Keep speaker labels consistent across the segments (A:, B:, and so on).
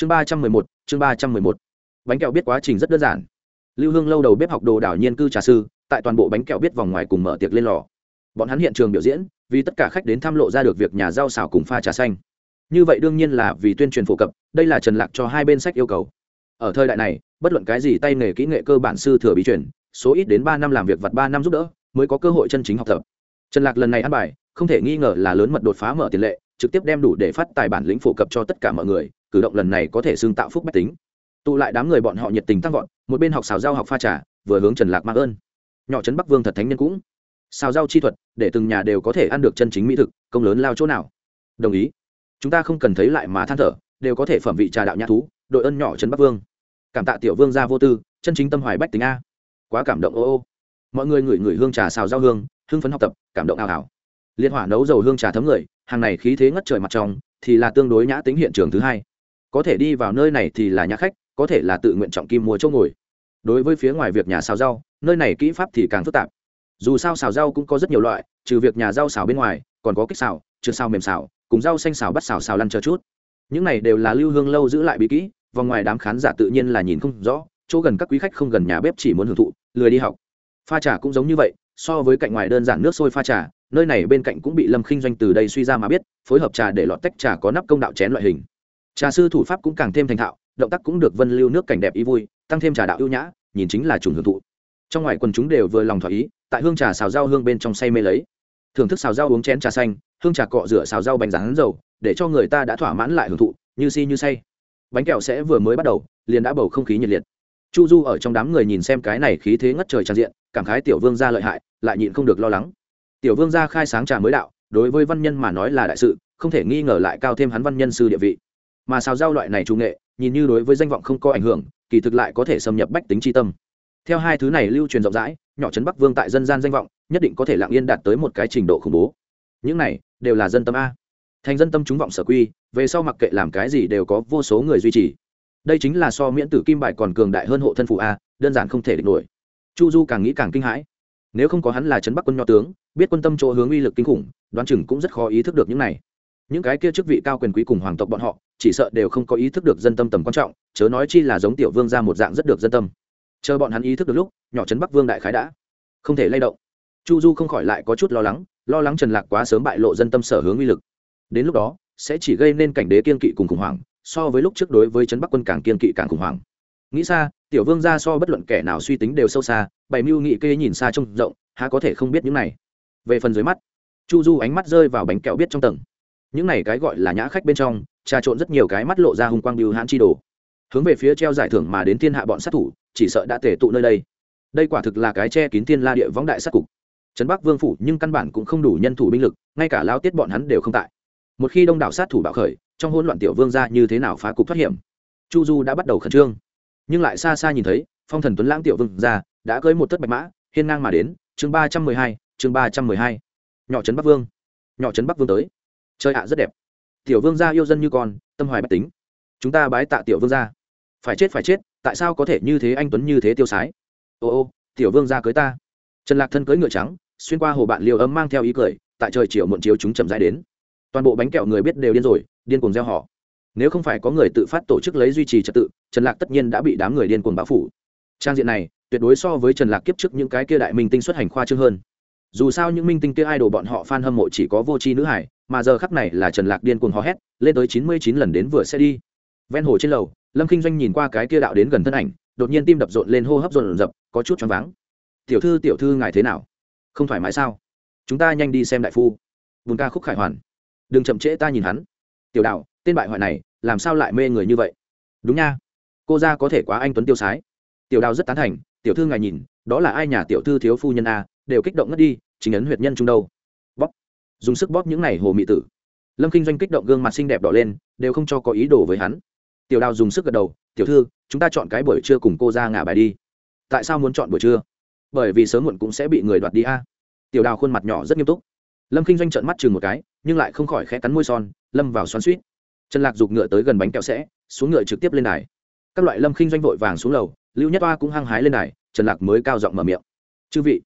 A: chương ba trăm mười một, chương ba trăm mười một. Bánh kẹo biết quá trình rất đơn giản. Lưu hương lâu đầu bếp học đồ đảo nhiên cư trà sư, tại toàn bộ bánh kẹo biết vòng ngoài cùng mở tiệc lên lò. Bọn hắn hiện trường biểu diễn, vì tất cả khách đến thăm lộ ra được việc nhà rau xào cùng pha trà xanh. Như vậy đương nhiên là vì tuyên truyền phổ cập, đây là trần lạc cho hai bên sách yêu cầu. Ở thời đại này, bất luận cái gì tay nghề kỹ nghệ cơ bản sư thừa bí truyền, số ít đến ba năm làm việc vặt ba năm giúp đỡ, mới có cơ hội chân chính học tập. Trần lạc lần này ăn bài, không thể nghi ngờ là lớn mật đột phá mở tiền lệ, trực tiếp đem đủ để phát tài bản lĩnh phổ cập cho tất cả mọi người cử động lần này có thể xương tạo phúc bách tính. Tụ lại đám người bọn họ nhiệt tình tăng vọt, một bên học xào rau học pha trà, vừa hướng trần lạc mạc ơn. Nhỏ trấn bắc vương thật thánh nhân cũng. Xào rau chi thuật, để từng nhà đều có thể ăn được chân chính mỹ thực, công lớn lao chỗ nào? Đồng ý. Chúng ta không cần thấy lại mà than thở, đều có thể phẩm vị trà đạo nhã thú, đội ân nhỏ trấn bắc vương. Cảm tạ tiểu vương gia vô tư, chân chính tâm hoài bách tính a. Quá cảm động, ô ô. Mọi người ngửi ngửi hương trà xào rau hương hương phấn học tập, cảm động ảo ảo liên hỏa nấu dầu hương trà thấm người, hàng này khí thế ngất trời mặt trong, thì là tương đối nhã tính hiện trường thứ hai có thể đi vào nơi này thì là nhà khách, có thể là tự nguyện trọng kim mua chỗ ngồi. Đối với phía ngoài việc nhà xào rau, nơi này kỹ pháp thì càng phức tạp. Dù sao xào rau cũng có rất nhiều loại, trừ việc nhà rau xào bên ngoài, còn có kích xào chưa xào mềm xào, cùng rau xanh xào bắt xào xào lăn chờ chút. Những này đều là lưu hương lâu giữ lại bí kỹ và ngoài đám khán giả tự nhiên là nhìn không rõ, chỗ gần các quý khách không gần nhà bếp chỉ muốn hưởng thụ, lười đi học. Pha trà cũng giống như vậy, so với cạnh ngoài đơn giản nước sôi pha trà, nơi này bên cạnh cũng bị lâm khinh doanh từ đây suy ra mà biết, phối hợp trà để lọt tách trà có nắp công đạo chén loại hình trà sư thủ pháp cũng càng thêm thành thạo, động tác cũng được vân lưu nước cảnh đẹp ý vui, tăng thêm trà đạo ưu nhã, nhìn chính là chủng hưởng thụ. Trong ngoài quần chúng đều vừa lòng thỏa ý, tại hương trà xào rau hương bên trong say mê lấy. Thưởng thức xào rau uống chén trà xanh, hương trà cọ rửa xào rau bánh rán dầu, để cho người ta đã thỏa mãn lại hưởng thụ, như si như say. Bánh kẹo sẽ vừa mới bắt đầu, liền đã bầu không khí nhiệt liệt. Chu du ở trong đám người nhìn xem cái này khí thế ngất trời tràn diện, cảm khái tiểu vương gia lợi hại, lại nhịn không được lo lắng. Tiểu vương gia khai sáng trà mới đạo, đối với văn nhân mà nói là đại sự, không thể nghi ngờ lại cao thêm hắn văn nhân sư địa vị mà xào rau loại này trung nghệ, nhìn như đối với danh vọng không có ảnh hưởng, kỳ thực lại có thể xâm nhập bách tính tri tâm. Theo hai thứ này lưu truyền rộng rãi, nhỏ trấn bắc vương tại dân gian danh vọng, nhất định có thể lặng yên đạt tới một cái trình độ khủng bố. Những này, đều là dân tâm a. Thành dân tâm chúng vọng sở quy, về sau mặc kệ làm cái gì đều có vô số người duy trì. Đây chính là so miễn tử kim bài còn cường đại hơn hộ thân phụ a, đơn giản không thể địch nổi. Chu du càng nghĩ càng kinh hãi. Nếu không có hắn là trấn bắc quân nho tướng, biết quân tâm chỗ hướng uy lực kinh khủng, đoán chừng cũng rất khó ý thức được những này những cái kia chức vị cao quyền quý cùng hoàng tộc bọn họ, chỉ sợ đều không có ý thức được dân tâm tầm quan trọng, chớ nói chi là giống tiểu vương ra một dạng rất được dân tâm. Chờ bọn hắn ý thức được lúc, nhỏ trấn bắc vương đại khái đã không thể lay động. Chu du không khỏi lại có chút lo lắng lo lắng trần lạc quá sớm bại lộ dân tâm sở hướng uy lực. Đến lúc đó, sẽ chỉ gây nên cảnh đế kiên kỵ cùng khủng hoảng, so với lúc trước đối với trấn bắc quân càng kiên kỵ càng khủng hoảng. Nghĩ xa, tiểu vương ra so bất luận kẻ nào suy tính đều sâu xa, bày mưu nghị kê nhìn xa trông rộng, há có thể không biết những này. Về phần dưới mắt, chu du ánh mắt rơi vào bánh kẹo biết trong tầng những này cái gọi là nhã khách bên trong, trà trộn rất nhiều cái mắt lộ ra hung quang biêu hãn chi đồ. Hướng về phía treo giải thưởng mà đến thiên hạ bọn sát thủ, chỉ sợ đã tề tụ nơi đây. Đây quả thực là cái che kín thiên la địa võng đại sát cục. Trấn bắc vương phủ nhưng căn bản cũng không đủ nhân thủ binh lực, ngay cả lao tiết bọn hắn đều không tại. Một khi đông đảo sát thủ bạo khởi, trong hỗn loạn tiểu vương ra như thế nào phá cục thoát hiểm? Chu du đã bắt đầu khẩn trương. Nhưng lại xa xa nhìn thấy, phong thần tuấn lãng tiểu vương ra đã cưới một thất bạch mã, hiên ngang mà đến, chương ba trăm mười hai, chương ba trăm mười hai. Nhỏ trấn bắc vương. Nhỏ trấn bắc vương tới chơi ạ, rất đẹp. Tiểu vương gia yêu dân như con, tâm hoài bách tính. Chúng ta bái tạ tiểu vương gia. Phải chết phải chết, tại sao có thể như thế anh tuấn, như thế tiêu sái? Ô ô, tiểu vương gia cưới ta. Trần lạc thân cưới ngựa trắng, xuyên qua hồ bạn liều ấm mang theo ý cười, tại trời chiều muộn chiếu chúng chậm rãi đến. Toàn bộ bánh kẹo người biết đều điên rồi, điên cuồng gieo họ. Nếu không phải có người tự phát tổ chức lấy duy trì trật tự, trần lạc tất nhiên đã bị đám người điên cuồng báo phủ. Trang diện này, tuyệt đối so với trần lạc kiếp trước những cái kia đại minh tinh xuất hành khoa trương hơn. Dù sao những minh tinh kia idol bọn họ fan hâm mộ chỉ có vô tri nữ hải mà giờ khắc này là trần lạc điên cuồng hò hét, lên tới chín mươi chín lần đến vừa sẽ đi. Ven hồ trên lầu, lâm kinh doanh nhìn qua cái kia đạo đến gần thân ảnh, đột nhiên tim đập rộn lên hô hấp rộn rập, có chút choáng váng. Tiểu thư tiểu thư, ngài thế nào? Không thoải mái sao? Chúng ta nhanh đi xem đại phu. Bùn ca khúc khải hoàn. Đừng chậm trễ ta nhìn hắn. Tiểu đạo, tên bại hoại này, làm sao lại mê người như vậy? Đúng nha, cô ra có thể quá anh tuấn tiêu sái. Tiểu đào rất tán thành, tiểu thư ngài nhìn, đó là ai nhà tiểu thư thiếu phu nhân a, đều kích động ngất đi, chính ấn huyệt nhân trung đâu? Dùng sức bóp những này hồ mị tử. Lâm kinh doanh kích động gương mặt xinh đẹp đỏ lên, đều không cho có ý đồ với hắn. Tiểu đào dùng sức gật đầu, tiểu thư, chúng ta chọn cái buổi trưa cùng cô ra ngả bài đi. Tại sao muốn chọn buổi trưa? Bởi vì sớm muộn cũng sẽ bị người đoạt đi a. Tiểu đào khuôn mặt nhỏ rất nghiêm túc. Lâm kinh doanh trợn mắt chừng một cái, nhưng lại không khỏi khẽ cắn môi son, lâm vào xoắn suýt trần lạc giục ngựa tới gần bánh kẹo sẽ, xuống ngựa trực tiếp lên đài. Các loại lâm kinh doanh vội vàng xuống lầu, lưu nhất oa cũng hăng hái lên đài, trần lạc mới cao giọng mở miệng. Chư vị.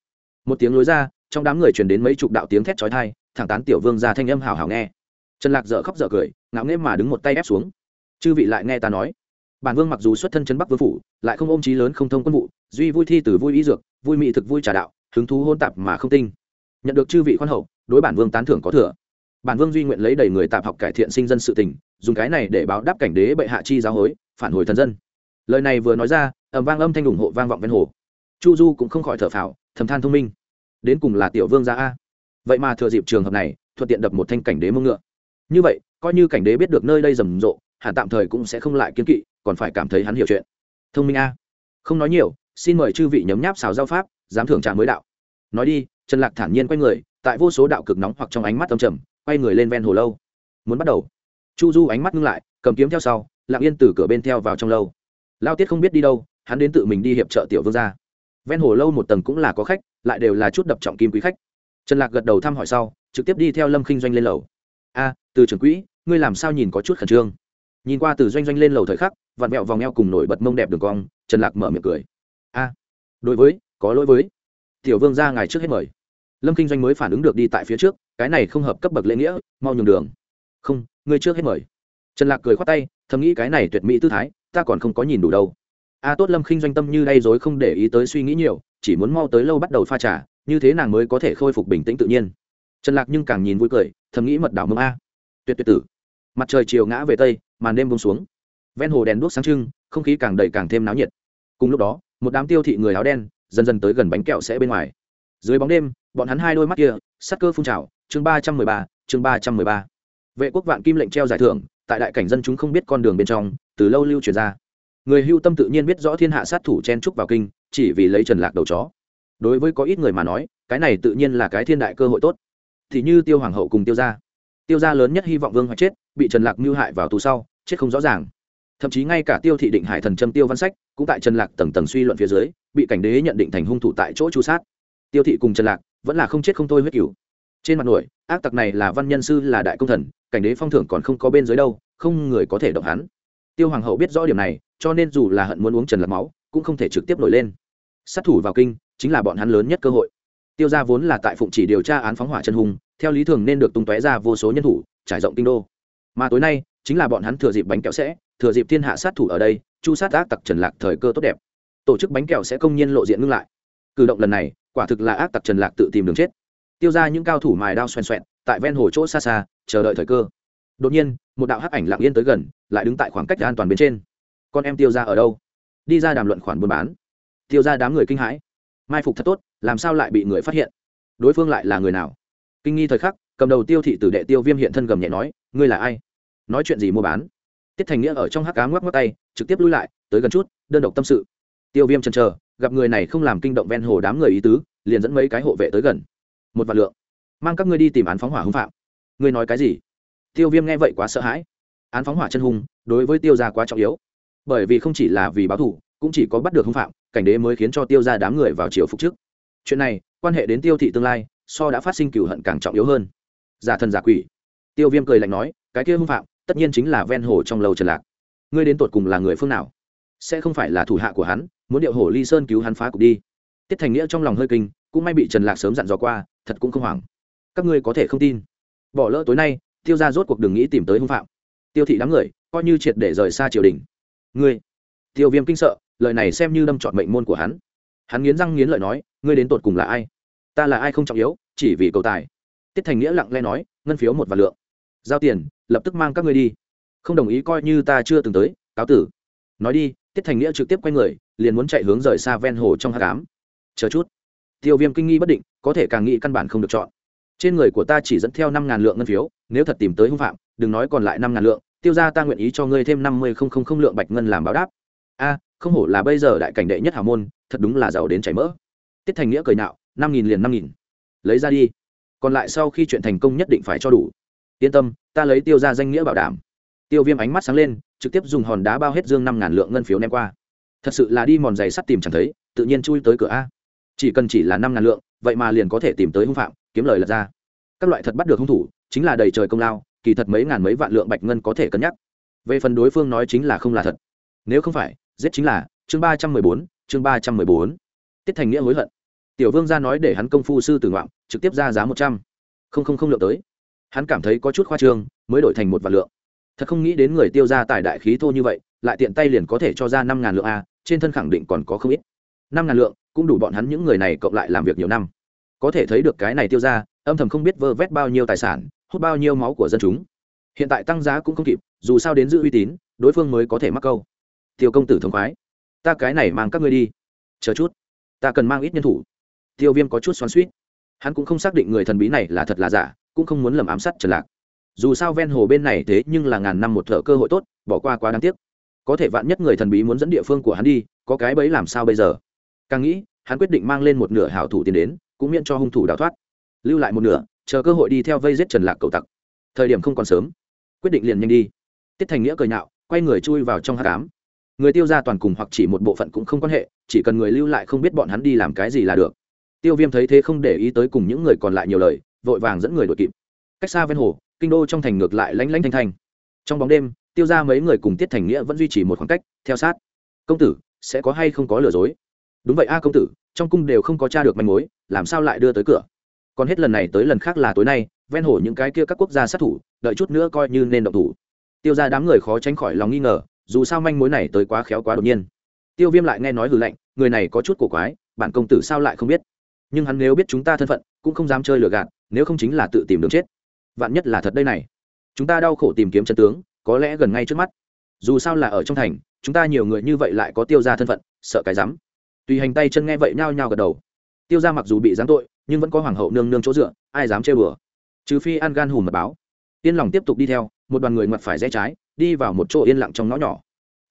A: Một tiếng lối ra, trong đám người truyền đến mấy chục đạo tiếng thét chói tai thẳng tán tiểu vương ra thanh âm hào hào nghe. Trần lạc dở khóc dở cười, ngạo nghễ mà đứng một tay ép xuống. Chư vị lại nghe ta nói. Bản vương mặc dù xuất thân chân bắc vương phủ, lại không ôm trí lớn không thông quân vụ, duy vui thi từ vui ý dược, vui mỹ thực vui trà đạo, hứng thú hôn tạp mà không tinh. Nhận được chư vị khoan hậu, đối bản vương tán thưởng có thừa. Bản vương duy nguyện lấy đầy người tạp học cải thiện sinh dân sự tình, dùng cái này để báo đáp cảnh đế bệ hạ chi giáo hối, phản hồi thần dân. Lời này vừa nói ra ẩm vang âm thanh ủng hộ vang vọng ven hồ. Chu du cũng không khỏi thở phào, thầm than thông minh. Đến cùng là tiểu vương gia a vậy mà thừa dịp trường hợp này, thuận tiện đập một thanh cảnh đế mông ngựa. Như vậy, coi như cảnh đế biết được nơi đây rầm rộ, hẳn tạm thời cũng sẽ không lại kiên kỵ, còn phải cảm thấy hắn hiểu chuyện. Thông minh a. Không nói nhiều, xin mời chư vị nhấm nháp xào giao pháp dám thưởng trả mới đạo. Nói đi, trần lạc thản nhiên quay người, tại vô số đạo cực nóng hoặc trong ánh mắt âm trầm, quay người lên ven hồ lâu. Muốn bắt đầu. Chu du ánh mắt ngưng lại, cầm kiếm theo sau, lặng yên từ cửa bên theo vào trong lâu. Lao tiết không biết đi đâu, hắn đến tự mình đi hiệp trợ tiểu vương gia. Ven hồ lâu một tầng cũng là có khách, lại đều là chút đập trọng kim quý khách trần lạc gật đầu thăm hỏi sau, trực tiếp đi theo lâm kinh doanh lên lầu. A, từ trưởng quỹ, ngươi làm sao nhìn có chút khẩn trương? Nhìn qua từ doanh doanh lên lầu thời khắc, vặn mẹo vòng eo cùng nổi bật mông đẹp đường cong, trần lạc mở miệng cười. A, đối với, có lỗi với. Tiểu vương ra ngài trước hết mời. Lâm kinh doanh mới phản ứng được đi tại phía trước, cái này không hợp cấp bậc lễ nghĩa, mau nhường đường. Không, ngươi trước hết mời. Trần lạc cười khoát tay, thầm nghĩ cái này tuyệt mỹ tư thái, ta còn không có nhìn đủ đâu. A, tốt lâm kinh doanh tâm như đay dối không để ý tới suy nghĩ nhiều, chỉ muốn mau tới lâu bắt đầu pha trà như thế nàng mới có thể khôi phục bình tĩnh tự nhiên. Trần lạc nhưng càng nhìn vui cười, thầm nghĩ mật đảo mông a. Tuyệt tuyệt tử. Mặt trời chiều ngã về tây, màn đêm bông xuống. Ven hồ đèn đuốc sáng trưng, không khí càng đầy càng thêm náo nhiệt. Cùng lúc đó, một đám tiêu thị người áo đen, dần dần tới gần bánh kẹo sẽ bên ngoài. Dưới bóng đêm, bọn hắn hai đôi mắt kia, sắc cơ phun trào, chương ba trăm mười ba, chương ba trăm mười ba. Vệ quốc vạn kim lệnh treo giải thưởng, tại đại cảnh dân chúng không biết con đường bên trong, từ lâu lưu truyền ra. Người hưu tâm tự nhiên biết rõ thiên hạ sát thủ chen trúc vào kinh, chỉ vì lấy trần lạc đầu chó đối với có ít người mà nói, cái này tự nhiên là cái thiên đại cơ hội tốt. Thì như tiêu hoàng hậu cùng tiêu gia. Tiêu gia lớn nhất hy vọng vương hoạch chết, bị trần lạc mưu hại vào tù sau, chết không rõ ràng. Thậm chí ngay cả tiêu thị định hải thần trâm tiêu văn sách, cũng tại trần lạc tầng tầng suy luận phía dưới, bị cảnh đế nhận định thành hung thủ tại chỗ chu sát. Tiêu thị cùng trần lạc vẫn là không chết không thôi huyết cửu. Trên mặt nổi, ác tặc này là văn nhân sư, là đại công thần, cảnh đế phong thưởng còn không có bên dưới đâu, không người có thể động hắn. Tiêu hoàng hậu biết rõ điểm này, cho nên dù là hận muốn uống trần lạc máu, cũng không thể trực tiếp nổi lên. Sát thủ vào kinh chính là bọn hắn lớn nhất cơ hội. Tiêu gia vốn là tại phụng chỉ điều tra án phóng hỏa chân hung, theo lý thường nên được tung tóe ra vô số nhân thủ, trải rộng kinh đô. Mà tối nay, chính là bọn hắn thừa dịp bánh kẹo sẽ, thừa dịp thiên hạ sát thủ ở đây, chu sát ác tặc trần lạc thời cơ tốt đẹp. Tổ chức bánh kẹo sẽ công nhiên lộ diện ngưng lại. Cử động lần này, quả thực là ác tặc trần lạc tự tìm đường chết. Tiêu ra những cao thủ mài đao xoèn xoẹn, tại ven hồ chỗ xa xa, chờ đợi thời cơ. Đột nhiên, một đạo hắc ảnh lặng yên tới gần, lại đứng tại khoảng cách an toàn bên trên. Con em tiêu ra ở đâu? Đi ra đàm luận khoản buôn bán. Tiêu ra đám người kinh hãi mai phục thật tốt, làm sao lại bị người phát hiện? Đối phương lại là người nào? Kinh nghi thời khắc, cầm đầu tiêu thị tử đệ tiêu viêm hiện thân gầm nhẹ nói, ngươi là ai? Nói chuyện gì mua bán? Tiết thành nghĩa ở trong hắc cá ngoắc ngoắc tay, trực tiếp lui lại, tới gần chút, đơn độc tâm sự. Tiêu viêm chần chờ, gặp người này không làm kinh động ven hồ đám người ý tứ, liền dẫn mấy cái hộ vệ tới gần. Một vạn lượng, mang các ngươi đi tìm án phóng hỏa hung phạm. Ngươi nói cái gì? Tiêu viêm nghe vậy quá sợ hãi. Án phóng hỏa chân hung, đối với tiêu gia quá trọng yếu. Bởi vì không chỉ là vì báo thủ cũng chỉ có bắt được hung phạm cảnh đế mới khiến cho tiêu ra đám người vào triều phục trước. Chuyện này, quan hệ đến tiêu thị tương lai, so đã phát sinh cửu hận càng trọng yếu hơn. Giả thần giả quỷ. Tiêu viêm cười lạnh nói, cái kia hung phạm, tất nhiên chính là ven hồ trong lầu trần lạc. Ngươi đến tột cùng là người phương nào? Sẽ không phải là thủ hạ của hắn, muốn điệu hồ ly sơn cứu hắn phá cục đi. Tiết thành nghĩa trong lòng hơi kinh, cũng may bị trần lạc sớm dặn dò qua, thật cũng không hoảng. Các ngươi có thể không tin. Bỏ lỡ tối nay, tiêu ra rốt cuộc đường nghĩ tìm tới hung phạm. Tiêu thị đám người, coi như triệt để rời xa triều đình. Ngươi. Tiêu viêm kinh sợ lời này xem như đâm trọn mệnh môn của hắn. Hắn nghiến răng nghiến lợi nói, ngươi đến tột cùng là ai? Ta là ai không trọng yếu, chỉ vì cầu tài. Tiết thành nghĩa lặng lẽ nói, ngân phiếu một vạn lượng. Giao tiền, lập tức mang các ngươi đi. Không đồng ý coi như ta chưa từng tới, cáo tử. Nói đi. Tiết thành nghĩa trực tiếp quay người, liền muốn chạy hướng rời xa ven hồ trong hát cám chờ chút. Tiêu viêm kinh nghi bất định, có thể càng nghĩ căn bản không được chọn. Trên người của ta chỉ dẫn theo năm ngàn lượng ngân phiếu, nếu thật tìm tới hung phạm, đừng nói còn lại năm ngàn lượng, tiêu ra ta nguyện ý cho ngươi thêm năm mươi không không không lượng bạch ngân làm báo đáp. A không hổ là bây giờ đại cảnh đệ nhất hào môn, thật đúng là giàu đến chảy mỡ. Tiết thành nghĩa cười nạo, năm nghìn liền năm nghìn. Lấy ra đi. Còn lại sau khi chuyện thành công nhất định phải cho đủ. Yên tâm, ta lấy tiêu ra danh nghĩa bảo đảm. Tiêu viêm ánh mắt sáng lên, trực tiếp dùng hòn đá bao hết dương năm ngàn lượng ngân phiếu ném qua. Thật sự là đi mòn giày sắt tìm chẳng thấy, tự nhiên chui tới cửa a. Chỉ cần chỉ là năm ngàn lượng, vậy mà liền có thể tìm tới hung phạm, kiếm lời lật ra. Các loại thật bắt được hung thủ, chính là đầy trời công lao, kỳ thật mấy ngàn mấy vạn lượng bạch ngân có thể cân nhắc. Về phần đối phương nói chính là không là thật. Nếu không phải giết chính là, chương ba trăm mười bốn, chương ba trăm mười bốn. Tiết thành nghĩa hối hận. Tiểu vương ra nói để hắn công phu sư tử ngoạm, trực tiếp ra giá một trăm. Không không không lượng tới. Hắn cảm thấy có chút khoa trương, mới đổi thành một vạn lượng. Thật không nghĩ đến người tiêu ra tài đại khí thô như vậy, lại tiện tay liền có thể cho ra năm ngàn lượng a, trên thân khẳng định còn có không ít. Năm ngàn lượng, cũng đủ bọn hắn những người này cộng lại làm việc nhiều năm. Có thể thấy được cái này tiêu ra âm thầm không biết vơ vét bao nhiêu tài sản, hút bao nhiêu máu của dân chúng. Hiện tại tăng giá cũng không kịp, dù sao đến giữ uy tín, đối phương mới có thể mắc câu tiêu công tử thống khoái. Ta cái này mang các ngươi đi. Chờ chút. Ta cần mang ít nhân thủ. Tiêu viêm có chút xoắn suýt hắn cũng không xác định người thần bí này là thật là giả, cũng không muốn lầm ám sát trần lạc. Dù sao ven hồ bên này thế nhưng là ngàn năm một thợ cơ hội tốt, bỏ qua quá đáng tiếc. Có thể vạn nhất người thần bí muốn dẫn địa phương của hắn đi, có cái bấy làm sao bây giờ? Càng nghĩ, hắn quyết định mang lên một nửa hảo thủ tiền đến, cũng miễn cho hung thủ đào thoát. Lưu lại một nửa, chờ cơ hội đi theo vây giết trần lạc cầu tặc. Thời điểm không còn sớm. Quyết định liền nhanh đi. Tiết thành nghĩa cười nhạo, quay người chui vào trong hát cám người tiêu ra toàn cùng hoặc chỉ một bộ phận cũng không quan hệ, chỉ cần người lưu lại không biết bọn hắn đi làm cái gì là được. Tiêu viêm thấy thế không để ý tới cùng những người còn lại nhiều lời, vội vàng dẫn người đội kịp. Cách xa ven hồ, kinh đô trong thành ngược lại lánh lánh thanh thanh. Trong bóng đêm, tiêu ra mấy người cùng tiết thành nghĩa vẫn duy trì một khoảng cách, theo sát. Công tử, sẽ có hay không có lừa dối? Đúng vậy a, công tử, trong cung đều không có t r a được manh mối, làm sao lại đưa tới cửa? Còn hết lần này tới lần khác là tối nay, ven hồ những cái kia các quốc gia sát thủ, đợi chút nữa coi như nên động thủ. Tiêu ra đám người khó tránh khỏi lòng nghi ngờ dù sao manh mối này tới quá khéo quá đột nhiên. Tiêu viêm lại nghe nói hừ lạnh, người này có chút cổ quái, bản công tử sao lại không biết? Nhưng hắn nếu biết chúng ta thân phận, cũng không dám chơi lừa gạt, nếu không chính là tự tìm đường chết. Vạn nhất là thật đây này. Chúng ta đau khổ tìm kiếm chân tướng, có lẽ gần ngay trước mắt. Dù sao là ở trong thành, chúng ta nhiều người như vậy lại có tiêu ra thân phận, sợ cái rắm. Tùy hành tay chân nghe vậy nhao nhao gật đầu. Tiêu ra mặc dù bị giáng tội, nhưng vẫn có hoàng hậu nương nương chỗ dựa, ai dám chơi bừa? Trừ phi ăn gan hùm mật báo. Yên lòng tiếp tục đi theo, một đoàn người ngoặt phải rẽ trái đi vào một chỗ yên lặng trong ngõ nhỏ.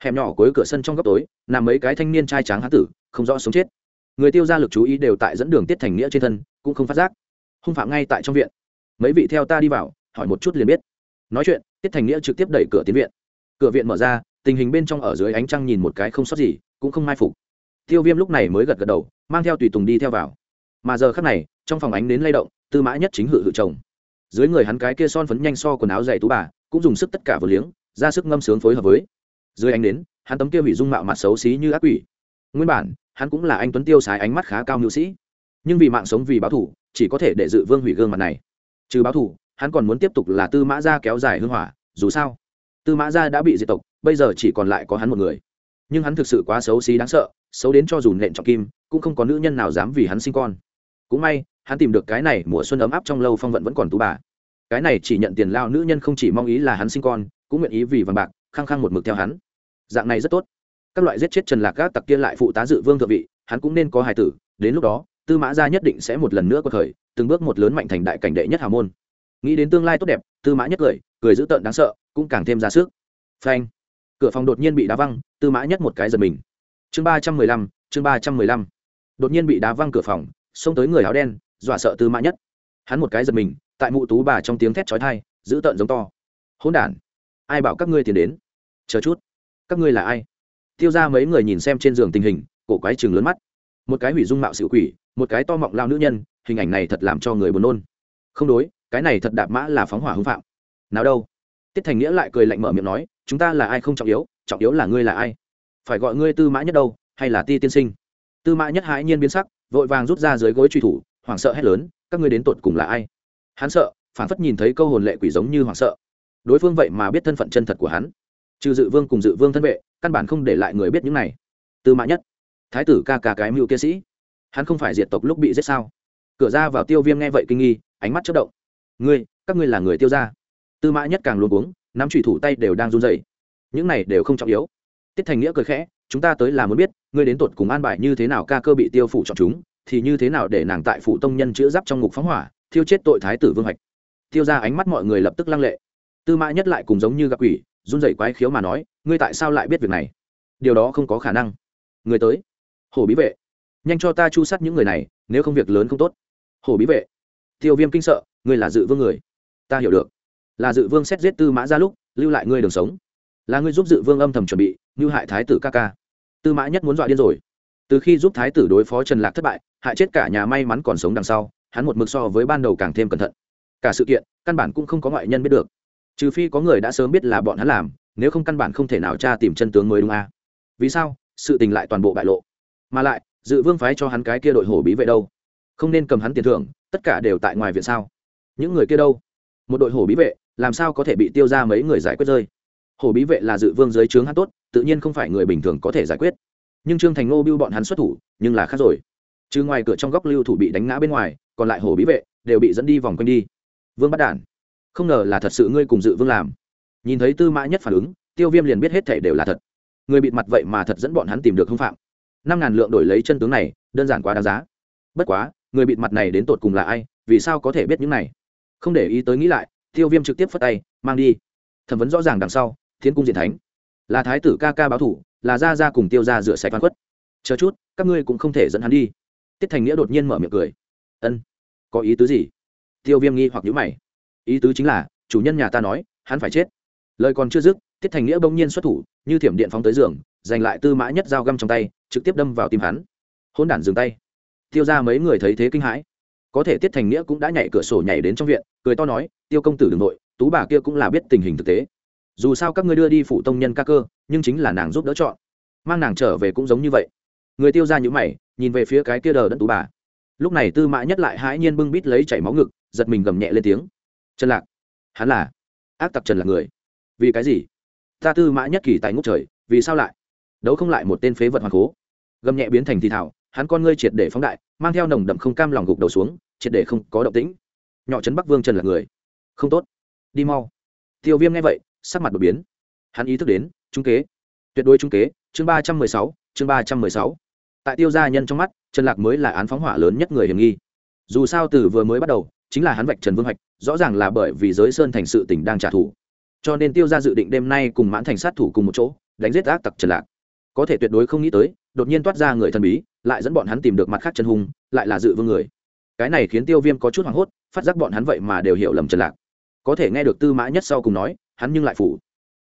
A: Hẻm nhỏ cuối cửa sân trong góc tối, nằm mấy cái thanh niên trai tráng hán tử, không rõ sống chết. Người tiêu ra lực chú ý đều tại dẫn đường tiết thành nghĩa trên thân, cũng không phát giác. Hung phạm ngay tại trong viện. Mấy vị theo ta đi vào, hỏi một chút liền biết. Nói chuyện, tiết thành nghĩa trực tiếp đẩy cửa tiến viện. Cửa viện mở ra, tình hình bên trong ở dưới ánh trăng nhìn một cái không sót gì, cũng không mai phục. Tiêu viêm lúc này mới gật gật đầu, mang theo tùy tùng đi theo vào. Mà giờ khác này, trong phòng ánh đến lay động, tư mã nhất chính hự hự chồng. Dưới người hắn cái kia son phấn nhanh so quần áo dày tú bà, cũng dùng sức tất cả vừa liếng ra sức ngâm sướng phối hợp với. Dưới ánh đến, hắn tấm kia hủy dung mạo mặt xấu xí như ác quỷ. Nguyên bản hắn cũng là anh tuấn tiêu sái ánh mắt khá cao nữ sĩ. Nhưng vì mạng sống vì báo thủ chỉ có thể để dự vương hủy gương mặt này. Trừ báo thủ hắn còn muốn tiếp tục là tư mã gia kéo dài hương hỏa dù sao tư mã gia đã bị diệt tộc bây giờ chỉ còn lại có hắn một người. Nhưng hắn thực sự quá xấu xí đáng sợ xấu đến cho dù nện trọng kim cũng không có nữ nhân nào dám vì hắn sinh con. Cũng may hắn tìm được cái này mùa xuân ấm áp trong lâu phong vận vẫn còn tú bà. Cái này chỉ nhận tiền lao nữ nhân không chỉ mong ý là hắn sinh con cũng nguyện ý vì vàng bạc, khăng khăng một mực theo hắn. Dạng này rất tốt. Các loại giết chết trần lạc các tặc kia lại phụ tá dự vương thượng vị, hắn cũng nên có hài tử, đến lúc đó, tư mã gia nhất định sẽ một lần nữa có thời, từng bước một lớn mạnh thành đại cảnh đệ nhất hào môn. Nghĩ đến tương lai tốt đẹp, tư mã nhất cười cười dữ tợn đáng sợ, cũng càng thêm ra sức. Phanh. Cửa phòng đột nhiên bị đá văng, tư mã nhất một cái giật mình. Chương ba trăm mười lăm, chương ba trăm mười lăm. Đột nhiên bị đá văng cửa phòng, xông tới người áo đen, dọa sợ tư mã nhất. Hắn một cái giật mình, tại mụ tú bà trong tiếng thét chói thai dữ tợn giống to. Hỗn đản ai bảo các ngươi tiền đến? Chờ chút. Các ngươi là ai? Tiêu ra mấy người nhìn xem trên giường tình hình, cổ quái chừng lớn mắt. Một cái hủy dung mạo sự quỷ, một cái to mọng lao nữ nhân, hình ảnh này thật làm cho người buồn nôn. Không đối, cái này thật đạp mã là phóng hỏa hưng phạm. Nào đâu? Tiết thành nghĩa lại cười lạnh mở miệng nói, chúng ta là ai không trọng yếu trọng yếu là ngươi là ai? Phải gọi ngươi tư mã nhất đâu, hay là ti tiên sinh? Tư mã nhất hãi nhiên biến sắc, vội vàng rút ra dưới gối truy thủ, hoảng sợ hét lớn, các ngươi đến tột cùng là ai? Hắn sợ phản phất nhìn thấy câu hồn lệ quỷ giống như hoảng sợ đối phương vậy mà biết thân phận chân thật của hắn. Trừ dự vương cùng dự vương thân vệ, căn bản không để lại người biết những này. Tư mã nhất, thái tử ca ca cái mưu kia sĩ, hắn không phải diệt tộc lúc bị giết sao? Cửa ra vào tiêu viêm nghe vậy kinh nghi, ánh mắt chất động. Ngươi, các ngươi là người tiêu ra tư mã nhất càng luôn uống nắm trùy thủ tay đều đang run dày những này đều không trọng yếu. Tiết thành nghĩa cười khẽ, chúng ta tới là muốn biết, ngươi đến tột cùng an bài như thế nào ca cơ bị tiêu phủ chọn chúng, thì như thế nào để nàng tại phủ tông nhân chữa giáp trong ngục phóng hỏa, thiêu chết tội thái tử vương hạch. Tiêu ra ánh mắt mọi người lập tức lăng lệ tư mã nhất lại cùng giống như gặp quỷ, run rẩy quái khiếu mà nói, ngươi tại sao lại biết việc này? Điều đó không có khả năng. Người tới. Hồ bí vệ, nhanh cho ta chu sát những người này, nếu không việc lớn không tốt. Hồ bí vệ, tiêu viêm kinh sợ, ngươi là dự vương người. Ta hiểu được. Là dự vương xét giết tư mã ra lúc, lưu lại ngươi đường sống. Là ngươi giúp dự vương âm thầm chuẩn bị, như hại thái tử ca ca. Tư mã nhất muốn dọa điên rồi. Từ khi giúp thái tử đối phó trần lạc thất bại, hại chết cả nhà may mắn còn sống đằng sau, hắn một mực so với ban đầu càng thêm cẩn thận. Cả sự kiện, căn bản cũng không có ngoại nhân biết được trừ phi có người đã sớm biết là bọn hắn làm, nếu không căn bản không thể nào tra tìm chân tướng mới đúng a. À? vì sao? Sự tình lại toàn bộ bại lộ. Mà lại, dự vương phái cho hắn cái kia đội hổ bí vệ đâu? Không nên cầm hắn tiền thưởng, tất cả đều tại ngoài viện sao? Những người kia đâu? Một đội hổ bí vệ, làm sao có thể bị tiêu ra mấy người giải quyết rơi? Hổ bí vệ là dự vương dưới trướng hắn tốt, tự nhiên không phải người bình thường có thể giải quyết. Nhưng trương thành ngô biêu bọn hắn xuất thủ, nhưng là khác rồi. Chứ ngoài cửa trong góc lưu thủ bị đánh ngã bên ngoài, còn lại hổ bí vệ đều bị dẫn đi vòng quanh đi. Vương bắt đản không ngờ là thật sự ngươi cùng dự vương làm. Nhìn thấy tư mã nhất phản ứng, tiêu viêm liền biết hết thể đều là thật. Người bịt mặt vậy mà thật dẫn bọn hắn tìm được hưng phạm. Năm ngàn lượng đổi lấy chân tướng này, đơn giản quá đáng giá. Bất quá, người bịt mặt này đến tột cùng là ai, vì sao có thể biết những này? Không để ý tới nghĩ lại, tiêu viêm trực tiếp phất tay, mang đi. Thẩm vấn rõ ràng đằng sau, thiên cung diện thánh. Là thái tử ca ca báo thủ, là ra ra cùng tiêu ra rửa sạch văn khuất chờ chút, các ngươi cũng không thể dẫn hắn đi. Tiết thành nghĩa đột nhiên mở miệng cười. Ân, có ý tứ gì? Tiêu viêm nghi hoặc nhữ mày ý tứ chính là, chủ nhân nhà ta nói, hắn phải chết. Lời còn chưa dứt tiết thành nghĩa bỗng nhiên xuất thủ, như thiểm điện phóng tới giường, giành lại tư mã nhất dao găm trong tay, trực tiếp đâm vào tim hắn. Hôn đản dừng tay. Tiêu ra mấy người thấy thế kinh hãi. Có thể tiết thành nghĩa cũng đã nhảy cửa sổ nhảy đến trong viện, cười to nói, tiêu công tử đ ư n g nội, tú bà kia cũng là biết tình hình thực tế. Dù sao các ngươi đưa đi phụ tông nhân ca cơ, nhưng chính là nàng giúp đỡ chọn. Mang nàng trở về cũng giống như vậy. Người tiêu ra nhũ mày, nhìn về phía cái kia đờ đẫn tú bà. Lúc này tư mã nhất lại hãi nhiên bưng bít lấy chảy máu ngực, giật mình gầm nhẹ lên tiếng trần lạc. Hắn là ác tặc trần lạc người. Vì cái gì? Ta tư mã nhất kỳ tại ngốc trời, vì sao lại đấu không lại một tên phế vật hoàng cố? Gầm nhẹ biến thành thì thảo, hắn con ngươi triệt để phóng đại, mang theo nồng đậm không cam lòng gục đầu xuống, triệt để không có động tĩnh. Nhỏ trấn bắc vương trần là người. Không tốt. Đi mau. Tiêu viêm nghe vậy, sắc mặt đột biến. Hắn ý thức đến, trung kế. Tuyệt đối trung kế, chương ba trăm mười sáu, chương ba trăm mười sáu. Tại tiêu gia nhân trong mắt, trần lạc mới là án phóng hỏa lớn nhất người hiểm nghi. Dù sao từ vừa mới bắt đầu, chính là hắn vạch trần vương hạch rõ ràng là bởi vì giới sơn thành sự tỉnh đang trả thù. Cho nên tiêu gia dự định đêm nay cùng mãn thành sát thủ cùng một chỗ, đánh giết ác tặc trần lạc. Có thể tuyệt đối không nghĩ tới, đột nhiên toát ra người thần bí, lại dẫn bọn hắn tìm được mặt khác chân hung, lại là dự vương người. Cái này khiến tiêu viêm có chút hoảng hốt, phát giác bọn hắn vậy mà đều hiểu lầm trần lạc. Có thể nghe được tư mã nhất sau cùng nói, hắn nhưng lại phủ.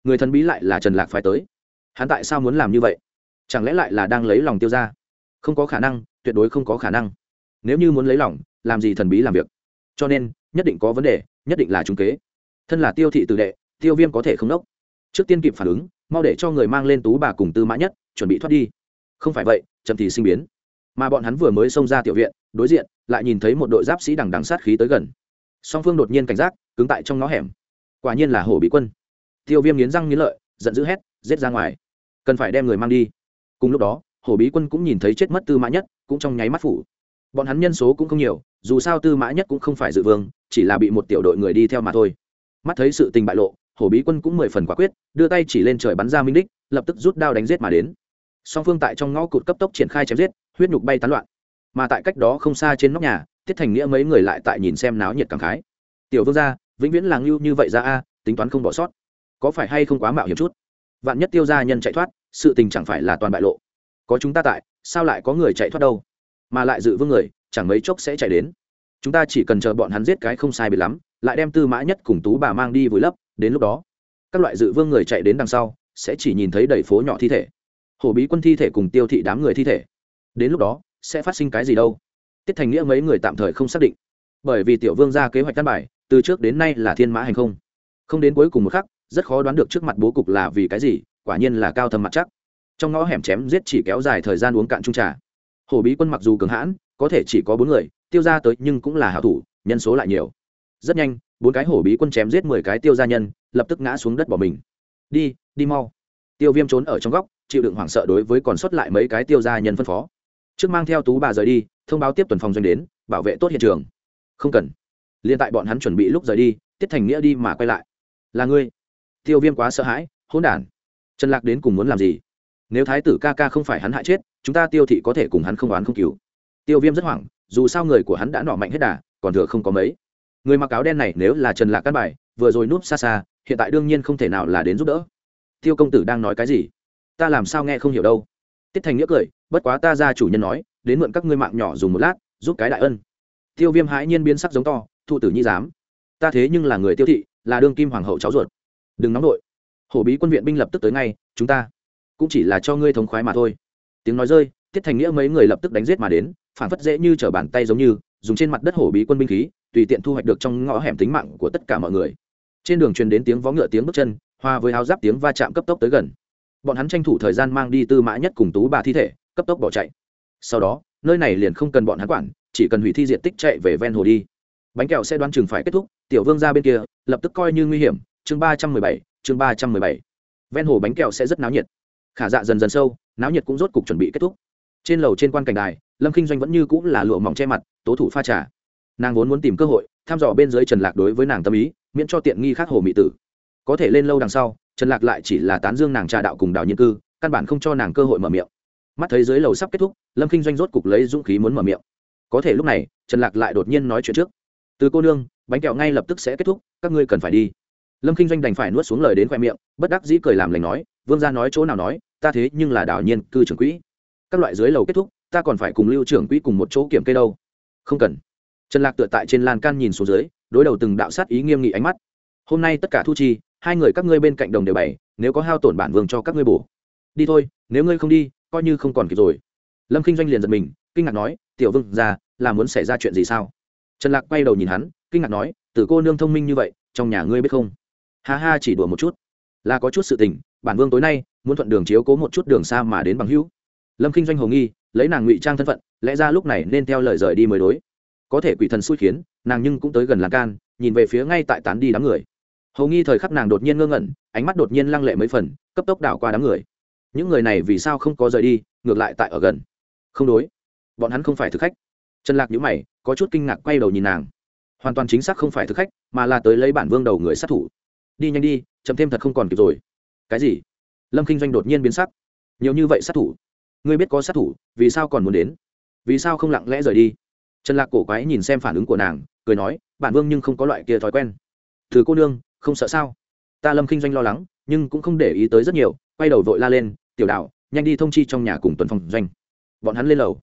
A: Người thần bí lại là trần lạc phải tới. Hắn tại sao muốn làm như vậy? Chẳng lẽ lại là đang lấy lòng tiêu ra không có khả năng, tuyệt đối không có khả năng. Nếu như muốn lấy lòng, làm gì thần bí làm việc? Cho nên nhất định có vấn đề, nhất định là trung kế. Thân là tiêu thị tự đệ, tiêu viêm có thể không nốc. Trước tiên kịp phản ứng, mau để cho người mang lên tú bà cùng tư mã nhất, chuẩn bị thoát đi. Không phải vậy, chậm thì sinh biến. Mà bọn hắn vừa mới xông ra tiểu viện, đối diện, lại nhìn thấy một đội giáp sĩ đằng đằng sát khí tới gần. Song phương đột nhiên cảnh giác, cứng tại trong ngõ hẻm. Quả nhiên là hổ bị quân. Tiêu viêm nghiến răng nghiến lợi, giận dữ hét, giết ra ngoài. Cần phải đem người mang đi. Cùng lúc đó, hổ bí quân cũng nhìn thấy chết mất tư mã nhất, cũng trong nháy mắt phủ. Bọn hắn nhân số cũng không nhiều, dù sao tư mã nhất cũng không phải dự vương chỉ là bị một tiểu đội người đi theo mà thôi. Mắt thấy sự tình bại lộ hổ bí quân cũng mười phần quả quyết, đưa tay chỉ lên trời bắn ra minh đích, lập tức rút đao đánh giết mà đến. Song phương tại trong ngõ cụt cấp tốc triển khai chém giết, huyết nhục bay tán loạn. Mà tại cách đó không xa trên nóc nhà tiết thành nghĩa mấy người lại tại nhìn xem náo nhiệt cảm khái. Tiểu vương gia, vĩnh viễn làng lưu như vậy ra a, tính toán không bỏ sót. Có phải hay không quá mạo hiểm chút? Vạn nhất tiêu gia nhân chạy thoát, sự tình chẳng phải là toàn bại lộ. Có chúng ta tại, sao lại có người chạy thoát đâu? Mà lại dự vương người, chẳng mấy chốc sẽ chạy đến chúng ta chỉ cần chờ bọn hắn giết cái không sai biệt lắm, lại đem tư mã nhất cùng tú bà mang đi vùi lấp, đến lúc đó, các loại dự vương người chạy đến đằng sau, sẽ chỉ nhìn thấy đầy phố nhỏ thi thể. Hổ bí quân thi thể cùng tiêu thị đám người thi thể. Đến lúc đó, sẽ phát sinh cái gì đâu? Tiết thành nghĩa mấy người tạm thời không xác định. Bởi vì tiểu vương ra kế hoạch căn bài, từ trước đến nay là thiên mã hành không. Không đến cuối cùng một khắc, rất khó đoán được trước mặt bố cục là vì cái gì, quả nhiên là cao thầm mặt chắc. Trong ngõ hẻm chém giết chỉ kéo dài thời gian uống cạn trung trà. Hổ bí quân mặc dù cường hãn, có thể chỉ có bốn người tiêu ra tới nhưng cũng là hảo thủ, nhân số lại nhiều. Rất nhanh, bốn cái hổ bí quân chém giết mười cái tiêu gia nhân, lập tức ngã xuống đất bỏ mình. Đi đi mau. Tiêu viêm trốn ở trong góc, chịu đựng hoảng sợ đối với còn sót lại mấy cái tiêu gia nhân phân phó. Trước mang theo tú bà rời đi, thông báo tiếp tuần phòng doanh đến, bảo vệ tốt hiện trường. Không cần. Liên tại bọn hắn chuẩn bị lúc rời đi, tiết thành nghĩa đi mà quay lại. Là ngươi. Tiêu viêm quá sợ hãi, hỗn đản. Trần lạc đến cùng muốn làm gì? Nếu thái tử ca ca không phải hắn hại chết, chúng ta tiêu thị có thể cùng hắn không oán không cứu. Tiêu viêm rất hoảng dù sao người của hắn đã nọ mạnh hết đà, còn thừa không có mấy. Người mặc áo đen này nếu là trần lạc căn bài, vừa rồi núp xa xa, hiện tại đương nhiên không thể nào là đến giúp đỡ. Tiêu công tử đang nói cái gì? Ta làm sao nghe không hiểu đâu. Tiết thành nghĩa cười, bất quá ta ra chủ nhân nói, đến mượn các ngươi mạng nhỏ dùng một lát, giúp cái đại ân. Tiêu viêm hãi nhiên biến sắc giống to, thụ tử nhi dám. Ta thế nhưng là người tiêu thị, là đương kim hoàng hậu cháu ruột. Đừng nóng nội. Hổ bí quân viện binh lập tức tới ngay, chúng ta cũng chỉ là cho ngươi thống khoái mà thôi. Tiếng nói rơi, tiết thành nghĩa mấy người lập tức đánh giết mà đến phản phất dễ như t r ở bàn tay giống như, dùng trên mặt đất hổ bí quân binh khí, tùy tiện thu hoạch được trong ngõ hẻm tính mạng của tất cả mọi người. Trên đường truyền đến tiếng vó ngựa tiếng bước chân, hoa với áo giáp tiếng va chạm cấp tốc tới gần. Bọn hắn tranh thủ thời gian mang đi tư mã nhất cùng tú bà thi thể, cấp tốc bỏ chạy. Sau đó, nơi này liền không cần bọn hắn quản, chỉ cần hủy thi diện tích chạy về ven hồ đi. Bánh kẹo sẽ đoán chừng phải kết thúc, tiểu vương ra bên kia, lập tức coi như nguy hiểm. Chương ba trăm mười bảy, chương ba trăm mười bảy. Ven hồ bánh kẹo sẽ rất náo nhiệt. Khả dạ dần dần sâu, náo nhiệt cũng rốt cục chuẩn bị kết thúc trên lầu trên quan cảnh đài, lâm k i n h doanh vẫn như cũng là lụa mỏng che mặt, tố thủ pha trà. Nàng vốn muốn tìm cơ hội, thăm dò bên dưới trần lạc đối với nàng tâm ý, miễn cho tiện nghi khác hồ mỹ tử. Có thể lên lâu đằng sau, trần lạc lại chỉ là tán dương nàng trà đạo cùng đào nhân cư, căn bản không cho nàng cơ hội mở miệng. Mắt thấy dưới lầu sắp kết thúc, lâm k i n h doanh rốt cục lấy dũng khí muốn mở miệng. Có thể lúc này, trần lạc lại đột nhiên nói chuyện trước. Từ cô nương, bánh kẹo ngay lập tức sẽ kết thúc, các ngươi cần phải đi. Lâm k i n h doanh đành phải nuốt xuống lời đến khoe miệng, bất đắc dĩ cười làm lành nói, vương gia nói chỗ nào nói, ta thế nhưng là đảo nhiên cư trưởng quỹ các loại dưới lầu kết thúc, ta còn phải cùng lưu trưởng quỹ cùng một chỗ kiểm kê đâu. Không cần. Trần lạc tựa tại trên lan can nhìn xuống dưới, đối đầu từng đạo sát ý nghiêm nghị ánh mắt. Hôm nay tất cả thu chi, hai người các ngươi bên cạnh đồng đều bày, nếu có hao tổn bản vương cho các ngươi bổ. Đi thôi, nếu ngươi không đi, coi như không còn kịp rồi. Lâm k i n h doanh liền giật mình, kinh ngạc nói, tiểu vương ra, là muốn xảy ra chuyện gì sao? Trần lạc quay đầu nhìn hắn, kinh ngạc nói từ cô nương thông minh như vậy, trong nhà ngươi biết không? Ha ha, chỉ đùa một chút. Là có chút sự tình, bản vương tối nay muốn thuận đường chiếu cố một chút đường xa mà đến bằng hữu lâm k i n h doanh hồ nghi, lấy nàng ngụy trang thân phận, lẽ ra lúc này nên theo lời rời đi mới đối. Có thể quỷ thần xui khiến, nàng nhưng cũng tới gần làng can, nhìn về phía ngay tại tán đi đám người. Hầu nghi thời khắc nàng đột nhiên ngơ ngẩn, ánh mắt đột nhiên lăng lệ mấy phần, cấp tốc đảo qua đám người. Những người này vì sao không có rời đi, ngược lại tại ở gần. Không đối. Bọn hắn không phải thực khách. Trần lạc nhữ mày, có chút kinh ngạc quay đầu nhìn nàng. Hoàn toàn chính xác không phải thực khách, mà là tới lấy bản vương đầu người sát thủ. Đi nhanh đi, chậm thêm thật không còn kịp rồi. Cái gì? Lâm kinh doanh đột nhiên biến sắc. Nhiều như vậy sát thủ ngươi biết có sát thủ, vì sao còn muốn đến? Vì sao không lặng lẽ rời đi? Trần lạc cổ quái nhìn xem phản ứng của nàng, cười nói, bản vương nhưng không có loại kia thói quen. Thử cô nương, không sợ sao? Ta lâm kinh doanh lo lắng, nhưng cũng không để ý tới rất nhiều, quay đầu vội la lên, tiểu đạo, nhanh đi thông chi trong nhà cùng tuần phòng doanh. Bọn hắn lên lầu.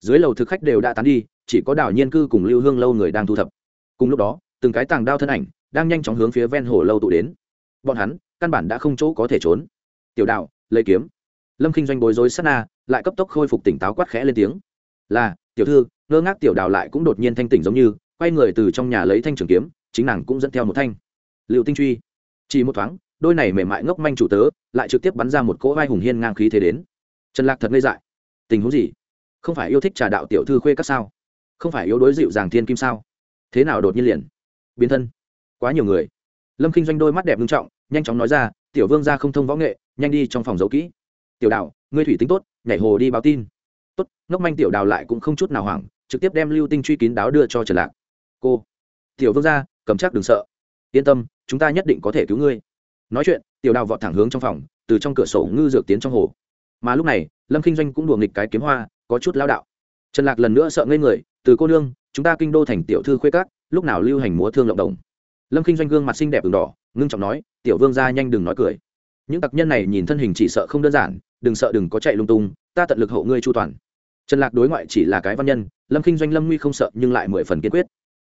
A: Dưới lầu thực khách đều đã tán đi, chỉ có đảo nhiên cư cùng lưu hương lâu người đang thu thập. Cùng lúc đó, từng cái tàng đao thân ảnh đang nhanh chóng hướng phía ven hồ lâu tụ đến. Bọn hắn căn bản đã không chỗ có thể trốn. Tiểu đạo, lấy kiếm lâm k i n h doanh bối rối sát na, lại cấp tốc khôi phục tỉnh táo quát khẽ lên tiếng. Là, tiểu thư, ngơ ngác tiểu đào lại cũng đột nhiên thanh tỉnh giống như, quay người từ trong nhà lấy thanh trường kiếm, chính nàng cũng dẫn theo một thanh. Liệu tinh truy. Chỉ một thoáng, đôi này mềm mại ngốc manh chủ tớ lại trực tiếp bắn ra một cỗ vai hùng hiên ngang khí thế đến. Trần lạc thật ngây dại. Tình huống gì? Không phải yêu thích trà đạo tiểu thư khuê các sao? Không phải yếu đối dịu dàng thiên kim sao? Thế nào đột nhiên liền? Biến thân? Quá nhiều người. Lâm k i n h doanh đôi mắt đẹp nghiêm trọng, nhanh chóng nói ra, tiểu vương ra không thông võ nghệ, nhanh đi trong phòng giấu kỹ tiểu Đào, ngươi thủy tính tốt nhảy hồ đi báo tin. Tốt ngốc manh tiểu đào lại cũng không chút nào hoảng trực tiếp đem lưu tinh truy kín đáo đưa cho trần lạc. Cô tiểu vương ra cầm chắc đừng sợ. Yên tâm chúng ta nhất định có thể cứu ngươi. Nói chuyện tiểu đào vọt thẳng hướng trong phòng từ trong cửa sổ ngư dược tiến trong hồ. Mà lúc này lâm Kinh doanh cũng đùa nghịch cái kiếm hoa có chút lao đạo. Trần lạc lần nữa sợ ngây người từ cô nương chúng ta kinh đô thành tiểu thư khuê cát lúc nào lưu hành múa thương lộng đồng? Lâm Kinh doanh gương mặt xinh đẹp đường đỏ ngưng trọng nói tiểu vương ra nhanh đừng nói cười. Những tặc nhân này nhìn thân hình chỉ sợ không đơn giản đừng sợ đừng có chạy lung tung, ta tận lực hậu ngươi chu toàn. Trần lạc đối ngoại chỉ là cái văn nhân, lâm Kinh doanh lâm nguy không sợ nhưng lại mười phần kiên quyết.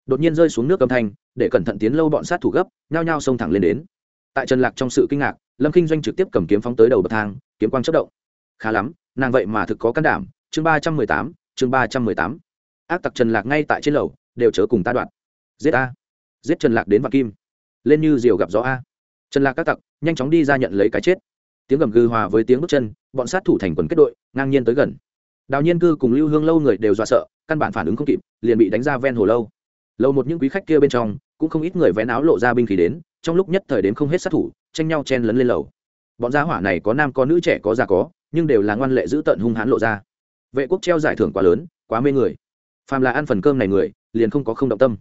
A: Đột nhiên rơi xuống nước âm thanh, để cẩn thận tiến lâu bọn sát thủ gấp, nhao nhao xông thẳng lên đến. Tại trần lạc trong sự kinh ngạc, lâm Kinh doanh trực tiếp cầm kiếm phóng tới đầu bậc thang, kiếm quang chất động. Khá lắm, nàng vậy mà thực có can đảm. Chương ba trăm mười tám, chương ba trăm mười tám. Ác tặc trần lạc ngay tại trên lầu, đều chớ cùng ta đoạn. Giết a. Giết trần lạc đến vạn kim. Lên như diều gặp gió a. Trần lạc các tặc, nhanh chóng đi ra nhận lấy cái chết tiếng gầm gừ hòa với tiếng bước chân, bọn sát thủ thành quần kết đội, ngang nhiên tới gần. Đào nhiên cư cùng lưu hương lâu người đều dọa sợ, căn bản phản ứng không kịp, liền bị đánh ra ven hồ lâu. Lâu một những quý khách kia bên trong, cũng không ít người vén áo lộ ra binh khí đến, trong lúc nhất thời đến không hết sát thủ, tranh nhau chen lấn lên lầu. Bọn gia hỏa này có nam có nữ, trẻ có già có, nhưng đều là ngoan lệ giữ tận hung hãn lộ ra. Vệ quốc treo giải thưởng quá lớn, quá mê người. Phàm là ăn phần cơm này người, liền không có không động tâm.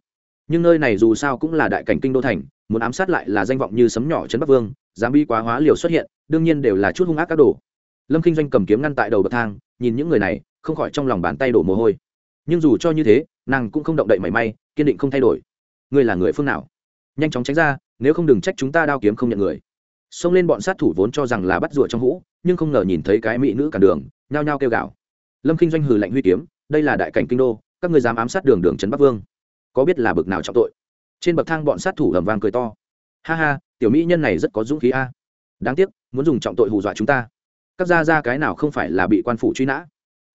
A: Nhưng nơi này dù sao cũng là đại cảnh kinh đô thành muốn ám sát lại là danh vọng như sấm nhỏ trấn bắc vương, dám bi quá hóa liều xuất hiện, đương nhiên đều là chút hung ác các đồ. Lâm k i n h doanh cầm kiếm ngăn tại đầu bậc thang, nhìn những người này, không khỏi trong lòng bàn tay đổ mồ hôi. Nhưng dù cho như thế, nàng cũng không động đậy mảy may, kiên định không thay đổi. Ngươi là người phương nào? Nhanh chóng tránh ra, nếu không đừng trách chúng ta đao kiếm không nhận người. Xông lên bọn sát thủ vốn cho rằng là bắt rùa trong hũ, nhưng không ngờ nhìn thấy cái mỹ nữ cản đường, nhao nhao kêu gạo lâm k i n h doanh hừ lạnh huy kiếm, đây là đại cảnh kinh đô, các người dám ám sát đường đường trấn bắc vương. Có biết là bực nào trọng tội? Trên bậc thang bọn sát thủ ầm vang cười to. Ha ha, tiểu mỹ nhân này rất có dũng khí a. Đáng tiếc, muốn dùng trọng tội hù dọa chúng ta. Các gia ra cái nào không phải là bị quan phủ truy nã?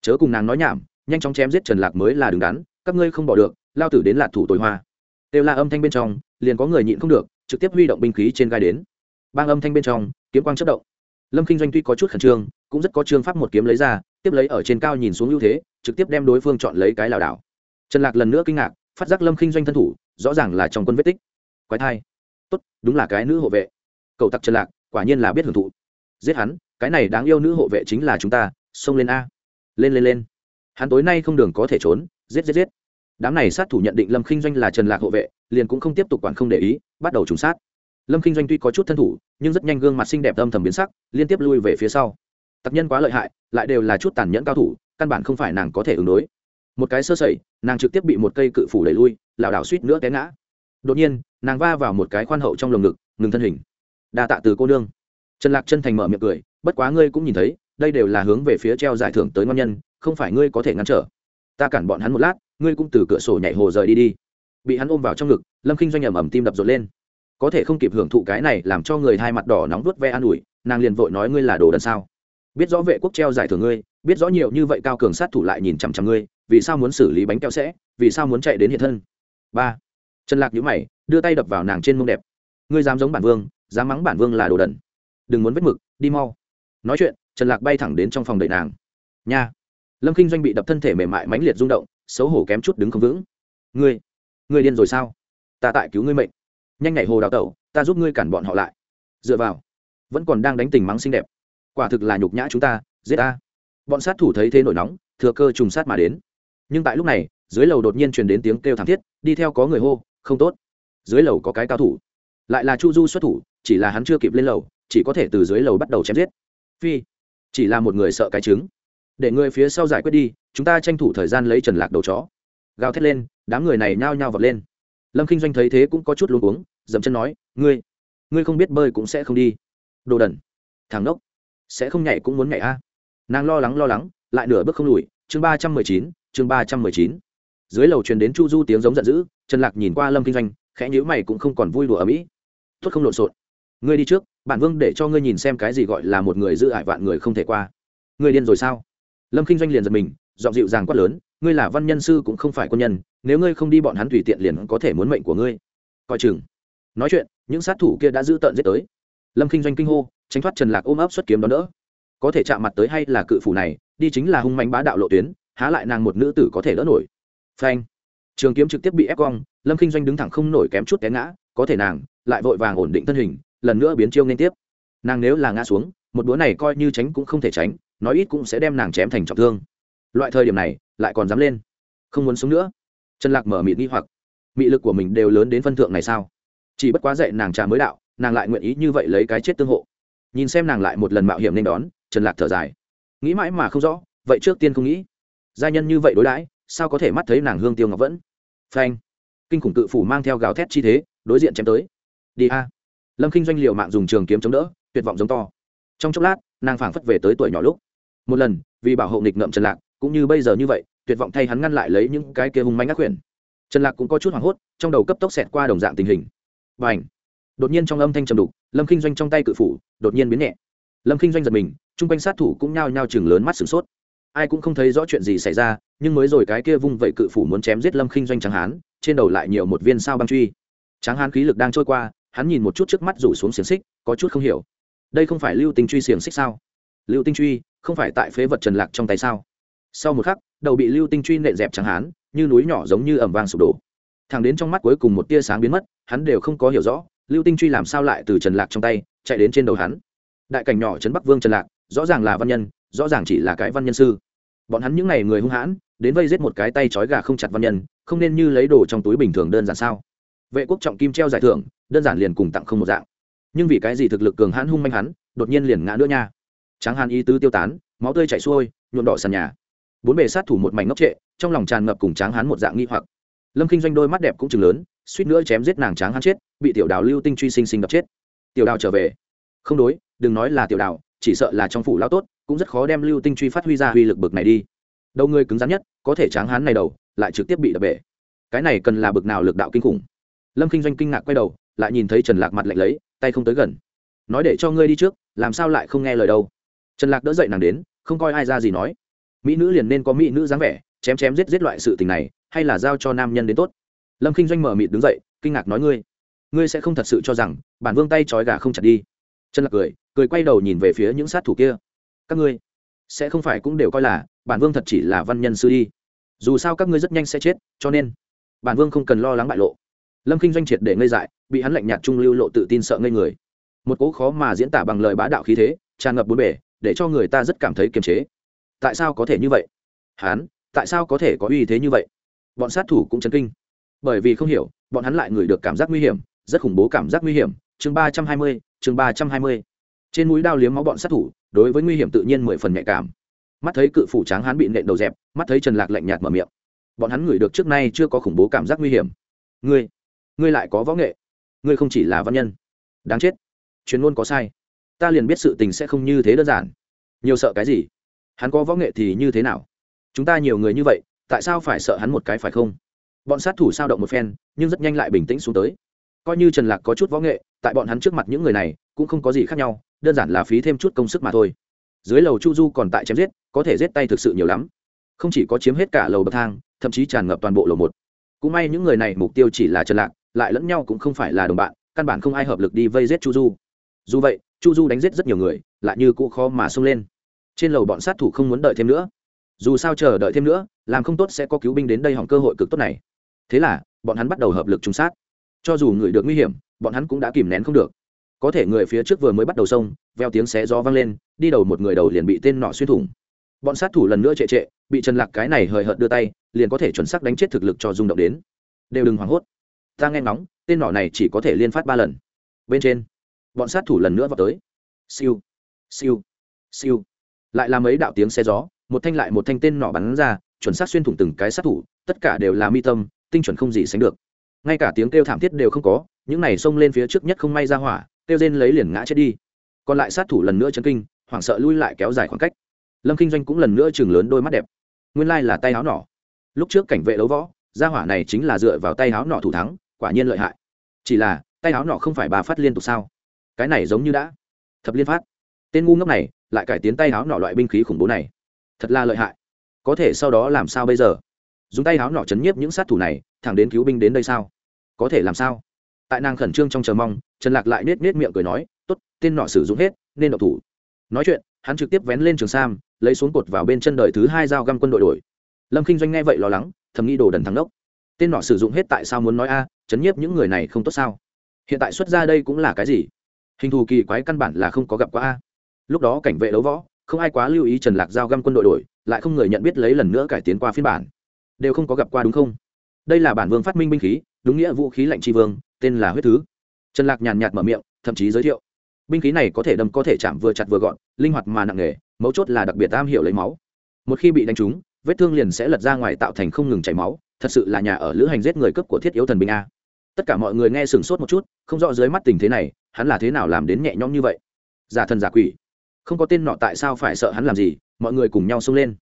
A: Chớ cùng nàng nói nhảm, nhanh chóng chém giết trần lạc mới là đứng đắn, các ngươi không bỏ được, lao tử đến lạc thủ tội hoa. Đều là âm thanh bên trong, liền có người nhịn không được, trực tiếp huy động binh khí trên gai đến. Bang âm thanh bên trong, kiếm quang chất động. Lâm kinh doanh tuy có chút khẩn trương, cũng rất có trương pháp một kiếm lấy ra, tiếp lấy ở trên cao nhìn xuống ưu thế, trực tiếp đem đối phương chọn lấy cái lảo đảo. Trần lạc lần nữa kinh ngạc, phát giác lâm kinh doanh thân thủ rõ ràng là trong quân vết tích. Quái thai. Tốt, đúng là cái nữ hộ vệ. Cậu tặc trần lạc, quả nhiên là biết hưởng thụ. Giết hắn, cái này đáng yêu nữ hộ vệ chính là chúng ta, xông lên a. Lên lên lên. Hắn tối nay không đường có thể trốn, giết giết giết. Đám này sát thủ nhận định lâm khinh doanh là trần lạc hộ vệ, liền cũng không tiếp tục quản không để ý, bắt đầu trùng sát. Lâm khinh doanh tuy có chút thân thủ, nhưng rất nhanh gương mặt xinh đẹp âm thầm biến sắc, liên tiếp lui về phía sau. Tặc nhân quá lợi hại, lại đều là chút tàn nhẫn cao thủ, căn bản không phải nàng có thể ứng đối. Một cái sơ sẩy nàng trực tiếp bị một cây cự phủ đẩy lui, lảo đảo suýt nữa té ngã. Đột nhiên, nàng va vào một cái khoan hậu trong lồng ngực, ngừng thân hình. Đa tạ từ cô nương. Trần lạc chân thành mở miệng cười, bất quá ngươi cũng nhìn thấy, đây đều là hướng về phía treo giải thưởng tới ngon nhân, không phải ngươi có thể ngăn trở. Ta cản bọn hắn một lát, ngươi cũng từ cửa sổ nhảy hồ rời đi đi. Bị hắn ôm vào trong ngực, lâm k i n h doanh ẩm ẩm tim đập rột lên. Có thể không kịp hưởng thụ cái này làm cho người hai mặt đỏ nóng vuốt ve an ủi, nàng liền vội nói ngươi là đồ đần sao? Biết rõ vệ quốc treo giải thưởng ngươi, biết rõ nhiều như vậy cao cường sát thủ lại nhìn chằm chằm ngươi vì sao muốn xử lý bánh keo sẽ, vì sao muốn chạy đến hiện thân? Ba, trần lạc nhữ mày, đưa tay đập vào nàng trên mông đẹp. Ngươi dám giống bản vương, dám mắng bản vương là đồ đần. Đừng muốn vết mực, đi mau. Nói chuyện, trần lạc bay thẳng đến trong phòng đợi nàng. Nha. Lâm k i n h doanh bị đập thân thể mềm mại mãnh liệt rung động, xấu hổ kém chút đứng không vững. Ngươi ngươi điên rồi sao? Ta tại cứu ngươi mệnh. Nhanh nhảy hồ đào tẩu, ta giúp ngươi cản bọn họ lại. Dựa vào, vẫn còn đang đánh tình mắng xinh đẹp. Quả thực là nhục nhã chúng ta, giết ta. Bọn sát thủ thấy thế nổi nóng, thừa cơ trùng sát mà đến nhưng tại lúc này, dưới lầu đột nhiên truyền đến tiếng kêu thảm thiết, đi theo có người hô, không tốt. Dưới lầu có cái cao thủ. Lại là chu du xuất thủ, chỉ là hắn chưa kịp lên lầu, chỉ có thể từ dưới lầu bắt đầu chém giết. Phi, chỉ là một người sợ cái trứng. Để người phía sau giải quyết đi, chúng ta tranh thủ thời gian lấy trần lạc đầu chó. Gào thét lên, đám người này nhao nhao vật lên. Lâm k i n h doanh thấy thế cũng có chút luôn uống dậm chân nói, ngươi ngươi không biết bơi cũng sẽ không đi. Đồ đần, thằng đốc sẽ không nhảy cũng muốn nhảy a. Nàng lo lắng lo lắng, lại nửa bước không lùi. Chương ba trăm mười chín chương ba trăm mười chín. Dưới lầu truyền đến chu du tiếng giống giận dữ, trần lạc nhìn qua lâm kinh doanh, khẽ nhữ mày cũng không còn vui đùa ở mỹ. Tuất không lộn xộn. Ngươi đi trước, bản vương để cho ngươi nhìn xem cái gì gọi là một người giữ ải vạn người không thể qua. Ngươi điên rồi sao? Lâm kinh doanh liền giật mình dọn dịu dàng quát lớn, ngươi là văn nhân sư cũng không phải quân nhân, nếu ngươi không đi bọn hắn tùy tiện liền có thể muốn mệnh của ngươi. Coi chừng. Nói chuyện, những sát thủ kia đã giữ tợn giết tới. Lâm kinh doanh kinh hô, tránh thoát trần lạc ôm ấp xuất kiếm đó nữa có thể chạm mặt tới hay là cự phủ này, đi chính là hung mạnh bá đạo lộ tuyến há lại nàng một nữ tử có thể đỡ nổi. Phanh. Trường kiếm trực tiếp bị ép cong, lâm k i n h doanh đứng thẳng không nổi kém chút té ngã, có thể nàng lại vội vàng ổn định thân hình, lần nữa biến chiêu liên tiếp. Nàng nếu là ngã xuống, một búa này coi như tránh cũng không thể tránh, nói ít cũng sẽ đem nàng chém thành trọng thương. Loại thời điểm này, lại còn dám lên. Không muốn sống nữa. Trần lạc mở mịt nghi hoặc. Mị lực của mình đều lớn đến phân thượng này sao? Chỉ bất quá dạy nàng trà mới đạo, nàng lại nguyện ý như vậy lấy cái chết tương hộ. Nhìn xem nàng lại một lần mạo hiểm nên đón, trần lạc thở dài. Nghĩ mãi mà không rõ, vậy trước tiên không nghĩ gia nhân như vậy đối đãi, sao có thể mắt thấy nàng hương tiêu ngọc vẫn? Phanh. Kinh khủng cự phủ mang theo gào thét chi thế, đối diện chém tới. Đi a. Lâm kinh doanh liều mạng dùng trường kiếm chống đỡ, tuyệt vọng giống to. Trong chốc lát, nàng phảng phất về tới tuổi nhỏ lúc. Một lần, vì bảo hộ nghịch ngợm trần lạc, cũng như bây giờ như vậy, tuyệt vọng thay hắn ngăn lại lấy những cái kia hung manh ác quyển trần lạc cũng có chút hoảng hốt, trong đầu cấp tốc xẹt qua đồng dạng tình hình. Và ảnh đột nhiên trong âm thanh trầm đục, lâm kinh doanh trong tay cự phủ đột nhiên biến nhẹ. Lâm kinh doanh giật mình, chung quanh sát thủ cũng nhao nhao chừng lớn mắt sửng sốt ai cũng không thấy rõ chuyện gì xảy ra, nhưng mới rồi cái kia vung vậy cự phủ muốn chém giết lâm khinh doanh Tráng hán, trên đầu lại nhiều một viên sao băng truy. Tráng hán khí lực đang trôi qua, hắn nhìn một chút trước mắt rủ xuống xiềng xích, có chút không hiểu. Đây không phải lưu tinh truy xiềng xích sao? Lưu tinh truy, không phải tại phế vật trần lạc trong tay sao? Sau một khắc, đầu bị lưu tinh truy nện dẹp Tráng hán, như núi nhỏ giống như ẩm vang sụp đổ. Thẳng đến trong mắt cuối cùng một tia sáng biến mất, hắn đều không có hiểu rõ, lưu tinh truy làm sao lại từ trần lạc trong tay, chạy đến trên đầu hắn. Đại cảnh nhỏ trấn bắc vương trần lạc, rõ ràng là văn nhân rõ ràng chỉ là cái văn nhân sư. Bọn hắn những n à y người hung hãn, đến vây giết một cái tay trói gà không chặt văn nhân, không nên như lấy đồ trong túi bình thường đơn giản sao? Vệ quốc trọng kim treo giải thưởng, đơn giản liền cùng tặng không một dạng. Nhưng vì cái gì thực lực cường hãn hung manh hắn, đột nhiên liền ngã nữa nha. Tráng hàn ý tứ tiêu tán, máu tươi chảy xuôi, nhuộm đỏ sàn nhà. Bốn bề sát thủ một mảnh ngốc trệ, trong lòng tràn ngập cùng tráng hán một dạng nghi hoặc. Lâm k i n h doanh đôi mắt đẹp cũng chừng lớn, suýt nữa chém giết nàng tráng hán chết, bị tiểu đào lưu tinh truy sinh sinh đập chết. Tiểu đào trở về. Không đối, đừng nói là tiểu đào, chỉ sợ là trong phủ lao tốt cũng rất khó đem lưu tinh truy phát huy ra uy lực bực này đi. Đầu người cứng rắn nhất, có thể tráng hán này đầu, lại trực tiếp bị đập bể. Cái này cần là bực nào lực đạo kinh khủng. Lâm Kinh doanh kinh ngạc quay đầu, lại nhìn thấy trần lạc mặt lạnh lấy, tay không tới gần. Nói để cho ngươi đi trước, làm sao lại không nghe lời đâu. Trần lạc đỡ dậy nàng đến, không coi ai ra gì nói. Mỹ nữ liền nên có mỹ nữ dáng vẻ, chém chém giết giết loại sự tình này, hay là giao cho nam nhân đến tốt. Lâm Kinh doanh mở mịt đứng dậy, kinh ngạc nói ngươi ngươi sẽ không thật sự cho rằng bản vương tay trói gà không chặt đi. Trần lạc cười cười quay đầu nhìn về phía những sát thủ kia các ngươi sẽ không phải cũng đều coi là bản vương thật chỉ là văn nhân sư đi. Dù sao các ngươi rất nhanh sẽ chết, cho nên bản vương không cần lo lắng bại lộ. Lâm k i n h doanh triệt để ngây dại, bị hắn lạnh nhạt trung lưu lộ tự tin sợ ngây người. Một cỗ khó mà diễn tả bằng lời bá đạo khí thế, tràn ngập bốn bể để cho người ta rất cảm thấy kiềm chế. Tại sao có thể như vậy? Hán, tại sao có thể có uy thế như vậy? Bọn sát thủ cũng chấn kinh. Bởi vì không hiểu, bọn hắn lại ngửi được cảm giác nguy hiểm, rất khủng bố cảm giác nguy hiểm. Chương ba trăm hai mươi, chương ba trăm hai mươi trên mũi đao liếm máu bọn sát thủ, đối với nguy hiểm tự nhiên mười phần nhạy cảm. Mắt thấy cự phủ tráng hắn bị nện đầu dẹp, mắt thấy trần lạc lạnh nhạt mở miệng. Bọn hắn ngửi được trước nay chưa có khủng bố cảm giác nguy hiểm. Ngươi ngươi lại có võ nghệ. Ngươi không chỉ là văn nhân. Đáng chết. Chuyên môn có sai. Ta liền biết sự tình sẽ không như thế đơn giản. Nhiều sợ cái gì? Hắn có võ nghệ thì như thế nào? Chúng ta nhiều người như vậy, tại sao phải sợ hắn một cái phải không? Bọn sát thủ sao động một phen, nhưng rất nhanh lại bình tĩnh xuống tới. Coi như trần lạc có chút võ nghệ, tại bọn hắn trước mặt những người này cũng không có gì khác nhau, đơn giản là phí thêm chút công sức mà thôi. Dưới lầu chu du còn tại chém giết, có thể giết tay thực sự nhiều lắm. Không chỉ có chiếm hết cả lầu bậc thang, thậm chí tràn ngập toàn bộ lầu một. Cũng may những người này mục tiêu chỉ là trần lạc, lại lẫn nhau cũng không phải là đồng bạn, căn bản không ai hợp lực đi vây giết chu du. Dù vậy, chu du đánh giết rất nhiều người, lại như cũ khó mà xông lên. Trên lầu bọn sát thủ không muốn đợi thêm nữa. Dù sao chờ đợi thêm nữa, làm không tốt sẽ có cứu binh đến đây hỏng cơ hội cực tốt này. Thế là, bọn hắn bắt đầu hợp lực trùng sát. Cho dù người được nguy hiểm, bọn hắn cũng đã kìm nén không được có thể người phía trước vừa mới bắt đầu xông veo tiếng xé gió vang lên, đi đầu một người đầu liền bị tên nọ xuyên thủng. Bọn sát thủ lần nữa trệ trệ, bị trần lạc cái này hời hợt đưa tay, liền có thể chuẩn xác đánh chết thực lực cho rung động đến. Đều đừng hoảng hốt. Ta nghe ngóng, tên nọ này chỉ có thể liên phát ba lần. Bên trên, bọn sát thủ lần nữa vào tới. Siêu siêu siêu. Lại là mấy đạo tiếng xe gió, một thanh lại một thanh tên nọ bắn ra, chuẩn xác xuyên thủng từng cái sát thủ, tất cả đều là mi tâm, tinh chuẩn không gì sánh được. Ngay cả tiếng kêu thảm thiết đều không có, những này xông lên phía trước nhất không may ra hỏa kêu rên lấy liền ngã chết đi. Còn lại sát thủ lần nữa chấn kinh, hoảng sợ lui lại kéo dài khoảng cách. Lâm kinh doanh cũng lần nữa chừng lớn đôi mắt đẹp. Nguyên lai là tay áo nỏ. Lúc trước cảnh vệ đấu võ, gia hỏa này chính là dựa vào tay áo nỏ thủ thắng, quả nhiên lợi hại. Chỉ là, tay áo nỏ không phải bà phát liên tục sao? Cái này giống như đã thập liên phát. Tên ngu ngốc này lại cải tiến tay áo nỏ loại binh khí khủng bố này. Thật là lợi hại. Có thể sau đó làm sao bây giờ? Dùng tay áo nỏ chấn nhiếp những sát thủ này, thẳng đến cứu binh đến đây sao? Có thể làm sao? Tại nàng khẩn trương trong chờ mong, trần lạc lại nết nết miệng cười nói, tốt, tên nọ sử dụng hết, nên độc thủ. Nói chuyện, hắn trực tiếp vén lên trường sam, lấy xuống cột vào bên chân đời thứ hai dao găm quân đội đổi. Lâm kinh doanh nghe vậy lo lắng, thầm nghĩ đồ đần thắng đốc tên nọ sử dụng hết tại sao muốn nói a, chấn nhiếp những người này không tốt sao? Hiện tại xuất ra đây cũng là cái gì? Hình thù kỳ quái căn bản là không có gặp qua a. Lúc đó cảnh vệ đấu võ, không ai quá lưu ý trần lạc giao găm quân đội đổi, lại không người nhận biết lấy lần nữa cải tiến qua phiên bản. Đều không có gặp qua đúng không? Đây là bản vương phát minh binh khí, đúng nghĩa vũ khí lạnh tri vương tên là huyết thứ. Trần lạc nhàn nhạt mở miệng, thậm chí giới thiệu. Binh khí này có thể đâm, có thể chạm vừa chặt vừa gọn, linh hoạt mà nặng nghề. mấu chốt là đặc biệt am hiểu lấy máu. Một khi bị đánh trúng, vết thương liền sẽ lật ra ngoài tạo thành không ngừng chảy máu, thật sự là nhà ở lữ hành giết người cấp của thiết yếu thần binh a. Tất cả mọi người nghe sửng sốt một chút, không rõ dưới mắt tình thế này, hắn là thế nào làm đến nhẹ nhõm như vậy? Giả thần giả quỷ. Không có tên nọ tại sao phải sợ hắn làm gì, mọi người cùng nhau xông lên.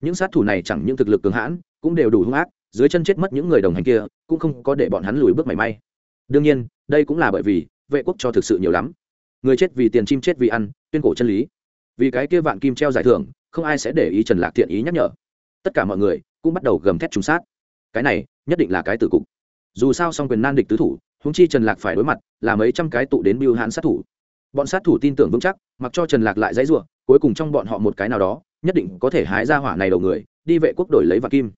A: Những sát thủ này chẳng những thực lực cường hãn, cũng đều đủ hung ác, dưới chân chết mất những người đồng hành kia, cũng không có để bọn hắn lùi bước mảy may đương nhiên, đây cũng là bởi vì vệ quốc cho thực sự nhiều lắm. Người chết vì tiền, chim chết vì ăn, tuyên cổ chân lý. Vì cái kia vạn kim treo giải thưởng, không ai sẽ để ý trần lạc thiện ý nhắc nhở. Tất cả mọi người cũng bắt đầu gầm thét trúng sát. Cái này nhất định là cái tử cục. Dù sao song quyền nan địch tứ thủ húng chi trần lạc phải đối mặt, là mấy trăm cái tụ đến biêu hãn sát thủ. Bọn sát thủ tin tưởng vững chắc, mặc cho trần lạc lại dãy ruộng cuối cùng trong bọn họ một cái nào đó, nhất định có thể hái ra hỏa này đầu người, đi vệ quốc đổi lấy vạn kim.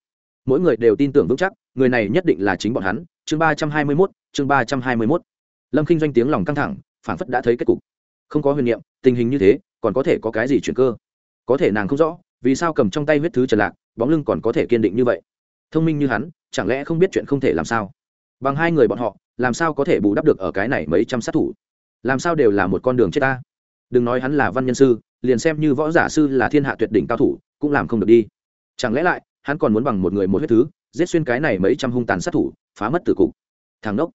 A: Mỗi người đều tin tưởng vững chắc, người này nhất định là chính bọn hắn chương ba trăm hai mươi mốt, chương ba trăm hai mươi mốt. Lâm kinh doanh tiếng lòng căng thẳng phản phất đã thấy kết cục. Không có huyền niệm, tình hình như thế, còn có thể có cái gì chuyển cơ? Có thể nàng không rõ, vì sao cầm trong tay huyết thứ trần lạc, bóng lưng còn có thể kiên định như vậy? Thông minh như hắn, chẳng lẽ không biết chuyện không thể làm sao? Bằng hai người bọn họ, làm sao có thể bù đắp được ở cái này mấy trăm sát thủ? Làm sao đều là một con đường chết ta? Đừng nói hắn là văn nhân sư, liền xem như võ giả sư là thiên hạ tuyệt đỉnh cao thủ, cũng làm không được đi. Chẳng lẽ lại hắn còn muốn bằng một người một huyết thứ giết xuyên cái này mấy trăm hung tàn sát thủ phá mất tử cục. Thằng đốc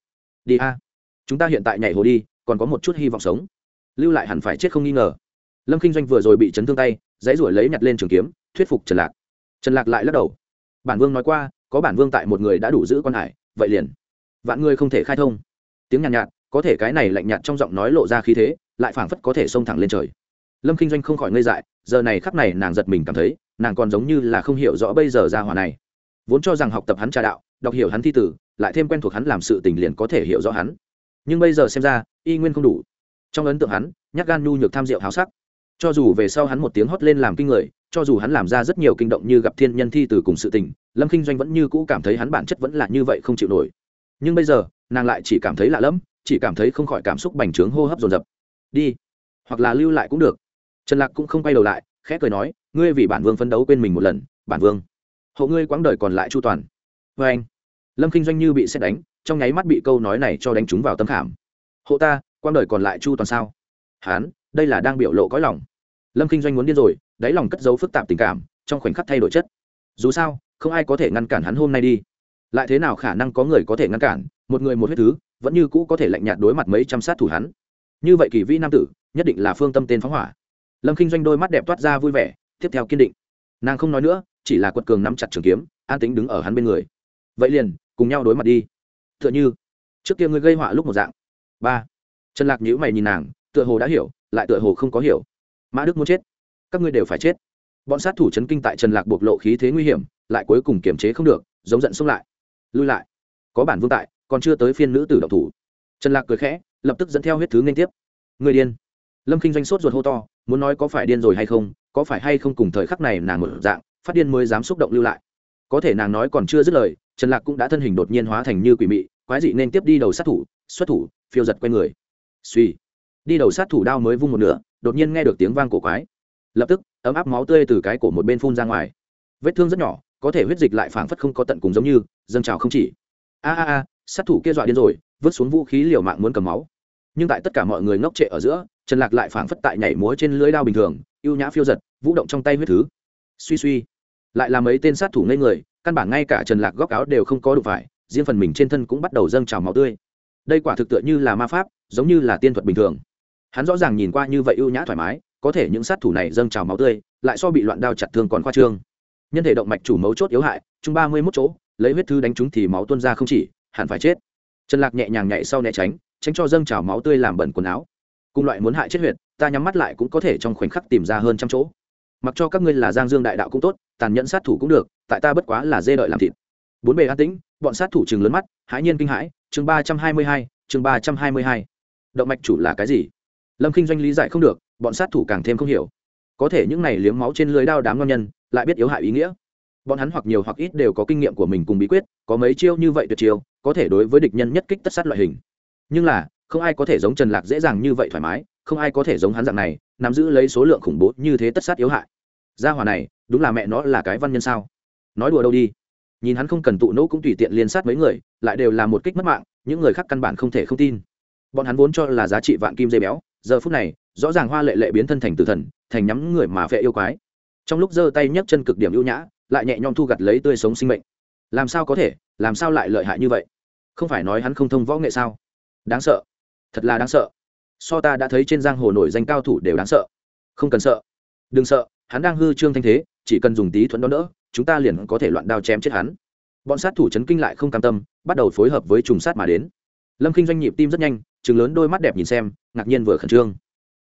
A: đi a. Chúng ta hiện tại nhảy hồ đi còn có một chút hy vọng sống. Lưu lại hẳn phải chết không nghi ngờ. Lâm k i n h doanh vừa rồi bị chấn thương tay dãy ruổi lấy nhặt lên trường kiếm thuyết phục trần lạc. Trần lạc lại lắc đầu. Bản vương nói qua có bản vương tại một người đã đủ giữ con hải vậy liền. Vạn người không thể khai thông. Tiếng nhàn nhạt, nhạt có thể cái này lạnh nhạt trong giọng nói lộ ra khí thế lại phảng phất có thể xông thẳng lên trời. Lâm k i n h doanh không khỏi ngây dại giờ này khắp này nàng giật mình cảm thấy nàng còn giống như là không hiểu rõ bây giờ ra hòa này. Vốn cho rằng học tập hắn trà đạo, đọc hiểu hắn thi tử, lại thêm quen thuộc hắn làm sự tình liền có thể hiểu rõ hắn. Nhưng bây giờ xem ra, y nguyên không đủ. Trong ấn tượng hắn nhắc gan nhu nhược tham diệu háo sắc. Cho dù về sau hắn một tiếng hót lên làm kinh người, cho dù hắn làm ra rất nhiều kinh động như gặp thiên nhân thi từ cùng sự tình, lâm kinh doanh vẫn như cũ cảm thấy hắn bản chất vẫn là như vậy không chịu nổi. Nhưng bây giờ, nàng lại chỉ cảm thấy lạ lẫm, chỉ cảm thấy không khỏi cảm xúc bành trướng hô hấp dồn dập. Đi, hoặc là lưu lại cũng được. Trần lạc cũng không quay đầu lại khẽ cười nói, ngươi vì bản vương phấn đấu quên mình một lần, bản vương. Hậu ngươi quãng đời còn lại chu toàn. Vê anh, lâm kinh doanh như bị xét đánh, trong nháy mắt bị câu nói này cho đánh trúng vào tâm khảm. Hộ ta, quãng đời còn lại chu toàn sao? Hán, đây là đang biểu lộ cõi lòng. Lâm kinh doanh muốn điên rồi, đáy lòng cất giấu phức tạp tình cảm, trong khoảnh khắc thay đổi chất. Dù sao, không ai có thể ngăn cản hắn hôm nay đi. Lại thế nào khả năng có người có thể ngăn cản, một người một huyết thứ, vẫn như cũ có thể lạnh nhạt đối mặt mấy trăm sát thủ hắn. Như vậy kỳ vĩ nam tử, nhất định là phương tâm tên phóng hỏa lâm k i n h doanh đôi mắt đẹp toát ra vui vẻ, tiếp theo kiên định. Nàng không nói nữa, chỉ là quật cường nắm chặt trường kiếm, an tính đứng ở hắn bên người. Vậy liền, cùng nhau đối mặt đi. T h ư ợ n h ư trước kia ngươi gây họa lúc một dạng. Ba. Trần lạc nhữ mày nhìn nàng, tựa hồ đã hiểu, lại tựa hồ không có hiểu. Mã đức muốn chết. Các ngươi đều phải chết. Bọn sát thủ chấn kinh tại trần lạc bộc lộ khí thế nguy hiểm, lại cuối cùng kiềm chế không được, giống giận xông lại. Lui lại. Có bản vương tại, còn chưa tới phiên nữ tử độc thủ. Trần lạc cười khẽ, lập tức dẫn theo huyết thứ nên tiếp. Người điên. Lâm k i n h doanh sốt ruột hô to muốn nói có phải điên rồi hay không, có phải hay không cùng thời khắc này nàng một dạng, phát điên mới dám xúc động lưu lại. Có thể nàng nói còn chưa dứt lời, trần lạc cũng đã thân hình đột nhiên hóa thành như quỷ mị, quái dị nên tiếp đi đầu sát thủ, xuất thủ, phiêu giật q u a y người. Suy đi đầu sát thủ đao mới vung một nửa, đột nhiên nghe được tiếng vang cổ quái. Lập tức, ấm áp máu tươi từ cái cổ một bên phun ra ngoài. Vết thương rất nhỏ, có thể huyết dịch lại phảng phất không có tận cùng giống như, dâng trào không chỉ. A a a, sát thủ kia dọa điên rồi, vứt xuống vũ khí liều mạng muốn cầm máu. Nhưng tại tất cả mọi người ngốc trệ ở giữa trần lạc lại phảng phất tại nhảy múa trên lưới đao bình thường, ưu nhã phiêu giật, vũ động trong tay huyết thứ. Suy suy, lại là mấy tên sát thủ ngây người, căn bản ngay cả trần lạc góc áo đều không có đủ phải, riêng phần mình trên thân cũng bắt đầu dâng trào máu tươi. Đây quả thực tựa như là ma pháp, giống như là tiên thuật bình thường. Hắn rõ ràng nhìn qua như vậy ưu nhã thoải mái, có thể những sát thủ này dâng trào máu tươi, lại so bị loạn đao chặt thương còn khoa trương. Nhân thể động mạch chủ mấu chốt yếu hại, chung ba mươi mốt chỗ, lấy huyết thư đánh chúng thì máu tuôn ra không chỉ, hẳn phải chết. Trần lạc nhẹ nhàng nhảy sau né tránh tránh cho dâng trào máu tươi làm bẩn quần áo cùng loại muốn hại chết huyệt, ta nhắm mắt lại cũng có thể trong khoảnh khắc tìm ra hơn trăm chỗ. Mặc cho các ngươi là giang dương đại đạo cũng tốt, tàn nhẫn sát thủ cũng được, tại ta bất quá là dê đợi làm thịt. Bốn bề an tĩnh, bọn sát thủ chừng lớn mắt, hãi nhiên kinh hãi, chương ba trăm hai mươi hai, chương ba trăm hai mươi hai. Động mạch chủ là cái gì? Lâm kinh doanh lý giải không được, bọn sát thủ càng thêm không hiểu. Có thể những này liếm máu trên lưới đao đám ngon nhân, lại biết yếu hại ý nghĩa. Bọn hắn hoặc nhiều hoặc ít đều có kinh nghiệm của mình cùng bí quyết, có mấy chiêu như vậy tuyệt chiêu, có thể đối với địch nhân nhất kích tất sát loại hình. Nhưng là không ai có thể giống trần lạc dễ dàng như vậy thoải mái, không ai có thể giống hắn dạng này, nắm giữ lấy số lượng khủng bố như thế tất sát yếu hại. Gia hòa này, đúng là mẹ nó là cái văn nhân sao? Nói đùa đâu đi. Nhìn hắn không cần tụ nỗ cũng tùy tiện liên sát mấy người, lại đều là một kích mất mạng, những người khác căn bản không thể không tin. Bọn hắn vốn cho là giá trị vạn kim dây béo, giờ phút này, rõ ràng hoa lệ lệ biến thân thành tử thần, thành nhắm người mà vệ yêu quái. Trong lúc giơ tay nhấc chân cực điểm ưu nhã, lại nhẹ nhõm thu gặt lấy tươi sống sinh mệnh. Làm sao có thể, làm sao lại lợi hại như vậy? Không phải nói hắn không thông võ nghệ sao? Đáng sợ thật là đáng sợ. So ta đã thấy trên giang hồ nổi danh cao thủ đều đáng sợ. Không cần sợ. Đừng sợ, hắn đang hư trương thanh thế, chỉ cần dùng tí thuẫn đó nữa chúng ta liền có thể loạn đao chém chết hắn. Bọn sát thủ chấn kinh lại không cam tâm, bắt đầu phối hợp với trùng sát mà đến. Lâm kinh doanh nhịp tim rất nhanh chừng lớn đôi mắt đẹp nhìn xem, ngạc nhiên vừa khẩn trương.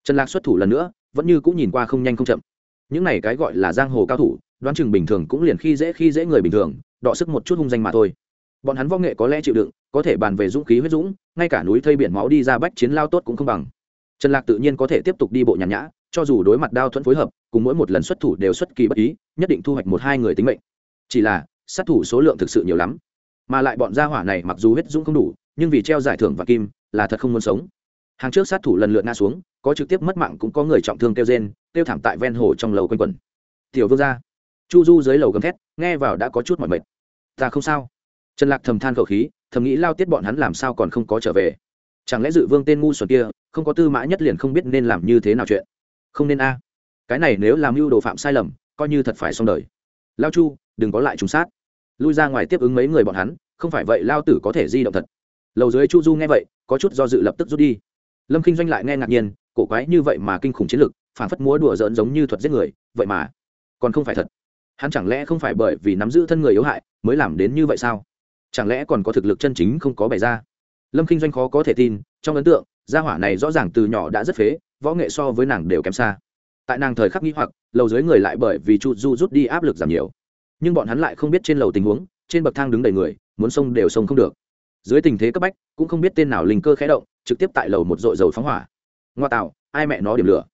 A: Trần lạc xuất thủ lần nữa, vẫn như cũng nhìn qua không nhanh không chậm. Những này cái gọi là giang hồ cao thủ, đoán chừng bình thường cũng liền khi dễ khi dễ người bình thường, đọ sức một chút hung danh mà thôi bọn hắn võ nghệ có lẽ chịu đựng, có thể bàn về dũng khí huyết dũng, ngay cả núi thây biển máu đi ra bách chiến lao tốt cũng không bằng. Trần lạc tự nhiên có thể tiếp tục đi bộ nhàn nhã, cho dù đối mặt đao thuẫn phối hợp, cùng mỗi một lần xuất thủ đều xuất kỳ bất ý, nhất định thu hoạch một hai người tính mệnh. Chỉ là, sát thủ số lượng thực sự nhiều lắm. Mà lại bọn gia hỏa này mặc dù huyết dũng không đủ, nhưng vì treo giải thưởng và kim, là thật không muốn sống. Hàng trước sát thủ lần lượt nga xuống, có trực tiếp mất mạng cũng có người trọng thương kêu rên, kêu thảm tại ven hồ trong lầu quanh quần. tiểu vương gia, chu du dưới lầu gầm thét, nghe vào đã có chút mỏi mệt. Ta không sao trần lạc thầm than khẩu khí, thầm nghĩ lao tiết bọn hắn làm sao còn không có trở về. Chẳng lẽ dự vương tên ngu xuẩn kia, không có tư mã nhất liền không biết nên làm như thế nào chuyện? Không nên a. À. Cái này nếu làm mưu đồ phạm sai lầm, coi như thật phải xong đời. Lao chu, đừng có lại trùng sát. Lui ra ngoài tiếp ứng mấy người bọn hắn, không phải vậy lao tử có thể di động thật. Lầu dưới chu du nghe vậy, có chút do dự lập tức rút đi. Lâm kinh doanh lại nghe ngạc nhiên, cổ quái như vậy mà kinh khủng chiến lực phản phất múa đùa giỡn giống như thuật giết người, vậy mà còn không phải thật. Hắn chẳng lẽ không phải bởi vì nắm giữ thân người yếu hại, mới làm đến như vậy sao? Chẳng lẽ còn có thực lực chân chính không có bày ra? Lâm k i n h doanh khó có thể tin, trong ấn tượng, gia hỏa này rõ ràng từ nhỏ đã rất phế, võ nghệ so với nàng đều kém xa. Tại nàng thời khắc nghĩ hoặc, lầu dưới người lại bởi vì chu du rút đi áp lực giảm nhiều. Nhưng bọn hắn lại không biết trên lầu tình huống, trên bậc thang đứng đầy người, muốn xông đều xông không được. Dưới tình thế cấp bách, cũng không biết tên nào linh cơ khé động, trực tiếp tại lầu một dội dầu phóng hỏa. Ngoa tạo, ai mẹ nó điểm lửa?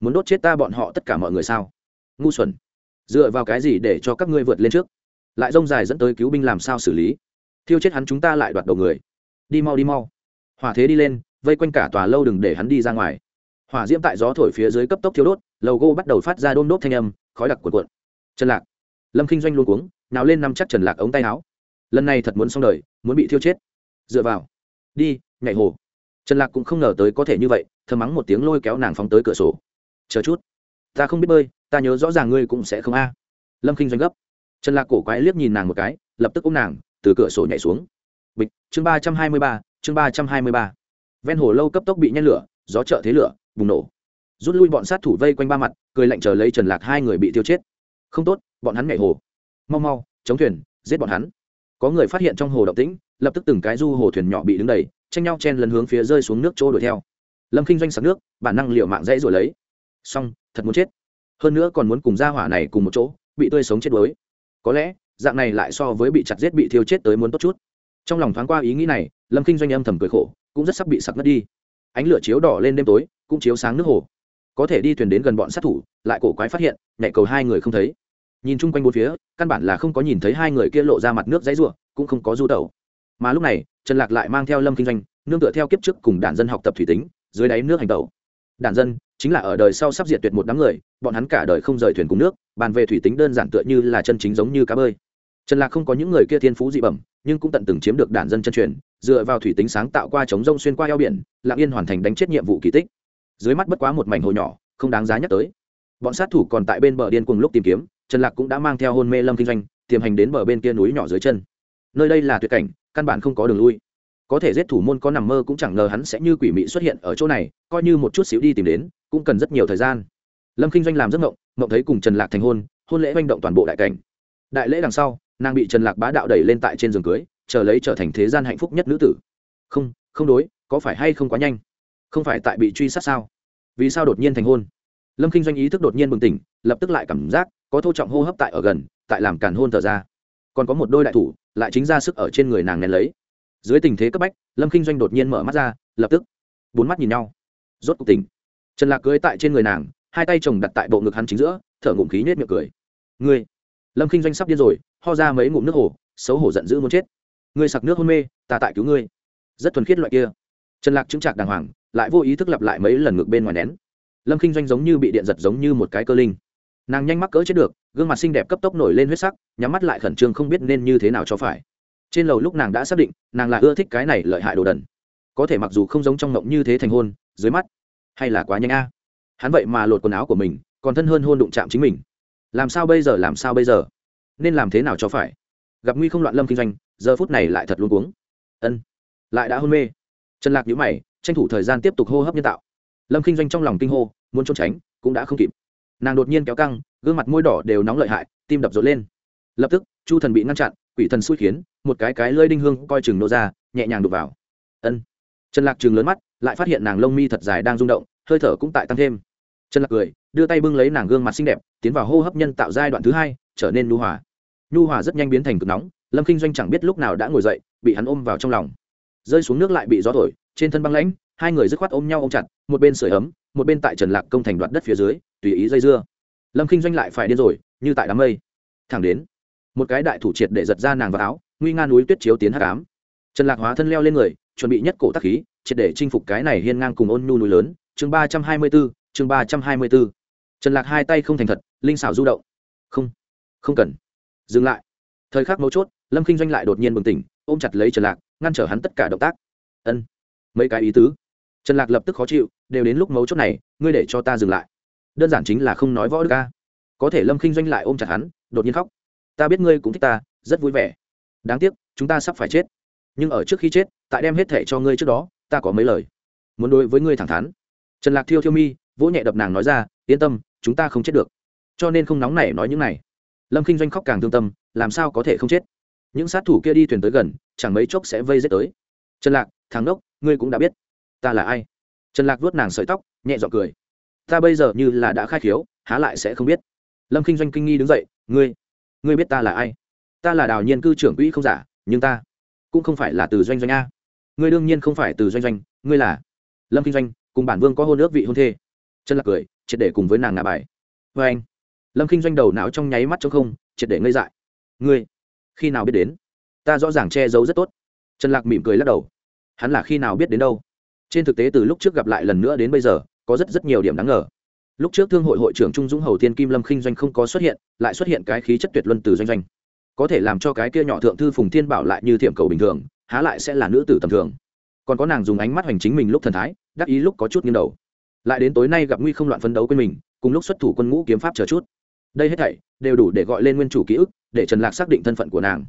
A: Muốn đốt chết ta bọn họ tất cả mọi người sao? Ngu xuẩn. Dựa vào cái gì để cho các ngươi vượt lên trước? Lại rông dài dẫn tới cứu binh làm sao xử lý? Thiêu chết hắn chúng ta lại đoạt đầu người. Đi mau đi mau. Hỏa thế đi lên, vây quanh cả tòa lâu đừng để hắn đi ra ngoài. Hỏa diễm tại gió thổi phía dưới cấp tốc thiếu đốt, lầu gô bắt đầu phát ra đôm đốt thanh âm, khói đặc cuộn cuộn. Trần lạc. Lâm kinh doanh luôn cuống, nào lên nắm chắc trần lạc ống tay áo. Lần này thật muốn xong đời, muốn bị thiêu chết. Dựa vào. Đi, nhảy hồ. Trần lạc cũng không ngờ tới có thể như vậy, thầm mắng một tiếng lôi kéo nàng phóng tới cửa sổ. Chờ chút. Ta không biết bơi, ta nhớ rõ ràng ngươi cũng sẽ không a. Lâm kinh doanh gấp. Trần lạc cổ quái liếc nhìn nàng một cái, lập tức ôm nàng từ cửa sổ nhảy xuống. Bịch, chương ba trăm hai mươi ba, chương ba trăm hai mươi ba. Ven hồ lâu cấp tốc bị nhen lửa, gió trợ thế lửa, bùng nổ. Rút lui bọn sát thủ vây quanh ba mặt, cười lạnh chờ lấy trần lạc hai người bị tiêu chết. Không tốt, bọn hắn nhảy hồ. Mau mau, chống thuyền, giết bọn hắn. Có người phát hiện trong hồ động tĩnh, lập tức từng cái du hồ thuyền nhỏ bị đứng đầy, tranh nhau chen lần hướng phía rơi xuống nước chỗ đuổi theo. Lâm kinh doanh sặc nước, bản năng liệu mạng dãy rồi lấy. Xong, thật muốn chết. Hơn nữa còn muốn cùng gia hỏa này cùng một chỗ, bị tươi sống chết đuối. Có lẽ dạng này lại so với bị chặt giết bị thiêu chết tới muốn tốt chút. Trong lòng thoáng qua ý nghĩ này, lâm kinh doanh âm thầm cười khổ, cũng rất sắp bị sặc ngất đi. Ánh lửa chiếu đỏ lên đêm tối, cũng chiếu sáng nước hồ. Có thể đi thuyền đến gần bọn sát thủ, lại cổ quái phát hiện, nhảy cầu hai người không thấy. Nhìn chung quanh bốn phía, căn bản là không có nhìn thấy hai người kia lộ ra mặt nước dãy ruộng cũng không có du tẩu. Mà lúc này, trần lạc lại mang theo lâm kinh doanh, nương tựa theo kiếp trước cùng đàn dân học tập thủy tính, dưới đáy nước hành tẩu. Đàn dân chính là ở đời sau sắp diệt tuyệt một đám người, bọn hắn cả đời không rời thuyền cùng nước, bàn về thủy tính đơn giản tựa như là chân chính giống như cá bơi trần lạc không có những người kia thiên phú dị bẩm, nhưng cũng tận từng chiếm được đản dân chân truyền, dựa vào thủy tính sáng tạo qua chống rông xuyên qua eo biển, lạng yên hoàn thành đánh chết nhiệm vụ kỳ tích. Dưới mắt bất quá một mảnh hồ nhỏ, không đáng giá nhắc tới. Bọn sát thủ còn tại bên bờ điên cùng lúc tìm kiếm, trần lạc cũng đã mang theo hôn mê lâm kinh doanh, tiềm hành đến bờ bên kia núi nhỏ dưới chân. Nơi đây là tuyệt cảnh, căn bản không có đường lui. Có thể giết thủ môn có nằm mơ cũng chẳng ngờ hắn sẽ như quỷ mị xuất hiện ở chỗ này, coi như một chút xíu đi tìm đến, cũng cần rất nhiều thời gian. Lâm kinh doanh làm giấc mộng mộng thấy cùng trần lạc thành hôn hôn lễ manh động toàn bộ đại cảnh. Đại lễ đằng sau nàng bị trần lạc bá đạo đẩy lên tại trên giường cưới, chờ lấy trở thành thế gian hạnh phúc nhất nữ tử. Không không đối, có phải hay không quá nhanh? Không phải tại bị truy sát sao? Vì sao đột nhiên thành hôn? Lâm kinh doanh ý thức đột nhiên bừng tỉnh, lập tức lại cảm giác có thô trọng hô hấp tại ở gần, tại làm càn hôn thở ra. Còn có một đôi đại thủ, lại chính ra sức ở trên người nàng nén lấy. Dưới tình thế cấp bách, lâm kinh doanh đột nhiên mở mắt ra, lập tức bốn mắt nhìn nhau. Rốt cuộc tỉnh. Trần lạc cưới tại trên người nàng, hai tay chồng đặt tại bộ ngực hắn chính giữa, thở ngụm khí nết miệng cười. Ngươi. Lâm kinh doanh sắp điên rồi ho ra mấy ngụm nước hồ, xấu hổ giận dữ muốn chết. Ngươi sặc nước hôn mê, ta tại cứu ngươi. Rất thuần khiết loại kia. Trần lạc chứng trạc đàng hoàng, lại vô ý thức lặp lại mấy lần ngược bên ngoài nén. Lâm kinh doanh giống như bị điện giật giống như một cái cơ linh. Nàng nhanh mắc cỡ chết được, gương mặt xinh đẹp cấp tốc nổi lên huyết sắc, nhắm mắt lại khẩn trương không biết nên như thế nào cho phải. Trên lầu lúc nàng đã xác định, nàng là ưa thích cái này lợi hại đồ đần. Có thể mặc dù không giống trong mộng như thế thành hôn, dưới mắt, hay là quá nhanh a. Hắn vậy mà lột quần áo của mình, còn thân hơn hôn đụng chạm chính mình. Làm sao bây giờ, làm sao bây giờ? Nên làm thế nào cho phải? Gặp nguy không loạn lâm kinh doanh, giờ phút này lại thật luôn cuống. Ân, lại đã hôn mê. Trần lạc nhíu mày, tranh thủ thời gian tiếp tục hô hấp nhân tạo. Lâm kinh doanh trong lòng kinh hô, muốn trốn tránh, cũng đã không kịp. Nàng đột nhiên kéo căng, gương mặt môi đỏ đều nóng lợi hại, tim đập rộn lên. Lập tức, chu thần bị ngăn chặn, quỷ thần xui khiến, một cái cái lơi đinh hương coi chừng nô ra, nhẹ nhàng đục vào. Ân. Trần lạc chừng lớn mắt, lại phát hiện nàng lông mi thật dài đang rung động, hơi thở cũng tại tăng thêm. Trần lạc cười, đưa tay bưng lấy nàng gương mặt xinh đẹp, tiến vào hô hấp nhân tạo giai đoạn thứ hai, trở nên nu hòa nhu hòa rất nhanh biến thành cực nóng, lâm kinh doanh chẳng biết lúc nào đã ngồi dậy, bị hắn ôm vào trong lòng. Rơi xuống nước lại bị gió thổi, trên thân băng lãnh, hai người dứt khoát ôm nhau ôm chặt, một bên sưởi ấm, một bên tại trần lạc công thành đoạt đất phía dưới, tùy ý dây dưa. Lâm kinh doanh lại phải điên rồi, như tại đám mây. Thẳng đến, một cái đại thủ triệt để giật ra nàng vào áo, nguy nga núi tuyết chiếu tiến hạ cám trần lạc hóa thân leo lên người, chuẩn bị nhất cổ tắc khí, triệt để chinh phục cái này hiên ngang cùng ôn nhu núi lớn. Chương ba trăm hai mươi bốn chương ba trăm hai mươi bốn trần lạc hai tay không thành thật, linh xảo du động. Không không cần dừng lại. Thời khắc mấu chốt, lâm kinh doanh lại đột nhiên bừng tỉnh, ôm chặt lấy trần lạc, ngăn trở hắn tất cả động tác. Ân, mấy cái ý tứ. Trần lạc lập tức khó chịu, đều đến lúc mấu chốt này, ngươi để cho ta dừng lại. Đơn giản chính là không nói võ đức ca. Có thể lâm kinh doanh lại ôm chặt hắn, đột nhiên khóc. Ta biết ngươi cũng thích ta, rất vui vẻ. Đáng tiếc, chúng ta sắp phải chết. Nhưng ở trước khi chết tại đem hết thẻ cho ngươi trước đó, ta có mấy lời. Muốn đối với ngươi thẳng thắn. Trần lạc thiêu thiêu mi, vỗ nhẹ đập nàng nói ra, yên tâm, chúng ta không chết được. Cho nên không nóng nảy nói những này lâm kinh doanh khóc càng thương tâm, làm sao có thể không chết? Những sát thủ kia đi thuyền tới gần, chẳng mấy chốc sẽ vây giết tới. Trần lạc thắng đốc ngươi cũng đã biết, ta là ai? Trần lạc vuốt nàng sợi tóc, nhẹ dọn cười. Ta bây giờ như là đã khai khiếu, há lại sẽ không biết. Lâm kinh doanh kinh nghi đứng dậy, ngươi ngươi biết ta là ai? Ta là đào nhiên cư trưởng quỹ không giả, nhưng ta cũng không phải là từ doanh doanh a. Ngươi đương nhiên không phải từ doanh doanh, ngươi là lâm kinh doanh, cùng bản vương có hôn ước vị hôn thê. Trần lạc cười, triệt để cùng với nàng ngà bài. Vê anh lâm kinh doanh đầu não trong nháy mắt trong không, triệt để ngây dại. Ngươi, khi nào biết đến? Ta rõ ràng che giấu rất tốt. Trần lạc mỉm cười lắc đầu. Hắn là khi nào biết đến đâu? Trên thực tế từ lúc trước gặp lại lần nữa đến bây giờ, có rất rất nhiều điểm đáng ngờ. Lúc trước thương hội hội trưởng trung dũng hầu tiên kim lâm khinh doanh không có xuất hiện, lại xuất hiện cái khí chất tuyệt luân từ doanh doanh. Có thể làm cho cái kia nhỏ thượng thư phùng thiên bảo lại như thiệm cầu bình thường, há lại sẽ là nữ tử tầm thường. Còn có nàng dùng ánh mắt hoành chính mình lúc thần thái, đắc ý lúc có chút nghiêng đầu. Lại đến tối nay gặp nguy không loạn phấn đấu quên mình, cùng lúc xuất thủ quân ngũ kiếm pháp chờ chút đây hết thảy đều đủ để gọi lên nguyên chủ ký ức, để trần lạc xác định thân phận của nàng.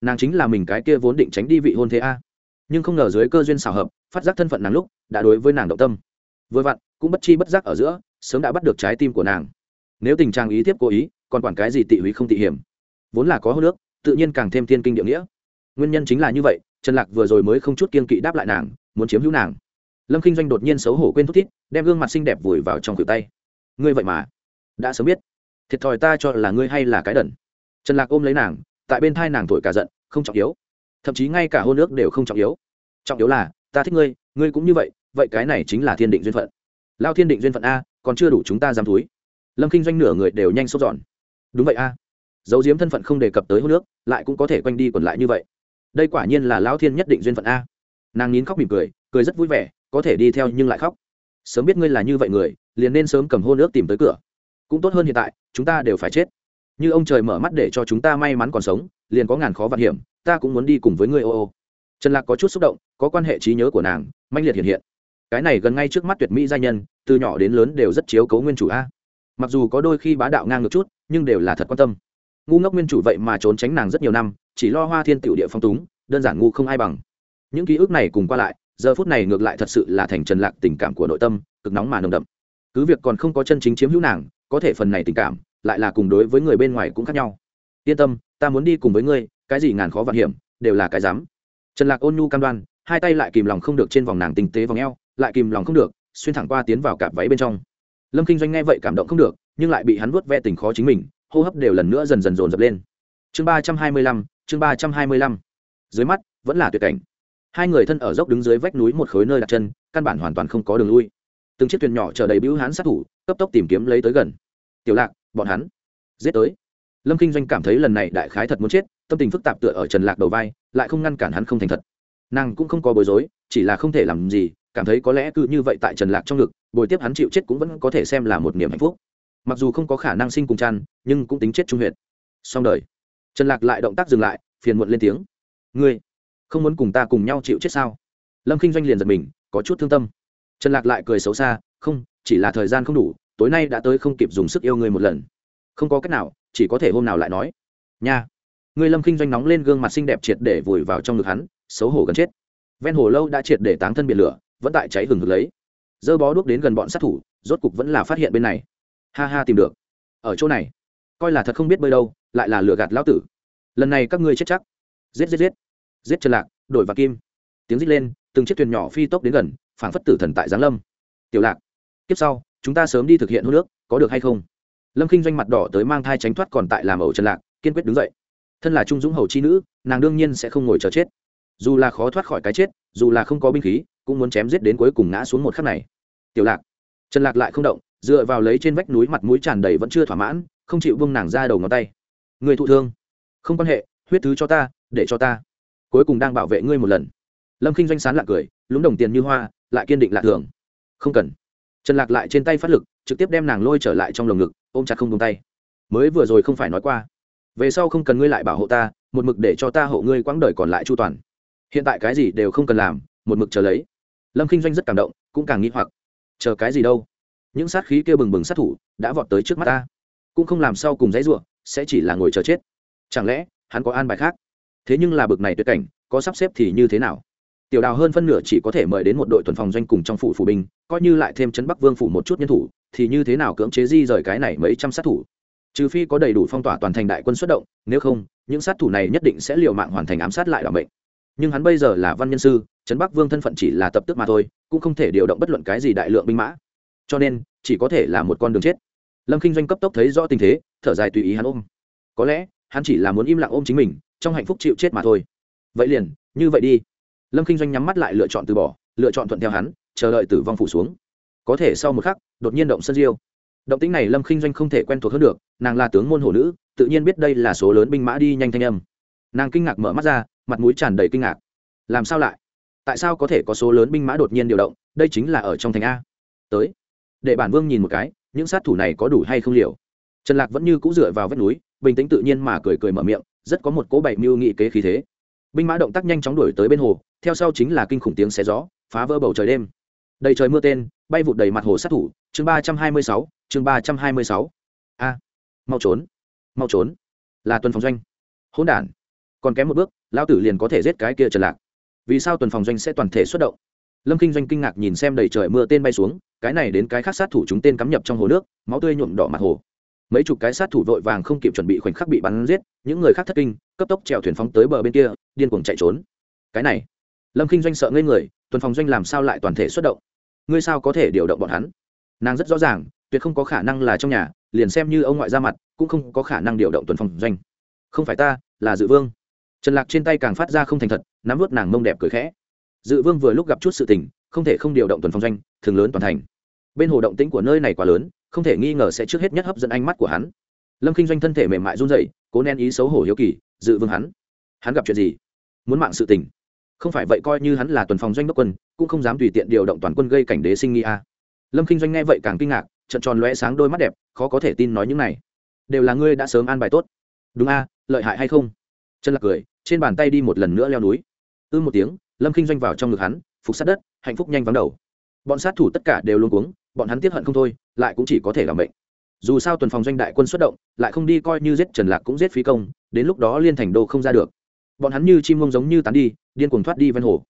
A: Nàng chính là mình cái kia vốn định tránh đi vị hôn thế a. Nhưng không ngờ dưới cơ duyên xảo hợp, phát giác thân phận nàng lúc, đã đối với nàng động tâm. Vừa vặn, cũng bất chi bất giác ở giữa, sớm đã bắt được trái tim của nàng. Nếu tình trạng ý tiếp cố ý, còn quản cái gì tị húy không tị hiểm? Vốn là có hô nước tự nhiên càng thêm thiên kinh địa nghĩa. Nguyên nhân chính là như vậy, trần lạc vừa rồi mới không chút kiên kỵ đáp lại nàng, muốn chiếm hữu nàng. Lâm kinh doanh đột nhiên xấu hổ quên thúc thiết đem gương mặt xinh đẹp vùi vào trong khuỷu tay. Ngươi vậy mà, đã sớm biết thiệt thòi ta cho là ngươi hay là cái đần. Trần lạc ôm lấy nàng, tại bên thai nàng thổi cả giận, không trọng yếu. Thậm chí ngay cả hôn nước đều không trọng yếu. Trọng yếu là, ta thích ngươi ngươi cũng như vậy vậy cái này chính là thiên định duyên phận. Lao thiên định duyên phận a, còn chưa đủ chúng ta dám túi. Lâm kinh doanh nửa người đều nhanh sốt giòn đúng vậy a. Dấu diếm thân phận không đề cập tới hôn nước lại cũng có thể quanh đi còn lại như vậy. Đây quả nhiên là lao thiên nhất định duyên phận a. Nàng nín khóc mỉm cười cười rất vui vẻ, có thể đi theo nhưng lại khóc. Sớm biết ngươi là như vậy người, liền nên sớm cầm hôn nước tìm tới cửa cũng tốt hơn hiện tại, chúng ta đều phải chết. Như ông trời mở mắt để cho chúng ta may mắn còn sống, liền có ngàn khó vạn hiểm, ta cũng muốn đi cùng với ngươi, ô ô. Trần lạc có chút xúc động, có quan hệ trí nhớ của nàng manh liệt hiện hiện. Cái này gần ngay trước mắt tuyệt mỹ gia nhân, từ nhỏ đến lớn đều rất chiếu cấu nguyên chủ a. Mặc dù có đôi khi bá đạo ngang ngược chút, nhưng đều là thật quan tâm. Ngu ngốc nguyên chủ vậy mà trốn tránh nàng rất nhiều năm, chỉ lo hoa thiên tiểu địa phong túng, đơn giản ngu không ai bằng. Những ký ức này cùng qua lại, giờ phút này ngược lại thật sự là thành trần lạc tình cảm của nội tâm, cực nóng mà nồng đậm cứ việc còn không có chân chính chiếm hữu nàng, có thể phần này tình cảm lại là cùng đối với người bên ngoài cũng khác nhau. Yên tâm, ta muốn đi cùng với ngươi, cái gì ngàn khó vạn hiểm, đều là cái dám. Trần lạc ôn nhu cam đoan, hai tay lại kìm lòng không được trên vòng nàng tinh tế vòng eo, lại kìm lòng không được, xuyên thẳng qua tiến vào cạp váy bên trong. Lâm kinh doanh nghe vậy cảm động không được, nhưng lại bị hắn vuốt ve tình khó chính mình, hô hấp đều lần nữa dần dần dồn dập lên. Chương ba trăm hai mươi lăm, chương ba trăm hai mươi lăm. Dưới mắt, vẫn là tuyệt cảnh. Hai người thân ở dốc đứng dưới vách núi một khối nơi đặt chân, căn bản hoàn toàn không có đường lui từng chiếc thuyền nhỏ chở đầy bưu hán sát thủ, cấp tốc tìm kiếm lấy tới gần. Tiểu lạc, bọn hắn giết tới. Lâm kinh doanh cảm thấy lần này đại khái thật muốn chết, tâm tình phức tạp tựa ở trần lạc đầu vai, lại không ngăn cản hắn không thành thật. Nàng cũng không có bối rối, chỉ là không thể làm gì, cảm thấy có lẽ cứ như vậy tại trần lạc trong ngực, bồi tiếp hắn chịu chết cũng vẫn có thể xem là một niềm hạnh phúc. Mặc dù không có khả năng sinh cùng chăn, nhưng cũng tính chết trung huyệt. xong đời. Trần lạc lại động tác dừng lại, phiền muộn lên tiếng. Ngươi không muốn cùng ta cùng nhau chịu chết sao? Lâm kinh doanh liền giật mình, có chút thương tâm trần lạc lại cười xấu xa, không, chỉ là thời gian không đủ, tối nay đã tới không kịp dùng sức yêu ngươi một lần. Không có cách nào, chỉ có thể hôm nào lại nói. Nha. Người lâm kinh doanh nóng lên gương mặt xinh đẹp triệt để vùi vào trong ngực hắn, xấu hổ gần chết. Ven hồ lâu đã triệt để táng thân biển lửa, vẫn tại cháy hừng hực lấy. Dơ bó đuốc đến gần bọn sát thủ, rốt cục vẫn là phát hiện bên này. Ha ha, tìm được. Ở chỗ này. Coi là thật không biết bơi đâu, lại là lừa gạt lão tử. Lần này các ngươi chết chắc. Giết giết giết. Giết trần lạc, đổi và kim. Tiếng rít lên, từng chiếc thuyền nhỏ phi tốc đến gần phảng phất tử thần tại giáng lâm. Tiểu lạc, kiếp sau, chúng ta sớm đi thực hiện hô nước có được hay không? Lâm kinh doanh mặt đỏ tới mang thai tránh thoát còn tại làm ẩu trần lạc, kiên quyết đứng dậy. Thân là trung dũng hầu chi nữ, nàng đương nhiên sẽ không ngồi chờ chết. Dù là khó thoát khỏi cái chết, dù là không có binh khí, cũng muốn chém giết đến cuối cùng ngã xuống một khắc này. Tiểu lạc, trần lạc lại không động, dựa vào lấy trên vách núi mặt mũi tràn đầy vẫn chưa thỏa mãn, không chịu vung nàng ra đầu ngón tay. Người thụ thương, không quan hệ, huyết thứ cho ta, để cho ta. Cuối cùng đang bảo vệ ngươi một lần. Lâm k i n h doanh sán lạc cười, lúng đồng tiền như hoa lại kiên định lạ thường. Không cần. Trần lạc lại trên tay phát lực, trực tiếp đem nàng lôi trở lại trong lồng ngực, ôm chặt không tung tay. Mới vừa rồi không phải nói qua. Về sau không cần ngươi lại bảo hộ ta, một mực để cho ta hộ ngươi quãng đời còn lại chu toàn. Hiện tại cái gì đều không cần làm, một mực chờ lấy. Lâm k i n h doanh rất cảm động, cũng càng nghĩ hoặc. Chờ cái gì đâu? Những sát khí kêu bừng bừng sát thủ, đã vọt tới trước mắt ta. Cũng không làm sau cùng dãy ruộng, sẽ chỉ là ngồi chờ chết. Chẳng lẽ, hắn có an bài khác? Thế nhưng là bực này tuyệt cảnh, có sắp xếp thì như thế nào? Tiểu đào hơn phân nửa chỉ có thể mời đến một đội tuần phòng doanh cùng trong phủ phủ binh, coi như lại thêm chấn bắc vương phủ một chút nhân thủ, thì như thế nào cưỡng chế di rời cái này mấy trăm sát thủ? Trừ phi có đầy đủ phong tỏa toàn thành đại quân xuất động, nếu không, những sát thủ này nhất định sẽ liều mạng hoàn thành ám sát lại là mệnh. nhưng hắn bây giờ là văn nhân sư trấn bắc vương thân phận chỉ là tập tức mà thôi, cũng không thể điều động bất luận cái gì đại lượng binh mã. Cho nên, chỉ có thể là một con đường chết. Lâm kinh doanh cấp tốc thấy rõ tình thế, thở dài tùy ý hắn ôm. Có lẽ, hắn chỉ là muốn im lặng ôm chính mình, trong hạnh phúc chịu chết mà thôi. Vậy liền, như vậy đi lâm k i n h doanh nhắm mắt lại lựa chọn từ bỏ, lựa chọn thuận theo hắn, chờ đợi tử vong phủ xuống. Có thể sau một khắc, đột nhiên động sân diêu. Động tính này lâm k i n h doanh không thể quen thuộc hơn được, nàng là tướng môn hổ nữ, tự nhiên biết đây là số lớn binh mã đi nhanh thanh âm. Nàng kinh ngạc mở mắt ra, mặt mũi tràn đầy kinh ngạc. Làm sao lại? Tại sao có thể có số lớn binh mã đột nhiên điều động? Đây chính là ở trong thành a. Tới. Để bản vương nhìn một cái, những sát thủ này có đủ hay không liều trần lạc vẫn như cũ dựa vào vách núi, bình tĩnh tự nhiên mà cười cười mở miệng, rất có một cố bảy mưu nghị kế khí thế binh mã động tác nhanh chóng đuổi tới bên hồ, theo sau chính là kinh khủng tiếng xé gió, phá vỡ bầu trời đêm. Đầy trời mưa tên, bay vụt đầy mặt hồ sát thủ, chương ba trăm hai mươi sáu, chương ba trăm hai mươi sáu. A, mau trốn mau trốn, là tuần phòng doanh. Hỗn đản, còn kém một bước lao tử liền có thể giết cái kia trần lạc. Vì sao tuần phòng doanh sẽ toàn thể xuất động? Lâm kinh doanh kinh ngạc nhìn xem đầy trời mưa tên bay xuống, cái này đến cái khác sát thủ chúng tên cắm nhập trong hồ nước, máu tươi nhuộm đỏ mặt hồ mấy chục cái sát thủ vội vàng không kịp chuẩn bị khoảnh khắc bị bắn giết, những người khác thất kinh, cấp tốc trèo thuyền phóng tới bờ bên kia, điên cuồng chạy trốn. Cái này, lâm kinh doanh sợ ngây người, tuần phòng doanh làm sao lại toàn thể xuất động? Ngươi sao có thể điều động bọn hắn? Nàng rất rõ ràng, tuyệt không có khả năng là trong nhà, liền xem như ông ngoại ra mặt, cũng không có khả năng điều động tuần phòng doanh. Không phải ta, là dự vương. Trần lạc trên tay càng phát ra không thành thật, nắm vớt nàng mông đẹp cười khẽ. Dự vương vừa lúc gặp chút sự tình, không thể không điều động tuần phòng doanh, thường lớn toàn thành. Bên hồ động tĩnh của nơi này quá lớn không thể nghi ngờ sẽ trước hết nhất hấp dẫn ánh mắt của hắn. Lâm Kinh doanh thân thể mềm mại run rẩy, cố nén ý xấu hổ hiếu kỳ dự vương hắn. Hắn gặp chuyện gì? Muốn mạng sự tình. Không phải vậy coi như hắn là tuần phòng doanh đốc quân cũng không dám tùy tiện điều động toàn quân gây cảnh đế sinh nghi a. Lâm Kinh doanh nghe vậy càng kinh ngạc trận tròn lóe sáng đôi mắt đẹp khó có thể tin nói những này. Đều là ngươi đã sớm an bài tốt. Đúng a lợi hại hay không? Chân lạc cười trên bàn tay đi một lần nữa leo núi. Ư một tiếng lâm Kinh doanh vào trong ngực hắn phục sát đất hạnh phúc nhanh vắng đầu. Bọn sát thủ tất cả đều luôn cuống bọn hắn tiếp hận không thôi, lại cũng chỉ có thể làm bệnh dù sao tuần phòng doanh đại quân xuất động, lại không đi coi như giết trần lạc cũng giết phí công, đến lúc đó liên thành đô không ra được. Bọn hắn như chim mông giống như tán đi, điên cuồng thoát đi ven hồ.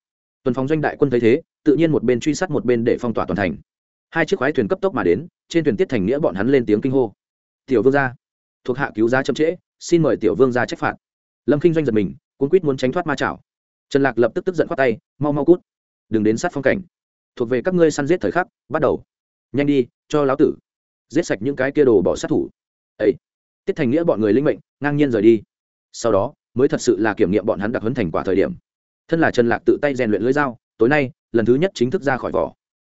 A: Tuần phòng doanh đại quân thấy thế, tự nhiên một bên truy sát một bên để phong tỏa toàn thành. Hai chiếc khoái thuyền cấp tốc mà đến, trên thuyền tiết thành nghĩa bọn hắn lên tiếng kinh hô. Tiểu vương gia, thuộc hạ cứu giá chậm trễ, xin mời tiểu vương gia trách phạt. Lâm kinh doanh giật mình cuốn quýt muốn tránh thoát ma chảo. Trần lạc lập tức tức giận khoát tay, mau mau cút, đừng đến sát phong cảnh. Thuộc về các ngươi săn giết thời khắc, bắt đầu nhanh đi, cho lão tử. Giết sạch những cái kia đồ bỏ sát thủ. Ấy tiết thành nghĩa bọn người linh mệnh, ngang nhiên rời đi. Sau đó, mới thật sự là kiểm nghiệm bọn hắn đặc huấn thành quả thời điểm. Thân là trần lạc tự tay rèn luyện lưỡi dao, tối nay, lần thứ nhất chính thức ra khỏi vỏ.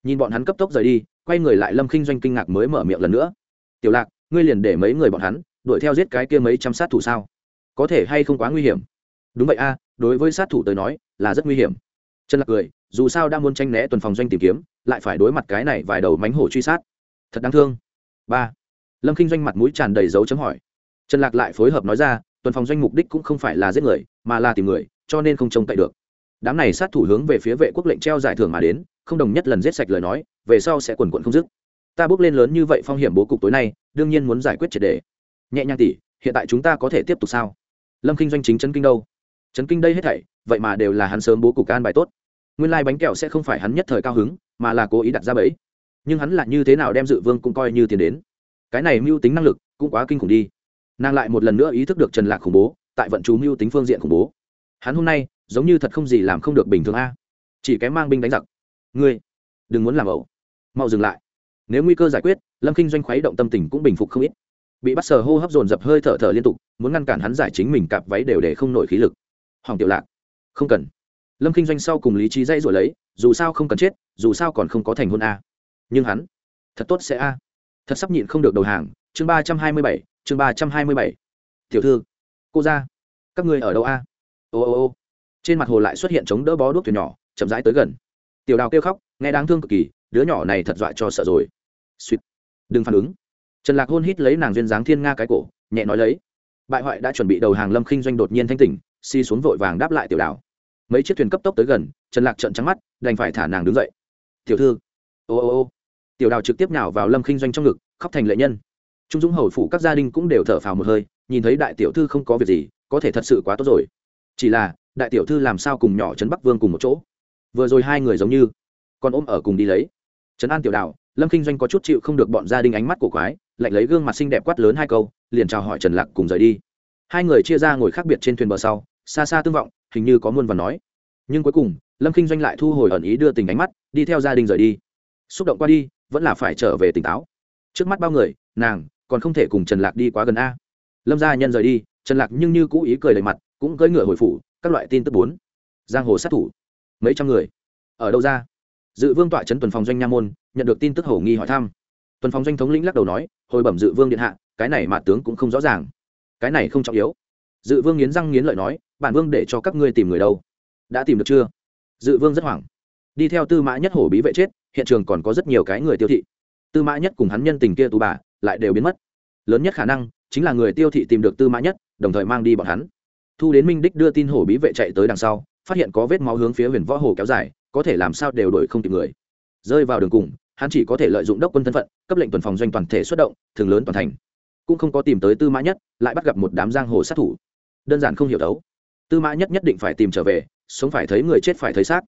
A: Nhìn bọn hắn cấp tốc rời đi, quay người lại lâm khinh doanh kinh ngạc mới mở miệng lần nữa. Tiểu lạc, ngươi liền để mấy người bọn hắn đuổi theo giết cái kia mấy trăm sát thủ sao? Có thể hay không quá nguy hiểm? Đúng vậy a, đối với sát thủ tới nói là rất nguy hiểm. Trần lạc cười dù sao đang muốn tranh né tuần phòng doanh tìm kiếm, lại phải đối mặt cái này vài đầu mánh hổ truy sát. Thật đáng thương. Ba. Lâm Kinh doanh mặt mũi tràn đầy dấu chấm hỏi. Trần lạc lại phối hợp nói ra, tuần phòng doanh mục đích cũng không phải là giết người, mà là tìm người, cho nên không trông cậy được. Đám này sát thủ hướng về phía vệ quốc lệnh treo giải thưởng mà đến, không đồng nhất lần giết sạch lời nói, về sau sẽ quần quận không dứt. Ta bước lên lớn như vậy phong hiểm bố cục tối nay, đương nhiên muốn giải quyết triệt đề. Nhẹ nhàng tỷ hiện tại chúng ta có thể tiếp tục sao? Lâm Kinh doanh chính chấn kinh đâu? Chấn kinh đây hết thảy, vậy mà đều là hắn sớm bố cục an bài tốt nguyên lai bánh kẹo sẽ không phải hắn nhất thời cao hứng, mà là cố ý đặt ra bẫy. Nhưng hắn là như thế nào đem dự vương cũng coi như tiền đến. Cái này mưu tính năng lực cũng quá kinh khủng đi. Nàng lại một lần nữa ý thức được trần lạc khủng bố, tại vận chú mưu tính phương diện khủng bố. Hắn hôm nay giống như thật không gì làm không được bình thường a. Chỉ kém mang binh đánh giặc. Ngươi, đừng muốn làm ẩu. Mau dừng lại. Nếu nguy cơ giải quyết, lâm kinh doanh khuấy động tâm tình cũng bình phục không ít. Bị bắt sờ hô hấp dồn dập hơi thở thở liên tục, muốn ngăn cản hắn giải chính mình cặp váy đều để không nổi khí lực. Hoàng tiểu lạc, không cần lâm kinh doanh sau cùng lý trí dây rồi lấy, dù sao không cần chết, dù sao còn không có thành hôn a. Nhưng hắn, thật tốt sẽ a. Thật sắp nhịn không được đầu hàng, chương ba trăm hai mươi bảy, chương ba trăm hai mươi bảy. Tiểu thư, cô ra, các ngươi ở đâu a? Ô ô ô. Trên mặt hồ lại xuất hiện chống đỡ bó đuốc thuyền nhỏ, chậm rãi tới gần. Tiểu đào kêu khóc, nghe đáng thương cực kỳ, đứa nhỏ này thật dọa cho sợ rồi. Suýt đừng phản ứng. Trần lạc hôn hít lấy nàng duyên dáng thiên nga cái cổ, nhẹ nói lấy. Bại hoại đã chuẩn bị đầu hàng lâm khinh doanh đột nhiên thanh tỉnh, si xuống vội vàng đáp lại tiểu đào mấy chiếc thuyền cấp tốc tới gần, trần lạc trợn trắng mắt, đành phải thả nàng đứng dậy. Tiểu thư. Ô ô ô. Tiểu đào trực tiếp nào vào lâm khinh doanh trong ngực, khóc thành lệ nhân. Trung dũng hầu phủ các gia đình cũng đều thở phào một hơi, nhìn thấy đại tiểu thư không có việc gì, có thể thật sự quá tốt rồi. Chỉ là, đại tiểu thư làm sao cùng nhỏ trấn bắc vương cùng một chỗ? Vừa rồi hai người giống như còn ôm ở cùng đi lấy. Trấn an tiểu đào, lâm kinh doanh có chút chịu không được bọn gia đình ánh mắt của quái, lạnh lấy gương mặt xinh đẹp quát lớn hai câu, liền chào hỏi trần lạc cùng rời đi. Hai người chia ra ngồi khác biệt trên thuyền bờ sau, xa xa tương vọng hình như có muôn vàn nói. Nhưng cuối cùng, lâm kinh doanh lại thu hồi ẩn ý đưa tình ánh mắt, đi theo gia đình rời đi. Xúc động qua đi, vẫn là phải trở về tỉnh táo. Trước mắt bao người, nàng, còn không thể cùng trần lạc đi quá gần a. Lâm gia nhân rời đi, trần lạc nhưng như cũ ý cười đầy mặt, cũng cưỡi ngựa hồi phủ, các loại tin tức bốn. Giang hồ sát thủ. Mấy trăm người. Ở đâu ra? Dự vương tọa trấn tuần phòng doanh nha môn, nhận được tin tức hổ nghi hỏi thăm. Tuần phòng doanh thống lĩnh lắc đầu nói, hồi bẩm dự vương điện hạ, cái này mà tướng cũng không rõ ràng. Cái này không trọng yếu dự vương nghiến răng nghiến lợi nói, bản vương để cho các ngươi tìm người đâu? Đã tìm được chưa? Dự vương rất hoảng. Đi theo tư mã nhất hổ bí vệ chết, hiện trường còn có rất nhiều cái người tiêu thị. Tư mã nhất cùng hắn nhân tình kia tù bà, lại đều biến mất. Lớn nhất khả năng, chính là người tiêu thị tìm được tư mã nhất, đồng thời mang đi bọn hắn. Thu đến minh đích đưa tin hổ bí vệ chạy tới đằng sau, phát hiện có vết máu hướng phía huyền võ hồ kéo dài, có thể làm sao đều đổi không kịp người. Rơi vào đường cùng, hắn chỉ có thể lợi dụng đốc quân thân phận, cấp lệnh tuần phòng doanh toàn thể xuất động, thường lớn toàn thành. Cũng không có tìm tới tư mã nhất, lại bắt gặp một đám giang hồ sát thủ đơn giản không hiểu đấu. Tư mã nhất nhất định phải tìm trở về, sống phải thấy người chết phải thấy xác.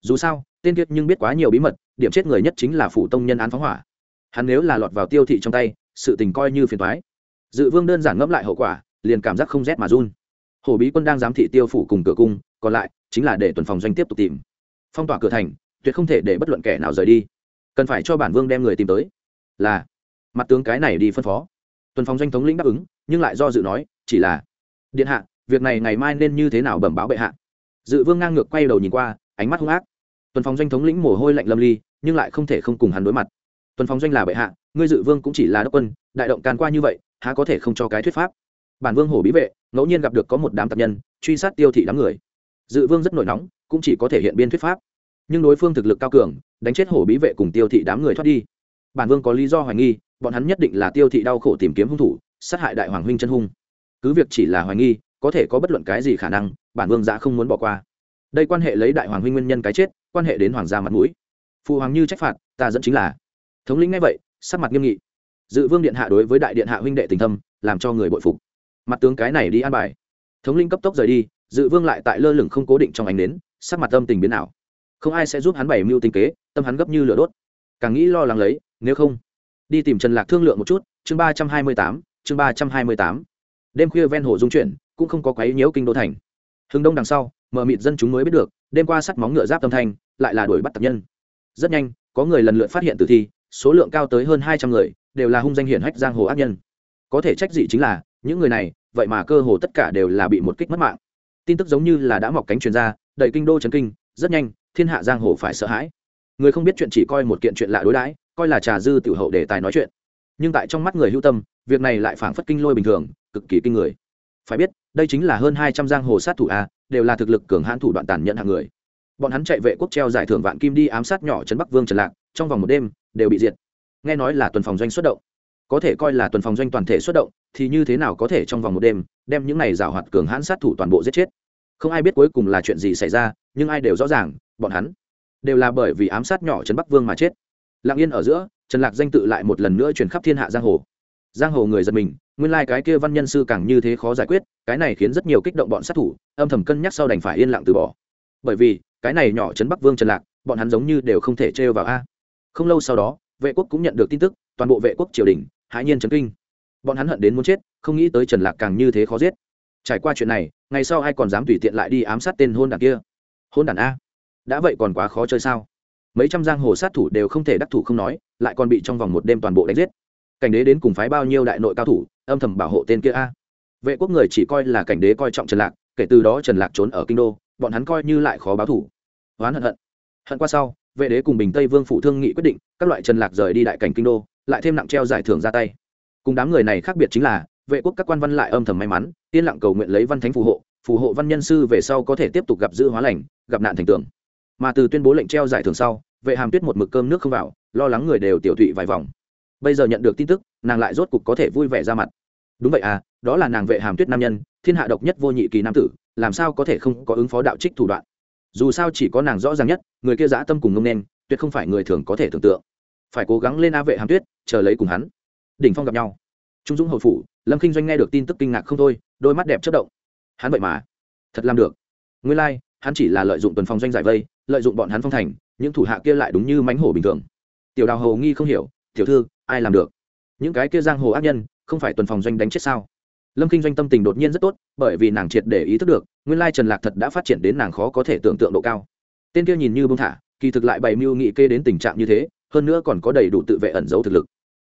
A: Dù sao, tên kiệt nhưng biết quá nhiều bí mật, điểm chết người nhất chính là phủ tông nhân án phóng hỏa. Hắn nếu là lọt vào tiêu thị trong tay, sự tình coi như phiền toái. Dự vương đơn giản ngẫm lại hậu quả, liền cảm giác không rét mà run. Hổ bí quân đang giám thị tiêu phủ cùng cửa cung, còn lại chính là để tuần phòng doanh tiếp tục tìm. Phong tỏa cửa thành, tuyệt không thể để bất luận kẻ nào rời đi. Cần phải cho bản vương đem người tìm tới. Là, mặt tướng cái này đi phân phó. Tuần phòng doanh thống lĩnh đáp ứng, nhưng lại do dự nói, chỉ là điện hạ, việc này ngày mai nên như thế nào bẩm báo bệ hạ? Dự vương ngang ngược quay đầu nhìn qua, ánh mắt hung ác. Tuần phòng doanh thống lĩnh mồ hôi lạnh lâm ly, nhưng lại không thể không cùng hắn đối mặt. Tuần phòng doanh là bệ hạ, ngươi dự vương cũng chỉ là đốc quân, đại động can qua như vậy, há có thể không cho cái thuyết pháp? Bản vương hổ bí vệ, ngẫu nhiên gặp được có một đám tập nhân, truy sát tiêu thị đám người. Dự vương rất nổi nóng, cũng chỉ có thể hiện biên thuyết pháp. Nhưng đối phương thực lực cao cường, đánh chết hổ bí vệ cùng tiêu thị đám người thoát đi. Bản vương có lý do hoài nghi, bọn hắn nhất định là tiêu thị đau khổ tìm kiếm hung thủ, sát hại đại hoàng huynh chân hung cứ việc chỉ là hoài nghi, có thể có bất luận cái gì khả năng, bản vương giã không muốn bỏ qua. Đây quan hệ lấy đại hoàng huynh nguyên nhân cái chết, quan hệ đến hoàng gia mặt mũi. Phụ hoàng như trách phạt, ta dẫn chính là. Thống lĩnh ngay vậy, sắc mặt nghiêm nghị. Dự vương điện hạ đối với đại điện hạ huynh đệ tình thâm, làm cho người bội phục. Mặt tướng cái này đi an bài. Thống linh cấp tốc rời đi, dự vương lại tại lơ lửng không cố định trong ánh đến sắc mặt tâm tình biến ảo. Không ai sẽ giúp hắn bày mưu tinh kế, tâm hắn gấp như lửa đốt. Càng nghĩ lo lắng lấy, nếu không, đi tìm trần lạc thương lượng một chút, chương ba trăm hai mươi tám, chương ba trăm hai mươi tám đêm khuya ven hồ dung chuyển, cũng không có quấy nhiễu kinh đô thành. Hưng đông đằng sau, mờ mịt dân chúng mới biết được, đêm qua sắt móng ngựa giáp tâm thanh, lại là đuổi bắt tập nhân. Rất nhanh, có người lần lượt phát hiện tử thi, số lượng cao tới hơn hai trăm người, đều là hung danh hiển hách giang hồ ác nhân. Có thể trách gì chính là, những người này, vậy mà cơ hồ tất cả đều là bị một kích mất mạng. Tin tức giống như là đã mọc cánh truyền ra, đẩy kinh đô trấn kinh, rất nhanh, thiên hạ giang hồ phải sợ hãi. Người không biết chuyện chỉ coi một kiện chuyện lạ đối đãi, coi là trà dư tiểu hậu để tài nói chuyện. Nhưng tại trong mắt người hữu tâm, việc này lại phảng phất kinh lôi bình thường cực kỳ kinh người. Phải biết, đây chính là hơn hai trăm giang hồ sát thủ a, đều là thực lực cường hãn thủ đoạn tàn nhẫn hạng người. Bọn hắn chạy vệ quốc treo giải thưởng vạn kim đi ám sát nhỏ trấn bắc vương trần lạc, trong vòng một đêm, đều bị diệt. Nghe nói là tuần phòng doanh xuất động. Có thể coi là tuần phòng doanh toàn thể xuất động, thì như thế nào có thể trong vòng một đêm, đem những này rào hoạt cường hãn sát thủ toàn bộ giết chết? Không ai biết cuối cùng là chuyện gì xảy ra, nhưng ai đều rõ ràng, bọn hắn đều là bởi vì ám sát nhỏ trấn bắc vương mà chết. Lặng yên ở giữa, trần lạc danh tự lại một lần nữa truyền khắp thiên hạ giang hồ. Giang hồ người giật mình nguyên lai、like、cái kia văn nhân sư càng như thế khó giải quyết, cái này khiến rất nhiều kích động bọn sát thủ, âm thầm cân nhắc sau đành phải yên lặng từ bỏ. Bởi vì, cái này nhỏ trấn bắc vương trần lạc, bọn hắn giống như đều không thể trêu vào a. Không lâu sau đó, vệ quốc cũng nhận được tin tức, toàn bộ vệ quốc triều đình, hãi nhiên trấn kinh. Bọn hắn hận đến muốn chết, không nghĩ tới trần lạc càng như thế khó giết. Trải qua chuyện này, ngày sau ai còn dám tùy tiện lại đi ám sát tên hôn đàn kia? Hôn đàn a? Đã vậy còn quá khó chơi sao? Mấy trăm giang hồ sát thủ đều không thể đắc thủ không nói, lại còn bị trong vòng một đêm toàn bộ đánh giết cảnh đế đến cùng phái bao nhiêu đại nội cao thủ, âm thầm bảo hộ tên kia a. Vệ quốc người chỉ coi là cảnh đế coi trọng trần lạc, kể từ đó trần lạc trốn ở kinh đô, bọn hắn coi như lại khó báo thủ. Oán hận hận. Hận qua sau, vệ đế cùng bình tây vương phụ thương nghị quyết định, các loại trần lạc rời đi đại cảnh kinh đô, lại thêm nặng treo giải thưởng ra tay. Cùng đám người này khác biệt chính là, vệ quốc các quan văn lại âm thầm may mắn, yên lặng cầu nguyện lấy văn thánh phù hộ phù hộ văn nhân sư về sau có thể tiếp tục gặp dữ hóa lành, gặp nạn thành tưởng mà từ tuyên bố lệnh treo giải thưởng sau, vệ hàm tuyết một mực cơm nước không vào, lo lắng người đều tiểu thụy vài vòng bây giờ nhận được tin tức nàng lại rốt cục có thể vui vẻ ra mặt. Đúng vậy à đó là nàng vệ hàm tuyết nam nhân thiên hạ độc nhất vô nhị kỳ nam tử làm sao có thể không có ứng phó đạo trích thủ đoạn? Dù sao chỉ có nàng rõ ràng nhất người kia dã tâm cùng ngông nên tuyệt không phải người thường có thể tưởng tượng. Phải cố gắng lên a vệ hàm tuyết chờ lấy cùng hắn. Đỉnh phong gặp nhau. Trung dũng hậu phủ lâm kinh doanh nghe được tin tức kinh ngạc không thôi đôi mắt đẹp chất động. Hắn vậy mà thật làm được. Nguyên lai、like, hắn chỉ là lợi dụng tuần phòng doanh giải vây lợi dụng bọn hắn phong thành những thủ hạ kia lại đúng như mánh hổ bình thường. Tiểu đào hầu nghi không hiểu tiểu thư ai làm được? Những cái kia giang hồ ác nhân, không phải tuần phòng doanh đánh chết sao? Lâm kinh doanh tâm tình đột nhiên rất tốt, bởi vì nàng triệt để ý thức được, nguyên lai trần lạc thật đã phát triển đến nàng khó có thể tưởng tượng độ cao. Tên kia nhìn như bông thả, kỳ thực lại bày mưu nghị kê đến tình trạng như thế, hơn nữa còn có đầy đủ tự vệ ẩn giấu thực lực.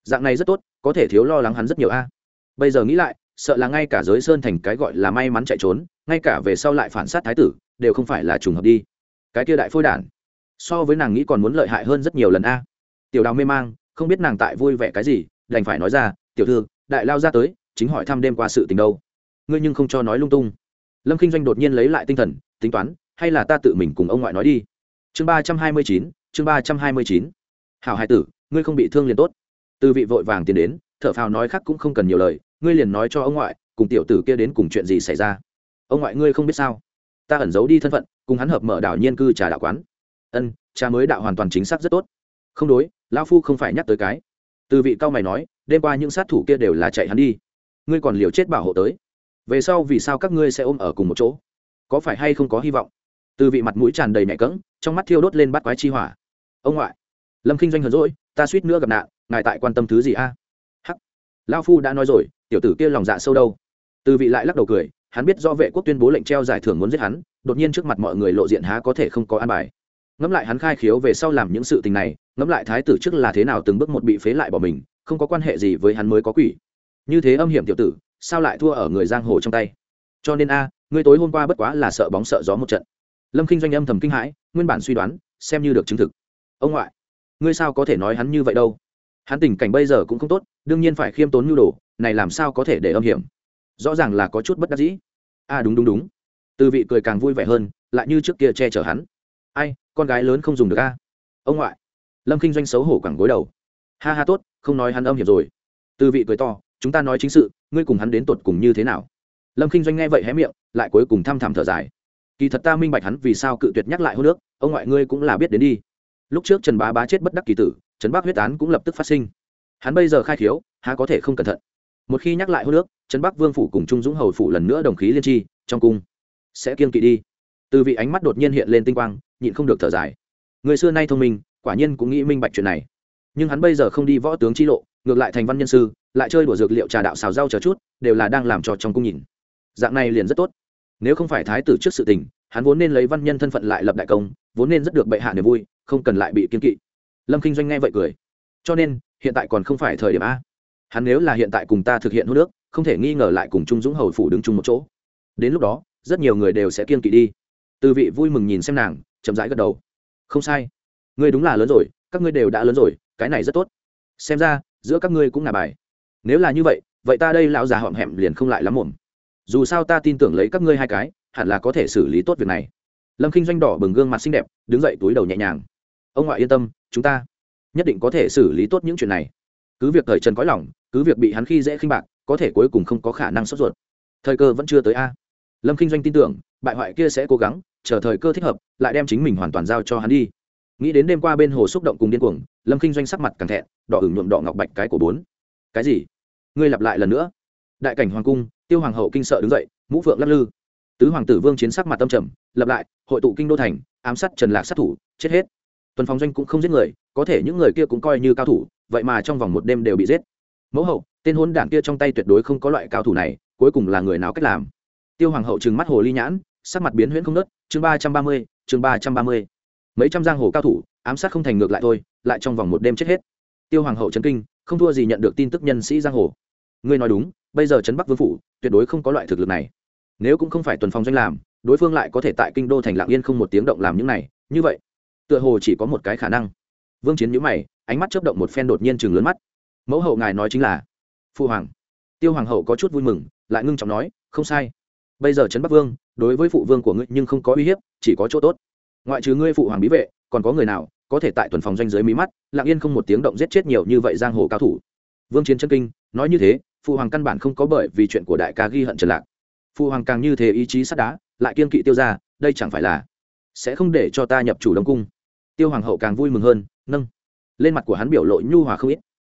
A: Dạng này rất tốt, có thể thiếu lo lắng hắn rất nhiều a. Bây giờ nghĩ lại, sợ là ngay cả giới sơn thành cái gọi là may mắn chạy trốn, ngay cả về sau lại phản sát thái tử, đều không phải là trùng hợp đi. Cái kia đại phôi đản, so với nàng nghĩ còn muốn lợi hại hơn rất nhiều lần a. Tiểu đào mê mang không biết nàng tại vui vẻ cái gì, đành phải nói ra, tiểu thư, đại lao ra tới, chính hỏi thăm đêm qua sự tình đâu. Ngươi nhưng không cho nói lung tung. Lâm k i n h doanh đột nhiên lấy lại tinh thần, tính toán, hay là ta tự mình cùng ông ngoại nói đi. Chương ba trăm hai mươi chín, chương ba trăm hai mươi chín. Hảo hải tử, ngươi không bị thương liền tốt. Từ vị vội vàng tiến đến, thở phào nói khác cũng không cần nhiều lời, ngươi liền nói cho ông ngoại, cùng tiểu tử kia đến cùng chuyện gì xảy ra. Ông ngoại ngươi không biết sao? Ta ẩn giấu đi thân phận, cùng hắn hợp mở đảo nhiên cư trà đạo quán. Ân cha mới đạo hoàn toàn chính xác rất tốt không đối, lão phu không phải nhắc tới cái. Từ vị cao mày nói, đêm qua những sát thủ kia đều là chạy hắn đi. Ngươi còn liều chết bảo hộ tới. Về sau vì sao các ngươi sẽ ôm ở cùng một chỗ? Có phải hay không có hy vọng? Từ vị mặt mũi tràn đầy mẹ cỡng trong mắt thiêu đốt lên bắt quái chi hỏa. Ông ngoại, lâm kinh doanh hờn rỗi ta suýt nữa gặp nạn, ngài tại quan tâm thứ gì a? Hắc. Lao phu đã nói rồi, tiểu tử kia lòng dạ sâu đâu? Từ vị lại lắc đầu cười, hắn biết do vệ quốc tuyên bố lệnh treo giải thưởng muốn giết hắn, đột nhiên trước mặt mọi người lộ diện há có thể không có an bài. Ngẫm lại hắn khai khiếu về sau làm những sự tình này ngẫm lại thái tử trước là thế nào từng bước một bị phế lại bỏ mình không có quan hệ gì với hắn mới có quỷ. Như thế âm hiểm tiểu tử sao lại thua ở người giang hồ trong tay? Cho nên a ngươi tối hôm qua bất quá là sợ bóng sợ gió một trận. Lâm kinh doanh âm thầm kinh hãi nguyên bản suy đoán xem như được chứng thực. Ông ngoại ngươi sao có thể nói hắn như vậy đâu? Hắn tình cảnh bây giờ cũng không tốt đương nhiên phải khiêm tốn nhu đồ này làm sao có thể để âm hiểm? Rõ ràng là có chút bất đắc dĩ. A à, đúng đúng đúng. Từ vị cười càng vui vẻ hơn lại như trước kia che chở hắn. Ai con gái lớn không dùng được a. Ông ngoại lâm kinh doanh xấu hổ quẳng gối đầu. Ha ha tốt, không nói hắn âm hiểm rồi. Từ vị cười to, chúng ta nói chính sự, ngươi cùng hắn đến tột cùng như thế nào? Lâm kinh doanh nghe vậy hé miệng, lại cuối cùng thăm thẳm thở dài. Kỳ thật ta minh bạch hắn vì sao cự tuyệt nhắc lại hô nước ông ngoại ngươi cũng là biết đến đi. Lúc trước trần bá bá chết bất đắc kỳ tử, trần bắc huyết án cũng lập tức phát sinh. Hắn bây giờ khai khiếu, há có thể không cẩn thận. Một khi nhắc lại hô nước trần bắc vương phủ cùng trung dũng hầu phủ lần nữa đồng khí liên tri, trong cung sẽ kiên kỵ đi. Từ vị ánh mắt đột nhiên hiện lên tinh quang, nhịn không được thở dài. Người xưa nay thông minh quả nhiên cũng nghĩ minh bạch chuyện này. Nhưng hắn bây giờ không đi võ tướng chi lộ, ngược lại thành văn nhân sư, lại chơi đùa dược liệu trà đạo xào rau chờ chút, đều là đang làm trò trong cung nhìn. Dạng này liền rất tốt. Nếu không phải thái tử trước sự tình, hắn vốn nên lấy văn nhân thân phận lại lập đại công, vốn nên rất được bệ hạ niềm vui, không cần lại bị kiên kỵ. Lâm k i n h doanh nghe vậy cười. Cho nên, hiện tại còn không phải thời điểm a. Hắn nếu là hiện tại cùng ta thực hiện hô nước không thể nghi ngờ lại cùng trung dũng hầu phủ đứng chung một chỗ. Đến lúc đó, rất nhiều người đều sẽ kiên kỵ đi. Từ vị vui mừng nhìn xem nàng, chậm rãi gật đầu. Không sai ngươi đúng là lớn rồi các ngươi đều đã lớn rồi cái này rất tốt. Xem ra giữa các ngươi cũng là bài. Nếu là như vậy vậy ta đây lão già họm hẹm liền không lại lắm mồm. Dù sao ta tin tưởng lấy các ngươi hai cái hẳn là có thể xử lý tốt việc này. Lâm k i n h doanh đỏ bừng gương mặt xinh đẹp đứng dậy túi đầu nhẹ nhàng. Ông ngoại yên tâm chúng ta nhất định có thể xử lý tốt những chuyện này. Cứ việc thời trần có lòng, cứ việc bị hắn khi dễ khinh bạc có thể cuối cùng không có khả năng sốt ruột. Thời cơ vẫn chưa tới a. Lâm k i n h doanh tin tưởng bại hoại kia sẽ cố gắng chờ thời cơ thích hợp lại đem chính mình hoàn toàn giao cho hắn đi nghĩ đến đêm qua bên hồ xúc động cùng điên cuồng, lâm k i n h doanh sắc mặt càng thẹn, đỏ ửng nhuộm đỏ ngọc bạch cái của bốn. Cái gì? Ngươi lặp lại lần nữa. Đại cảnh hoàng cung, tiêu hoàng hậu kinh sợ đứng dậy, mũ phượng lắc lư. Tứ hoàng tử vương chiến sắc mặt tâm trầm lập lại, hội tụ kinh đô thành, ám sát trần lạc sát thủ, chết hết. Tuần phòng doanh cũng không giết người, có thể những người kia cũng coi như cao thủ, vậy mà trong vòng một đêm đều bị giết. Mẫu hậu, tên hôn đảng kia trong tay tuyệt đối không có loại cao thủ này, cuối cùng là người nào cách làm? Tiêu hoàng hậu trừng mắt hồ ly nhãn, sắc mặt biến huyễn không nớt chương ba trăm ba mươi, chương ba trăm ba mươi mấy trăm giang hồ cao thủ, ám sát không thành ngược lại thôi, lại trong vòng một đêm chết hết. Tiêu hoàng hậu trấn kinh, không thua gì nhận được tin tức nhân sĩ giang hồ. Ngươi nói đúng, bây giờ trấn bắc vương phủ, tuyệt đối không có loại thực lực này. Nếu cũng không phải tuần phòng doanh làm, đối phương lại có thể tại kinh đô thành lạng yên không một tiếng động làm những này, như vậy, tựa hồ chỉ có một cái khả năng. Vương chiến nhữ mày, ánh mắt chớp động một phen đột nhiên chừng lớn mắt. Mẫu hậu ngài nói chính là, phu hoàng. Tiêu hoàng hậu có chút vui mừng, lại ngưng trọng nói, không sai. Bây giờ trấn bắc vương, đối với phụ vương của ngươi nhưng không có uy hiếp, chỉ có chỗ tốt ngoại trừ ngươi phụ hoàng bí vệ, còn có người nào có thể tại tuần phòng doanh giới mí mắt lạng yên không một tiếng động giết chết nhiều như vậy giang hồ cao thủ? Vương chiến chân kinh, nói như thế, phụ hoàng căn bản không có bởi vì chuyện của đại ca ghi hận trần lạc. Phụ hoàng càng như thế ý chí sắt đá, lại kiên kỵ tiêu ra đây chẳng phải là sẽ không để cho ta nhập chủ đông cung. Tiêu hoàng hậu càng vui mừng hơn, nâng. Lên mặt của hắn biểu lộ nhu hòa không ít.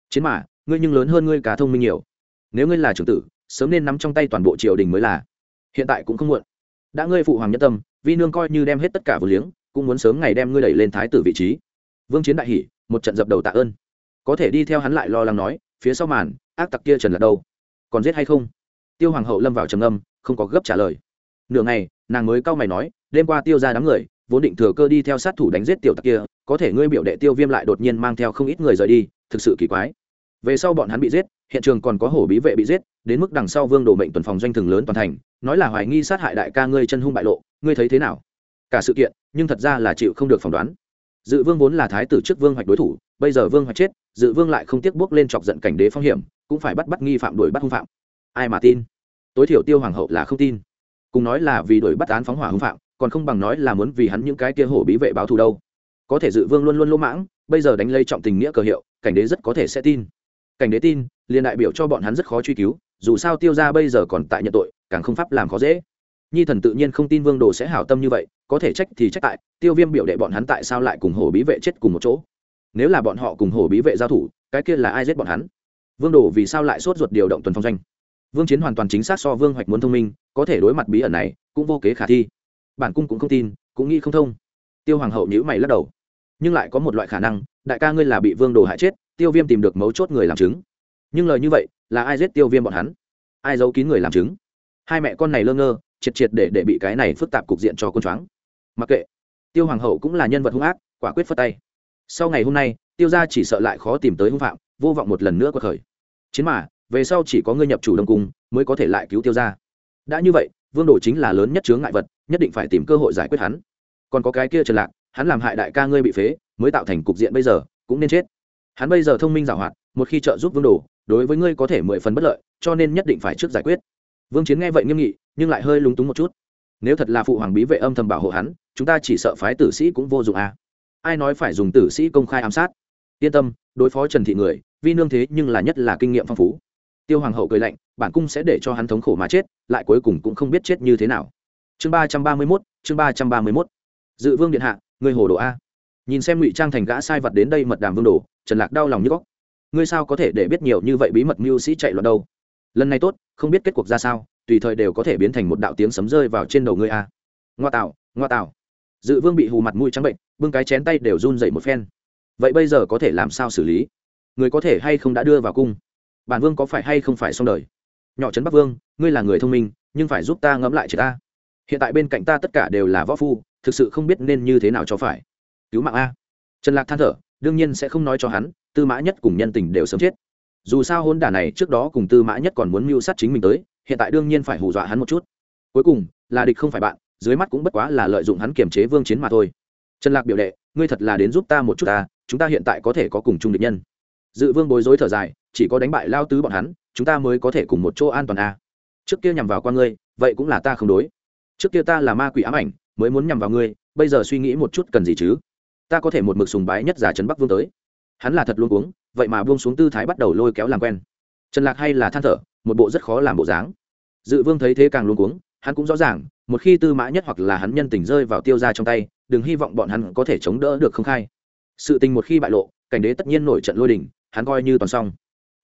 A: Chiến mà, ngươi nhưng lớn hơn ngươi cả thông minh nhiều. Nếu ngươi là trưởng tử, sớm nên nắm trong tay toàn bộ triều đình mới là. Hiện tại cũng không muộn. Đã ngươi phụ hoàng nhất tâm vi nương coi như đem hết tất cả vừa liếng, cũng muốn sớm ngày đem ngươi đẩy lên thái tử vị trí. Vương chiến đại hỷ một trận dập đầu tạ ơn. Có thể đi theo hắn lại lo lắng nói, phía sau màn, ác tặc kia trần là đâu? Còn giết hay không? Tiêu hoàng hậu lâm vào trầm âm không có gấp trả lời. Nửa ngày, nàng mới cau mày nói, đêm qua tiêu ra đám người, vốn định thừa cơ đi theo sát thủ đánh giết tiểu tặc kia, có thể ngươi biểu đệ tiêu viêm lại đột nhiên mang theo không ít người rời đi, thực sự kỳ quái về sau bọn hắn bị giết, hiện trường còn có hổ bí vệ bị giết, đến mức đằng sau vương đổ mệnh tuần phòng doanh thường lớn toàn thành, nói là hoài nghi sát hại đại ca ngươi chân hung bại lộ, ngươi thấy thế nào? Cả sự kiện, nhưng thật ra là chịu không được phỏng đoán. Dự vương vốn là thái tử trước vương hoạch đối thủ, bây giờ vương hoạch chết, dự vương lại không tiếc bước lên chọc giận cảnh đế phong hiểm, cũng phải bắt bắt nghi phạm đuổi bắt hung phạm. Ai mà tin? Tối thiểu tiêu hoàng hậu là không tin. Cùng nói là vì đuổi bắt án phóng hỏa hung phạm, còn không bằng nói là muốn vì hắn những cái kia hổ bí vệ báo thù đâu. Có thể dự vương luôn luôn lỗ mãng, bây giờ đánh lây trọng tình nghĩa cờ hiệu, cảnh đế rất có thể sẽ tin cảnh đế tin, liền đại biểu cho bọn hắn rất khó truy cứu, dù sao tiêu ra bây giờ còn tại nhận tội, càng không pháp làm khó dễ. Nhi thần tự nhiên không tin vương đồ sẽ hảo tâm như vậy, có thể trách thì trách tại, tiêu viêm biểu đệ bọn hắn tại sao lại cùng hổ bí vệ chết cùng một chỗ? Nếu là bọn họ cùng hổ bí vệ giao thủ, cái kia là ai giết bọn hắn? Vương đồ vì sao lại sốt ruột điều động tuần phong doanh? Vương chiến hoàn toàn chính xác so vương hoạch muốn thông minh, có thể đối mặt bí ẩn này, cũng vô kế khả thi. Bản cung cũng không tin, cũng nghĩ không thông. Tiêu hoàng hậu nhữ mày lắc đầu. Nhưng lại có một loại khả năng, đại ca ngươi là bị vương đồ hại chết tiêu viêm tìm được mấu chốt người làm chứng. Nhưng lời như vậy, là ai giết tiêu viêm bọn hắn? Ai giấu kín người làm chứng? Hai mẹ con này lơ ngơ, triệt triệt để để bị cái này phức tạp cục diện cho con choáng. Mặc kệ, tiêu hoàng hậu cũng là nhân vật hung ác, quả quyết phất tay. Sau ngày hôm nay, tiêu gia chỉ sợ lại khó tìm tới hung phạm, vô vọng một lần nữa qua khởi. Chiến mà, về sau chỉ có ngươi nhập chủ đông cung, mới có thể lại cứu tiêu gia. Đã như vậy, vương đồ chính là lớn nhất chướng ngại vật, nhất định phải tìm cơ hội giải quyết hắn. Còn có cái kia trần lạc, hắn làm hại đại ca ngươi bị phế, mới tạo thành cục diện bây giờ, cũng nên chết hắn bây giờ thông minh giảo hoạt, một khi trợ giúp vương đồ, đối với ngươi có thể mười phần bất lợi, cho nên nhất định phải trước giải quyết. Vương chiến nghe vậy nghiêm nghị, nhưng lại hơi lúng túng một chút. Nếu thật là phụ hoàng bí vệ âm thầm bảo hộ hắn, chúng ta chỉ sợ phái tử sĩ cũng vô dụng à. ai nói phải dùng tử sĩ công khai ám sát? Yên tâm, đối phó trần thị người, vi nương thế nhưng là nhất là kinh nghiệm phong phú. Tiêu hoàng hậu cười lạnh, bản cung sẽ để cho hắn thống khổ mà chết, lại cuối cùng cũng không biết chết như thế nào. Chương ba trăm ba mươi mốt, chương ba trăm ba mươi mốt. Dự vương điện hạ người hồ đồ a. Nhìn xem ngụy trang thành gã sai vật đến đây mật đàm vương đồ trần lạc đau lòng như góc. Ngươi sao có thể để biết nhiều như vậy bí mật mưu sĩ chạy loạn đâu? Lần này tốt, không biết kết cuộc ra sao, tùy thời đều có thể biến thành một đạo tiếng sấm rơi vào trên đầu ngươi a. Ngoa tạo ngoa tạo dự vương bị hù mặt mũi trắng bệnh, bưng cái chén tay đều run dậy một phen. Vậy bây giờ có thể làm sao xử lý? Người có thể hay không đã đưa vào cung? Bản vương có phải hay không phải xong đời? Nhỏ trấn bắc vương, ngươi là người thông minh, nhưng phải giúp ta ngẫm lại chị ta. Hiện tại bên cạnh ta tất cả đều là võ phu, thực sự không biết nên như thế nào cho phải. Cứu mạng a. Trần lạc than thở đương nhiên sẽ không nói cho hắn, tư mã nhất cùng nhân tình đều sớm chết. Dù sao hôn đả này trước đó cùng tư mã nhất còn muốn mưu sát chính mình tới, hiện tại đương nhiên phải hù dọa hắn một chút. Cuối cùng, là địch không phải bạn, dưới mắt cũng bất quá là lợi dụng hắn kiềm chế vương chiến mà thôi. Trần lạc biểu đệ, ngươi thật là đến giúp ta một chút ta, chúng ta hiện tại có thể có cùng chung địch nhân. Dự vương bối rối thở dài, chỉ có đánh bại lao tứ bọn hắn, chúng ta mới có thể cùng một chỗ an toàn a trước kia nhằm vào qua ngươi, vậy cũng là ta không đối. Trước kia ta là ma quỷ ám ảnh, mới muốn nhằm vào ngươi, bây giờ suy nghĩ một chút cần gì chứ? Ta có thể một mực sùng bái nhất giả trấn bắc vương tới. Hắn là thật luôn uống vậy mà buông xuống tư thái bắt đầu lôi kéo làm quen. Trần lạc hay là than thở, một bộ rất khó làm bộ dáng. Dự vương thấy thế càng luôn cuống, hắn cũng rõ ràng, một khi tư mã nhất hoặc là hắn nhân tình rơi vào tiêu ra trong tay, đừng hy vọng bọn hắn có thể chống đỡ được không khai. Sự tình một khi bại lộ, cảnh đế tất nhiên nổi trận lôi đình, hắn coi như toàn xong.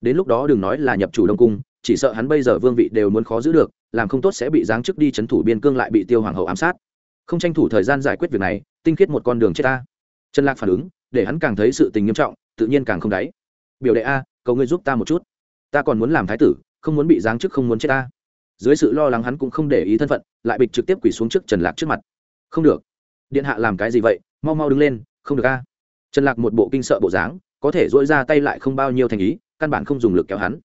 A: Đến lúc đó đừng nói là nhập chủ đông cung, chỉ sợ hắn bây giờ vương vị đều muốn khó giữ được, làm không tốt sẽ bị giáng chức đi c h ấ n thủ biên cương lại bị tiêu hoàng hậu ám sát. Không tranh thủ thời gian giải quyết việc này, tinh khiết một con đường chết ta trần lạc phản ứng, để hắn càng thấy sự tình nghiêm trọng, tự nhiên càng không đáy. Biểu đệ a, cầu ngươi giúp ta một chút. Ta còn muốn làm thái tử, không muốn bị giáng chức, không muốn chết ta. Dưới sự lo lắng hắn cũng không để ý thân phận, lại bịch trực tiếp quỳ xuống trước trần lạc trước mặt. Không được. Điện hạ làm cái gì vậy? Mau mau đứng lên, không được a. Trần lạc một bộ kinh sợ bộ dáng, có thể dỗi ra tay lại không bao nhiêu thành ý, căn bản không dùng lực kéo hắn.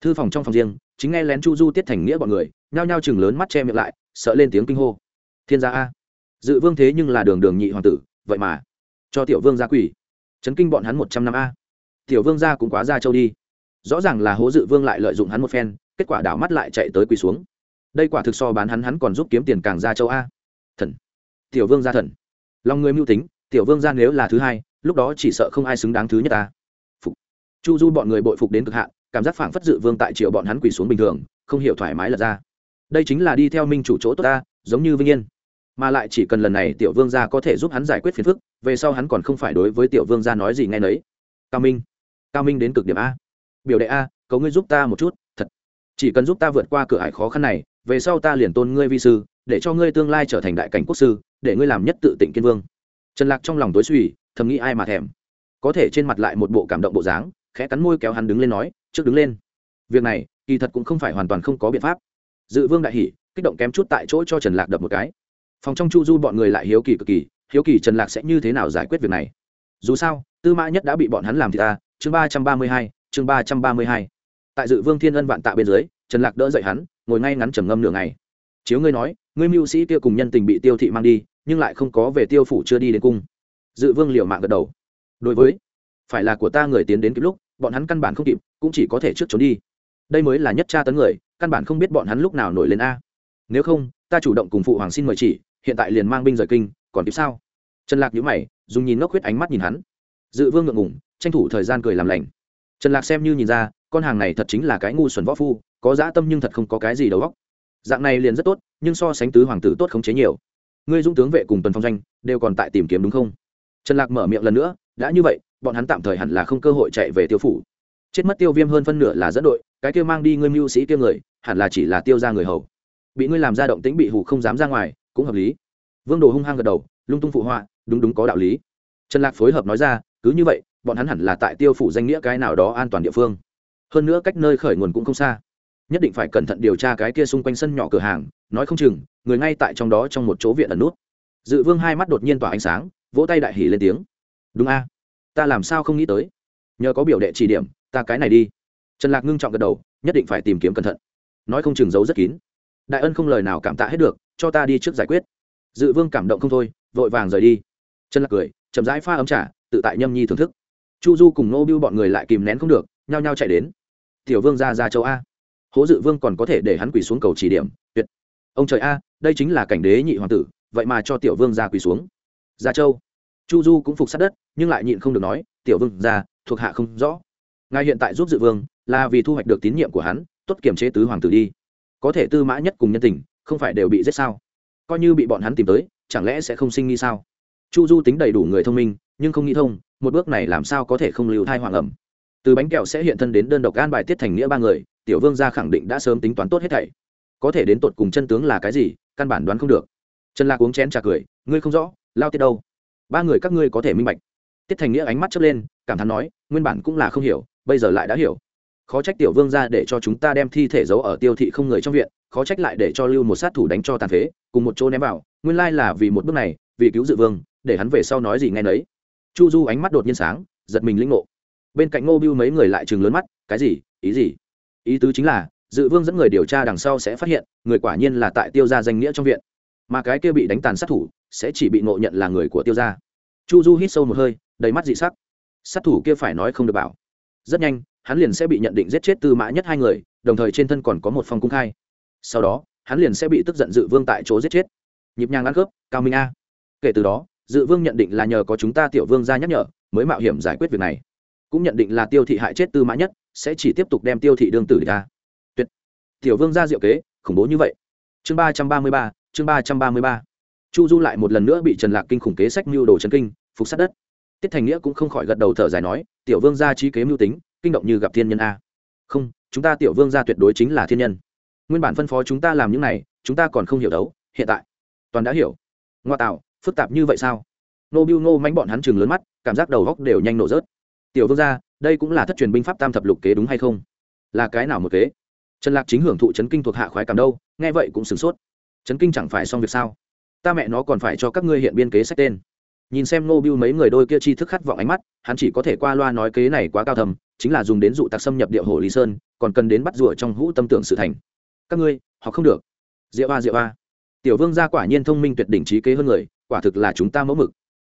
A: Thư phòng trong phòng riêng, chính nghe lén chu du tiết thành nghĩa bọn người, nhao nhao chừng lớn mắt che miệng lại, sợ lên tiếng kinh hô. Thiên gia a, dự vương thế nhưng là đường đường nhị hoàng tử, vậy mà cho tiểu vương gia quỷ. Chấn kinh bọn hắn một trăm năm a. Tiểu vương gia cũng quá ra châu đi. Rõ ràng là hố dự vương lại lợi dụng hắn một phen, kết quả đảo mắt lại chạy tới quỳ xuống. Đây quả thực so bán hắn hắn còn giúp kiếm tiền càng ra châu a. Thần. Tiểu vương gia thần. Lòng người mưu tính, tiểu vương gia nếu là thứ hai, lúc đó chỉ sợ không ai xứng đáng thứ nhất ta phục. Chu du bọn người bội phục đến cực hạn, cảm giác phảng phất dự vương tại triều bọn hắn quỳ xuống bình thường, không hiểu thoải mái là ra. Đây chính là đi theo minh chủ chỗ tốt ta giống như vinh yên mà lại chỉ cần lần này tiểu vương gia có thể giúp hắn giải quyết phiền phức, về sau hắn còn không phải đối với tiểu vương gia nói gì nghe nấy. Cao minh cao minh đến cực điểm a. Biểu đệ a, cầu ngươi giúp ta một chút, thật. Chỉ cần giúp ta vượt qua cửa ải khó khăn này, về sau ta liền tôn ngươi vi sư, để cho ngươi tương lai trở thành đại cảnh quốc sư, để ngươi làm nhất tự tỉnh kiên vương. Trần lạc trong lòng tối suy, thầm nghĩ ai mà thèm. Có thể trên mặt lại một bộ cảm động bộ dáng, khẽ cắn môi kéo hắn đứng lên nói, trước đứng lên. Việc này, kỳ thật cũng không phải hoàn toàn không có biện pháp. Dự vương đại hỉ, kích động kém chút tại chỗ cho trần lạc đập một cái phòng trong chu du bọn người lại hiếu kỳ cực kỳ, hiếu kỳ trần lạc sẽ như thế nào giải quyết việc này. Dù sao, tư mã nhất đã bị bọn hắn làm thì ta, chương ba trăm ba mươi hai, chương ba trăm ba mươi hai. Tại dự vương thiên ân vạn tạ bên dưới, trần lạc đỡ dậy hắn, ngồi ngay ngắn trầm ngâm nửa ngày. Chiếu ngươi nói, ngươi mưu sĩ Tiêu cùng nhân tình bị tiêu thị mang đi, nhưng lại không có về tiêu phủ chưa đi đến cung. Dự vương liều mạng gật đầu. Đối với, phải là của ta người tiến đến kịp lúc, bọn hắn căn bản không kịp, cũng chỉ có thể trước trốn đi. Đây mới là nhất tra tấn người, căn bản không biết bọn hắn lúc nào nổi lên a. Nếu không, ta chủ động cùng phụ hoàng xin mời chỉ hiện tại liền mang binh rời kinh, còn kịp sao? Trần lạc nhíu mày, dùng nhìn ngốc huyết ánh mắt nhìn hắn. Dự vương ngượng ngùng, tranh thủ thời gian cười làm lành. Trần lạc xem như nhìn ra, con hàng này thật chính là cái ngu xuẩn võ phu, có dã tâm nhưng thật không có cái gì đầu óc. Dạng này liền rất tốt, nhưng so sánh tứ hoàng tử tốt khống chế nhiều. Ngươi dũng tướng vệ cùng tuần phong doanh, đều còn tại tìm kiếm đúng không? Trần lạc mở miệng lần nữa, đã như vậy, bọn hắn tạm thời hẳn là không cơ hội chạy về tiêu phủ. Chết mất tiêu viêm hơn phân nửa là dẫn đội, cái kia mang đi ngươi mưu sĩ tiêu người, hẳn là chỉ là tiêu ra người hầu. Bị ngươi làm ra động tĩnh bị hủ không dám ra ngoài cũng hợp lý. Vương đồ hung hăng gật đầu, lung tung phụ họa, đúng đúng có đạo lý. Trần lạc phối hợp nói ra, cứ như vậy, bọn hắn hẳn là tại tiêu phủ danh nghĩa cái nào đó an toàn địa phương. Hơn nữa cách nơi khởi nguồn cũng không xa. Nhất định phải cẩn thận điều tra cái kia xung quanh sân nhỏ cửa hàng, nói không chừng, người ngay tại trong đó trong một chỗ viện ẩn nút. Dự vương hai mắt đột nhiên tỏa ánh sáng, vỗ tay đại hỉ lên tiếng. Đúng a, ta làm sao không nghĩ tới? Nhờ có biểu đệ chỉ điểm, ta cái này đi. Trần lạc ngưng trọng gật đầu, nhất định phải tìm kiếm cẩn thận. Nói không chừng giấu rất kín. Đại ân không lời nào cảm tạ hết được cho ta đi trước giải quyết. Dự vương cảm động không thôi, vội vàng rời đi. Chân lạc cười, chậm rãi pha ấm trà, tự tại nhâm nhi thưởng thức. Chu du cùng nô bưu bọn người lại kìm nén không được, nhao nhao chạy đến. Tiểu vương ra ra châu a. Hố dự vương còn có thể để hắn quỳ xuống cầu chỉ điểm, tuyệt. Ông trời a, đây chính là cảnh đế nhị hoàng tử, vậy mà cho tiểu vương ra quỳ xuống. Gia châu. Chu du cũng phục sát đất, nhưng lại nhịn không được nói, tiểu vương ra, thuộc hạ không rõ. Ngài hiện tại giúp dự vương, là vì thu hoạch được tín nhiệm của hắn, tốt kiểm chế tứ hoàng tử đi. Có thể tư mã nhất cùng nhân tình không phải đều bị giết sao? Coi như bị bọn hắn tìm tới, chẳng lẽ sẽ không sinh nghi sao? Chu du tính đầy đủ người thông minh, nhưng không nghĩ thông, một bước này làm sao có thể không lưu thai hoàng ẩm? Từ bánh kẹo sẽ hiện thân đến đơn độc an bài tiết thành nghĩa ba người, tiểu vương gia khẳng định đã sớm tính toán tốt hết thảy. Có thể đến tột cùng chân tướng là cái gì, căn bản đoán không được. Trần lạc uống chén trà cười, ngươi không rõ, lao tiết đâu? Ba người các ngươi có thể minh bạch. Tiết thành nghĩa ánh mắt chớp lên, cảm thán nói, nguyên bản cũng là không hiểu, bây giờ lại đã hiểu khó trách tiểu vương ra để cho chúng ta đem thi thể giấu ở tiêu thị không người trong viện, khó trách lại để cho lưu một sát thủ đánh cho tàn phế, cùng một chỗ ném vào, nguyên lai là vì một bước này, vì cứu dự vương, để hắn về sau nói gì nghe nấy. Chu du ánh mắt đột nhiên sáng, giật mình lĩnh ngộ. Bên cạnh ngô biêu mấy người lại chừng lớn mắt, cái gì, ý gì? Ý tứ chính là, dự vương dẫn người điều tra đằng sau sẽ phát hiện, người quả nhiên là tại tiêu gia danh nghĩa trong viện. Mà cái kia bị đánh tàn sát thủ, sẽ chỉ bị ngộ nhận là người của tiêu gia. Chu du hít sâu một hơi, đầy mắt dị sắc. Sát thủ kia phải nói không được bảo. Rất nhanh hắn liền sẽ bị nhận định giết chết tư mã nhất hai người, đồng thời trên thân còn có một phong cung khai. Sau đó, hắn liền sẽ bị tức giận dự vương tại chỗ giết chết. Nhịp nhàng ăn khớp cao minh a. Kể từ đó, dự vương nhận định là nhờ có chúng ta tiểu vương ra nhắc nhở, mới mạo hiểm giải quyết việc này. Cũng nhận định là tiêu thị hại chết tư mã nhất, sẽ chỉ tiếp tục đem tiêu thị đương tử ra. ta tuyệt. Tiểu vương ra diệu kế, khủng bố như vậy. Chương ba trăm ba mươi ba, chương ba trăm ba mươi ba. Chu du lại một lần nữa bị trần lạc kinh khủng kế sách mưu đồ trần kinh, phục sát đất. Tiết thành nghĩa cũng không khỏi gật đầu thở dài nói, tiểu vương gia trí kế mưu tính kinh động như gặp thiên nhân a. Không, chúng ta tiểu vương gia tuyệt đối chính là thiên nhân. Nguyên bản phân phó chúng ta làm những này, chúng ta còn không hiểu đấu, hiện tại. Toàn đã hiểu. Ngoa tạo, phức tạp như vậy sao? Nô biu nô mánh bọn hắn chừng lớn mắt, cảm giác đầu góc đều nhanh nổ rớt. Tiểu vương gia, đây cũng là thất truyền binh pháp tam thập lục kế đúng hay không? Là cái nào một kế? Trần lạc chính hưởng thụ chấn kinh thuộc hạ khoái cảm đâu, nghe vậy cũng sửng sốt. Chấn kinh chẳng phải xong việc sao? Ta mẹ nó còn phải cho các ngươi hiện biên kế sách tên. Nhìn xem nô biu mấy người đôi kia chi thức khát vọng ánh mắt, hắn chỉ có thể qua loa nói kế này quá cao thầm chính là dùng đến dụ tặc xâm nhập địa hồ lý sơn, còn cần đến bắt rùa trong hũ tâm tưởng sự thành. Các ngươi, họ không được. Diệu a diệu a. Tiểu vương gia quả nhiên thông minh tuyệt đỉnh trí kế hơn người, quả thực là chúng ta mẫu mực.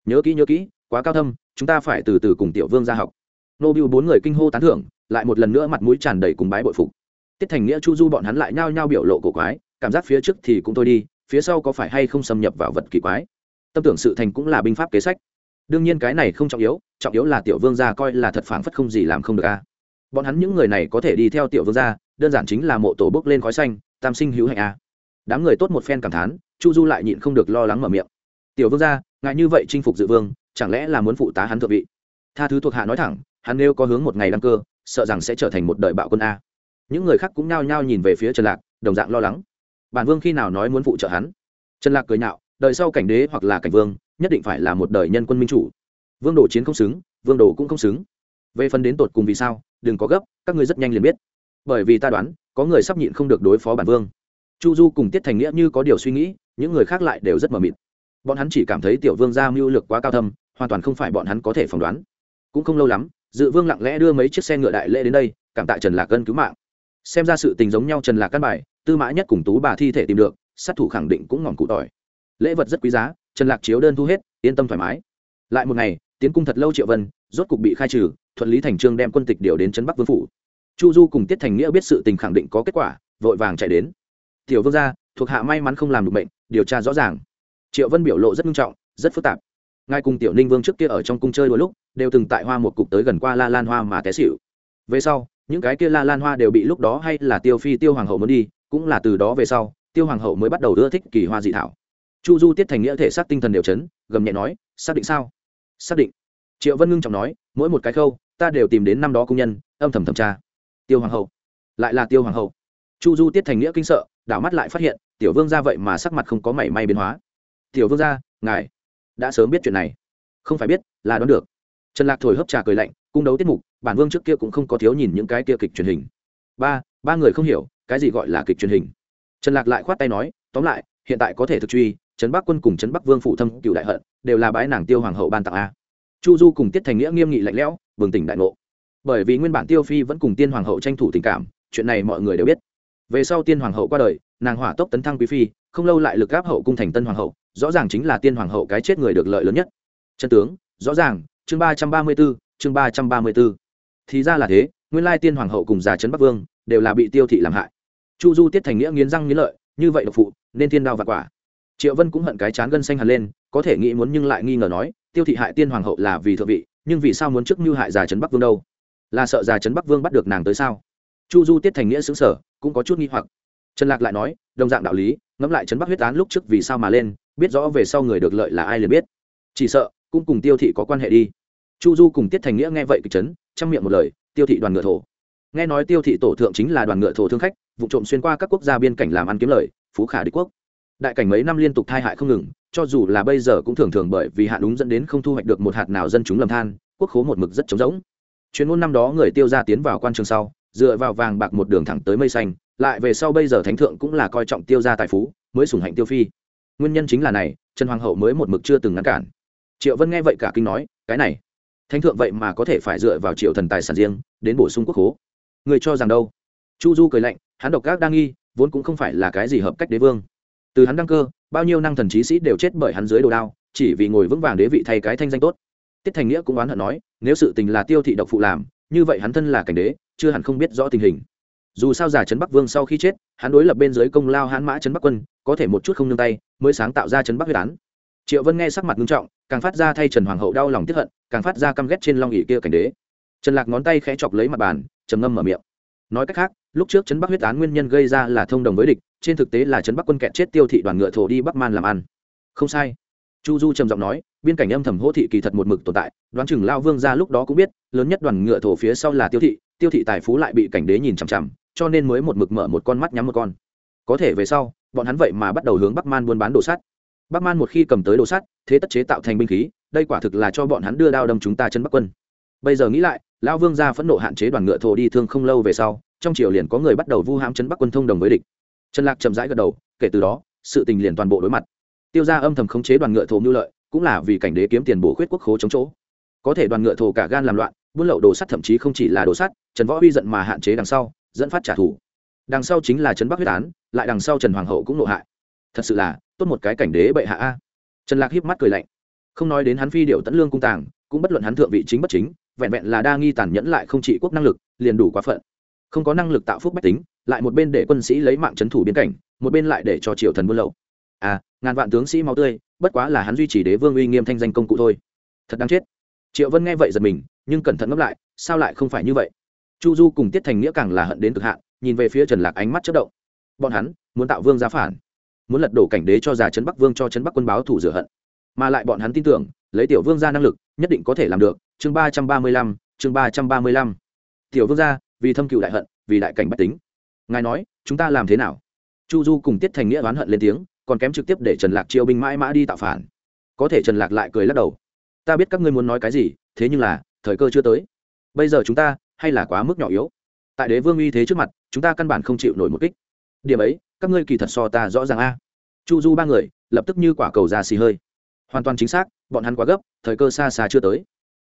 A: Nhớ kỹ nhớ kỹ, quá cao thâm, chúng ta phải từ từ cùng tiểu vương gia học. Nô biu bốn người kinh hô tán thưởng, lại một lần nữa mặt mũi tràn đầy cùng bái bội phục. Tiết thành nghĩa, chu du bọn hắn lại nhao nhao biểu lộ cổ quái, cảm giác phía trước thì cũng thôi đi, phía sau có phải hay không xâm nhập vào vật kỳ quái. Tâm tưởng sự thành cũng là binh pháp kế sách đương nhiên cái này không trọng yếu trọng yếu là tiểu vương gia coi là thật phảng phất không gì làm không được a. Bọn hắn những người này có thể đi theo tiểu vương gia, đơn giản chính là mộ tổ bước lên khói xanh, tam sinh hữu hạnh a. Đám người tốt một phen cảm thán, chu du lại nhịn không được lo lắng mở miệng. Tiểu vương gia ngại như vậy chinh phục dự vương, chẳng lẽ là muốn phụ tá hắn thượng vị? Tha thứ thuộc hạ nói thẳng, hắn nếu có hướng một ngày đăng cơ, sợ rằng sẽ trở thành một đời bạo quân a. Những người khác cũng nhao nhao nhìn về phía trần lạc, đồng dạng lo lắng. Bản vương khi nào nói muốn phụ trợ hắn? Trần lạc cười nhạo, đời sau cảnh đế hoặc là cảnh vương nhất định phải là một đời nhân quân minh chủ. Vương đồ chiến không xứng, vương đồ cũng không xứng. Về phần đến tột cùng vì sao, đừng có gấp, các ngươi rất nhanh liền biết. Bởi vì ta đoán, có người sắp nhịn không được đối phó bản vương. Chu du cùng tiết thành nghĩa như có điều suy nghĩ, những người khác lại đều rất mờ mịt. Bọn hắn chỉ cảm thấy tiểu vương ra mưu lực quá cao thâm, hoàn toàn không phải bọn hắn có thể phỏng đoán. Cũng không lâu lắm, dự vương lặng lẽ đưa mấy chiếc xe ngựa đại lễ đến đây, cảm tạ trần lạc cân cứu mạng. Xem ra sự tình giống nhau trần lạc căn bài, tư mã nhất cùng tú bà thi thể tìm được, sát thủ khẳng định cũng ngọn cụ tỏi. Lễ vật rất quý giá trần lạc chiếu đơn thu hết, yên tâm thoải mái. Lại một ngày, tiến cung thật lâu triệu vân, rốt cục bị khai trừ, thuận lý thành trương đem quân tịch điều đến trấn bắc vương phủ. Chu du cùng tiết thành nghĩa biết sự tình khẳng định có kết quả, vội vàng chạy đến. Tiểu vương gia, thuộc hạ may mắn không làm được bệnh điều tra rõ ràng. Triệu vân biểu lộ rất nghiêm trọng, rất phức tạp. Ngay cùng tiểu ninh vương trước kia ở trong cung chơi đôi lúc, đều từng tại hoa một cục tới gần qua la lan hoa mà té xịu về sau, những cái kia la lan hoa đều bị lúc đó hay là tiêu phi tiêu hoàng hậu muốn đi, cũng là từ đó về sau, tiêu hoàng hậu mới bắt đầu ưa thích kỳ hoa dị thảo chu du tiết thành nghĩa thể xác tinh thần đều chấn, gầm nhẹ nói, xác định sao? Xác định. Triệu vân ngưng trọng nói, mỗi một cái khâu, ta đều tìm đến năm đó công nhân, âm thầm thẩm tra. Tiêu hoàng hậu. Lại là tiêu hoàng hậu. Chu du tiết thành nghĩa kinh sợ, đảo mắt lại phát hiện, tiểu vương ra vậy mà sắc mặt không có mảy may biến hóa. Tiểu vương ra ngài đã sớm biết chuyện này. Không phải biết, là đoán được. Trần lạc thổi hấp trà cười lạnh, cung đấu tiết mục, bản vương trước kia cũng không có thiếu nhìn những cái kia kịch truyền hình. Ba ba người không hiểu, cái gì gọi là kịch truyền hình? Trần lạc lại khoát tay nói, tóm lại, hiện tại có thể thực truy trấn bắc quân cùng trấn bắc vương phụ thâm cựu đại hận, đều là bái nàng tiêu hoàng hậu ban tặng a. Chu du cùng tiết thành nghĩa nghiêm nghị lạnh lẽo, bừng tỉnh đại ngộ. Bởi vì nguyên bản tiêu phi vẫn cùng tiên hoàng hậu tranh thủ tình cảm, chuyện này mọi người đều biết. Về sau tiên hoàng hậu qua đời, nàng hỏa tốc tấn thăng quý phi, không lâu lại lực gáp hậu cung thành tân hoàng hậu, rõ ràng chính là tiên hoàng hậu cái chết người được lợi lớn nhất. Chân tướng, rõ ràng, chương ba trăm ba mươi b ố chương ba trăm ba mươi b ố thì ra là thế, nguyên lai tiên hoàng hậu cùng già trấn bắc vương, đều là bị tiêu thị làm hại. Chu du tiết thành nghĩa nghiến răng nghiến lợi, như vậy độc phụ, nên thiên đao và quả triệu vân cũng hận cái chán gân xanh hẳn lên, có thể nghĩ muốn nhưng lại nghi ngờ nói, tiêu thị hại tiên hoàng hậu là vì thượng vị, nhưng vì sao muốn trước mưu hại già trấn bắc vương đâu? Là sợ già trấn bắc vương bắt được nàng tới sao? Chu du tiết thành nghĩa xứng sở cũng có chút nghi hoặc. Trần lạc lại nói, đồng dạng đạo lý, ngẫm lại trấn bắc huyết án lúc trước vì sao mà lên, biết rõ về sau người được lợi là ai liền biết. Chỉ sợ, cũng cùng tiêu thị có quan hệ đi. Chu du cùng tiết thành nghĩa nghe vậy kịch trấn trong miệng một lời, tiêu thị đoàn ngựa thổ. Nghe nói tiêu thị tổ thượng chính là đoàn ngựa thổ thương khách, vụ trộm xuyên qua các quốc gia biên cảnh làm ăn kiếm lời, phú khả đế quốc đại cảnh mấy năm liên tục thai hại không ngừng, cho dù là bây giờ cũng thường thường bởi vì hạn đúng dẫn đến không thu hoạch được một hạt nào dân chúng lầm than, quốc khố một mực rất trống rỗng. Chuyên môn năm đó người tiêu ra tiến vào quan trường sau, dựa vào vàng bạc một đường thẳng tới mây xanh, lại về sau bây giờ thánh thượng cũng là coi trọng tiêu gia tài phú, mới sủng hạnh tiêu phi. Nguyên nhân chính là này, trần hoàng hậu mới một mực chưa từng ngăn cản. Triệu vân nghe vậy cả kinh nói, cái này, thánh thượng vậy mà có thể phải dựa vào triệu thần tài sản riêng, đến bổ sung quốc khố. Người cho rằng đâu? Chu du cười lạnh, hắn độc gác đang nghi, vốn cũng không phải là cái gì hợp cách đế vương từ hắn đăng cơ, bao nhiêu năng thần trí sĩ đều chết bởi hắn dưới đồ đao, chỉ vì ngồi vững vàng đế vị thay cái thanh danh tốt. Tiết thành nghĩa cũng oán hận nói, nếu sự tình là tiêu thị độc phụ làm, như vậy hắn thân là cảnh đế, chưa hẳn không biết rõ tình hình. Dù sao giả trấn bắc vương sau khi chết, hắn đối lập bên dưới công lao hãn mã trấn bắc quân, có thể một chút không nương tay, mới sáng tạo ra trấn bắc huyết án. Triệu vân nghe sắc mặt nghiêm trọng, càng phát ra thay trần hoàng hậu đau lòng tiếp hận, càng phát ra căm ghét trên long ỉ kia cảnh đế. Trần lạc ngón tay khẽ chọc lấy mặt bàn, trầm ngâm mở miệng. Nói cách khác, lúc trước trấn bắc huyết án nguyên nhân gây ra là thông đồng với địch trên thực tế là trấn bắc quân kẹt chết tiêu thị đoàn ngựa thổ đi bắc man làm ăn. Không sai. Chu du trầm giọng nói, biên cảnh âm thầm hỗ thị kỳ thật một mực tồn tại, đoán chừng lao vương ra lúc đó cũng biết, lớn nhất đoàn ngựa thổ phía sau là tiêu thị tiêu thị tài phú lại bị cảnh đế nhìn chằm chằm, cho nên mới một mực mở một con mắt nhắm một con. Có thể về sau, bọn hắn vậy mà bắt đầu hướng bắc man buôn bán đồ sắt. Bắc man một khi cầm tới đồ sắt, thế tất chế tạo thành binh khí, đây quả thực là cho bọn hắn đưa đao đâm chúng ta chân bắc quân. Bây giờ nghĩ lại lão vương gia phẫn nộ hạn chế đoàn ngựa thổ đi thương không lâu về sau, trong triều liền có người bắt đầu vu hãm chân bắc quân thông đồng với địch trần lạc chậm rãi gật đầu, kể từ đó, sự tình liền toàn bộ đối mặt. Tiêu gia âm thầm khống chế đoàn ngựa thổ mưu lợi, cũng là vì cảnh đế kiếm tiền bổ khuyết quốc khố chống chỗ. Có thể đoàn ngựa thổ cả gan làm loạn, buôn lậu đồ sắt thậm chí không chỉ là đồ sắt, trần võ huy giận mà hạn chế đằng sau, dẫn phát trả thù. Đằng sau chính là trấn bắc huyết án, lại đằng sau trần hoàng hậu cũng nộ hại. Thật sự là, tốt một cái cảnh đế bệ hạ a. Trần lạc hiếp mắt cười lạnh. Không nói đến hắn phi điệu tẫn lương cung tàng, cũng bất luận hắn thượng vị chính bất chính, vẹn vẹn là đa nghi tàn nhẫn lại không trị quốc năng lực, liền đủ quá phận. Không có năng lực tạo phúc bách tính lại một bên để quân sĩ lấy mạng trấn thủ biên cảnh, một bên lại để cho triều thần buôn lậu. À ngàn vạn tướng sĩ máu tươi, bất quá là hắn duy trì đế vương uy nghiêm thanh danh công cụ thôi. Thật đáng chết. Triệu vân nghe vậy giật mình, nhưng cẩn thận ngẫm lại, sao lại không phải như vậy? Chu du cùng tiết thành nghĩa càng là hận đến cực hạn, nhìn về phía trần lạc ánh mắt chất động. Bọn hắn muốn tạo vương giá phản, muốn lật đổ cảnh đế cho già trấn bắc vương, cho trấn bắc quân báo thủ rửa hận. Mà lại bọn hắn tin tưởng, lấy tiểu vương ra năng lực, nhất định có thể làm được. Chương ba trăm ba mươi lăm, chương ba trăm ba mươi lăm. Tiểu vương gia, vì thâm cựu đại hận, vì đại cảnh bách tính ngài nói, chúng ta làm thế nào? Chu du cùng tiết thành nghĩa oán hận lên tiếng, còn kém trực tiếp để trần lạc chiêu binh mãi mã đi tạo phản. Có thể trần lạc lại cười lắc đầu. Ta biết các ngươi muốn nói cái gì, thế nhưng là, thời cơ chưa tới. Bây giờ chúng ta, hay là quá mức nhỏ yếu? Tại đế vương uy thế trước mặt, chúng ta căn bản không chịu nổi một kích. Điểm ấy, các ngươi kỳ thật so ta rõ ràng a. Chu du ba người, lập tức như quả cầu ra xì hơi. Hoàn toàn chính xác, bọn hắn quá gấp, thời cơ xa xa chưa tới.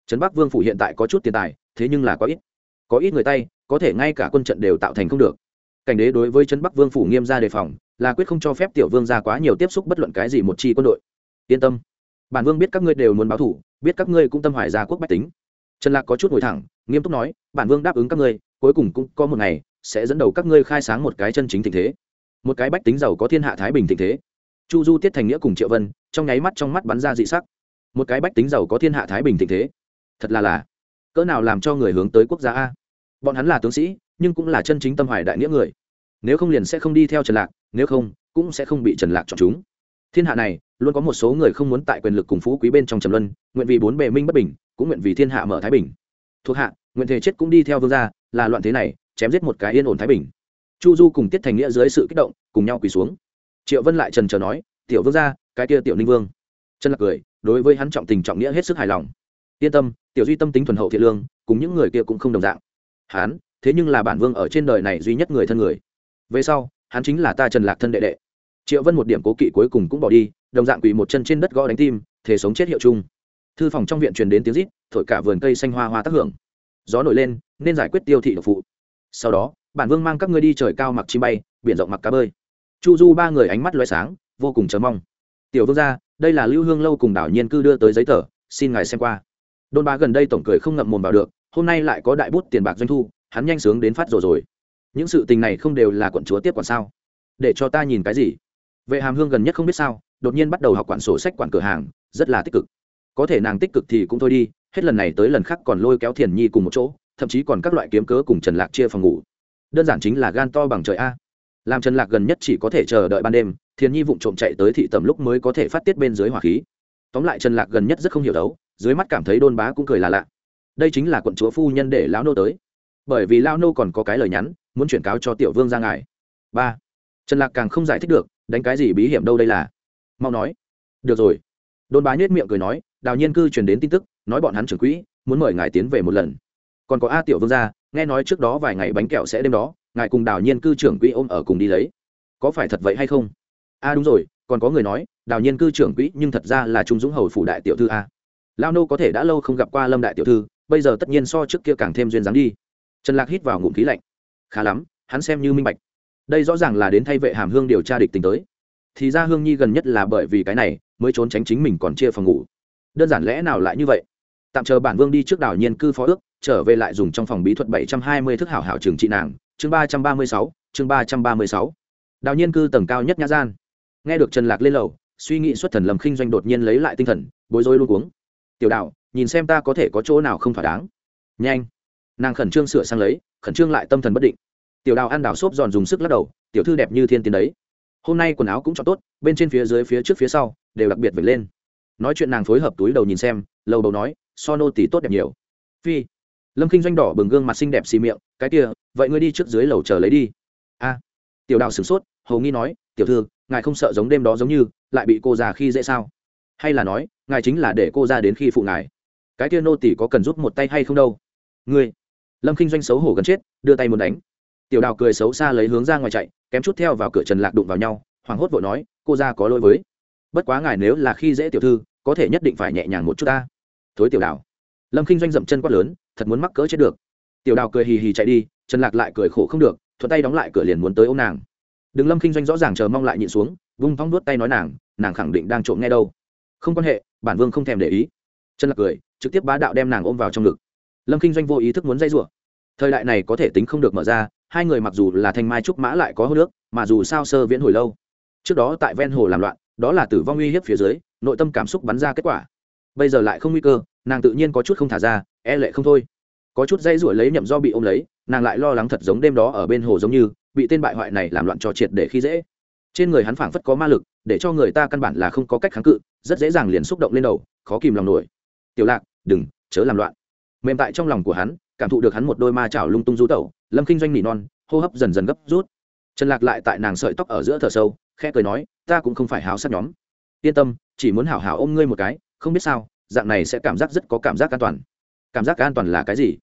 A: Trấn bắc vương phủ hiện tại có chút tiền tài, thế nhưng là có ít. Có ít người tay, có thể ngay cả quân trận đều tạo thành không được cảnh đế đối với trấn bắc vương phủ nghiêm ra đề phòng, là quyết không cho phép tiểu vương ra quá nhiều tiếp xúc bất luận cái gì một chi quân đội. Yên tâm. Bản vương biết các ngươi đều muốn báo thủ, biết các ngươi cũng tâm hoài gia quốc bách tính. Trần lạc có chút ngồi thẳng, nghiêm túc nói, bản vương đáp ứng các ngươi, cuối cùng cũng có một ngày, sẽ dẫn đầu các ngươi khai sáng một cái chân chính tình thế. Một cái bách tính giàu có thiên hạ thái bình tình thế. Chu du tiết thành nghĩa cùng triệu vân, trong nháy mắt trong mắt bắn ra dị sắc. Một cái bách tính giàu có thiên hạ thái bình tình thế? Thật là là, cỡ nào làm cho người hướng tới quốc gia a? Bọn hắn là tướng sĩ nhưng cũng là chân chính tâm hoài đại nghĩa người. Nếu không liền sẽ không đi theo trần lạc, nếu không, cũng sẽ không bị trần lạc chọn chúng. Thiên hạ này, luôn có một số người không muốn tại quyền lực cùng phú quý bên trong trầm luân, nguyện vì bốn bề minh bất bình, cũng nguyện vì thiên hạ mở thái bình. Thuộc hạ, nguyện thể chết cũng đi theo vương gia, là loạn thế này, chém giết một cái yên ổn thái bình. Chu du cùng tiết thành nghĩa dưới sự kích động, cùng nhau quỳ xuống. Triệu vân lại trần trờ nói, tiểu vương gia, cái kia tiểu ninh vương. Trần lạc cười, đối với hắn trọng tình trọng nghĩa hết sức hài lòng. Yên tâm, tiểu duy tâm tính thuần hậu thiện lương, cùng những người kia cũng không đồng dạng. Hắn thế nhưng là bản vương ở trên đời này duy nhất người thân người. Về sau, hắn chính là ta trần lạc thân đệ đệ. Triệu vân một điểm cố kỵ cuối cùng cũng bỏ đi, đồng dạng quỳ một chân trên đất gõ đánh tim thể sống chết hiệu chung. Thư phòng trong viện truyền đến tiếng rít, thổi cả vườn cây xanh hoa hoa tác hưởng. Gió nổi lên, nên giải quyết tiêu thị độc phụ. Sau đó, bản vương mang các ngươi đi trời cao mặc chim bay, biển rộng mặc cá bơi. Chu du ba người ánh mắt loay sáng, vô cùng chờ mong. Tiểu vương gia, đây là lưu hương lâu cùng đảo nhiên cư đưa tới giấy tờ, xin ngài xem qua. Đôn ba gần đây tổng cười không ngậm mồm vào được, hôm nay lại có đại bút tiền bạc doanh thu hắn nhanh sướng đến phát rồi rồi. Những sự tình này không đều là quận chúa tiếp quản sao? Để cho ta nhìn cái gì? Vệ hàm hương gần nhất không biết sao, đột nhiên bắt đầu học quản sổ sách quản cửa hàng, rất là tích cực. Có thể nàng tích cực thì cũng thôi đi, hết lần này tới lần khác còn lôi kéo thiền nhi cùng một chỗ, thậm chí còn các loại kiếm cớ cùng trần lạc chia phòng ngủ. Đơn giản chính là gan to bằng trời a. Làm trần lạc gần nhất chỉ có thể chờ đợi ban đêm, thiền nhi vụng trộm chạy tới thị tầm lúc mới có thể phát tiết bên dưới hỏa khí. Tóm lại trần lạc gần nhất rất không hiểu đấu, dưới mắt cảm thấy đôn bá cũng cười là lạ. Đây chính là quận chúa phu nhân để lão nô tới bởi vì Lao nô còn có cái lời nhắn, muốn chuyển cáo cho tiểu vương ra ngài. Ba, trần lạc càng không giải thích được, đánh cái gì bí hiểm đâu đây là. Mau nói. Được rồi. Đôn bá nhết miệng cười nói, đào nhiên cư truyền đến tin tức, nói bọn hắn trưởng quỹ, muốn mời ngài tiến về một lần. Còn có a tiểu vương gia nghe nói trước đó vài ngày bánh kẹo sẽ đêm đó, ngài cùng đào nhiên cư trưởng quỹ ôm ở cùng đi lấy. Có phải thật vậy hay không? A, đúng rồi, còn có người nói, đào nhiên cư trưởng quỹ, nhưng thật ra là trung dũng hầu phủ đại tiểu thư a. Lao nô có thể đã lâu không gặp qua lâm đại tiểu thư, bây giờ tất nhiên so trước kia càng thêm duyên dáng đi trần lạc hít vào ngụm khí lạnh. Khá lắm, hắn xem như minh bạch. Đây rõ ràng là đến thay vệ hàm hương điều tra địch tình tới. Thì ra hương nhi gần nhất là bởi vì cái này mới trốn tránh chính mình còn chia phòng ngủ. Đơn giản lẽ nào lại như vậy? Tạm chờ bản vương đi trước đảo nhiên cư phó ước, trở về lại dùng trong phòng bí thuật bảy trăm hai mươi thức hảo hảo trường trị nàng. Chương ba trăm ba mươi sáu, chương ba trăm ba mươi sáu. Đào nhiên cư tầng cao nhất nhã gian. Nghe được trần lạc lên lầu, suy nghĩ xuất thần lầm khinh doanh đột nhiên lấy lại tinh thần, bối rối luôn uống tiểu đạo nhìn xem ta có thể có chỗ nào không thỏa đáng. Nhanh nàng khẩn trương sửa sang lấy, khẩn trương lại tâm thần bất định. Tiểu đào ăn đào xốp giòn dùng sức lắc đầu, tiểu thư đẹp như thiên tiến đấy. Hôm nay quần áo cũng chọn tốt, bên trên phía dưới, phía trước, phía sau đều đặc biệt vệt lên. Nói chuyện nàng phối hợp túi đầu nhìn xem, lầu đầu nói, so nô tỷ tốt đẹp nhiều. Phi. Lâm kinh doanh đỏ bừng gương mặt xinh đẹp xì miệng, cái kia, vậy ngươi đi trước dưới lầu chờ lấy đi. A. Tiểu đào sửng sốt, hầu nghi nói, tiểu thư, ngài không sợ giống đêm đó giống như, lại bị cô già khi dễ sao? Hay là nói, ngài chính là để cô ra đến khi phụ ngài. Cái kia nô tỷ có cần giúp một tay hay không đâu? Ngươi lâm kinh doanh xấu hổ gần chết, đưa tay muốn đánh. Tiểu đào cười xấu xa lấy hướng ra ngoài chạy, kém chút theo vào cửa trần lạc đụng vào nhau, hoảng hốt vội nói, cô ra có lỗi với. Bất quá ngài nếu là khi dễ tiểu thư, có thể nhất định phải nhẹ nhàng một chút ta. Thối tiểu đào. Lâm k i n h doanh dậm chân quát lớn, thật muốn mắc cỡ chết được. Tiểu đào cười hì hì chạy đi, trần lạc lại cười khổ không được, thuận tay đóng lại cửa liền muốn tới ô nàng. Đừng lâm k i n h doanh rõ ràng chờ mong lại nhịn xuống, vung thong đuốt tay nói nàng nàng khẳng định đang trộm nghe đâu. Không quan hệ, bản vương không thèm để ý. Trần lạc cười, trực tiếp bá đạo đem nàng ôm vào trong ngực lâm Kinh doanh vô ý thức muốn dây rủa. Thời đại này có thể tính không được mở ra, hai người mặc dù là thanh mai trúc mã lại có hô nước, mà dù sao sơ viễn hồi lâu. Trước đó tại ven hồ làm loạn, đó là tử vong uy hiếp phía dưới, nội tâm cảm xúc bắn ra kết quả. Bây giờ lại không nguy cơ, nàng tự nhiên có chút không thả ra e lệ không thôi. Có chút dây ruổi lấy nhậm do bị ôm lấy, nàng lại lo lắng thật giống đêm đó ở bên hồ giống như, bị tên bại hoại này làm loạn trò triệt để khi dễ. Trên người hắn phảng phất có ma lực, để cho người ta căn bản là không có cách kháng cự, rất dễ dàng liền xúc động lên đầu, khó kìm lòng nổi. Tiểu lạc, đừng, chớ làm loạn mềm tại trong lòng của hắn, cảm thụ được hắn một đôi ma chảo lung tung rú tẩu, lâm kinh doanh nỉ non, hô hấp dần dần gấp rút. Trần lạc lại tại nàng sợi tóc ở giữa thở sâu, khẽ cười nói, ta cũng không phải háo sắc nhóm. Yên tâm, chỉ muốn hảo hảo ôm ngươi một cái, không biết sao, dạng này sẽ cảm giác rất có cảm giác an toàn. Cảm giác an toàn là cái gì?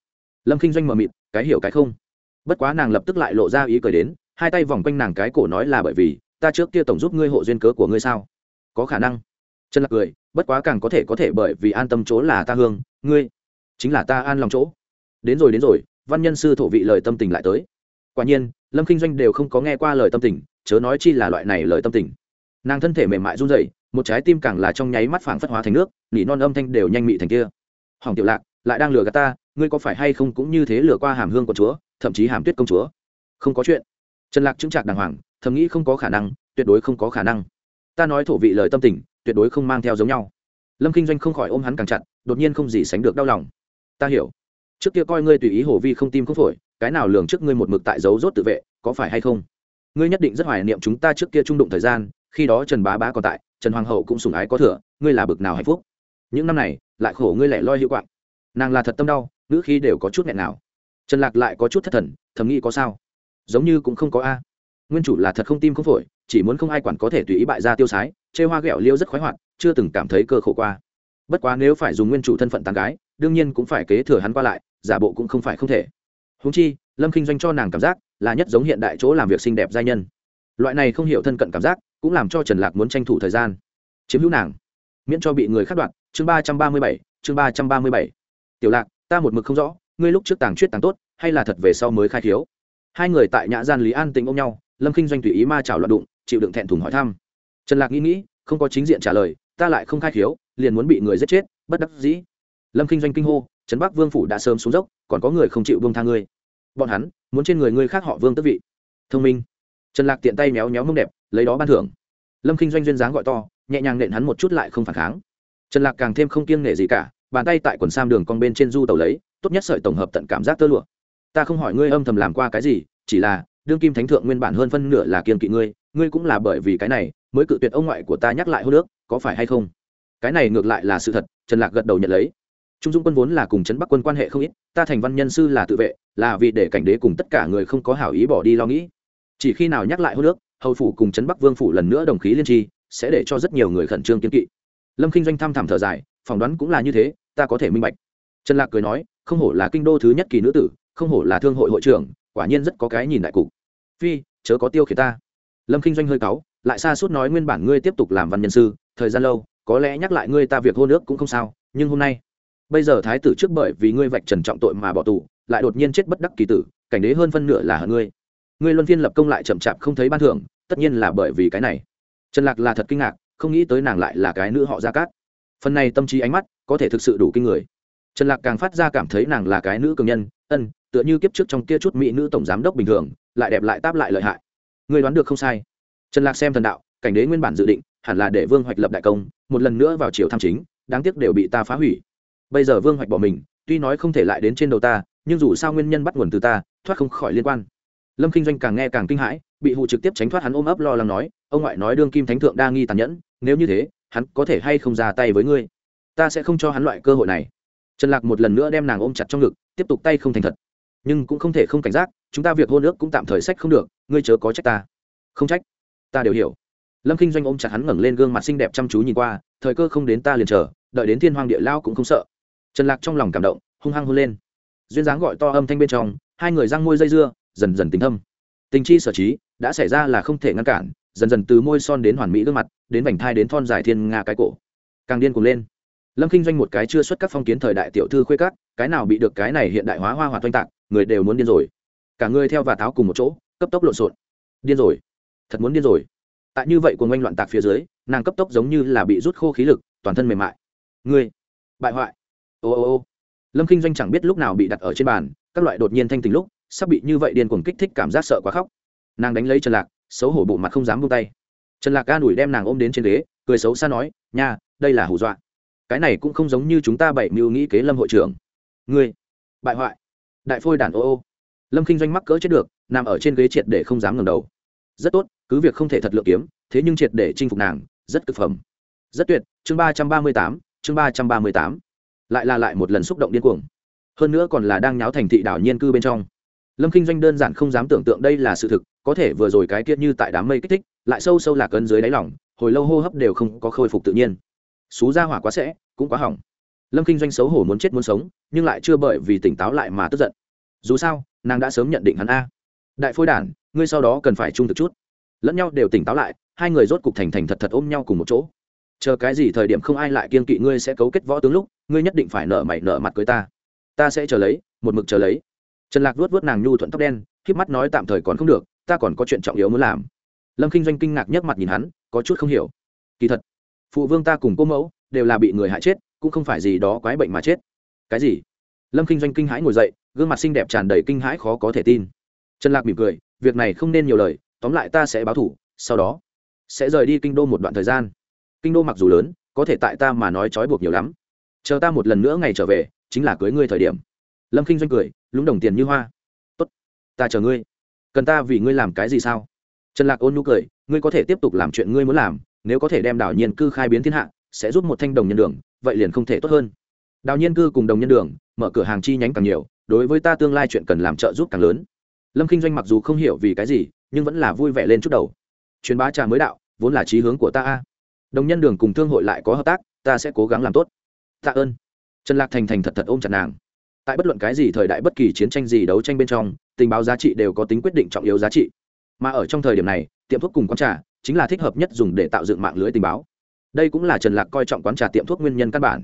A: Lâm k i n h doanh mờ mịt, cái hiểu cái không. Bất quá nàng lập tức lại lộ ra ý cười đến, hai tay vòng quanh nàng cái cổ nói là bởi vì, ta trước kia tổng giúp ngươi hộ duyên cớ của ngươi sao? Có khả năng. Trần lạc cười, bất quá càng có thể có thể bởi vì an tâm chỗ là ta hương, ngươi chính là ta an lòng chỗ. Đến rồi đến rồi, văn nhân sư thổ vị lời tâm tình lại tới. Quả nhiên, lâm k i n h doanh đều không có nghe qua lời tâm tình, chớ nói chi là loại này lời tâm tình. Nàng thân thể mềm mại run rẩy, một trái tim càng là trong nháy mắt phảng phất hóa thành nước, nỉ non âm thanh đều nhanh mị thành kia. Hỏng tiểu lạc, lại đang lừa gạt ta, ngươi có phải hay không cũng như thế lừa qua hàm hương của chúa, thậm chí hàm tuyết công chúa? Không có chuyện. Trần lạc chứng trạc đàng hoàng, thầm nghĩ không có khả năng, tuyệt đối không có khả năng. Ta nói thổ vị lời tâm tình, tuyệt đối không mang theo giống nhau. Lâm kinh doanh không khỏi ôm hắn càng chặt, đột nhiên không gì sánh được đau lòng ta hiểu. Trước kia coi ngươi tùy ý hồ vi không tim không phổi, cái nào lường trước ngươi một mực tại dấu rốt tự vệ, có phải hay không? Ngươi nhất định rất hoài niệm chúng ta trước kia trung đụng thời gian, khi đó trần bá bá còn tại, trần hoàng hậu cũng sủng ái có thừa, ngươi là bực nào hạnh phúc. Những năm này, lại khổ ngươi lẻ loi hiệu quạng. Nàng là thật tâm đau, ngữ khi đều có chút nghẹn nào. Trần lạc lại có chút thất thần, thầm nghĩ có sao? Giống như cũng không có a. Nguyên chủ là thật không tim không phổi, chỉ muốn không ai quản có thể tùy ý bại ra tiêu sái, chê hoa ghẹo liêu rất khoái hoạt, chưa từng cảm thấy cơ khổ qua. Bất quá nếu phải dùng nguyên chủ thân phận tán gái đương nhiên cũng phải kế thừa hắn qua lại giả bộ cũng không phải không thể. Húng chi lâm kinh doanh cho nàng cảm giác là nhất giống hiện đại chỗ làm việc xinh đẹp giai nhân. Loại này không hiểu thân cận cảm giác cũng làm cho trần lạc muốn tranh thủ thời gian chiếm hữu nàng miễn cho bị người khắc đoạn chương ba trăm ba mươi bảy chương ba trăm ba mươi bảy. Tiểu lạc ta một mực không rõ ngươi lúc trước tàng chuyết tàng tốt hay là thật về sau mới khai thiếu hai người tại nhã gian lý an tình ôm nhau lâm kinh doanh tùy ý ma chảo loạn đụng chịu đựng thẹn thùng hỏi thăm. Trần lạc nghĩ nghĩ không có chính diện trả lời ta lại không khai thiếu, liền muốn bị người giết chết bất đắc dĩ lâm kinh doanh kinh hô, trấn bắc vương phủ đã sớm xuống dốc, còn có người không chịu vương tha ngươi. Bọn hắn, muốn trên người ngươi khác họ vương tức vị. Thông minh. Trần lạc tiện tay méo méo mông đẹp, lấy đó ban thưởng. Lâm kinh doanh duyên dáng gọi to, nhẹ nhàng nện hắn một chút lại không phản kháng. Trần lạc càng thêm không kiêng nể gì cả, bàn tay tại quần sam đường con bên trên du tàu lấy, tốt nhất sợi tổng hợp tận cảm giác tơ lụa. Ta không hỏi ngươi âm thầm làm qua cái gì, chỉ là, đương kim thánh thượng nguyên bản hơn phân nửa là kiên kỵ ngươi ngươi cũng là bởi vì cái này, mới cự tuyệt ông ngoại của ta nhắc lại hô nước, có phải hay không? Cái này ngược lại là sự thật, trần lạc gật đầu nhận lấy trung dung quân vốn là cùng trấn bắc quân quan hệ không ít, ta thành văn nhân sư là tự vệ, là vì để cảnh đế cùng tất cả người không có hảo ý bỏ đi lo nghĩ. Chỉ khi nào nhắc lại hô nước hầu phủ cùng trấn bắc vương phủ lần nữa đồng khí liên tri, sẽ để cho rất nhiều người khẩn trương kiên kỵ. Lâm kinh doanh thăm thẳm thở dài, phỏng đoán cũng là như thế, ta có thể minh bạch. Trần lạc cười nói, không hổ là kinh đô thứ nhất kỳ nữ tử, không hổ là thương hội hội trưởng, quả nhiên rất có cái nhìn đại cục. Phi, chớ có tiêu khiến ta. Lâm kinh doanh hơi cáu, lại xa suốt nói nguyên bản ngươi tiếp tục làm văn nhân sư, thời gian lâu, có lẽ nhắc lại ngươi ta việc hôn nước cũng không sao, nhưng hôm nay bây giờ thái tử trước bởi vì ngươi vạch trần trọng tội mà bỏ tù, lại đột nhiên chết bất đắc kỳ tử, cảnh đế hơn phân nửa là hận ngươi. Ngươi luân phiên lập công lại chậm chạp không thấy ban thưởng, tất nhiên là bởi vì cái này. Trần lạc là thật kinh ngạc, không nghĩ tới nàng lại là cái nữ họ gia cát. Phần này tâm trí ánh mắt, có thể thực sự đủ kinh người. Trần lạc càng phát ra cảm thấy nàng là cái nữ cường nhân, ân, tựa như kiếp trước trong kia chút mỹ nữ tổng giám đốc bình thường, lại đẹp lại táp lại lợi hại. Người đoán được không sai. Trần lạc xem thần đạo, cảnh đế nguyên bản dự định, hẳn là để vương hoạch lập đại công, một lần nữa vào triều tham chính, đáng tiếc đều bị ta phá hủy bây giờ vương hoạch bỏ mình, tuy nói không thể lại đến trên đầu ta, nhưng dù sao nguyên nhân bắt nguồn từ ta, thoát không khỏi liên quan. Lâm kinh doanh càng nghe càng kinh hãi, bị hụ trực tiếp tránh thoát hắn ôm ấp lo lắng nói, ông ngoại nói đương kim thánh thượng đa nghi tàn nhẫn, nếu như thế, hắn có thể hay không ra tay với ngươi? Ta sẽ không cho hắn loại cơ hội này. Trần lạc một lần nữa đem nàng ôm chặt trong ngực, tiếp tục tay không thành thật. Nhưng cũng không thể không cảnh giác, chúng ta việc hôn ước cũng tạm thời sách không được, ngươi chớ có trách ta. Không trách? Ta đều hiểu. Lâm kinh doanh ôm chặt hắn ngẩng lên gương mặt xinh đẹp chăm chú nhìn qua, thời cơ không đến ta liền chờ, đợi đến thiên hoàng địa lao cũng không sợ trần lạc trong lòng cảm động hung hăng hôn lên. Duyên dáng gọi to âm thanh bên trong hai người răng môi dây dưa dần dần tính thâm. Tình chi sở trí đã xảy ra là không thể ngăn cản dần dần từ môi son đến hoàn mỹ gương mặt đến vành thai đến thon dài thiên nga cái cổ. Càng điên cuồng lên. Lâm kinh doanh một cái chưa xuất các phong kiến thời đại tiểu thư khuê các, cái nào bị được cái này hiện đại hóa hoa hoạt oanh tạc người đều muốn điên rồi. Cả người theo và tháo cùng một chỗ cấp tốc lộn xộn. Điên rồi. Thật muốn điên rồi. Tại như vậy của ngoanh loạn tạc phía dưới nàng cấp tốc giống như là bị rút khô khí lực toàn thân mềm mại. Ngươi bại hoại ô ô ô. Lâm kinh doanh chẳng biết lúc nào bị đặt ở trên bàn, các loại đột nhiên thanh tình lúc, sắp bị như vậy điên cuồng kích thích cảm giác sợ quá khóc. Nàng đánh lấy trần lạc, xấu hổ bộ mặt không dám buông tay. Trần lạc ca đuổi đem nàng ôm đến trên ghế, cười xấu xa nói, nha, đây là hù dọa. Cái này cũng không giống như chúng ta bảy mưu nghĩ kế lâm hội trưởng. Ngươi, bại hoại. Đại phôi đản ô ô. Lâm kinh doanh mắc cỡ chết được, nằm ở trên ghế triệt để không dám ngẩng đầu. Rất tốt, cứ việc không thể thật lượng kiếm, thế nhưng triệt để chinh phục nàng, rất cực phẩm. Rất tuyệt, chương ba trăm ba mươi tám, chương ba trăm ba mươi tám lại là lại một lần xúc động điên cuồng. Hơn nữa còn là đang nháo thành thị đảo nhiên cư bên trong. Lâm kinh doanh đơn giản không dám tưởng tượng đây là sự thực, có thể vừa rồi cái kia như tại đám mây kích thích, lại sâu sâu lạc ấn dưới đáy lỏng hồi lâu hô hấp đều không có khôi phục tự nhiên. Xú ra hỏa quá sẽ, cũng quá hỏng. Lâm kinh doanh xấu hổ muốn chết muốn sống, nhưng lại chưa bởi vì tỉnh táo lại mà tức giận. Dù sao, nàng đã sớm nhận định hắn a. Đại phôi đản, ngươi sau đó cần phải trung thực chút. Lẫn nhau đều tỉnh táo lại, hai người rốt cục thành thành thật thật ôm nhau cùng một chỗ chờ cái gì thời điểm không ai lại kiên kỵ ngươi sẽ cấu kết võ tướng lúc, ngươi nhất định phải nở mày nở mặt cưới ta. Ta sẽ chờ lấy, một mực chờ lấy. Trần lạc vuốt vuốt nàng nhu thuận tóc đen k mắt nói tạm thời còn không được, ta còn có chuyện trọng yếu muốn làm. Lâm kinh doanh kinh ngạc nhấc mặt nhìn hắn, có chút không hiểu. Kỳ thật, phụ vương ta cùng cô mẫu đều là bị người hại chết, cũng không phải gì đó quái bệnh mà chết. Cái gì? Lâm kinh doanh kinh hãi ngồi dậy, gương mặt xinh đẹp tràn đầy kinh hãi khó có thể tin. Trần lạc mỉm cười, việc này không nên nhiều lời, tóm lại ta sẽ báo thủ, sau đó sẽ rời đi kinh đô một đoạn thời gian kinh đô mặc dù lớn, có thể tại ta mà nói trói buộc nhiều lắm. Chờ ta một lần nữa ngày trở về, chính là cưới ngươi thời điểm. Lâm kinh doanh cười, lúng đồng tiền như hoa. Tốt. ta chờ ngươi. Cần ta vì ngươi làm cái gì sao? Trần lạc ôn nhu cười, ngươi có thể tiếp tục làm chuyện ngươi muốn làm, nếu có thể đem đảo nhiên cư khai biến thiên hạ, sẽ giúp một thanh đồng nhân đường, vậy liền không thể tốt hơn. Đào nhiên cư cùng đồng nhân đường, mở cửa hàng chi nhánh càng nhiều, đối với ta tương lai chuyện cần làm trợ giúp càng lớn. Lâm kinh doanh mặc dù không hiểu vì cái gì, nhưng vẫn là vui vẻ lên chút đầu. Truyền bá trà mới đạo, vốn là trí hướng của ta a đồng nhân đường cùng thương hội lại có hợp tác, ta sẽ cố gắng làm tốt. Tạ ơn. Trần lạc thành thành thật thật ôm chặt nàng. Tại bất luận cái gì thời đại bất kỳ chiến tranh gì đấu tranh bên trong, tình báo giá trị đều có tính quyết định trọng yếu giá trị. Mà ở trong thời điểm này, tiệm thuốc cùng quán trà chính là thích hợp nhất dùng để tạo dựng mạng lưới tình báo. Đây cũng là trần lạc coi trọng quán trà tiệm thuốc nguyên nhân căn bản.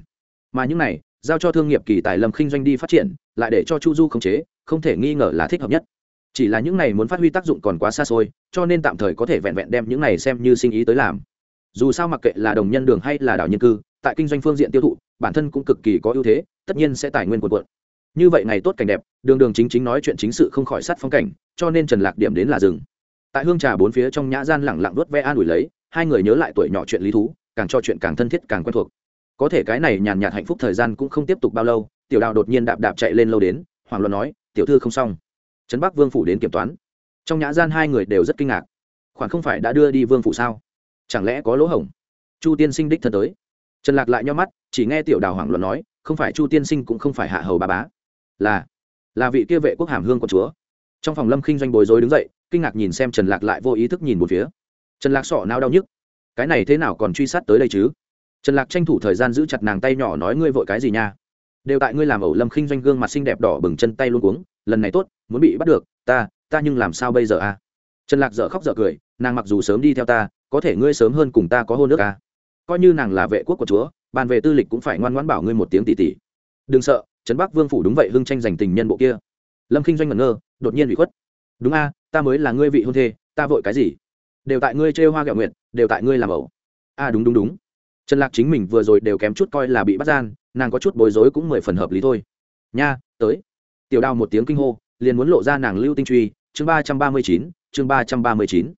A: Mà những này, giao cho thương nghiệp kỳ tài lâm khinh doanh đi phát triển, lại để cho chu du khống chế, không thể nghi ngờ là thích hợp nhất. Chỉ là những này muốn phát huy tác dụng còn quá xa xôi, cho nên tạm thời có thể vẹn vẹn đem những này xem như sinh ý tới làm dù sao mặc kệ là đồng nhân đường hay là đảo nhân cư, tại kinh doanh phương diện tiêu thụ, bản thân cũng cực kỳ có ưu thế, tất nhiên sẽ tài nguyên quần quận như vậy ngày tốt cảnh đẹp, đường đường chính chính nói chuyện chính sự không khỏi sát phong cảnh, cho nên trần lạc điểm đến là rừng tại hương trà bốn phía trong nhã gian lẳng lặng đốt ve an ủi lấy, hai người nhớ lại tuổi nhỏ chuyện lý thú, càng cho chuyện càng thân thiết càng quen thuộc. Có thể cái này nhàn nhạt hạnh phúc thời gian cũng không tiếp tục bao lâu, tiểu đào đột nhiên đạp đạp chạy lên lâu đến hoàng luận nói, tiểu thư không xong. Trấn bắc vương phủ đến kiểm toán. Trong nhã gian hai người đều rất kinh ngạc. Khoản không phải đã đưa đi vương phủ sao? Chẳng lẽ có lỗ hổng? Chu tiên sinh đích thân tới. Trần lạc lại nho mắt, chỉ nghe tiểu đào hoàng luận nói, không phải chu tiên sinh cũng không phải hạ hầu bà bá. Là là vị kia vệ quốc hàm hương của chúa. Trong phòng lâm khinh doanh bồi dối đứng dậy, kinh ngạc nhìn xem trần lạc lại vô ý thức nhìn một phía. Trần lạc sọ nao đau nhức. Cái này thế nào còn truy sát tới đây chứ? Trần lạc tranh thủ thời gian giữ chặt nàng tay nhỏ nói, ngươi vội cái gì nha? Đều tại ngươi làm ẩu lâm khinh doanh gương mặt xinh đẹp đỏ bừng chân tay luôn cuống, lần này tốt, muốn bị bắt được, ta ta nhưng làm sao bây giờ a à? trần lạc dở khóc dở cười, nàng mặc dù sớm đi theo ta có thể ngươi sớm hơn cùng ta có hôn nước a à? coi như nàng là vệ quốc của chúa, bàn về tư lịch cũng phải ngoan ngoãn bảo ngươi một tiếng tỷ tỷ đừng sợ, trấn bắc vương phủ đúng vậy hưng tranh giành tình nhân bộ kia. Lâm kinh doanh ngẩn ngơ, đột nhiên bị khuất. Đúng a, ta mới là ngươi vị hôn thê, ta vội cái gì? Đều tại ngươi trêu hoa gạo nguyện đều tại ngươi làm ẩu. A, đúng đúng đúng. Trần lạc chính mình vừa rồi đều kém chút coi là bị bắt gian, nàng có chút bối rối cũng mười phần hợp lý thôi. Nha, tới. Tiểu đào một tiếng kinh hô, liền muốn lộ ra nàng lưu tinh truy, chương ba trăm ba mươi chín, chương ba trăm ba mươi chín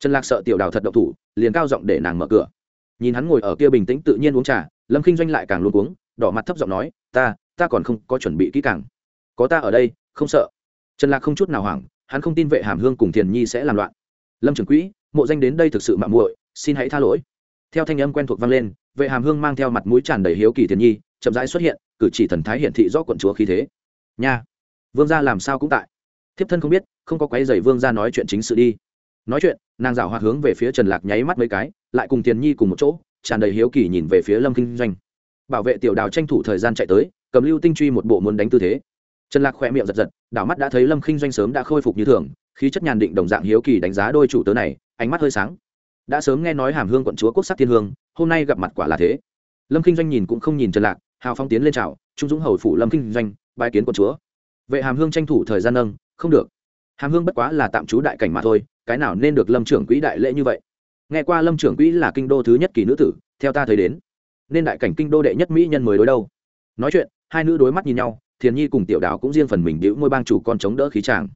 A: trần lạc sợ tiểu đào thật độc thủ, liền cao giọng để nàng mở cửa. Nhìn hắn ngồi ở kia bình tĩnh tự nhiên uống trà, lâm kinh doanh lại càng luôn uống đỏ mặt thấp giọng nói, ta ta còn không có chuẩn bị kỹ càng. Có ta ở đây, không sợ. Trần lạc không chút nào hoảng, hắn không tin vệ hàm hương cùng thiền nhi sẽ làm loạn. Lâm trưởng quỹ, mộ danh đến đây thực sự mạng muội, xin hãy tha lỗi. Theo thanh âm quen thuộc vang lên, vệ hàm hương mang theo mặt mũi tràn đầy hiếu kỳ thiền nhi, chậm rãi xuất hiện, cử chỉ thần thái hiển thị rõ quận chúa khí thế. Nha, vương gia làm sao cũng tại. Thiếp thân không biết, không có quấy dày vương gia nói chuyện chính sự đi nói chuyện, nàng rảo hoạt hướng về phía trần lạc nháy mắt mấy cái, lại cùng tiền nhi cùng một chỗ, tràn đầy hiếu kỳ nhìn về phía lâm kinh doanh. Bảo vệ tiểu đào tranh thủ thời gian chạy tới, cầm lưu tinh truy một bộ muốn đánh tư thế. Trần lạc khỏe miệng giật giật, đảo mắt đã thấy lâm kinh doanh sớm đã khôi phục như thường, khí chất nhàn định đồng dạng hiếu kỳ đánh giá đôi chủ tớ này, ánh mắt hơi sáng. Đã sớm nghe nói hàm hương quận chúa quốc sắc thiên hương, hôm nay gặp mặt quả là thế. Lâm kinh doanh nhìn cũng không nhìn trần lạc, hào phong tiến lên chào, trung dũng hầu phủ lâm kinh doanh, bái kiến quận chúa. Vệ hàm hương tranh thủ thời gian nâng, không được. Hàm hương bất quá là tạm trú đại cảnh mà thôi cái nào nên được lâm trưởng quỹ đại lễ như vậy? Nghe qua lâm trưởng quỹ là kinh đô thứ nhất kỳ nữ tử, theo ta thấy đến, nên đại cảnh kinh đô đệ nhất mỹ nhân mới đối đâu. Nói chuyện, hai nữ đối mắt nhìn nhau, thiền nhi cùng tiểu đào cũng riêng phần mình đĩu ngôi bang chủ con chống đỡ khí tràng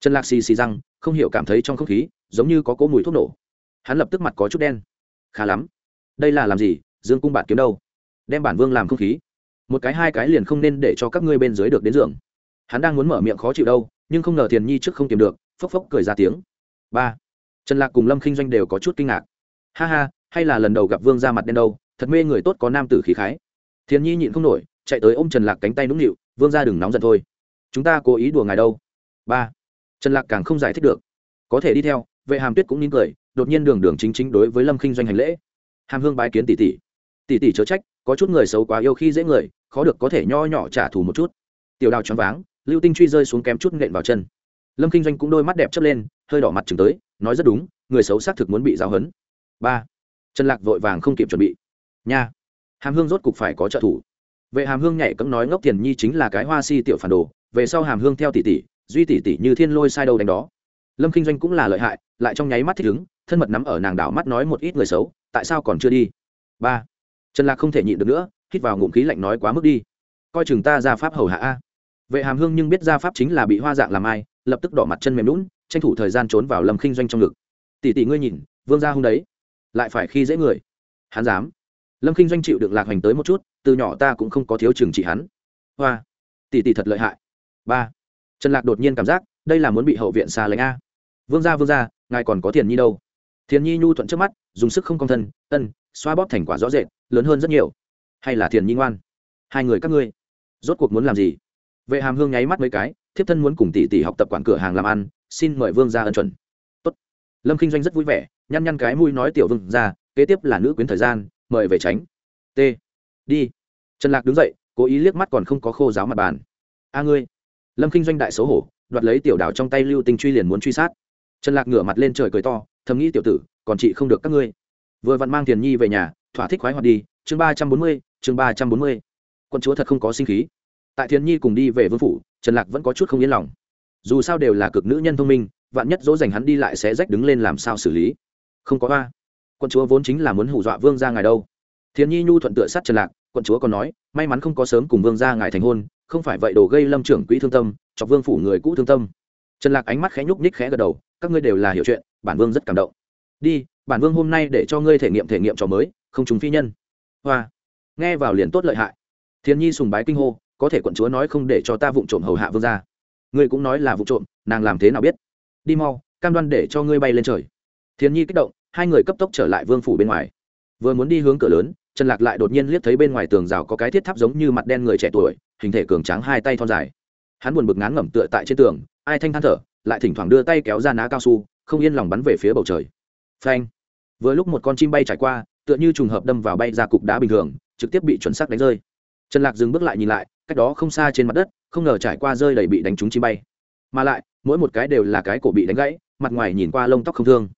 A: trần lạc xì xì răng, không hiểu cảm thấy trong không khí, giống như có cỗ mùi thuốc nổ. Hắn lập tức mặt có chút đen. Khá lắm. Đây là làm gì? Dương cung bạn kiếm đâu? Đem bản vương làm không khí. Một cái hai cái liền không nên để cho các ngươi bên dưới được đến giường. Hắn đang muốn mở miệng khó chịu đâu, nhưng không ngờ thiền nhi trước không tìm được, phốc phốc cười ra tiếng ba. Trần lạc cùng lâm kinh doanh đều có chút kinh ngạc. Ha ha, hay là lần đầu gặp vương ra mặt đen đâu, thật mê người tốt có nam tử khí khái. Thiền nhi nhịn không nổi, chạy tới ôm trần lạc cánh tay nũng nịu, vương ra đừng nóng giận thôi. Chúng ta cố ý đùa ngài đâu. Ba. Trần lạc càng không giải thích được. Có thể đi theo, vệ hàm tuyết cũng nín cười, đột nhiên đường đường chính chính đối với lâm kinh doanh hành lễ. Hàm hương bái kiến tỷ tỷ. Tỷ tỷ chớ trách, có chút người xấu quá yêu khi dễ người, khó được có thể nho nhỏ trả thù một chút. Tiểu đào choáng váng, lưu tinh truy rơi xuống kém chút nện vào chân lâm kinh doanh cũng đôi mắt đẹp chớp lên, hơi đỏ mặt chừng tới, nói rất đúng, người xấu xác thực muốn bị giáo hấn ba, trần lạc vội vàng không kịp chuẩn bị. Nha, hàm hương rốt cục phải có trợ thủ. Vệ hàm hương nhảy cấm nói ngốc tiền nhi chính là cái hoa si tiểu phản đồ, về sau hàm hương theo tỷ tỷ, duy tỷ tỷ như thiên lôi sai đâu đánh đó. Lâm kinh doanh cũng là lợi hại, lại trong nháy mắt thích ứng, thân mật nắm ở nàng đảo mắt nói một ít người xấu, tại sao còn chưa đi? Ba, trần lạc không thể nhịn được nữa, hít vào ngụm khí lạnh nói quá mức đi. Coi chừng ta ra pháp hầu hạ a. Vệ hàm hương nhưng biết ra pháp chính là bị hoa dạng làm ai lập tức đỏ mặt chân mềm lún, tranh thủ thời gian trốn vào lâm khinh doanh trong ngực. Tỷ tỷ ngươi nhìn, vương gia hung đấy, lại phải khi dễ người. Hắn dám. Lâm khinh doanh chịu được lạc hành tới một chút, từ nhỏ ta cũng không có thiếu chừng trị hắn. Hoa, tỷ tỷ thật lợi hại. Ba. Trần lạc đột nhiên cảm giác, đây là muốn bị hậu viện xa lánh a. Vương gia vương gia, ngài còn có tiền nhi đâu. Thiền nhi nhu thuận trước mắt, dùng sức không cong thân, ân, xoa bóp thành quả rõ rệt, lớn hơn rất nhiều. Hay là thiền nhi ngoan? Hai người các ngươi, rốt cuộc muốn làm gì? Vệ hàm hương nháy mắt mấy cái, thiếp thân muốn cùng tỷ tỷ học tập quản cửa hàng làm ăn, xin mời vương gia ân chuẩn. Tốt. lâm kinh doanh rất vui vẻ, nhăn nhăn cái mũi nói tiểu vương ra kế tiếp là nữ quyến thời gian, mời về tránh. T. Đi. Trần lạc đứng dậy, cố ý liếc mắt còn không có khô giáo mặt bàn. A ngươi. Lâm kinh doanh đại xấu hổ, đoạt lấy tiểu đảo trong tay lưu tinh truy liền muốn truy sát. Trần lạc ngửa mặt lên trời cười to, thầm nghĩ tiểu tử, còn chị không được các ngươi. Vừa vặn mang tiền nhi về nhà, thỏa thích khoái hoạt đi, chương ba trăm bốn mươi, chương ba trăm bốn mươi. Quân chúa thật không có sinh khí tại thiên nhi cùng đi về vương phủ, trần lạc vẫn có chút không yên lòng. Dù sao đều là cực nữ nhân thông minh, vạn nhất dỗ dành hắn đi lại sẽ rách đứng lên làm sao xử lý? Không có ba. Quận chúa vốn chính là muốn hù dọa vương ra ngài đâu. Thiên nhi nhu thuận tựa sát trần lạc, quận chúa còn nói, may mắn không có sớm cùng vương ra ngài thành hôn, không phải vậy đồ gây lâm trưởng quỹ thương tâm, chọc vương phủ người cũ thương tâm. Trần lạc ánh mắt khẽ nhúc nhích khẽ gật đầu, các ngươi đều là hiểu chuyện, bản vương rất cảm động. Đi, bản vương hôm nay để cho ngươi thể nghiệm thể nghiệm trò mới, không trùng phi nhân. Hoa. Nghe vào liền tốt lợi hại. Thiên nhi sùng bái kinh hô có thể quận chúa nói không để cho ta vụng trộm hầu hạ vương gia. Ngươi cũng nói là vụ trộm, nàng làm thế nào biết? Đi mau, cam đoan để cho ngươi bay lên trời. Thiên nhi kích động, hai người cấp tốc trở lại vương phủ bên ngoài. Vừa muốn đi hướng cửa lớn, trần lạc lại đột nhiên liếc thấy bên ngoài tường rào có cái thiết tháp giống như mặt đen người trẻ tuổi, hình thể cường tráng hai tay thon dài. Hắn buồn bực ngán ngẩm tựa tại trên tường, ai thanh than thở, lại thỉnh thoảng đưa tay kéo ra ná cao su, không yên lòng bắn về phía bầu trời. Phanh! Vừa lúc một con chim bay trải qua, tựa như trùng hợp đâm vào bay ra cục đá bình thường, trực tiếp bị chuẩn xác đánh rơi trần lạc dừng bước lại nhìn lại, cách đó không xa trên mặt đất, không ngờ trải qua rơi đầy bị đánh trúng chim bay. Mà lại, mỗi một cái đều là cái cổ bị đánh gãy, mặt ngoài nhìn qua lông tóc không thương.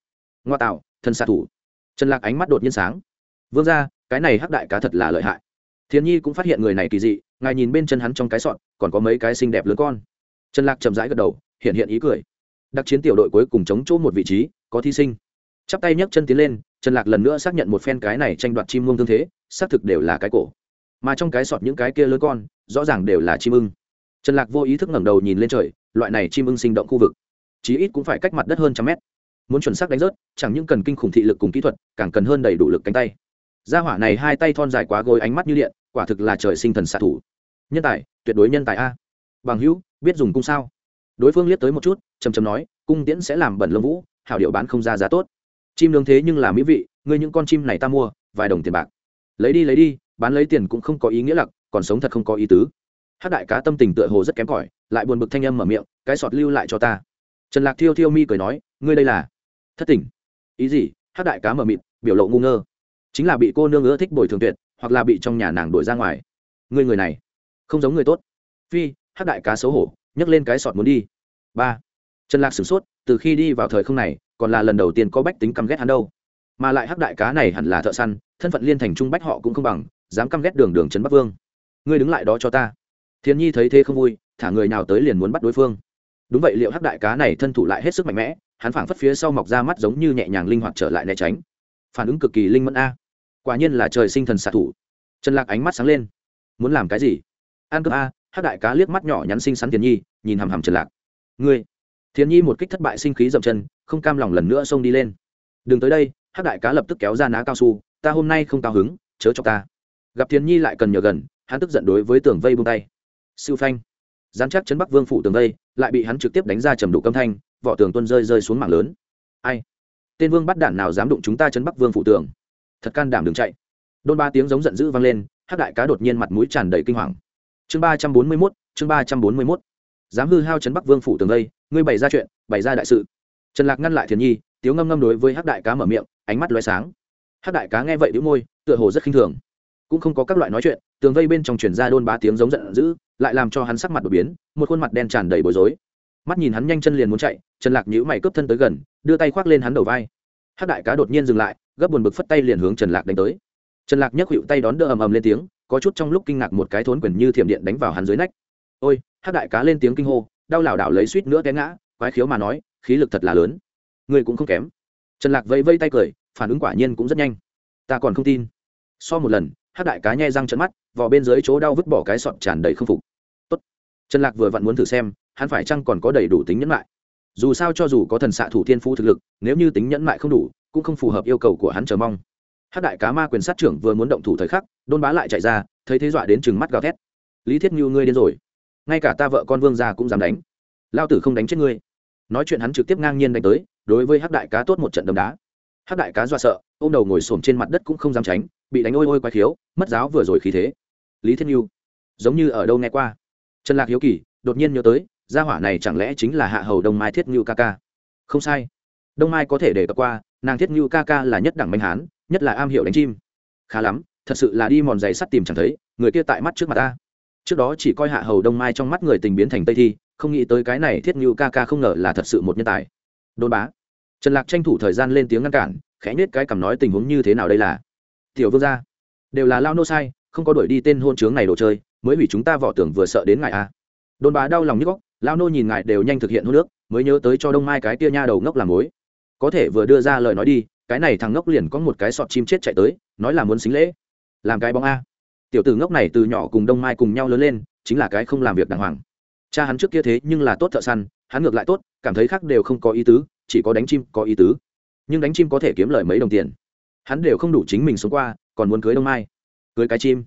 A: Ngoa tạo thân xạ thủ. Trần lạc ánh mắt đột nhiên sáng. Vương ra cái này hắc đại cá thật là lợi hại. Thiên nhi cũng phát hiện người này kỳ dị, ngài nhìn bên chân hắn trong cái sọn còn có mấy cái xinh đẹp lớn con. Trần lạc chậm rãi gật đầu, hiện hiện ý cười. Đặc chiến tiểu đội cuối cùng chống chỗ một vị trí, có thí sinh. Chắp tay nhấc chân tiến lên, trần lạc lần nữa xác nhận một phen cái này tranh đoạt chim muông thương thế, xác thực đều là cái cổ mà trong cái sọt những cái kia lớn con, rõ ràng đều là chim ưng. Trần lạc vô ý thức ngẩng đầu nhìn lên trời, loại này chim ưng sinh động khu vực, chí ít cũng phải cách mặt đất hơn trăm mét. Muốn chuẩn xác đánh rớt, chẳng những cần kinh khủng thị lực cùng kỹ thuật, càng cần hơn đầy đủ lực cánh tay. Gia hỏa này hai tay thon dài quá gối ánh mắt như điện, quả thực là trời sinh thần xạ thủ. Nhân tài, tuyệt đối nhân tài a. Bằng hữu, biết dùng cung sao? Đối phương liếc tới một chút chầm chầm nói, cung tiễn sẽ làm bẩn lông vũ, hảo điệu bán không ra giá tốt. Chim nướng thế nhưng là mỹ vị, ngươi những con chim này ta mua, vài đồng tiền bạc. Lấy đi lấy đi bán lấy tiền cũng không có ý nghĩa lặc, còn sống thật không có ý tứ. Hát đại cá tâm tình tựa hồ rất kém cỏi, lại buồn bực thanh âm mở miệng, cái sọt lưu lại cho ta. Trần lạc thiêu thiêu mi cười nói, ngươi đây là thất tình. Ý gì? Hát đại cá mở mịt biểu lộ ngu ngơ. Chính là bị cô nương ưa thích bồi thường tuyệt, hoặc là bị trong nhà nàng đuổi ra ngoài. Ngươi người này, không giống người tốt. Phi hát đại cá xấu hổ, nhấc lên cái sọt muốn đi. Ba. Trần lạc sửng sốt, từ khi đi vào thời không này, còn là lần đầu tiên có bách tính căm ghét hắn đâu. Mà lại hắc đại cá này hẳn là thợ săn, thân phận liên thành trung bách họ cũng không bằng dám căm ghét đường đường trấn bắc vương. Ngươi đứng lại đó cho ta. Thiên nhi thấy thế không vui, thả người nào tới liền muốn bắt đối phương. Đúng vậy, liệu hắc đại cá này thân thủ lại hết sức mạnh mẽ, hắn phảng phất phía sau mọc ra mắt giống như nhẹ nhàng linh hoạt trở lại né tránh. Phản ứng cực kỳ linh mẫn a. Quả nhiên là trời sinh thần xạ thủ. Trần lạc ánh mắt sáng lên. Muốn làm cái gì? An cướp a, hắc đại cá liếc mắt nhỏ nhắn xinh xắn thiên nhi, nhìn hằm hằm trần lạc. Ngươi. Thiên nhi một kích thất bại sinh khí dậm chân, không cam lòng lần nữa xông đi lên. Đừng tới đây, hắc đại cá lập tức kéo ra ná cao su, ta hôm nay không cao hứng, chớ cho ta gặp thiên nhi lại cần nhờ gần, hắn tức giận đối với tường vây buông tay. Siêu phanh. Dám chắc chấn bắc vương phủ tường vây, lại bị hắn trực tiếp đánh ra trầm đủ âm thanh, vỏ tường tuân rơi rơi xuống mảng lớn. Ai? Tên vương bắt đạn nào dám đụng chúng ta chấn bắc vương phủ tường? Thật can đảm đừng chạy. Đôn ba tiếng giống giận dữ vang lên, hắc đại cá đột nhiên mặt mũi tràn đầy kinh hoàng. Chương ba trăm bốn mươi mốt, chương ba trăm bốn mươi mốt. Dám hư hao chấn bắc vương phủ tường vây, ngươi bày ra chuyện, bày ra đại sự. Trần lạc ngăn lại thiền nhi, tiếu ngâm ngâm đối với hắc đại cá mở miệng, ánh mắt loé sáng. Hắc đại cá nghe vậy đĩu môi, tựa hồ rất khinh thường cũng không có các loại nói chuyện, tường vây bên trong truyền ra đôn bá tiếng giống giận dữ, lại làm cho hắn sắc mặt đột biến, một khuôn mặt đen tràn đầy bối rối. Mắt nhìn hắn nhanh chân liền muốn chạy, trần lạc nhíu mày cướp thân tới gần, đưa tay khoác lên hắn đầu vai. Hắc đại cá đột nhiên dừng lại, gấp buồn bực phất tay liền hướng trần lạc đánh tới. Trần lạc nhấc hiệu tay đón đỡ ầm ầm lên tiếng, có chút trong lúc kinh ngạc một cái thốn quyền như thiểm điện đánh vào hắn dưới nách. Ôi! Hắc đại cá lên tiếng kinh hô, đau lảo đảo lấy suýt nữa té ngã, quái khiếu mà nói, khí lực thật là lớn người cũng không kém. Trần lạc vẫy vây tay cười, phản ứng quả nhiên cũng rất nhanh. Ta còn không tin. So một lần hát đại cá nhai răng trận mắt, vò bên dưới chỗ đau vứt bỏ cái sọt tràn đầy không phục. Tốt. trần lạc vừa vặn muốn thử xem, hắn phải chăng còn có đầy đủ tính nhẫn lại dù sao cho dù có thần xạ thủ thiên phú thực lực, nếu như tính nhẫn lại không đủ, cũng không phù hợp yêu cầu của hắn chờ mong. Hát đại cá ma quyền sát trưởng vừa muốn động thủ thời khắc, đôn bá lại chạy ra, thấy thế dọa đến chừng mắt gào thét. Lý thiết như, ngươi điên rồi. Ngay cả ta vợ con vương gia cũng dám đánh. Lao tử không đánh chết ngươi. Nói chuyện hắn trực tiếp ngang nhiên đánh tới, đối với hắc đại cá tốt một trận đấm đá. Hắc đại cá do sợ ô m đầu ngồi xổm trên mặt đất cũng không dám tránh bị đánh ôi ôi quái khiếu, mất giáo vừa rồi khí thế. Lý thiên nhu, giống như ở đâu nghe qua. Trần lạc hiếu kỳ, đột nhiên nhớ tới, gia hỏa này chẳng lẽ chính là hạ hầu đông mai thiết nhu ca ca? Không sai. Đông mai có thể để cập qua, nàng thiết nhu ca ca là nhất đẳng manh hán, nhất là am hiểu đánh chim. Khá lắm, thật sự là đi mòn giày sắt tìm chẳng thấy, người kia tại mắt trước mặt ta. Trước đó chỉ coi hạ hầu đông mai trong mắt người tình biến thành tây thi, không nghĩ tới cái này thiết nhu ca ca không ngờ là thật sự một nhân tài. Đôn bá. Trần lạc tranh thủ thời gian lên tiếng ngăn cản, khẽ nết cái cảm nói tình huống như thế nào đây là? Tiểu vương gia. Đều là lao nô sai, không có đuổi đi tên hôn chướng này đồ chơi, mới vì chúng ta vỏ tưởng vừa sợ đến ngài à. a đôn bá đau lòng như góc lao nô nhìn ngài đều nhanh thực hiện hôn nước mới nhớ tới cho đông mai cái tia nha đầu ngốc làm mối. Có thể vừa đưa ra lời nói đi, cái này thằng ngốc liền có một cái sọt chim chết chạy tới, nói là muốn xính lễ. Làm cái bóng a. Tiểu tử ngốc này từ nhỏ cùng đông mai cùng nhau lớn lên, chính là cái không làm việc đàng hoàng. Cha hắn trước kia thế nhưng là tốt thợ săn, hắn ngược lại tốt, cảm thấy khác đều không có ý tứ, chỉ có đánh chim có ý tứ. Nhưng đánh chim có thể kiếm lời mấy đồng tiền hắn đều không đủ chính mình sống qua, còn muốn cưới đông mai. Cưới cái chim.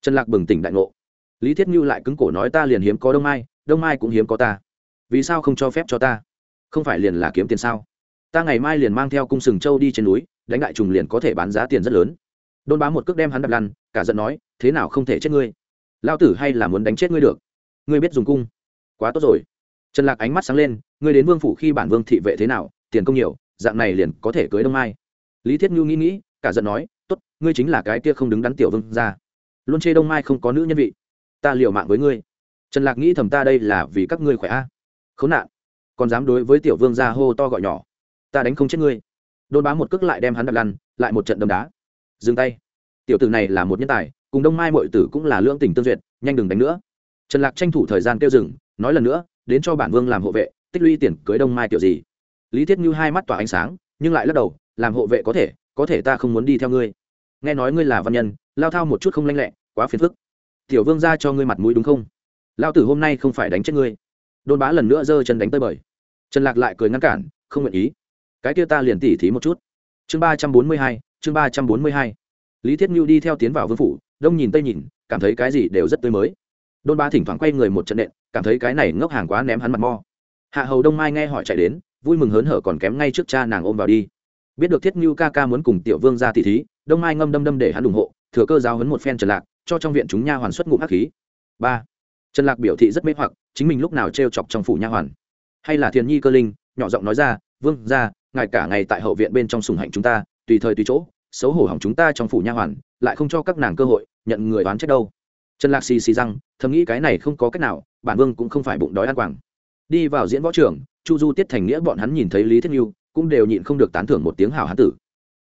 A: Trần lạc bừng tỉnh đại ngộ. Lý thiết như lại cứng cổ nói ta liền hiếm có đông mai đông mai cũng hiếm có ta. Vì sao không cho phép cho ta? Không phải liền là kiếm tiền sao? Ta ngày mai liền mang theo cung sừng châu đi trên núi, đánh đại trùng liền có thể bán giá tiền rất lớn. Đôn bá một cước đem hắn đập lăn, cả giận nói, thế nào không thể chết ngươi? Lao tử hay là muốn đánh chết ngươi được? Ngươi biết dùng cung? Quá tốt rồi. Trần lạc ánh mắt sáng lên, ngươi đến vương phủ khi bản vương thị vệ thế nào, tiền công nhiều, dạng này liền có thể cưới đông mai lý thiết nhu nghĩ nghĩ, cả giận nói, tốt, ngươi chính là cái kia không đứng đắn tiểu vương ra luôn chê đông mai không có nữ nhân vị. Ta liều mạng với ngươi. Trần lạc nghĩ thầm ta đây là vì các ngươi khỏe a. Khốn nạn. Còn dám đối với tiểu vương gia hô to gọi nhỏ. Ta đánh không chết ngươi. Đôn bá một cước lại đem hắn đập lăn, lại một trận đấm đá. Dừng tay. Tiểu tử này là một nhân tài, cùng đông mai mọi tử cũng là lưỡng tình tương duyệt, nhanh đừng đánh nữa. Trần lạc tranh thủ thời gian kêu dừng, nói lần nữa, đến cho bản vương làm hộ vệ, tích lũy tiền cưới đông mai tiểu gì. Lý thiết như hai mắt tỏa ánh sáng, nhưng lại lắc đầu làm hộ vệ có thể có thể ta không muốn đi theo ngươi. Nghe nói ngươi là văn nhân, lao thao một chút không lanh lẹ, quá phiền phức. Tiểu vương ra cho ngươi mặt mũi đúng không? Lao tử hôm nay không phải đánh chết ngươi. Đôn bá lần nữa giơ chân đánh tới bời. Trần lạc lại cười ngăn cản, không nguyện ý. Cái kia ta liền tỉ thí một chút. Chương ba trăm bốn mươi hai, chương ba trăm bốn mươi hai. Lý thiết nhu đi theo tiến vào vương phủ, đông nhìn tây nhìn, cảm thấy cái gì đều rất tươi mới. Đôn ba thỉnh thoảng quay người một trận nện, cảm thấy cái này ngốc hàng quá ném hắn mặt mo. Hạ hầu đông mai nghe hỏi chạy đến, vui mừng hớn hở còn kém ngay trước cha nàng ôm vào đi biết được thiết nhu ca ca muốn cùng tiểu vương ra thị thí, đông mai ngâm đâm đâm để hắn ủng hộ, thừa cơ giáo hấn một phen trần lạc, cho trong viện chúng nha hoàn xuất ngụm hắc khí. Ba. Trần lạc biểu thị rất mê hoặc, chính mình lúc nào t chọc trong phủ nha hoàn. Hay là thiền nhi cơ linh, nhỏ giọng nói ra, vương ra ngài cả ngày tại hậu viện bên trong sùng hạnh chúng ta, tùy thời tùy chỗ, xấu hổ hỏng chúng ta trong phủ nha hoàn, lại không cho các nàng cơ hội, nhận người oán trách đâu. Trần lạc xì xì răng, thầm nghĩ cái này không có cách nào, bản vương cũng không phải bụng đói ăn quảng. Đi vào diễn võ trưởng chu du tiết thành nghĩa bọn hắn nhìn thấy lý thiết nhu cũng đều nhịn không được tán thưởng một tiếng hào hán tử.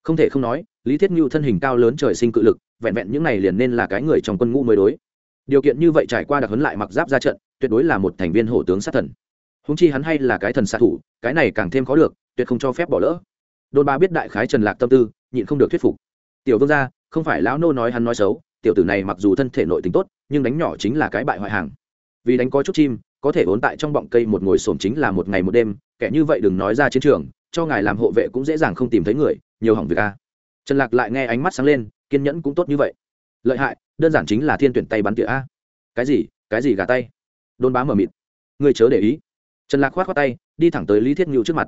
A: Không thể không nói, lý thiết Ngưu thân hình cao lớn trời sinh cự lực, vẹn vẹn những này liền nên là cái người trong quân ngũ mới đối. Điều kiện như vậy trải qua đặc huấn lại mặc giáp ra trận, tuyệt đối là một thành viên hổ tướng sát thần. Húng chi hắn hay là cái thần xạ thủ, cái này càng thêm khó được, tuyệt không cho phép bỏ lỡ. Đôn ba biết đại khái trần lạc tâm tư, nhịn không được thuyết phục. Tiểu vương gia, không phải lão nô nói hắn nói xấu, tiểu tử này mặc dù thân thể nội tính tốt, nhưng đánh nhỏ chính là cái bại hoại hàng. Vì đánh có chút chim, có thể ốn tại trong bọng cây một ngồi xổm chính là một ngày một đêm, kẻ như vậy đừng nói ra chiến trường cho ngài làm hộ vệ cũng dễ dàng không tìm thấy người, nhiều hỏng việc a. Trần lạc lại nghe ánh mắt sáng lên, kiên nhẫn cũng tốt như vậy. Lợi hại, đơn giản chính là thiên tuyển tay bắn tỉa a. Cái gì cái gì gà tay? Đôn bá mở mịt. Người chớ để ý. Trần lạc khoát khoát tay, đi thẳng tới lý thiết ngưu trước mặt.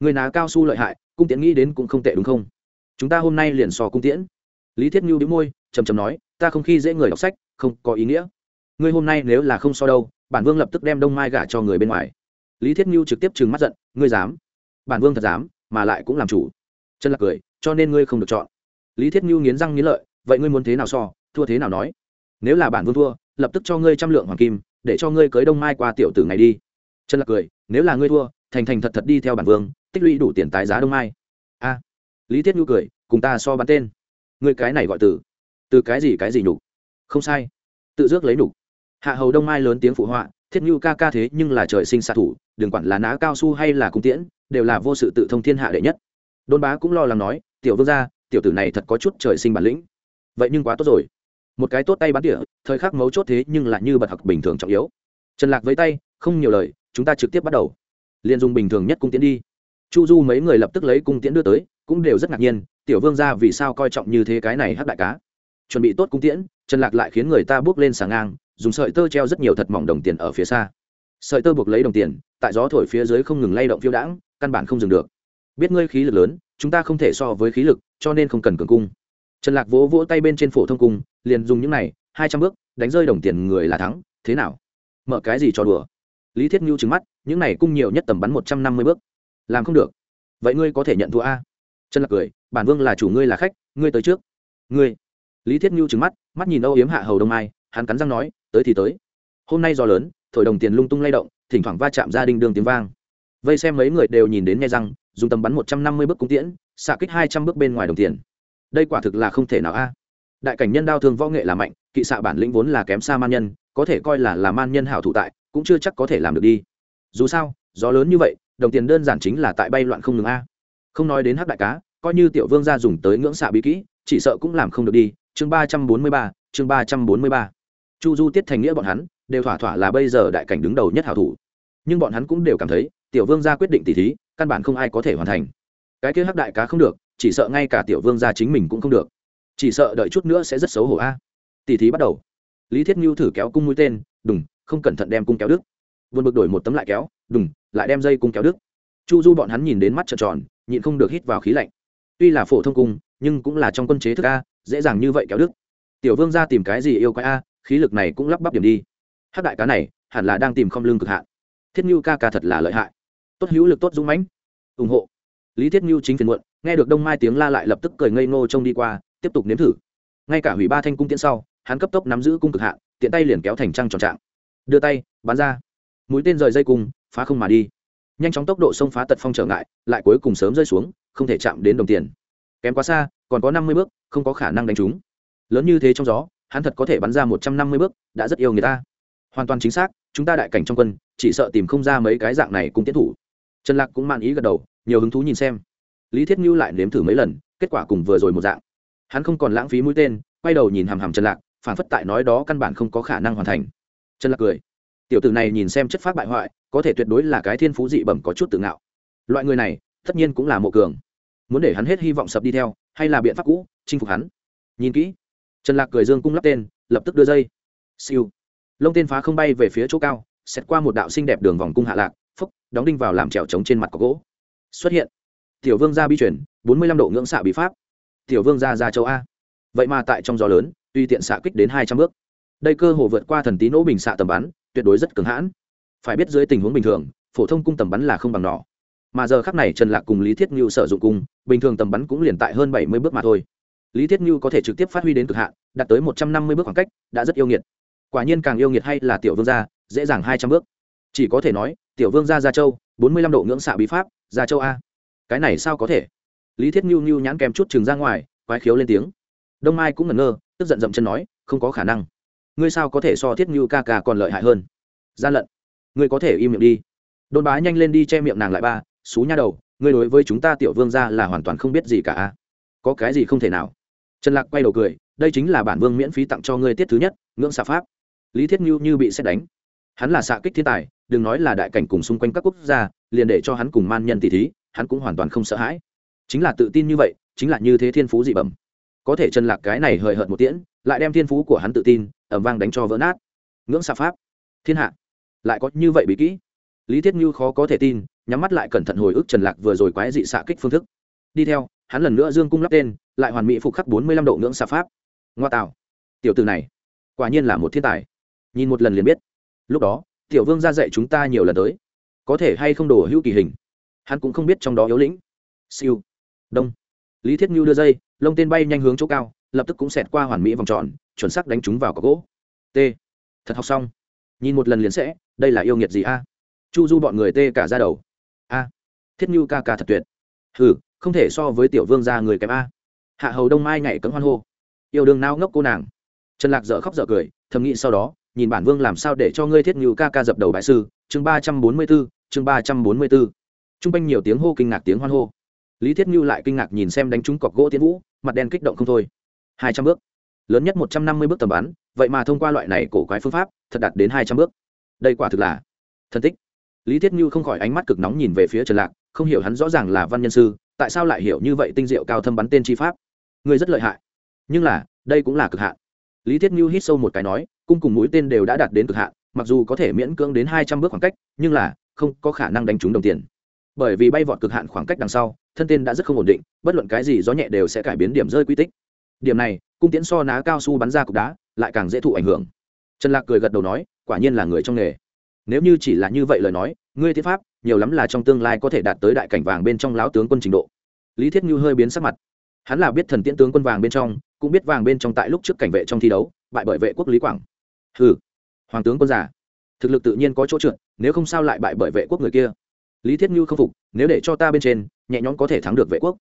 A: Người ná cao su lợi hại, cung tiễn nghĩ đến cũng không tệ đúng không? Chúng ta hôm nay liền so cung tiễn. Lý thiết ngưu đĩu môi chầm chầm nói, ta không khi dễ người đọc sách, không có ý nghĩa. Ngươi hôm nay nếu là không so đâu, bản vương lập tức đem đông mai gả cho người bên ngoài. Lý thiết ngưu trực tiếp trừng mắt giận, ngươi dám? Bản vương thật dám, mà lại cũng làm chủ. Trần lạc cười, cho nên ngươi không được chọn. Lý thiết ngưu nghiến răng nghiến lợi, vậy ngươi muốn thế nào so, thua thế nào nói? Nếu là bản vương thua, lập tức cho ngươi trăm lượng hoàng kim, để cho ngươi cưới đông mai qua tiểu tử ngày đi. Trần lạc cười, nếu là ngươi thua, thành thành thật thật đi theo bản vương, tích lũy đủ tiền tái giá đông mai. A. Lý thiết nhu cười, cùng ta so bắn tên. Ngươi cái này gọi từ từ cái gì cái gì nhục? Không sai. Tự dước lấy nhục. Hạ hầu đông mai lớn tiếng phụ họa thiết nhu ca ca thế nhưng là trời sinh xạ thủ, đừng quản là ná cao su hay là cung tiễn, đều là vô sự tự thông thiên hạ đệ nhất. Đôn bá cũng lo lắng nói, tiểu vương gia, tiểu tử này thật có chút trời sinh bản lĩnh. Vậy nhưng quá tốt rồi. Một cái tốt tay bắn tỉa, thời khắc mấu chốt thế nhưng lại như bật học bình thường trọng yếu. Trần lạc với tay, không nhiều lời, chúng ta trực tiếp bắt đầu. Liền dùng bình thường nhất cung tiễn đi. Chu du mấy người lập tức lấy cung tiễn đưa tới, cũng đều rất ngạc nhiên, tiểu vương ra vì sao coi trọng như thế cái này hắc đại cá? Chuẩn bị tốt cung tiễn. Trần lạc lại khiến người ta bước lên sàng ngang dùng sợi tơ treo rất nhiều thật mỏng đồng tiền ở phía xa. Sợi tơ buộc lấy đồng tiền, tại gió thổi phía dưới không ngừng lay động phiêu đãng, căn bản không dừng được. Biết ngươi khí lực lớn, chúng ta không thể so với khí lực, cho nên không cần cường cung. Trần lạc vỗ vỗ tay bên trên phổ thông cung, liền dùng những này, hai trăm bước, đánh rơi đồng tiền người là thắng, thế nào? Mở cái gì cho đùa? Lý thiết ngưu trứng mắt, những này cung nhiều nhất tầm bắn một trăm năm mươi bước. Làm không được. Vậy ngươi có thể nhận thua a. Trần lạc cười, bản vương là chủ ngươi là khách, ngươi tới trước. Ngươi. Lý thiết ngưu trứng mắt mắt nhìn âu yếm hạ hầu đông mai, hắn cắn răng nói tới thì tới. Hôm nay do lớn, thổi đồng tiền lung tung lay động, thỉnh thoảng va chạm gia đình đường tiếng vang. Vây xem mấy người đều nhìn đến nghe rằng dùng tầm bắn một trăm năm mươi bước cung tiễn, xạ kích hai trăm bước bên ngoài đồng tiền. Đây quả thực là không thể nào a. Đại cảnh nhân đao thương võ nghệ là mạnh, kỵ xạ bản lĩnh vốn là kém xa man nhân, có thể coi là là man nhân hảo thủ tại, cũng chưa chắc có thể làm được đi. Dù sao, gió lớn như vậy, đồng tiền đơn giản chính là tại bay loạn không ngừng a. Không nói đến hắc đại cá, coi như tiểu vương gia dùng tới ngưỡng xạ bí kỹ, chỉ sợ cũng làm không được đi. Chương ba trăm bốn mươi ba, chương ba trăm bốn mươi ba chu du tiết thành nghĩa bọn hắn, đều thỏa thỏa là bây giờ đại cảnh đứng đầu nhất hảo thủ. Nhưng bọn hắn cũng đều cảm thấy, tiểu vương gia quyết định tỷ thí, căn bản không ai có thể hoàn thành. Cái kia hắc đại cá không được, chỉ sợ ngay cả tiểu vương gia chính mình cũng không được. Chỉ sợ đợi chút nữa sẽ rất xấu hổ a. Tỷ thí bắt đầu. Lý thiết ngưu thử kéo cung mũi tên, đùng, không cẩn thận đem cung kéo đứt. Vượt bực đổi một tấm lại kéo, đùng, lại đem dây cung kéo đứt. Chu du bọn hắn nhìn đến mắt trợn tròn, nhịn không được hít vào khí lạnh. Tuy là phổ thông cung, nhưng cũng là trong quân chế thức a, dễ dàng như vậy kéo đứt. Tiểu vương ra tìm cái gì yêu quái a khí lực này cũng lắp bắp điểm đi. Hát đại cá này, hẳn là đang tìm không lương cực hạn. Thiết như ca ca thật là lợi hại. Tốt hữu lực, tốt dũng mãnh. Ủng hộ. Lý thiết như chính phiền muộn, nghe được đông mai tiếng la lại lập tức cười ngây ngô trông đi qua, tiếp tục nếm thử. Ngay cả hủy ba thanh cung tiễn sau, hắn cấp tốc nắm giữ cung cực hạn, tiện tay liền kéo thành trăng tròn trạng. Đưa tay, bắn ra. Mũi tên rời dây cung, phá không mà đi. Nhanh chóng tốc độ xông phá tật phong trở ngại, lại cuối cùng sớm rơi xuống, không thể chạm đến đồng tiền. Kém quá xa, còn có năm mươi bước, không có khả năng đánh trúng. Lớn như thế trong gió hắn thật có thể bắn ra một trăm năm mươi bước, đã rất yêu người ta. Hoàn toàn chính xác, chúng ta đại cảnh trong quân, chỉ sợ tìm không ra mấy cái dạng này cùng tiến thủ. Trần lạc cũng mang ý gật đầu, nhiều hứng thú nhìn xem. Lý thiết ngưu lại nếm thử mấy lần, kết quả cùng vừa rồi một dạng. Hắn không còn lãng phí mũi tên, quay đầu nhìn hàm hàm trần lạc phản phất tại nói đó căn bản không có khả năng hoàn thành. Trần lạc cười. Tiểu tử này nhìn xem chất phát bại hoại, có thể tuyệt đối là cái thiên phú dị bẩm có chút tự ngạo. Loại người này, tất nhiên cũng là mộ cường. Muốn để hắn hết hy vọng sập đi theo, hay là biện pháp cũ, chinh phục hắn. Nhìn kỹ trần lạc cười dương cung lắp tên, lập tức đưa dây. Siêu. Lông tên phá không bay về phía chỗ cao xét qua một đạo xinh đẹp đường vòng cung hạ lạc, phúc, đóng đinh vào làm trèo trống trên mặt có gỗ. Xuất hiện. Tiểu vương gia bi chuyển, bốn mươi lăm độ ngưỡng xạ bị pháp. Tiểu vương gia ra châu a. Vậy mà tại trong gió lớn, tuy tiện xạ kích đến hai trăm bước. Đây cơ hồ vượt qua thần tí nỗ bình xạ tầm bắn, tuyệt đối rất cứng hãn. Phải biết dưới tình huống bình thường, phổ thông cung tầm bắn là không bằng nỏ. Mà giờ khắc này trần lạc cùng lý thiết ngưu sử dụng cung, bình thường tầm bắn cũng liền tại hơn bảy mươi bước mà thôi lý thiết như có thể trực tiếp phát huy đến cực hạn, đạt tới một trăm năm mươi bước khoảng cách, đã rất yêu nghiệt. Quả nhiên càng yêu nghiệt hay là tiểu vương gia, dễ dàng hai trăm bước. Chỉ có thể nói, tiểu vương gia gia châu, bốn mươi lăm độ ngưỡng xạ bí pháp, gia châu a. Cái này sao có thể? Lý thiết ngưu ngưu nhãn kèm chút chừng ra ngoài, quái khiếu lên tiếng. Đông mai cũng ngẩn ngơ, tức giận dậm chân nói, không có khả năng. Ngươi sao có thể so thiết ngưu ca ca còn lợi hại hơn? Gian lận. Ngươi có thể im miệng đi. Đôn bá nhanh lên đi che miệng nàng lại ba, xú nha đầu, ngươi đối với chúng ta tiểu vương gia là hoàn toàn không biết gì cả có cái gì không thể nào? Trần lạc quay đầu cười, đây chính là bản vương miễn phí tặng cho ngươi tiết thứ nhất, ngưỡng xạ pháp. Lý thiết như như bị xét đánh. Hắn là xạ kích thiên tài, đừng nói là đại cảnh cùng xung quanh các quốc gia, liền để cho hắn cùng man nhân tỷ thí, hắn cũng hoàn toàn không sợ hãi. Chính là tự tin như vậy, chính là như thế thiên phú dị bẩm. Có thể trần lạc cái này hời hợt một tiễn, lại đem thiên phú của hắn tự tin ẩm vang đánh cho vỡ nát. Ngưỡng xạ pháp. Thiên hạ. Lại có như vậy bí kỹ. Lý thiết như khó có thể tin, nhắm mắt lại cẩn thận hồi ức trần lạc vừa rồi quái dị xạ kích phương thức. Đi theo, hắn lần nữa dương cung lắp tên lại hoàn mỹ phục khắc bốn mươi lăm độ ngưỡng xạ pháp. Ngoa tạo. Tiểu từ này, quả nhiên là một thiên tài. Nhìn một lần liền biết. Lúc đó, tiểu vương ra dạy chúng ta nhiều lần tới. Có thể hay không đổ hữu kỳ hình. Hắn cũng không biết trong đó yếu lĩnh. Siêu. Đông. Lý thiết như đưa dây, lông tên bay nhanh hướng chỗ cao, lập tức cũng xẹt qua hoàn mỹ vòng tròn, chuẩn xác đánh chúng vào có gỗ. T. Thật học xong. Nhìn một lần liền sẽ, đây là yêu nghiệt gì a? Chu du bọn người tê cả ra đầu. A. Thiết như ca ca thật tuyệt. Hừ, không thể so với tiểu vương gia người kém a hạ hầu đông mai nhảy cấm hoan hô. Yêu đương nao ngốc cô nàng. Trần lạc dở khóc dở cười, thầm nghĩ sau đó, nhìn bản vương làm sao để cho ngươi thiết như ca ca dập đầu bại sư, chương ba trăm bốn mươi b ố chương ba trăm bốn mươi b ố t r u n g quanh nhiều tiếng hô kinh ngạc tiếng hoan hô. Lý thiết như lại kinh ngạc nhìn xem đánh trúng cọc gỗ tiến vũ, mặt đen kích động không thôi. Hai trăm bước. Lớn nhất một trăm năm mươi bước tầm bắn, vậy mà thông qua loại này cổ quái phương pháp, thật đạt đến hai trăm bước. Đây quả thực là thân tích. Lý thiết Ngưu không khỏi ánh mắt cực nóng nhìn về phía trần lạc, không hiểu hắn rõ ràng là văn nhân sư, tại sao lại hiểu như vậy tinh diệu cao thâm bắn tên chi pháp ngươi rất lợi hại. Nhưng là, đây cũng là cực hạn. Lý thiết như hít sâu một cái nói, cung cùng mũi tên đều đã đạt đến cực hạn, mặc dù có thể miễn cưỡng đến hai trăm bước khoảng cách, nhưng là, không có khả năng đánh trúng đồng tiền. Bởi vì bay vọt cực hạn khoảng cách đằng sau, thân tên đã rất không ổn định, bất luận cái gì gió nhẹ đều sẽ cải biến điểm rơi quy tích. Điểm này, cung tiễn so ná cao su bắn ra cục đá, lại càng dễ thụ ảnh hưởng. Trần lạc cười gật đầu nói, quả nhiên là người trong nghề. Nếu như chỉ là như vậy lời nói, ngươi thiết pháp, nhiều lắm là trong tương lai có thể đạt tới đại cảnh vàng bên trong láo tướng quân trình độ. Lý thiết như hơi biến sắc mặt hắn là biết thần tiễn tướng quân vàng bên trong, cũng biết vàng bên trong tại lúc trước cảnh vệ trong thi đấu, bại bởi vệ quốc lý quảng. Hừ, hoàng tướng quân giả thực lực tự nhiên có chỗ trượt, nếu không sao lại bại bởi vệ quốc người kia. Lý thiết như không phục, nếu để cho ta bên trên, nhẹ nhõm có thể thắng được vệ quốc.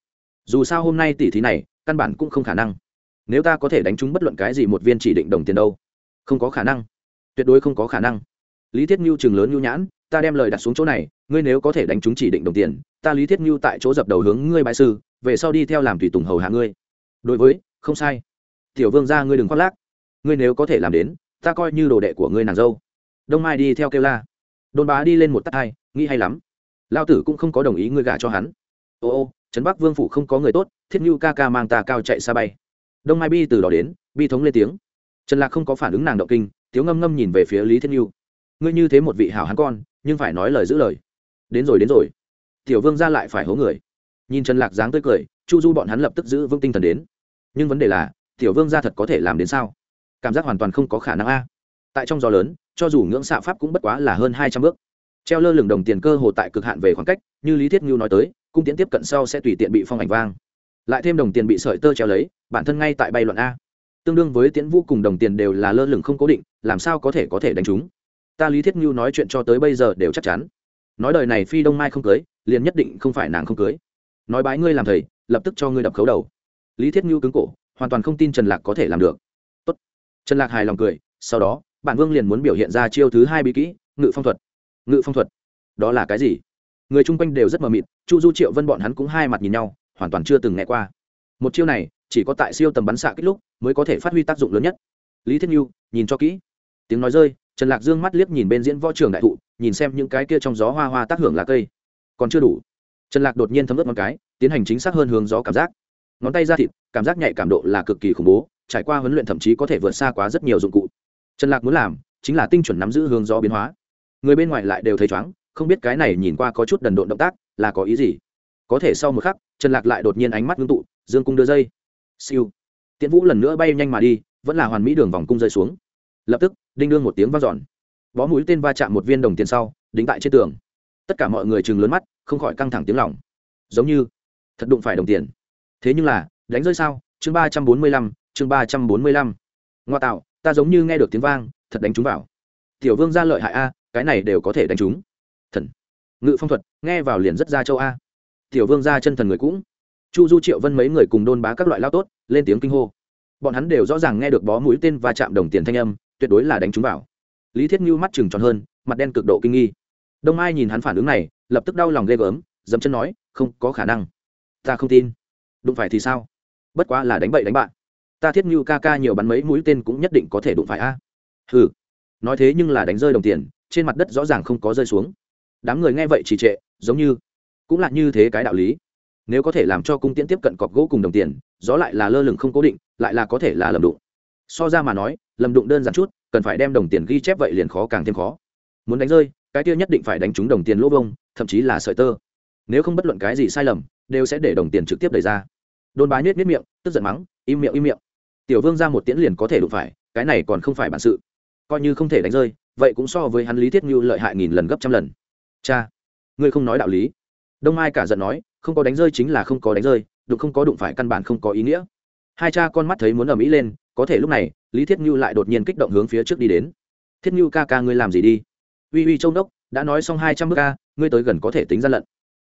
A: Dù sao hôm nay tỷ thí này, căn bản cũng không khả năng. Nếu ta có thể đánh trúng bất luận cái gì một viên chỉ định đồng tiền đâu, không có khả năng. Tuyệt đối không có khả năng. Lý thiết như chừng lớn nhu nhãn ta đem lời đặt xuống chỗ này, ngươi nếu có thể đánh chúng chỉ định đồng tiền, ta lý thiết mưu tại chỗ dập đầu hướng ngươi bại sư, về sau đi theo làm tùy tùng hầu hạ ngươi. Đối với, không sai. Tiểu vương ra ngươi đừng khoác lác. Ngươi nếu có thể làm đến, ta coi như đồ đệ của ngươi nàng dâu. Đông mai đi theo kêu la. Đôn bá đi lên một tắt hai, nghĩ hay lắm. Lao tử cũng không có đồng ý ngươi gả cho hắn. Ô ô, trấn bắc vương phủ không có người tốt, thiết như ca ca mang ta cao chạy xa bay. Đông mai bi từ đó đến, bi thống lên tiếng. Trần lạc không có phản ứng nàng động kinh, tiếu ngâm ngâm nhìn về phía lý thiết như ngươi như thế một vị hảo hán con nhưng phải nói lời giữ lời. Đến rồi đến rồi. Tiểu vương ra lại phải hố người. Nhìn trần lạc dáng tươi cười, chu du bọn hắn lập tức giữ vững tinh thần đến. Nhưng vấn đề là, tiểu vương ra thật có thể làm đến sao? Cảm giác hoàn toàn không có khả năng a. Tại trong gió lớn, cho dù ngưỡng xạ pháp cũng bất quá là hơn hai trăm bước. Treo lơ lửng đồng tiền cơ hồ tại cực hạn về khoảng cách, như lý thiết ngưu nói tới, cung tiễn tiếp cận sau sẽ tùy tiện bị phong ảnh vang. Lại thêm đồng tiền bị sợi tơ treo lấy, bản thân ngay tại bay luận a. Tương đương với tiễn vũ cùng đồng tiền đều là lơ lửng không cố định, làm sao có thể có thể đánh chúng? Ta lý thiết như nói chuyện cho tới bây giờ đều chắc chắn nói đời này phi đông mai không cưới liền nhất định không phải nàng không cưới nói bái ngươi làm thầy lập tức cho ngươi đập khấu đầu lý thiết như cứng cổ hoàn toàn không tin trần lạc có thể làm được Tốt. trần lạc hài lòng cười sau đó bản vương liền muốn biểu hiện ra chiêu thứ hai bí kỹ ngự phong thuật ngự phong thuật đó là cái gì người chung quanh đều rất mờ mịt chu du triệu vân bọn hắn cũng hai mặt nhìn nhau hoàn toàn chưa từng nghe qua một chiêu này chỉ có tại siêu tầm bắn xạ kích lúc mới có thể phát huy tác dụng lớn nhất lý thiết như nhìn cho kỹ tiếng nói rơi trần lạc dương mắt liếc nhìn bên diễn võ trường đại thụ, nhìn xem những cái kia trong gió hoa hoa tác hưởng lá cây. Còn chưa đủ. Trần lạc đột nhiên thấm ướt ngón cái, tiến hành chính xác hơn hướng gió cảm giác. Ngón tay ra thịt, cảm giác nhạy cảm độ là cực kỳ khủng bố, trải qua huấn luyện thậm chí có thể vượt xa quá rất nhiều dụng cụ. Trần lạc muốn làm, chính là tinh chuẩn nắm giữ hướng gió biến hóa. Người bên ngoài lại đều thấy chóng, không biết cái này nhìn qua có chút đần độn động tác, là có ý gì. Có thể sau một khắc, trần lạc lại đột nhiên ánh mắt ngưng tụ, dương cung đưa dây. Siêu. Tiễn vũ lần nữa bay nhanh mà đi, vẫn là hoàn mỹ đường vòng cung rơi xuống. Lập tức đinh đương một tiếng vang dọn. Bó mũi tên va chạm một viên đồng tiền sau, đính tại trên tường. Tất cả mọi người chừng lớn mắt, không khỏi căng thẳng tiếng lòng. Giống như, thật đụng phải đồng tiền. Thế nhưng là, đánh rơi sao? Chương ba trăm bốn mươi lăm, chương ba trăm bốn mươi lăm. Ngoa tạo, ta giống như nghe được tiếng vang, thật đánh chúng vào. Tiểu vương ra lợi hại a, cái này đều có thể đánh chúng. Thần. Ngự phong thuật, nghe vào liền rất ra châu a. Tiểu vương ra chân thần người cũng. Chu du triệu vân mấy người cùng đôn bá các loại lao tốt, lên tiếng kinh hô. Bọn hắn đều rõ ràng nghe được bó mũi tên và chạm đồng tiền thanh âm tuyệt đối là đánh chúng vào. Lý thiết ngưu mắt chừng tròn hơn, mặt đen cực độ kinh nghi. Đông ai nhìn hắn phản ứng này, lập tức đau lòng ghê gớm dấm chân nói, không, có khả năng. Ta không tin. Đụng phải thì sao? Bất quá là đánh bậy đánh bạn. Ta thiết ngưu ca ca nhiều bắn mấy mũi tên cũng nhất định có thể đụng phải a. À? ừ nói thế nhưng là đánh rơi đồng tiền, trên mặt đất rõ ràng không có rơi xuống. Đám người nghe vậy trì trệ, giống như cũng là như thế cái đạo lý. Nếu có thể làm cho cung tiễn tiếp cận cọc gỗ cùng đồng tiền, gió lại là lơ lửng không cố định, lại là có thể là lầm đụng. So ra mà nói lầm đụng đơn giản chút cần phải đem đồng tiền ghi chép vậy liền khó càng thêm khó. Muốn đánh rơi cái kia nhất định phải đánh trúng đồng tiền lỗ bông, thậm chí là sợi tơ. Nếu không bất luận cái gì sai lầm đều sẽ để đồng tiền trực tiếp đẩy ra. Đôn bá nhét miết miệng tức giận mắng im miệng im miệng. Tiểu vương ra một tiễn liền có thể đụng phải cái này còn không phải bản sự. Coi như không thể đánh rơi vậy cũng so với hắn lý thiết như lợi hại nghìn lần gấp trăm lần. Cha ngươi không nói đạo lý. Đông mai cả giận nói không có đánh rơi chính là không có đánh rơi đụng không có đụng phải căn bản không có ý nghĩa. Hai cha con mắt thấy muốn ở mỹ lên có thể lúc này lý thiết như lại đột nhiên kích động hướng phía trước đi đến. Thiết như ca ca ngươi làm gì đi? Uy uy châu đốc, đã nói xong hai trăm bước ca, ngươi tới gần có thể tính gian lận.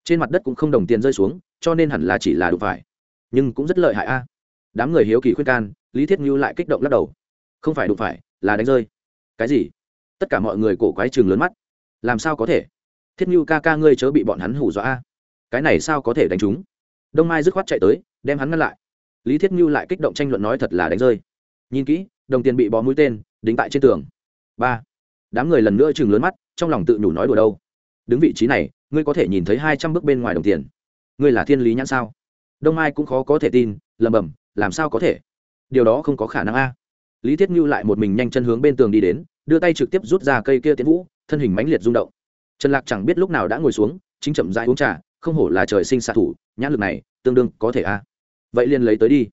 A: Trên mặt đất cũng không đồng tiền rơi xuống, cho nên hẳn là chỉ là đụng phải. Nhưng cũng rất lợi hại a. Đám người hiếu kỳ khuyên can, lý thiết như lại kích động lắc đầu. Không phải đụng phải, là đánh rơi. Cái gì? Tất cả mọi người cổ quái trường lớn mắt. Làm sao có thể? Thiết như ca ca ngươi chớ bị bọn hắn hủ dọa a. Cái này sao có thể đánh chúng? Đông mai dứt khoát chạy tới, đem hắn ngăn lại. Lý thiết như lại kích động tranh luận nói thật là đánh rơi. Nhìn kỹ đồng tiền bị bó mũi tên, đính tại trên tường. Ba. Đám người lần nữa chừng lớn mắt, trong lòng tự nhủ nói đùa đâu. Đứng vị trí này, ngươi có thể nhìn thấy hai trăm bước bên ngoài đồng tiền. Ngươi là thiên lý nhãn sao? Đông ai cũng khó có thể tin lầm bầm làm sao có thể? Điều đó không có khả năng a. Lý thiết như lại một mình nhanh chân hướng bên tường đi đến, đưa tay trực tiếp rút ra cây kia tiến vũ, thân hình mãnh liệt rung động. Trần lạc chẳng biết lúc nào đã ngồi xuống, chính chậm rãi uống trà, không hổ là trời sinh xạ thủ, nhãn lực này, tương đương có thể a. Vậy liền lấy tới đi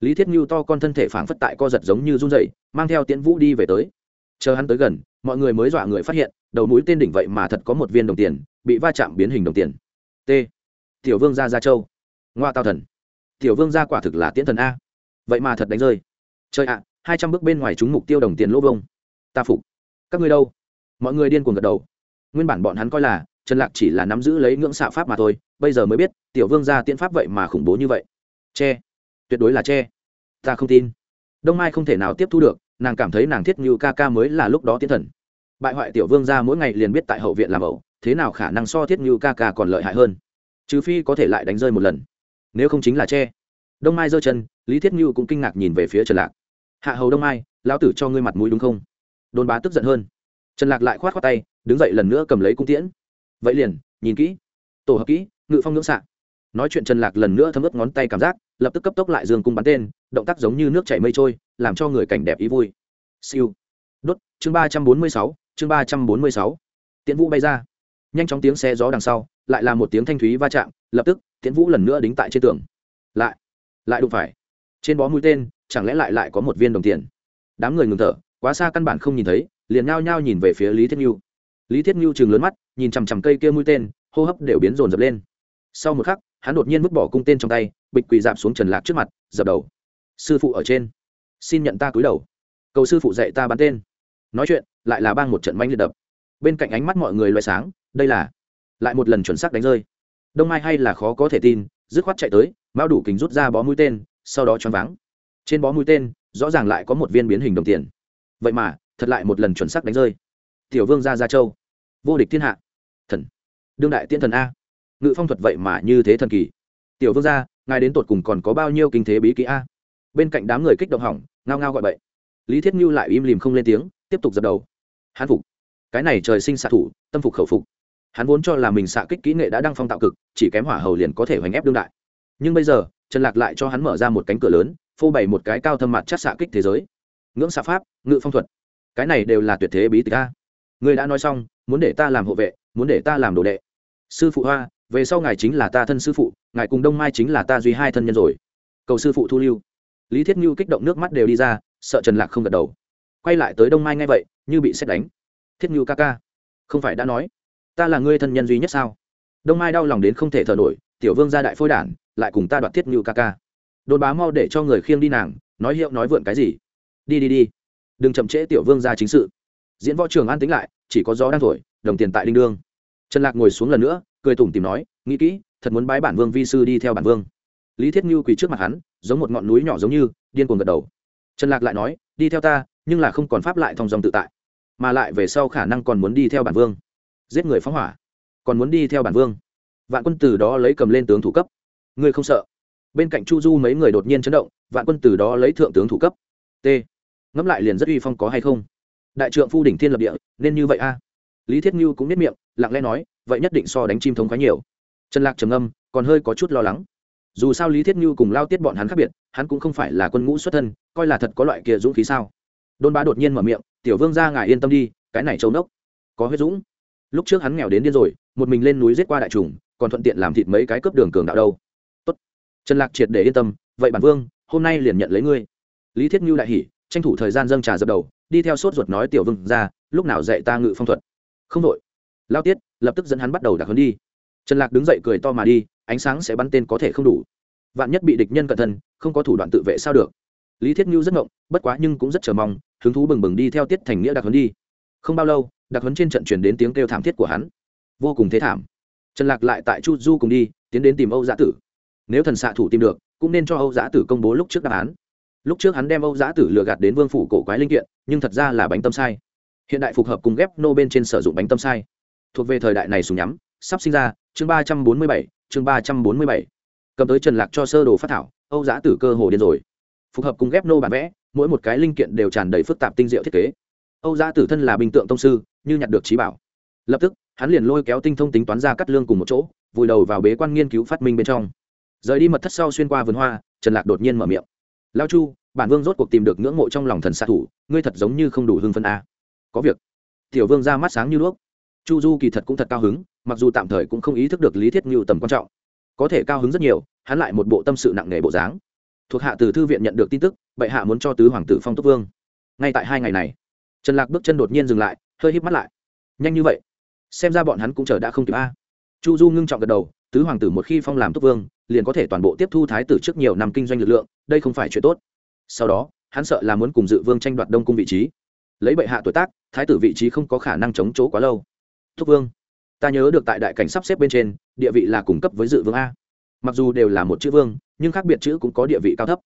A: lý thiết ngưu to con thân thể phảng phất tại co giật giống như run dậy mang theo tiễn vũ đi về tới. Chờ hắn tới gần, mọi người mới dọa người phát hiện, đầu mũi tên đỉnh vậy mà thật có một viên đồng tiền, bị va chạm biến hình đồng tiền. T. Tiểu vương gia gia châu. Ngoa tao thần. Tiểu vương gia quả thực là tiễn thần a. Vậy mà thật đánh rơi. Chơi ạ, hai trăm bước bên ngoài chúng mục tiêu đồng tiền lỗ vông. Ta phục. Các ngươi đâu? Mọi người điên cuồng gật đầu. Nguyên bản bọn hắn coi là, trần lạc chỉ là nắm giữ lấy ngưỡng xạ pháp mà thôi, bây giờ mới biết, tiểu vương gia tiễn pháp vậy mà khủng bố như vậy. Che tuyệt đối là che. Ta không tin. Đông mai không thể nào tiếp thu được, nàng cảm thấy nàng thiết như ca ca mới là lúc đó tiến thần. Bại hoại tiểu vương gia mỗi ngày liền biết tại hậu viện làm ẩu, thế nào khả năng so thiết như ca ca còn lợi hại hơn? Trừ phi có thể lại đánh rơi một lần. Nếu không chính là che. Đông mai giơ chân, lý thiết như cũng kinh ngạc nhìn về phía trần lạc. Hạ hầu đông mai, lão tử cho ngươi mặt mũi đúng không? Đôn bá tức giận hơn. Trần lạc lại khoát khoát tay, đứng dậy lần nữa cầm lấy cung tiễn. Vậy liền, nhìn kỹ. Tổ hợp kỹ, ngự phong ngưỡng xạ nói chuyện trần lạc lần nữa thấm ướt ngón tay cảm giác, lập tức cấp tốc lại dương cung bắn tên, động tác giống như nước chảy mây trôi, làm cho người cảnh đẹp ý vui. Siêu. Đốt, chương ba trăm bốn mươi sáu, chương ba trăm bốn mươi sáu. Tiễn vũ bay ra. Nhanh chóng tiếng xe gió đằng sau, lại là một tiếng thanh thúy va chạm, lập tức, tiễn vũ lần nữa đính tại trên tường. Lại lại đụng phải. Trên bó mũi tên, chẳng lẽ lại lại có một viên đồng tiền? Đám người ngừng thở, quá xa căn bản không nhìn thấy, liền nhao nhao nhìn về phía lý thiết nhu. Lý thiết nhu chừng lớn mắt, nhìn chằm chằm cây kia mũi tên, hô hấp đều biến rồn rập lên sau một khắc, hắn đột nhiên vứt bỏ cung tên trong tay, bịch quỳ dạp xuống trần lạc trước mặt, dập đầu. Sư phụ ở trên. Xin nhận ta cúi đầu. Cầu sư phụ dạy ta bắn tên. Nói chuyện, lại là bang một trận manh liệt đập. Bên cạnh ánh mắt mọi người loại sáng, đây là lại một lần chuẩn xác đánh rơi. Đông mai hay là khó có thể tin, dứt khoát chạy tới, mao đủ kính rút ra bó mũi tên, sau đó choáng váng. Trên bó mũi tên, rõ ràng lại có một viên biến hình đồng tiền. Vậy mà, thật lại một lần chuẩn xác đánh rơi. Tiểu vương gia gia châu. Vô địch thiên hạ. Thần. Đương đại tiên thần a ngự phong thuật vậy mà như thế thần kỳ. Tiểu vương gia, ngài đến tột cùng còn có bao nhiêu kinh thế bí kỹ a? Bên cạnh đám người kích động hỏng, ngao ngao gọi bậy. Lý thiết như lại im lìm không lên tiếng, tiếp tục dập đầu. Hán phục. Cái này trời sinh xạ thủ, tâm phục khẩu phục. Hắn vốn cho là mình xạ kích kỹ nghệ đã đăng phong tạo cực, chỉ kém hỏa hầu liền có thể hoành ép đương đại. Nhưng bây giờ, trần lạc lại cho hắn mở ra một cánh cửa lớn, phô bày một cái cao thâm mặt chắc xạ kích thế giới. Ngưỡng xạ pháp, ngự phong thuật. Cái này đều là tuyệt thế bí tịch a. Người đã nói xong, muốn để ta làm hộ vệ, muốn để ta làm đồ đệ. Sư phụ hoa về sau ngài chính là ta thân sư phụ, ngài cùng đông mai chính là ta duy hai thân nhân rồi. Cầu sư phụ thu lưu. Lý thiết như kích động nước mắt đều đi ra, sợ trần lạc không gật đầu. Quay lại tới đông mai ngay vậy, như bị xét đánh. Thiết như ca ca, không phải đã nói, ta là ngươi thân nhân duy nhất sao? Đông mai đau lòng đến không thể thở nổi, tiểu vương gia đại phôi đản, lại cùng ta đoạt thiết như ca ca. Đồn bá mau để cho người khiêng đi nàng, nói hiệu nói vượn cái gì? Đi đi đi, đừng chậm trễ tiểu vương gia chính sự. Diễn võ trường an tính lại, chỉ có gió đang thổi, đồng tiền tại đinh đương. Trần lạc ngồi xuống lần nữa cười tủm tìm nói, nghĩ kỹ, thật muốn bái bản vương vi sư đi theo bản vương. Lý thiết như quỳ trước mặt hắn, giống một ngọn núi nhỏ giống như, điên cuồng gật đầu. Trần lạc lại nói, đi theo ta, nhưng là không còn pháp lại thong dòng tự tại, mà lại về sau khả năng còn muốn đi theo bản vương, giết người phóng hỏa, còn muốn đi theo bản vương. Vạn quân từ đó lấy cầm lên tướng thủ cấp. Ngươi không sợ? Bên cạnh chu du mấy người đột nhiên chấn động, vạn quân từ đó lấy thượng tướng thủ cấp. T. Ngẫm lại liền rất uy phong có hay không? Đại trượng phu đỉnh thiên lập địa, nên như vậy a? Lý thiết như cũng biết miệng, lặng lẽ nói, vậy nhất định so đánh chim thống khá nhiều. Trần lạc trầm âm còn hơi có chút lo lắng. Dù sao lý thiết như cùng lao tiết bọn hắn khác biệt, hắn cũng không phải là quân ngũ xuất thân, coi là thật có loại kia dũng khí sao? Đôn bá đột nhiên mở miệng, tiểu vương ra ngài yên tâm đi, cái này trâu nốc, có huyết dũng. Lúc trước hắn nghèo đến điên rồi, một mình lên núi giết qua đại trùng còn thuận tiện làm thịt mấy cái cướp đường cường đạo đâu. Tốt. Trần lạc triệt để yên tâm, vậy bản vương, hôm nay liền nhận lấy ngươi. Lý thiết như đại hỉ, tranh thủ thời gian dâng trà dập đầu, đi theo sốt ruột nói, tiểu vương ra lúc nào dạy ta ngự phong thuật? Không đội. Lao tiết lập tức dẫn hắn bắt đầu đặc hấn đi. Trần lạc đứng dậy cười to mà đi, ánh sáng sẽ bắn tên có thể không đủ. Vạn nhất bị địch nhân cẩn thân không có thủ đoạn tự vệ sao được. Lý thiết nhu rất ngộng, bất quá nhưng cũng rất chờ mong, hứng thú bừng bừng đi theo tiết thành nghĩa đặc hấn đi. Không bao lâu đặc hấn trên trận truyền đến tiếng kêu thảm thiết của hắn. Vô cùng thế thảm. Trần lạc lại tại chu du cùng đi, tiến đến tìm âu giã tử. Nếu thần xạ thủ tìm được, cũng nên cho âu giã tử công bố lúc trước đáp án. Lúc trước hắn đem âu giã tử lừa gạt đến vương phủ cổ quái linh kiện, nhưng thật ra là bánh tâm sai hiện đại phục hợp cùng ghép nô bên trên sử dụng bánh tâm sai. Thuộc về thời đại này súng nhắm, sắp sinh ra, chương ba trăm bốn mươi bảy, chương ba trăm bốn mươi bảy. Cầm tới trần lạc cho sơ đồ phát thảo, âu giã tử cơ hồ điên rồi. Phục hợp cùng ghép nô bản vẽ, mỗi một cái linh kiện đều tràn đầy phức tạp tinh diệu thiết kế. Âu giã tử thân là bình tượng tông sư, như nhặt được trí bảo. Lập tức, hắn liền lôi kéo tinh thông tính toán ra cắt lương cùng một chỗ, vùi đầu vào bế quan nghiên cứu phát minh bên trong. Rời đi mật thất sau xuyên qua vườn hoa, trần lạc đột nhiên mở miệng. Lao chu, bản vương rốt cuộc tìm được ngưỡng mộ trong lòng thần xạ thủ, ngươi thật giống như không đủ hưng phân a à có việc. Tiểu vương ra mắt sáng như đuốc. Chu du kỳ thật cũng thật cao hứng, mặc dù tạm thời cũng không ý thức được lý thiết ngưu tầm quan trọng. Có thể cao hứng rất nhiều, hắn lại một bộ tâm sự nặng nề bộ dáng. Thuộc hạ từ thư viện nhận được tin tức, bệ hạ muốn cho tứ hoàng tử phong túc vương. Ngay tại hai ngày này, trần lạc bước chân đột nhiên dừng lại, hơi híp mắt lại. Nhanh như vậy? Xem ra bọn hắn cũng chờ đã không kịp a. Chu du ngưng trọng gật đầu, tứ hoàng tử một khi phong làm túc vương, liền có thể toàn bộ tiếp thu thái tử trước nhiều năm kinh doanh lực lượng, đây không phải chuyện tốt. Sau đó, hắn sợ là muốn cùng dự vương tranh đoạt đông cung vị trí lấy bệ hạ tuổi tác, thái tử vị trí không có khả năng chống chỗ quá lâu. Thúc vương, ta nhớ được tại đại cảnh sắp xếp bên trên, địa vị là cung cấp với dự vương a. Mặc dù đều là một chữ vương, nhưng khác biệt chữ cũng có địa vị cao thấp.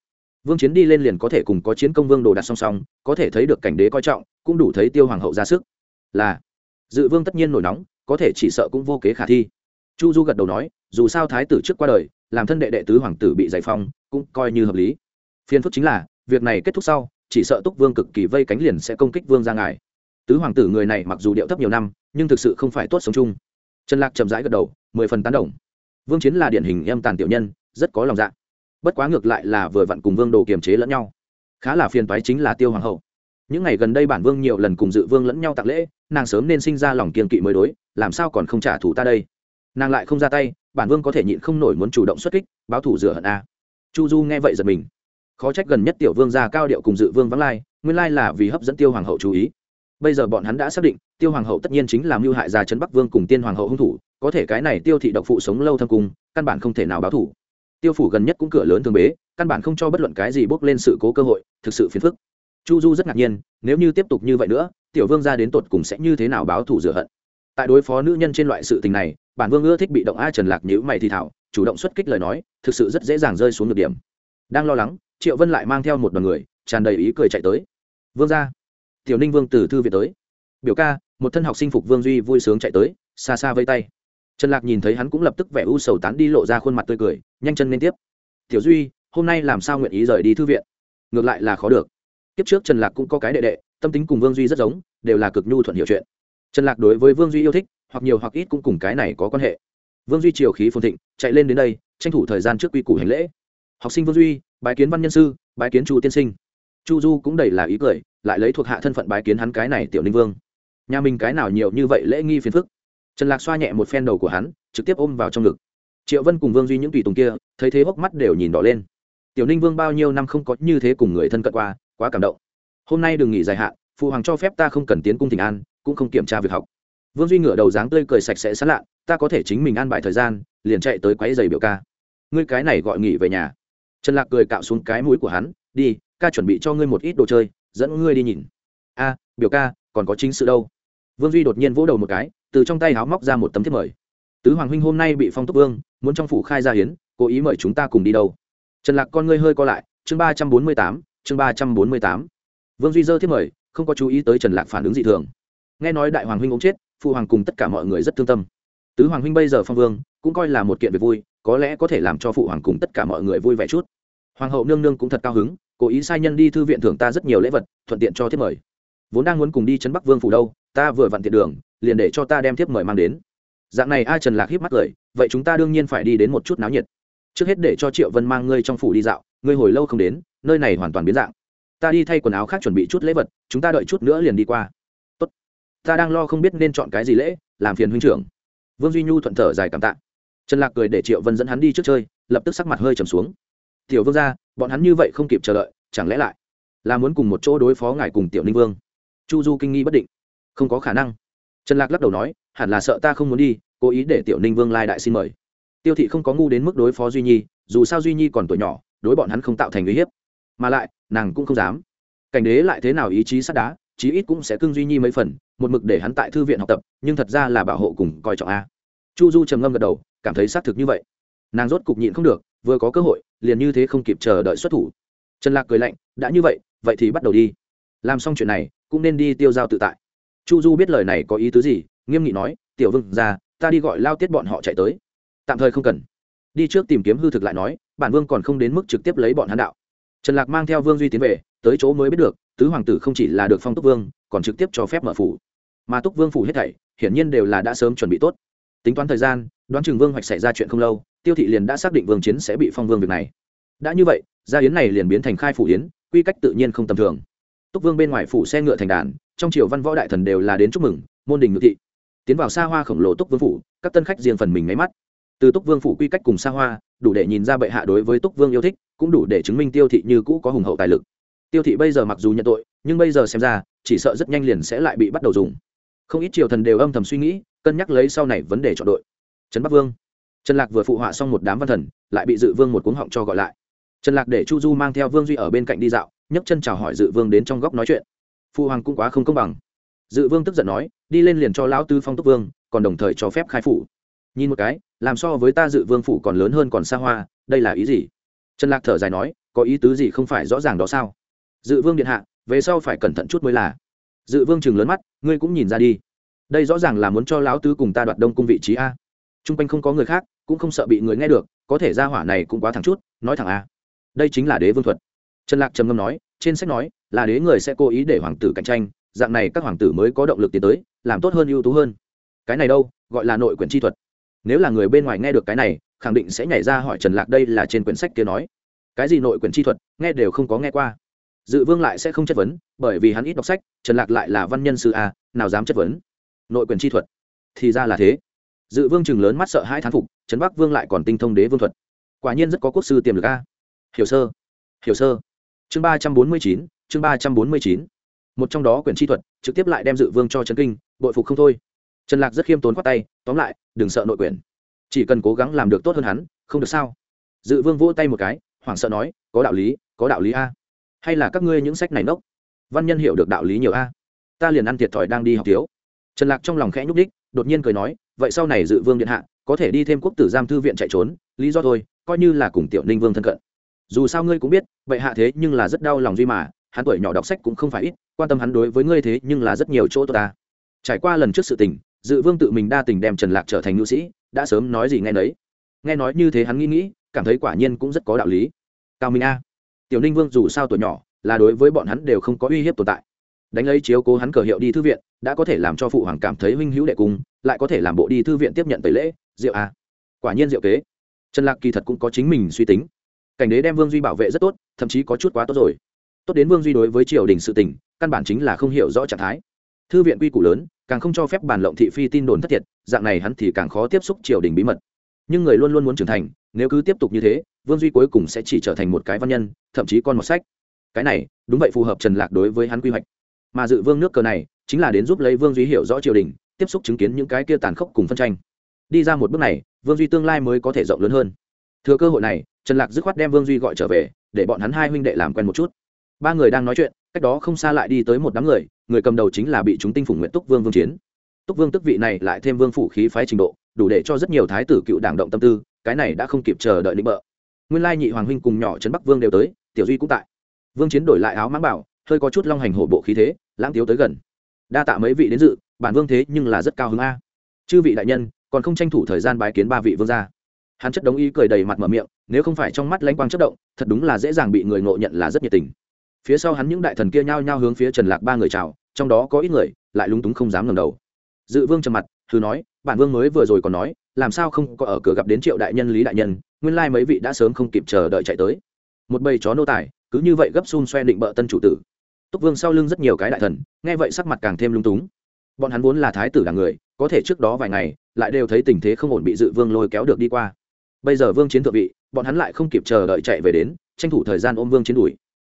A: Vương chiến đi lên liền có thể cùng có chiến công vương đồ đặt song song, có thể thấy được cảnh đế coi trọng, cũng đủ thấy tiêu hoàng hậu ra sức. Là, dự vương tất nhiên nổi nóng, có thể chỉ sợ cũng vô kế khả thi. Chu du gật đầu nói, dù sao thái tử trước qua đời, làm thân đệ đệ tứ hoàng tử bị giải phong cũng coi như hợp lý. Phiên phức chính là, việc này kết thúc sau chỉ sợ túc vương cực kỳ vây cánh liền sẽ công kích vương ra ngài. Tứ hoàng tử người này mặc dù điệu thấp nhiều năm, nhưng thực sự không phải tốt sống chung. Trần lạc chậm rãi gật đầu, mười phần tán đồng. Vương chiến là điển hình âm tàn tiểu nhân, rất có lòng dạ. Bất quá ngược lại là vừa vặn cùng vương đồ kiềm chế lẫn nhau. Khá là phiền toái chính là tiêu hoàng hậu. Những ngày gần đây bản vương nhiều lần cùng dự vương lẫn nhau tặng lễ, nàng sớm nên sinh ra lòng kiên kỵ mới đối, làm sao còn không trả thù ta đây? Nàng lại không ra tay, bản vương có thể nhịn không nổi muốn chủ động xuất kích, báo thủ rửa hận a. Chu du nghe vậy giật mình khó trách gần nhất tiểu vương gia cao điệu cùng dự vương vắng lai, nguyên lai là vì hấp dẫn tiêu hoàng hậu chú ý. Bây giờ bọn hắn đã xác định, tiêu hoàng hậu tất nhiên chính là mưu hại già trấn bắc vương cùng tiên hoàng hậu hung thủ, có thể cái này tiêu thị độc phụ sống lâu thâm cung, căn bản không thể nào báo thủ. Tiêu phủ gần nhất cũng cửa lớn thường bế, căn bản không cho bất luận cái gì bốc lên sự cố cơ hội, thực sự phiền phức. Chu du rất ngạc nhiên, nếu như tiếp tục như vậy nữa, tiểu vương ra đến tột cùng sẽ như thế nào báo thủ rửa hận? Tại đối phó nữ nhân trên loại sự tình này, bản vương ưa thích bị động a trần lạc nhữ mày thì thảo, chủ động xuất kích lời nói, thực sự rất dễ dàng rơi xuống được điểm. Đang lo lắng triệu vân lại mang theo một đoàn người, tràn đầy ý cười chạy tới. Vương ra tiểu ninh vương từ thư viện tới. Biểu ca, một thân học sinh phục vương duy vui sướng chạy tới, xa xa vây tay. Trần lạc nhìn thấy hắn cũng lập tức vẻ u sầu tán đi lộ ra khuôn mặt tươi cười, nhanh chân lên tiếp. Tiểu duy, hôm nay làm sao nguyện ý rời đi thư viện? Ngược lại là khó được. Kiếp trước trần lạc cũng có cái đệ đệ, tâm tính cùng vương duy rất giống, đều là cực nhu thuận hiểu chuyện. Trần lạc đối với vương duy yêu thích, hoặc nhiều hoặc ít cũng cùng cái này có quan hệ. Vương duy triều khí phồn thịnh, chạy lên đến đây, tranh thủ thời gian trước quy củ hành lễ. Học sinh vương duy bái kiến văn nhân sư, bái kiến chu tiên sinh. Chu du cũng đầy là ý cười, lại lấy thuộc hạ thân phận bái kiến hắn cái này tiểu ninh vương. Nhà mình cái nào nhiều như vậy lễ nghi phiền phức. Trần lạc xoa nhẹ một phen đầu của hắn, trực tiếp ôm vào trong ngực. Triệu vân cùng vương duy những tùy tùng kia, thấy thế hốc mắt đều nhìn đỏ lên. Tiểu ninh vương bao nhiêu năm không có như thế cùng người thân cận qua, quá cảm động. Hôm nay đừng nghỉ dài hạn, phụ hoàng cho phép ta không cần tiến cung thỉnh an, cũng không kiểm tra việc học. Vương duy ngửa đầu dáng tươi cười sạch sẽ sán lạ, ta có thể chính mình an bài thời gian, liền chạy tới quấy giày biểu ca. Ngươi cái này gọi nghỉ về nhà trần lạc cười cạo xuống cái mũi của hắn, đi, ca chuẩn bị cho ngươi một ít đồ chơi, dẫn ngươi đi nhìn. A, biểu ca, còn có chính sự đâu. Vương duy đột nhiên vỗ đầu một cái, từ trong tay háo móc ra một tấm thiếp mời. Tứ hoàng huynh hôm nay bị phong túc vương, muốn trong phủ khai gia hiến, cố ý mời chúng ta cùng đi đâu? Trần lạc con ngươi hơi co lại, chương ba trăm bốn mươi tám, chương ba trăm bốn mươi tám. Vương duy dơ thiếp mời, không có chú ý tới trần lạc phản ứng dị thường. Nghe nói đại hoàng huynh ống chết, phụ hoàng cùng tất cả mọi người rất thương tâm. Tứ hoàng huynh bây giờ phong vương, cũng coi là một kiện việc vui có lẽ có thể làm cho phụ hoàng cùng tất cả mọi người vui vẻ chút. Hoàng hậu nương nương cũng thật cao hứng, cố ý sai nhân đi thư viện thưởng ta rất nhiều lễ vật, thuận tiện cho thiếp mời. Vốn đang muốn cùng đi trấn bắc vương phủ đâu, ta vừa vặn tiện đường, liền để cho ta đem thiếp mời mang đến. Dạng này ai trần lạc hiếp mắt cười, vậy chúng ta đương nhiên phải đi đến một chút náo nhiệt. Trước hết để cho triệu vân mang ngươi trong phủ đi dạo, ngươi hồi lâu không đến, nơi này hoàn toàn biến dạng. Ta đi thay quần áo khác chuẩn bị chút lễ vật, chúng ta đợi chút nữa liền đi qua. Tốt. Ta đang lo không biết nên chọn cái gì lễ, làm phiền huynh trưởng. Vương duy nhu thuận thở dài cảm tạ trần lạc cười để triệu vân dẫn hắn đi trước chơi, lập tức sắc mặt hơi trầm xuống. Tiểu vương ra bọn hắn như vậy không kịp chờ đợi, chẳng lẽ lại là muốn cùng một chỗ đối phó ngài cùng tiểu ninh vương? Chu du kinh nghi bất định. Không có khả năng. Trần lạc lắc đầu nói, hẳn là sợ ta không muốn đi, cố ý để tiểu ninh vương lai đại xin mời. Tiêu thị không có ngu đến mức đối phó duy nhi, dù sao duy nhi còn tuổi nhỏ, đối bọn hắn không tạo thành uy hiếp. Mà lại, nàng cũng không dám. Cảnh đế lại thế nào ý chí sắt đá, chí ít cũng sẽ cưng duy nhi mấy phần, một mực để hắn tại thư viện học tập, nhưng thật ra là bảo hộ cùng coi trọng a. Chu du trầm ngâm gật đầu cảm thấy xác thực như vậy. Nàng rốt cục nhịn không được, vừa có cơ hội, liền như thế không kịp chờ đợi xuất thủ. Trần lạc cười lạnh, đã như vậy vậy thì bắt đầu đi. Làm xong chuyện này, cũng nên đi tiêu giao tự tại. Chu du biết lời này có ý tứ gì, nghiêm nghị nói, tiểu vương ra ta đi gọi lao tiết bọn họ chạy tới. Tạm thời không cần. Đi trước tìm kiếm hư thực lại nói, bản vương còn không đến mức trực tiếp lấy bọn hắn đạo. Trần lạc mang theo vương duy tiến về, tới chỗ mới biết được, tứ hoàng tử không chỉ là được phong túc vương, còn trực tiếp cho phép mở phủ. Mà túc vương phủ hết thảy, hiển nhiên đều là đã sớm chuẩn bị tốt tính toán thời gian, đoán chừng vương hoạch xảy ra chuyện không lâu, tiêu thị liền đã xác định vương chiến sẽ bị phong vương việc này. Đã như vậy, gia yến này liền biến thành khai phủ yến, quy cách tự nhiên không tầm thường. Túc vương bên ngoài phủ xe ngựa thành đàn, trong triều văn võ đại thần đều là đến chúc mừng, môn đình ngự thị. Tiến vào xa hoa khổng lồ túc vương phủ, các tân khách riêng phần mình máy mắt. Từ túc vương phủ quy cách cùng xa hoa, đủ để nhìn ra bệ hạ đối với túc vương yêu thích, cũng đủ để chứng minh tiêu thị như cũ có hùng hậu tài lực. Tiêu thị bây giờ mặc dù nhận tội, nhưng bây giờ xem ra, chỉ sợ rất nhanh liền sẽ lại bị bắt đầu dùng. Không ít triều thần đều âm thầm suy nghĩ cân nhắc lấy sau này vấn đề chọn đội. Trấn bắc vương. Trần lạc vừa phụ họa xong một đám văn thần, lại bị dự vương một cuống họng cho gọi lại. Trần lạc để chu du mang theo vương duy ở bên cạnh đi dạo, nhấc chân chào hỏi dự vương đến trong góc nói chuyện. Phụ hoàng cũng quá không công bằng. Dự vương tức giận nói, đi lên liền cho lão tư phong túc vương, còn đồng thời cho phép khai phủ. Nhìn một cái, làm so với ta dự vương phủ còn lớn hơn còn xa hoa, đây là ý gì? Trần lạc thở dài nói, có ý tứ gì không phải rõ ràng đó sao? Dự vương điện hạ, về sau phải cẩn thận chút mới là. Dự vương chừng lớn mắt, ngươi cũng nhìn ra đi đây rõ ràng là muốn cho lão tứ cùng ta đoạt đông cung vị trí a. T r u n g quanh không có người khác, cũng không sợ bị người nghe được, có thể ra hỏa này cũng quá thẳng chút, nói thẳng a. Đây chính là đế vương thuật. Trần lạc trầm ngâm nói, trên sách nói, là đế người sẽ cố ý để hoàng tử cạnh tranh, dạng này các hoàng tử mới có động lực tiến tới, làm tốt hơn, ưu tú hơn. Cái này đâu, gọi là nội quyển chi thuật. Nếu là người bên ngoài nghe được cái này, khẳng định sẽ nhảy ra hỏi trần lạc đây là trên quyển sách kia nói. Cái gì nội quyển chi thuật, nghe đều không có nghe qua. Dự vương lại sẽ không chất vấn, bởi vì hắn ít đọc sách, trần lạc lại là văn nhân sư a, nào dám chất vấn nội quyền chi thuật. Thì ra là thế. Dự vương chừng lớn mắt sợ hai thán phục, trấn bắc vương lại còn tinh thông đế vương thuật. Quả nhiên rất có quốc sư tiềm lực a. Hiểu sơ. Hiểu sơ. Chương ba trăm bốn mươi chín, chương ba trăm bốn mươi chín. Một trong đó quyền chi thuật, trực tiếp lại đem dự vương cho trấn kinh, bội phục không thôi. Trần lạc rất khiêm tốn khoát tay, tóm lại, đừng sợ nội quyền. Chỉ cần cố gắng làm được tốt hơn hắn, không được sao. Dự vương vỗ tay một cái, hoảng sợ nói, có đạo lý, có đạo lý a. Hay là các ngươi những sách này nốc? Văn nhân hiểu được đạo lý nhiều a. Ta liền ăn thiệt thòi đang đi học thiếu trần lạc trong lòng khẽ nhúc đích đột nhiên cười nói, vậy sau này dự vương điện hạ, có thể đi thêm quốc tử giam thư viện chạy trốn, lý do thôi, coi như là cùng tiểu ninh vương thân cận. Dù sao ngươi cũng biết vậy hạ thế nhưng là rất đau lòng duy mà, hắn tuổi nhỏ đọc sách cũng không phải ít, quan tâm hắn đối với ngươi thế nhưng là rất nhiều chỗ tốt ta. Trải qua lần trước sự tình, dự vương tự mình đa tình đem trần lạc trở thành nữ sĩ, đã sớm nói gì nghe nấy. Nghe nói như thế hắn nghĩ nghĩ, cảm thấy quả nhiên cũng rất có đạo lý. Cao minh a, tiểu ninh vương dù sao tuổi nhỏ, là đối với bọn hắn đều không có uy hiếp tồn tại đánh lấy chiếu cố hắn cờ hiệu đi thư viện, đã có thể làm cho phụ hoàng cảm thấy huynh hữu đệ cung lại có thể làm bộ đi thư viện tiếp nhận tẩy lễ diệu à. Quả nhiên diệu kế. Trần lạc kỳ thật cũng có chính mình suy tính. Cảnh đế đem vương duy bảo vệ rất tốt, thậm chí có chút quá tốt rồi. Tốt đến vương duy đối với triều đình sự tình, căn bản chính là không hiểu rõ trạng thái. Thư viện quy củ lớn, càng không cho phép bàn lộng thị phi tin đồn thất thiệt, dạng này hắn thì càng khó tiếp xúc triều đình bí mật. Nhưng người luôn luôn muốn trưởng thành, nếu cứ tiếp tục như thế, vương duy cuối cùng sẽ chỉ trở thành một cái văn nhân, thậm chí con một sách. Cái này, đúng vậy phù hợp trần lạc đối với hắn quy hoạch mà dự vương nước cờ này chính là đến giúp lấy vương duy hiểu rõ triều đình, tiếp xúc chứng kiến những cái kia tàn khốc cùng phân tranh. Đi ra một bước này, vương duy tương lai mới có thể rộng lớn hơn. Thừa cơ hội này, trần lạc dứt khoát đem vương duy gọi trở về, để bọn hắn hai huynh đệ làm quen một chút. Ba người đang nói chuyện, cách đó không xa lại đi tới một đám người người cầm đầu chính là bị chúng tinh phủ nguyện túc vương vương chiến. Túc vương tức vị này lại thêm vương phủ khí phái trình độ, đủ để cho rất nhiều thái tử cựu đảng động tâm tư, cái này đã không kịp chờ đợi định bợ. Nguyên lai nhị hoàng huynh cùng nhỏ trấn bắc vương đều tới, tiểu duy cũng tại. Vương chiến đổi lại áo mãng bảo, hơi có chút long hành hổ bộ khí thế lãng tiếu tới gần. Đa tạ mấy vị đến dự, bản vương thế nhưng là rất cao hứng a. Chư vị đại nhân, còn không tranh thủ thời gian bái kiến ba vị vương gia. Hắn chất đống ý cười đầy mặt mở miệng, nếu không phải trong mắt lãnh quang chất động, thật đúng là dễ dàng bị người ngộ nhận là rất nhiệt tình. Phía sau hắn những đại thần kia nhao nhao hướng phía trần lạc ba người chào, trong đó có ít người lại lúng túng không dám ngẩng đầu. Dự vương trầm mặt thư nói, bản vương mới vừa rồi còn nói, làm sao không có ở cửa gặp đến triệu đại nhân, lý đại nhân, nguyên lai mấy vị đã sớm không kịp chờ đợi chạy tới. Một bầy chó nô tài, cứ như vậy gấp xun xoe định bợ tân chủ tử túc vương sau lưng rất nhiều cái đại thần, nghe vậy sắc mặt càng thêm lung túng. Bọn hắn vốn là thái tử đảng người, có thể trước đó vài ngày, lại đều thấy tình thế không ổn bị dự vương lôi kéo được đi qua. Bây giờ vương chiến thượng vị, bọn hắn lại không kịp chờ đợi chạy về đến, tranh thủ thời gian ôm vương chiến đuổi.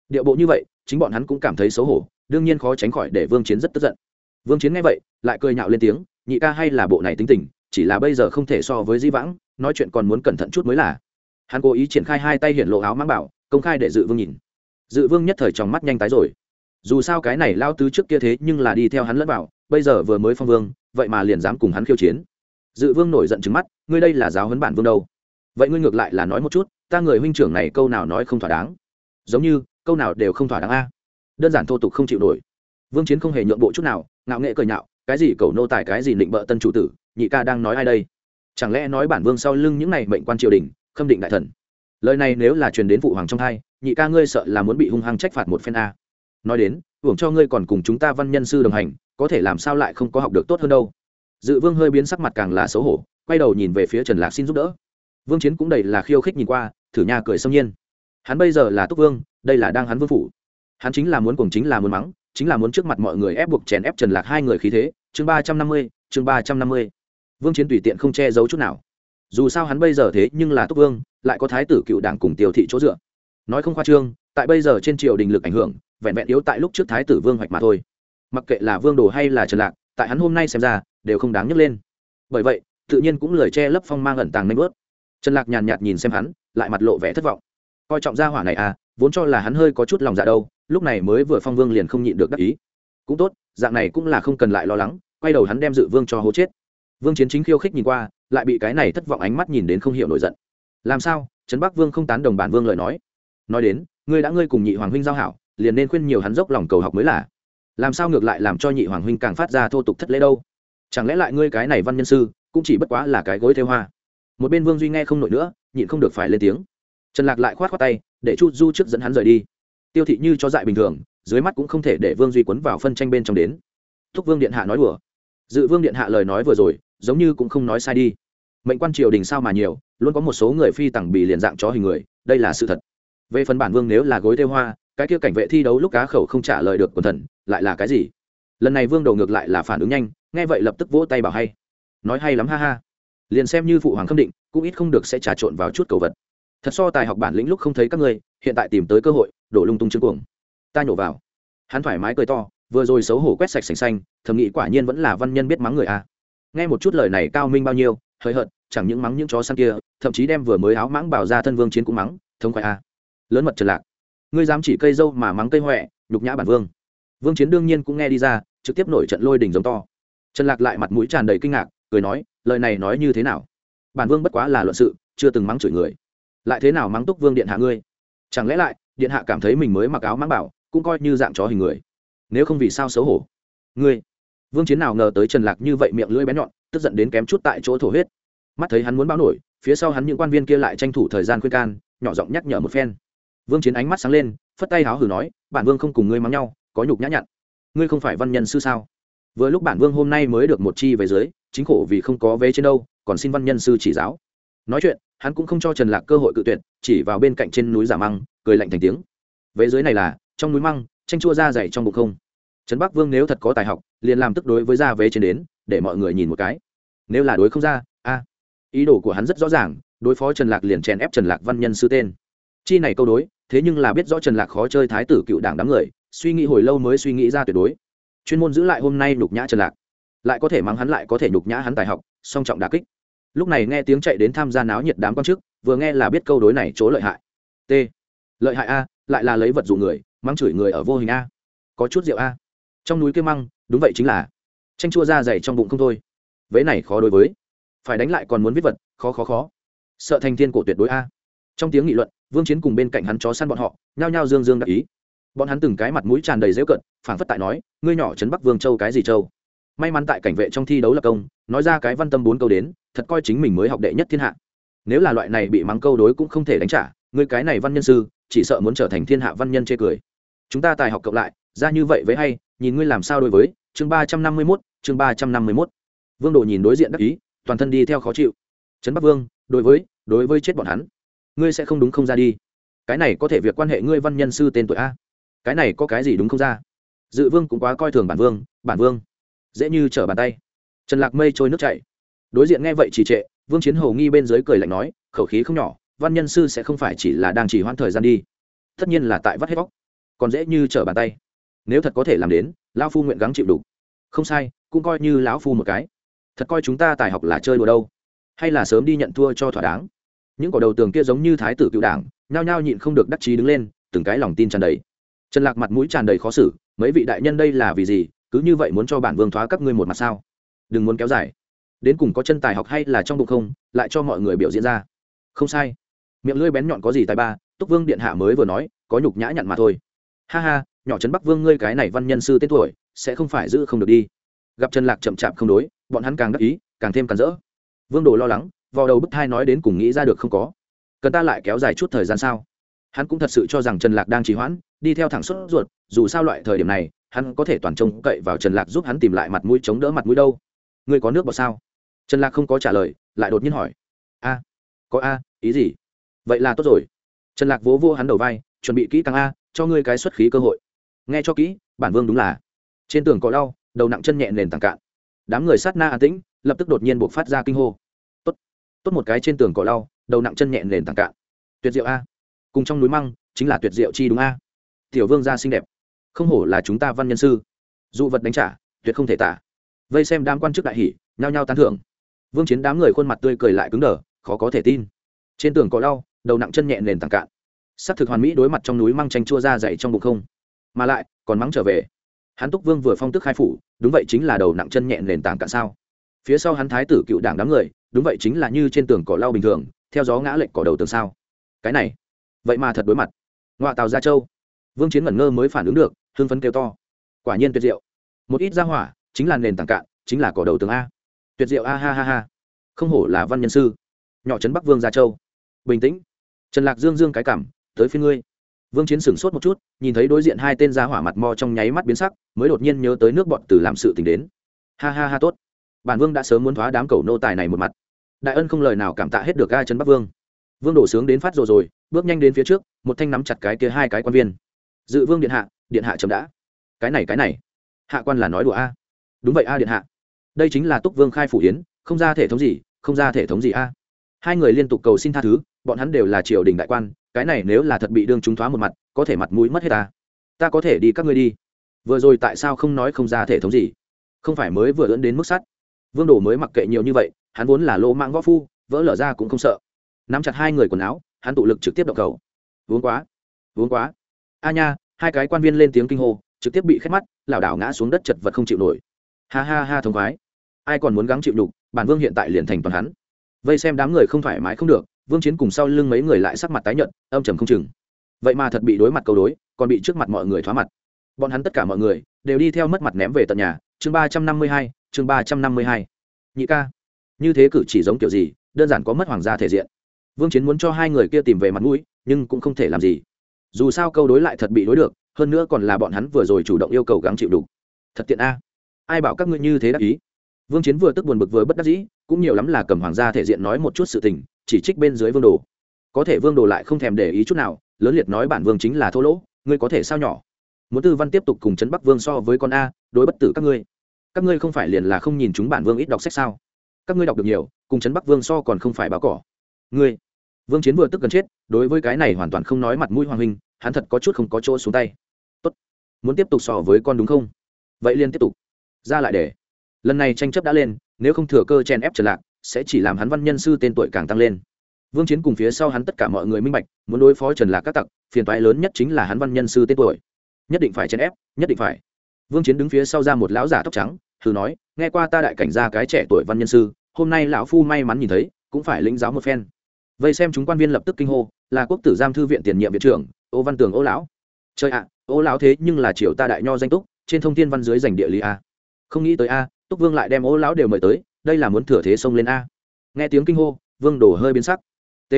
A: Điệu bộ như vậy, chính bọn hắn cũng cảm thấy xấu hổ, đương nhiên khó tránh khỏi để vương chiến rất tức giận. Vương chiến nghe vậy, lại cười nhạo lên tiếng, nhị ca hay là bộ này tính tình, chỉ là bây giờ không thể so với di vãng, nói chuyện còn muốn cẩn thận chút mới là. Hắn cố ý triển khai hai tay hiện lộ áo mang bảo, công khai để dự vương nhìn. Dự vương nhất thời trong mắt nhanh tái rồi dù sao cái này lao tứ trước kia thế nhưng là đi theo hắn lẫn bảo bây giờ vừa mới phong vương, vậy mà liền dám cùng hắn khiêu chiến. Dự vương nổi giận trứng mắt, ngươi đây là giáo huấn bản vương đâu? Vậy ngươi ngược lại là nói một chút, ta người huynh trưởng này câu nào nói không thỏa đáng? Giống như, câu nào đều không thỏa đáng a. Đơn giản thô tục không chịu nổi. Vương chiến không hề nhượng bộ chút nào, ngạo nghệ cười nhạo, cái gì cầu nô tài, cái gì định bợ tân chủ tử, nhị ca đang nói ai đây? Chẳng lẽ nói bản vương sau lưng những này mệnh quan triều đình, khâm định đại thần? Lời này nếu là truyền đến phụ hoàng trong hai, nhị ca ngươi sợ là muốn bị hung hăng trách phạt một phen a nói đến, hưởng cho ngươi còn cùng chúng ta văn nhân sư đồng hành, có thể làm sao lại không có học được tốt hơn đâu. Dự vương hơi biến sắc mặt càng là xấu hổ, quay đầu nhìn về phía trần lạc xin giúp đỡ. Vương chiến cũng đầy là khiêu khích nhìn qua, thử nhà cười xâm nhiên. Hắn bây giờ là túc vương, đây là đang hắn vương phủ. Hắn chính là muốn cùng chính là muốn mắng, chính là muốn trước mặt mọi người ép buộc chèn ép trần lạc hai người khí thế. Chương ba trăm năm mươi, chương ba trăm năm mươi. Vương chiến tùy tiện không che giấu chút nào. Dù sao hắn bây giờ thế nhưng là túc vương, lại có thái tử cựu đảng cùng tiêu thị chỗ dựa. Nói không khoa trương tại bây giờ trên triều đình lực ảnh hưởng, vẹn vẹn yếu tại lúc trước thái tử vương hoạch mà thôi. Mặc kệ là vương đồ hay là trần lạc, tại hắn hôm nay xem ra, đều không đáng nhấc lên. Bởi vậy, tự nhiên cũng lời che lấp phong mang ẩn tàng nanh bớt trần lạc nhàn nhạt nhìn xem hắn, lại mặt lộ vẻ thất vọng. Coi trọng gia hỏa này à vốn cho là hắn hơi có chút lòng dạ đâu, lúc này mới vừa phong vương liền không nhịn được đắc ý. Cũng tốt, dạng này cũng là không cần lại lo lắng, quay đầu hắn đem dự vương cho hố chết. Vương chiến chính khiêu khích nhìn qua, lại bị cái này thất vọng ánh mắt nhìn đến không hiểu nổi giận. Làm sao? Trấn bắc vương không tán đồng bản vương lời nói. Nói đến ngươi đã ngươi cùng nhị hoàng huynh giao hảo, liền nên khuyên nhiều hắn dốc lòng cầu học mới là. Làm sao ngược lại làm cho nhị hoàng huynh càng phát ra thô tục thất lễ đâu? Chẳng lẽ lại ngươi cái này văn nhân sư, cũng chỉ bất quá là cái gối theo hoa? Một bên vương duy nghe không nổi nữa, nhịn không được phải lên tiếng. Trần lạc lại khoát khoát tay, để chu du trước dẫn hắn rời đi. Tiêu thị như cho dại bình thường, dưới mắt cũng không thể để vương duy quấn vào phân tranh bên trong đến. Thúc vương điện hạ nói đùa. Dự vương điện hạ lời nói vừa rồi, giống như cũng không nói sai đi. Mệnh quan triều đình sao mà nhiều, luôn có một số người phi tẳng bị liền dạng chó hình người, đây là sự thật về phần bản vương nếu là gối theo hoa, cái kia cảnh vệ thi đấu lúc cá khẩu không trả lời được quần thần, lại là cái gì? Lần này vương đầu ngược lại là phản ứng nhanh, nghe vậy lập tức vỗ tay bảo hay. Nói hay lắm, ha ha. Liền xem như phụ hoàng khâm định, cũng ít không được sẽ trà trộn vào chút cầu vật. Thật so tài học bản lĩnh lúc không thấy các ngươi, hiện tại tìm tới cơ hội, đổ lung tung chương cuồng. Ta nhổ vào. Hắn thoải mái cười to, vừa rồi xấu hổ quét sạch sành xanh, thầm nghĩ quả nhiên vẫn là văn nhân biết mắng người a. Nghe một chút lời này cao minh bao nhiêu hơi hợt, chẳng những mắng những chó săn kia, thậm chí đem vừa mới áo mãng bảo ra thân vương chiến cũng mắng, thống khoái a lớn mật trần lạc. Ngươi dám chỉ cây dâu mà mắng cây huệ nhục nhã bản vương. Vương chiến đương nhiên cũng nghe đi ra, trực tiếp nổi trận lôi đình giống to. Trần lạc lại mặt mũi tràn đầy kinh ngạc, cười nói, lời này nói như thế nào? Bản vương bất quá là luận sự, chưa từng mắng chửi người. Lại thế nào mắng túc vương điện hạ ngươi? Chẳng lẽ lại, điện hạ cảm thấy mình mới mặc áo mắng bảo, cũng coi như dạng chó hình người. Nếu không vì sao xấu hổ? Ngươi! Vương chiến nào ngờ tới trần lạc như vậy miệng lưỡi bén nhọn, tức giận đến kém chút tại chỗ thổ huyết. Mắt thấy hắn muốn báo nổi, phía sau hắn những quan viên kia lại tranh thủ thời gian khuyên can, nhỏ giọng nhắc nhở một phen vương chiến ánh mắt sáng lên, phất tay háo hử nói, bản vương không cùng ngươi mắng nhau, có nhục nhã nhặn. Ngươi không phải văn nhân sư sao? Vừa lúc bản vương hôm nay mới được một chi về dưới, chính khổ vì không có vé trên đâu, còn xin văn nhân sư chỉ giáo. Nói chuyện, hắn cũng không cho trần lạc cơ hội cự tuyệt, chỉ vào bên cạnh trên núi giả măng, cười lạnh thành tiếng. Vế dưới này là, trong núi măng, tranh chua ra dày trong bụng không. Trấn bắc vương nếu thật có tài học, liền làm tức đối với ra vế trên đến, để mọi người nhìn một cái. Nếu là đối không ra, a. Ý đồ của hắn rất rõ ràng, đối phó trần lạc liền chèn ép trần lạc văn nhân sư tên chi này câu đối, thế nhưng là biết rõ trần lạc khó chơi thái tử cựu đảng đám người, suy nghĩ hồi lâu mới suy nghĩ ra tuyệt đối. Chuyên môn giữ lại hôm nay nhục nhã trần lạc. Lại có thể mắng hắn lại có thể nhục nhã hắn tài học, song trọng đà kích. Lúc này nghe tiếng chạy đến tham gia náo nhiệt đám quan chức, vừa nghe là biết câu đối này chỗ lợi hại. T. Lợi hại a, lại là lấy vật dụ người, mắng chửi người ở vô hình a. Có chút rượu a. Trong núi kia măng, đúng vậy chính là. Tranh chua ra dày trong bụng không thôi. Vế này khó đối với. Phải đánh lại còn muốn viết vật, khó khó khó. Sợ thành thiên cổ tuyệt đối a. Trong tiếng nghị luận vương chiến cùng bên cạnh hắn chó săn bọn họ, nhao nhao dương dương đắc ý. Bọn hắn từng cái mặt mũi tràn đầy dễu cận phảng phất tại nói, ngươi nhỏ trấn bắc vương châu cái gì châu? May mắn tại cảnh vệ trong thi đấu là công, nói ra cái văn tâm bốn câu đến, thật coi chính mình mới học đệ nhất thiên hạ. Nếu là loại này bị mắng câu đối cũng không thể đánh trả, ngươi cái này văn nhân sư, chỉ sợ muốn trở thành thiên hạ văn nhân chê cười. Chúng ta tài học cộng lại, ra như vậy với hay, nhìn ngươi làm sao đối với, chương ba trăm năm mươi mốt, chương ba trăm năm mươi mốt. Vương đồ nhìn đối diện đắc ý, toàn thân đi theo khó chịu. Trấn bắc vương, đối với đối với chết bọn hắn ngươi sẽ không đúng không ra đi. Cái này có thể việc quan hệ ngươi văn nhân sư tên tuổi a. Cái này có cái gì đúng không ra? Dự vương cũng quá coi thường bản vương bản vương. Dễ như trở bàn tay. Trần lạc mây trôi nước chảy. Đối diện nghe vậy trì trệ, vương chiến hầu nghi bên dưới cười lạnh nói, khẩu khí không nhỏ, văn nhân sư sẽ không phải chỉ là đang chỉ hoãn thời gian đi. Tất nhiên là tại vắt hết vóc còn dễ như trở bàn tay. Nếu thật có thể làm đến, lão phu nguyện gắng chịu đủ. Không sai, cũng coi như lão phu một cái. Thật coi chúng ta tài học là chơi đùa đâu. Hay là sớm đi nhận thua cho thỏa đáng những cỏ đầu tường kia giống như thái tử cựu đảng, nhao nhao nhịn không được đắc chí đứng lên, từng cái lòng tin tràn đầy. Trần lạc mặt mũi tràn đầy khó xử, mấy vị đại nhân đây là vì gì, cứ như vậy muốn cho bản vương thoá các ngươi một mặt sao? Đừng muốn kéo dài. Đến cùng có chân tài học hay là trong bụng không, lại cho mọi người biểu diễn ra. Không sai. Miệng lưỡi bén nhọn có gì tài ba, túc vương điện hạ mới vừa nói, có nhục nhã nhặn mà thôi. Ha ha, nhỏ trấn bắc vương ngươi cái này văn nhân sư tên tuổi, sẽ không phải giữ không được đi. Gặp trần lạc chậm chạp không đối, bọn hắn càng đắc ý, càng thêm càn rỡ. Vương đồ lo lắng vào đầu bức thai nói đến cùng nghĩ ra được không có. Cần ta lại kéo dài chút thời gian sao? Hắn cũng thật sự cho rằng trần lạc đang trì hoãn, đi theo thẳng suốt ruột, dù sao loại thời điểm này, hắn có thể toàn trông cậy vào trần lạc giúp hắn tìm lại mặt mũi chống đỡ mặt mũi đâu. Ngươi có nước bọt sao? Trần lạc không có trả lời, lại đột nhiên hỏi. A, có a, ý gì? Vậy là tốt rồi. Trần lạc vỗ vô hắn đầu vai, chuẩn bị kỹ càng a, cho ngươi cái xuất khí cơ hội. Nghe cho kỹ, bản vương đúng là. Trên tường có đau, đầu nặng chân nhẹ nền tàng cạn. Đám người sát na an tĩnh, lập tức đột nhiên buộc phát ra kinh hô tốt một cái trên tường cỏ lau, đầu nặng chân nhẹ nền tảng cạn. Tuyệt diệu a. Cùng trong núi măng, chính là tuyệt diệu chi đúng a. Tiểu vương gia xinh đẹp. Không hổ là chúng ta văn nhân sư. Dụ vật đánh trả, tuyệt không thể tả. Vây xem đám quan chức đại hỷ nhao nhao tán thưởng. Vương chiến đám người khuôn mặt tươi cười lại cứng đờ, khó có thể tin. Trên tường cỏ lau, đầu nặng chân nhẹ nền tảng cạn. S ắ c thực hoàn mỹ đối mặt trong núi măng tranh chua ra dậy trong bụng không. Mà lại, còn mắng trở về. Hắn túc vương vừa phong tức khai phủ, đúng vậy chính là đầu nặng chân nhẹ nền tảng cạn sao? Phía sau hắn thái tử cựu đảng đám người, đúng vậy chính là như trên tường cỏ lau bình thường, theo gió ngã lệnh cỏ đầu tường sao. Cái này, vậy mà thật đối mặt. Ngoạ tàu gia châu, vương chiến ngẩn ngơ mới phản ứng được, hưng phấn kêu to. Quả nhiên tuyệt diệu. Một ít ra hỏa, chính là nền tảng cạn, chính là cỏ đầu tường a. Tuyệt diệu a ha ha ha. Không hổ là văn nhân sư. Nhỏ trấn bắc vương gia châu. Bình tĩnh. Trần lạc dương dương cái cảm, tới phía ngươi. Vương chiến sửng sốt một chút, nhìn thấy đối diện hai tên gia hỏa mặt mò trong nháy mắt biến sắc, mới đột nhiên nhớ tới nước bọn từ làm sự tình đến. Ha ha ha tốt bản vương đã sớm muốn thoá đám cầu nô tài này một mặt. Đại ân không lời nào cảm tạ hết được ga trấn bắc vương. Vương đổ sướng đến phát rồi rồi, bước nhanh đến phía trước, một thanh nắm chặt cái kia hai cái quan viên. Dự vương điện hạ điện hạ chấm đã. Cái này cái này. Hạ quan là nói đùa a. Đúng vậy a điện hạ. Đây chính là túc vương khai phủ yến, không ra thể thống gì, không ra thể thống gì a. Hai người liên tục cầu xin tha thứ, bọn hắn đều là triều đình đại quan, cái này nếu là thật bị đương chúng thoá một mặt, có thể mặt mũi mất hết ta ta có thể đi các ngươi đi. Vừa rồi tại sao không nói không ra thể thống gì? Không phải mới vừa dẫn đến mức sắt? Vương đồ mới mặc kệ nhiều như vậy, hắn vốn là lỗ mạng võ phu, vỡ lở ra cũng không sợ. Nắm chặt hai người quần áo, hắn tụ lực trực tiếp động cầu. Uống quá uống quá. A nha, hai cái quan viên lên tiếng kinh hô, trực tiếp bị khét mắt, lảo đảo ngã xuống đất chật vật không chịu nổi. Ha ha ha thống khoái. Ai còn muốn gắng chịu nhục, bản vương hiện tại liền thành toàn hắn. Vây xem đám người không thoải mái không được, vương chiến cùng sau lưng mấy người lại sắc mặt tái nhợt, âm trầm không chừng. Vậy mà thật bị đối mặt câu đối, còn bị trước mặt mọi người thoá mặt. Bọn hắn tất cả mọi người đều đi theo mất mặt ném về tận nhà. Chương ba trăm năm mươi hai chương ba trăm năm mươi hai. Nhị ca. Như thế cử chỉ giống kiểu gì, đơn giản có mất hoàng gia thể diện. Vương chiến muốn cho hai người kia tìm về mặt mũi, nhưng cũng không thể làm gì. Dù sao câu đối lại thật bị đối được, hơn nữa còn là bọn hắn vừa rồi chủ động yêu cầu gắng chịu đủ. Thật tiện a. Ai bảo các ngươi như thế đắc ý? Vương chiến vừa tức buồn bực vừa bất đắc dĩ, cũng nhiều lắm là cầm hoàng gia thể diện nói một chút sự tình, chỉ trích bên dưới vương đồ. Có thể vương đồ lại không thèm để ý chút nào, lớn liệt nói bản vương chính là thô lỗ, ngươi có thể sao nhỏ? Muốn tư văn tiếp tục cùng trấn bắc vương so với con a, đối bất tử các ngươi các ngươi không phải liền là không nhìn chúng bản vương ít đọc sách sao? Các ngươi đọc được nhiều, cùng trấn bắc vương so còn không phải báo cỏ. Ngươi, vương chiến vừa tức gần chết, đối với cái này hoàn toàn không nói mặt mũi hoàng huynh, hắn thật có chút không có chỗ xuống tay. Tốt, muốn tiếp tục so với con đúng không? Vậy liền tiếp tục. Ra lại để. Lần này tranh chấp đã lên, nếu không thừa cơ chen ép trở lạc, sẽ chỉ làm hắn văn nhân sư tên tuổi càng tăng lên. Vương chiến cùng phía sau hắn tất cả mọi người minh bạch, muốn đối phó trần lạc các tặc, phiền toái lớn nhất chính là hắn văn nhân sư tên tuổi. Nhất định phải chen ép, nhất định phải vương chiến đứng phía sau ra một lão giả tóc trắng, thử nói, nghe qua ta đại cảnh ra cái trẻ tuổi văn nhân sư, hôm nay lão phu may mắn nhìn thấy, cũng phải lĩnh giáo một phen. Vây xem chúng quan viên lập tức kinh hô, là quốc tử giam thư viện tiền nhiệm viện trưởng, ô văn tường ô lão. Trời ạ, ô lão thế nhưng là triều ta đại nho danh túc, trên thông thiên văn dưới dành địa lý a. Không nghĩ tới a, túc vương lại đem ô lão đều mời tới, đây là muốn thừa thế xông lên a. Nghe tiếng kinh hô, vương đổ hơi biến sắc. T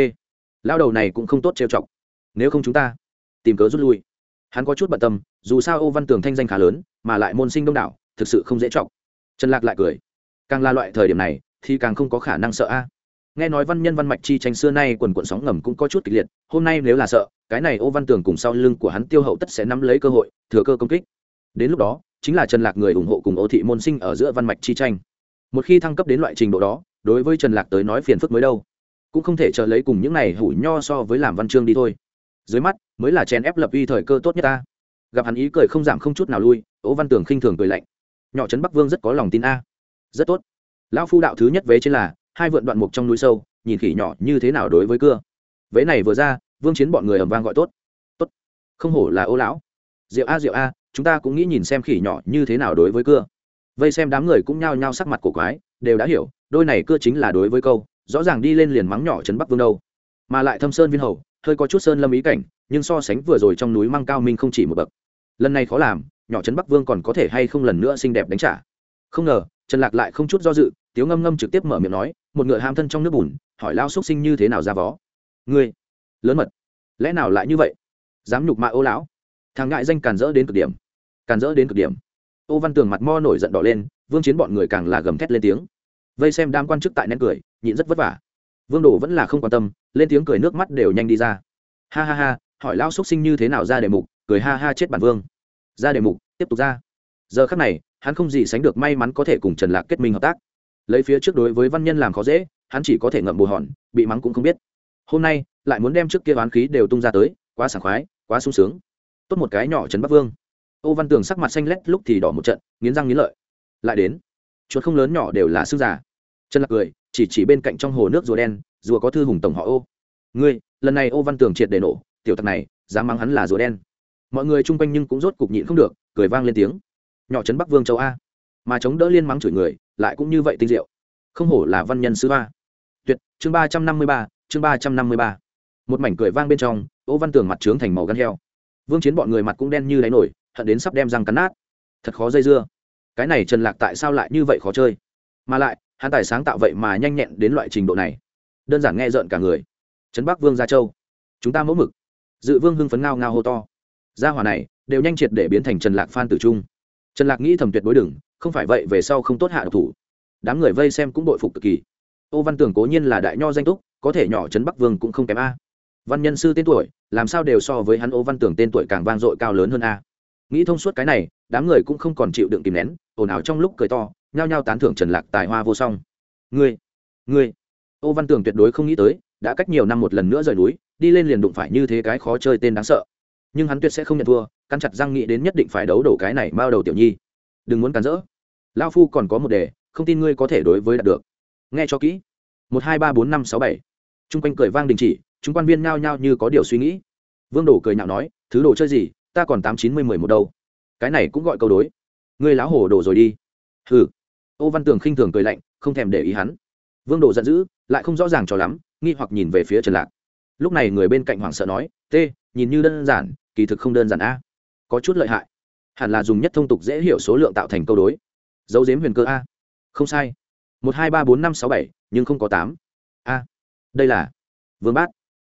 A: lao đầu này cũng không tốt trêu chọc, nếu không chúng ta tìm cớ rút lui hắn có chút bận tâm, dù sao ô văn tường thanh danh khá lớn, mà lại môn sinh đông đảo, thực sự không dễ chọc. Trần lạc lại cười. Càng là loại thời điểm này, thì càng không có khả năng sợ a. À. Nghe nói văn nhân văn mạch chi tranh xưa nay quần quận sóng ngầm cũng có chút kịch liệt, hôm nay nếu là sợ, cái này ô văn tường cùng sau lưng của hắn tiêu hậu tất sẽ nắm lấy cơ hội, thừa cơ công kích. Đến lúc đó, chính là trần lạc người ủng hộ cùng ô thị môn sinh ở giữa văn mạch chi tranh. Một khi thăng cấp đến loại trình độ đó, đối với trần lạc tới nói phiền phức mới đâu. Cũng không thể chờ lấy cùng những này hủ nho so với làm văn chương đi thôi. Dưới mắt mới là chèn ép lập uy thời cơ tốt nhất ta. Gặp hắn ý cười không giảm không chút nào lui, ố văn tường khinh thường cười lạnh. Nhỏ trấn bắc vương rất có lòng tin a. Rất tốt. Lão phu đạo thứ nhất vế trên là, hai vượn đoạn mục trong núi sâu, nhìn khỉ nhỏ như thế nào đối với cưa. Vế này vừa ra, vương chiến bọn người ầm vang gọi tốt. Tốt. Không hổ là ô lão. Rượu a rượu a, chúng ta cũng nghĩ nhìn xem khỉ nhỏ như thế nào đối với cưa. Vây xem đám người cũng nhao nhao sắc mặt cổ quái, đều đã hiểu, đôi này cưa chính là đối với câu, rõ ràng đi lên liền mắng nhỏ trấn bắc vương đâu. Mà lại thâm sơn viên hầu hơi có chút sơn lâm ý cảnh, nhưng so sánh vừa rồi trong núi mang cao minh không chỉ một bậc. Lần này khó làm, nhỏ trấn bắc vương còn có thể hay không lần nữa xinh đẹp đánh trả? Không ngờ, trần lạc lại không chút do dự, tiếu ngâm ngâm trực tiếp mở miệng nói, một ngựa ham thân trong nước bùn, hỏi lao xúc sinh như thế nào ra vó? Ngươi, lớn mật, lẽ nào lại như vậy? Dám nhục mạ ô lão. Thằng ngại danh càn rỡ đến cực điểm. Càn rỡ đến cực điểm. Ô văn tường mặt mo nổi giận đỏ lên, vương chiến bọn người càng là gầm thét lên tiếng. Vây xem đám quan chức tại nén cười, nhịn rất vất vả vương đồ vẫn là không quan tâm, lên tiếng cười nước mắt đều nhanh đi ra. Ha ha ha, hỏi lao xúc sinh như thế nào ra đề mục, cười ha ha chết bản vương. Ra đề mục, tiếp tục ra. Giờ khắc này, hắn không gì sánh được may mắn có thể cùng trần lạc kết minh hợp tác. Lấy phía trước đối với văn nhân làm khó dễ, hắn chỉ có thể ngậm bù hòn, bị mắng cũng không biết. Hôm nay, lại muốn đem trước kia oán khí đều tung ra tới, quá sảng khoái, quá sung sướng. Tốt một cái nhỏ trấn bắc vương. Ô văn tường sắc mặt xanh lét lúc thì đỏ một trận, nghiến răng nghiến lợi. Lại đến. Chuột không lớn nhỏ đều là xương giả trần lạc cười chỉ chỉ bên cạnh trong hồ nước rùa đen, rùa có thư hùng tổng họ ô. Ngươi, lần này ô văn tường triệt để nổ, tiểu tặc này, dám mắng hắn là rùa đen. Mọi người chung quanh nhưng cũng rốt cục nhịn không được, cười vang lên tiếng. Nhỏ trấn bắc vương châu a. Mà chống đỡ liên mắng chửi người, lại cũng như vậy tinh diệu. Không hổ là văn nhân sứ ba tuyệt, chương ba trăm năm mươi ba, chương ba trăm năm mươi ba. Một mảnh cười vang bên trong, ô văn tường mặt trướng thành màu gan heo. Vương chiến bọn người mặt cũng đen như đáy nổi, hận đến sắp đem răng cắn nát. Thật khó dây dưa. Cái này trần lạc tại sao lại như vậy khó chơi? Mà lại hắn tài sáng tạo vậy mà nhanh nhẹn đến loại trình độ này. Đơn giản nghe rợn cả người. Trấn bắc vương gia châu. Chúng ta mẫu mực. Dự vương hưng phấn ngao ngao hô to. Gia hỏa này, đều nhanh triệt để biến thành trần lạc phan tử trung. Trần lạc nghĩ thầm tuyệt đối đừng, không phải vậy về sau không tốt hạ độc thủ. Đám người vây xem cũng bội phục cực kỳ. Ô văn tưởng cố nhiên là đại nho danh túc, có thể nhỏ trấn bắc vương cũng không kém a. Văn nhân sư tên tuổi, làm sao đều so với hắn ô văn tưởng tên tuổi càng vang dội cao lớn hơn a. Nghĩ thông suốt cái này, đám người cũng không còn chịu đựng kìm nén, ồn ào trong lúc cười to nhao nhao tán thưởng trần lạc tài hoa vô song. Ngươi ngươi. Ô văn tường tuyệt đối không nghĩ tới, đã cách nhiều năm một lần nữa rời núi, đi lên liền đụng phải như thế cái khó chơi tên đáng sợ. Nhưng hắn tuyệt sẽ không nhận thua căn chặt răng nghĩ đến nhất định phải đấu đổ cái này bao đầu tiểu nhi. Đừng muốn cản rỡ. Lao phu còn có một đề, không tin ngươi có thể đối với đạt được. Nghe cho kỹ. Một hai ba bốn năm sáu bảy. Trung quanh cười vang đình chỉ, chúng quan viên nhao nhao như có điều suy nghĩ. Vương đồ cười nhạo nói, thứ đồ chơi gì, ta còn tám chín mươi mười một đâu. Cái này cũng gọi câu đối. Ngươi láo hổ đổ rồi đi. Hừ ô văn tường khinh thường cười lạnh, không thèm để ý hắn. Vương đồ giận dữ, lại không rõ ràng cho lắm, nghi hoặc nhìn về phía trần lạc. Lúc này người bên cạnh hoảng sợ nói t nhìn như đơn giản, kỳ thực không đơn giản a. Có chút lợi hại. Hẳn là dùng nhất thông tục dễ hiểu số lượng tạo thành câu đối. Dấu dếm huyền cơ a. Không sai. Một hai ba bốn năm sáu bảy, nhưng không có tám. A. Đây là vương bát.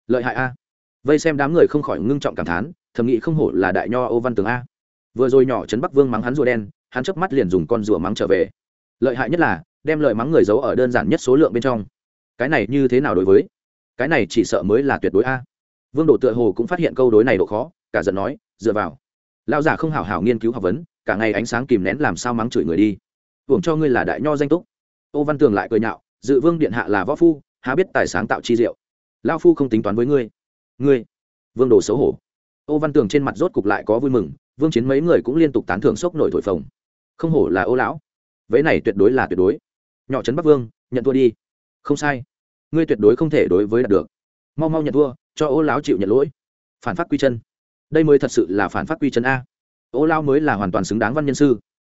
A: Lợi hại a. Vây xem đám người không khỏi ngưng trọng cảm thán, thầm nghĩ không hổ là đại nho ô văn tường a. Vừa rồi nhỏ trấn bắc vương mắng hắn rùa đen, hắn chớp mắt liền dùng con rùa mắng trở về lợi hại nhất là, đem lời mắng người giấu ở đơn giản nhất số lượng bên trong. Cái này như thế nào đối với? Cái này chỉ sợ mới là tuyệt đối a. Vương Đồ tựa hồ cũng phát hiện câu đối này độ khó, cả giận nói, dựa vào. Lao giả không hảo hảo nghiên cứu học vấn, cả ngày ánh sáng kìm nén làm sao mắng chửi người đi. Hưởng cho ngươi là đại nho danh túc. Ô văn tường lại cười nhạo, dự vương điện hạ là võ phu, há biết tài sáng tạo chi diệu. Lao phu không tính toán với ngươi. Ngươi? Vương đồ xấu hổ. Ô văn tường trên mặt rốt cục lại có vui mừng, vương chiến mấy người cũng liên tục tán thưởng sốc nổi thổi phồng. Không hổ là ô lão vế này tuyệt đối là tuyệt đối. Nhỏ trấn bắc vương, nhận thua đi. Không sai. Ngươi tuyệt đối không thể đối với đạt được. Mau mau nhận thua, cho ô lão chịu nhận lỗi. Phản phát quy chân. Đây mới thật sự là phản phát quy chân a. Ô lão mới là hoàn toàn xứng đáng văn nhân sư.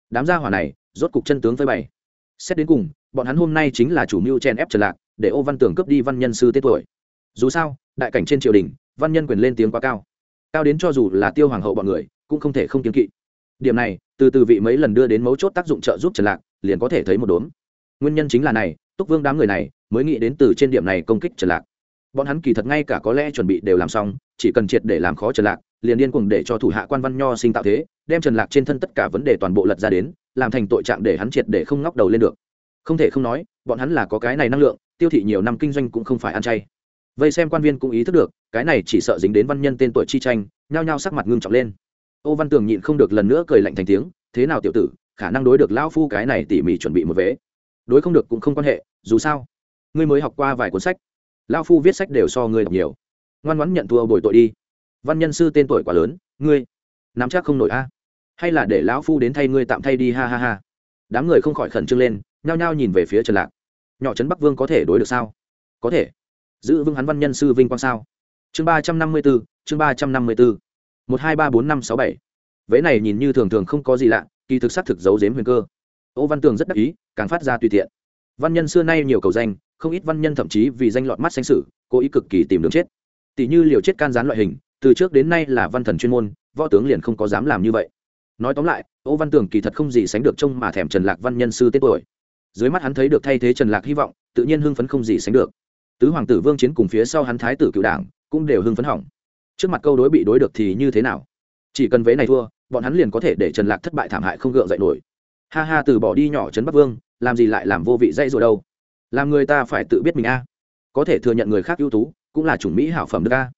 A: Đám gia hỏa này, rốt cục chân tướng phơi bày. Xét đến cùng, bọn hắn hôm nay chính là chủ mưu chen ép trần lạc, để ô văn tưởng cướp đi văn nhân sư tên tuổi. Dù sao, đại cảnh trên triều đình, văn nhân quyền lên tiếng quá cao. Cao đến cho dù là tiêu hoàng hậu bọn người, cũng không thể không kiếm kỵ điểm này, từ từ vị mấy lần đưa đến mấu chốt tác dụng trợ giúp trần lạc, liền có thể thấy một đốm. Nguyên nhân chính là này, túc vương đám người này mới nghĩ đến từ trên điểm này công kích trần lạc. Bọn hắn kỳ thật ngay cả có lẽ chuẩn bị đều làm xong, chỉ cần triệt để làm khó trần lạc, liền điên cuồng để cho thủ hạ quan văn nho sinh tạo thế, đem trần lạc trên thân tất cả vấn đề toàn bộ lật ra đến, làm thành tội trạng để hắn triệt để không ngóc đầu lên được. Không thể không nói, bọn hắn là có cái này năng lượng, tiêu thị nhiều năm kinh doanh cũng không phải ăn chay. Vây xem quan viên cũng ý thức được, cái này chỉ sợ dính đến văn nhân tên tuổi chi tranh, nhao nhao sắc mặt ngưng trọng lên ô văn tường nhịn không được lần nữa cười lạnh thành tiếng, thế nào tiểu tử, khả năng đối được lão phu cái này tỉ mỉ chuẩn bị một vế. Đối không được cũng không quan hệ, dù sao, ngươi mới học qua vài cuốn sách. Lão phu viết sách đều so ngươi đọc nhiều. Ngoan ngoãn nhận thua bồi tội đi. Văn nhân sư tên tuổi quá lớn, ngươi, nắm chắc không nổi a. Hay là để lão phu đến thay ngươi tạm thay đi, ha ha ha. Đám người không khỏi khẩn trương lên, nhao nhao nhìn về phía trần lạc. Nhỏ trấn bắc vương có thể đối được sao? Có thể. Giữ vững hắn văn nhân sư vinh quang sao? Chương ba trăm năm mươi b ố chương ba trăm năm mươi b ố một hai ba bốn năm sáu bảy. Vế này nhìn như thường thường không có gì lạ, kỳ thực xác thực giấu giếm huyền cơ. Ô văn tường rất đắc ý, càng phát ra tùy tiện. Văn nhân xưa nay nhiều cầu danh, không ít văn nhân thậm chí vì danh lọt mắt xanh sử cố ý cực kỳ tìm đường chết. Tỷ như liều chết can gián loại hình, từ trước đến nay là văn thần chuyên môn, võ tướng liền không có dám làm như vậy. Nói tóm lại, ô văn tường kỳ thật không gì sánh được trông mà thèm trần lạc văn nhân sư tết tuổi. Dưới mắt hắn thấy được thay thế trần lạc hy vọng, tự nhiên hưng phấn không gì sánh được. Tứ hoàng tử vương chiến cùng phía sau hắn thái tử cựu đảng, cũng đều hưng phấn hỏng trước mặt câu đối bị đối được thì như thế nào? Chỉ cần vế này thua, bọn hắn liền có thể để trần lạc thất bại thảm hại không gượng dậy nổi. Ha ha, từ bỏ đi nhỏ trấn bắc vương, làm gì lại làm vô vị dây rồi đâu? Làm người ta phải tự biết mình a. Có thể thừa nhận người khác ưu tú, cũng là chủng mỹ hảo phẩm đức a.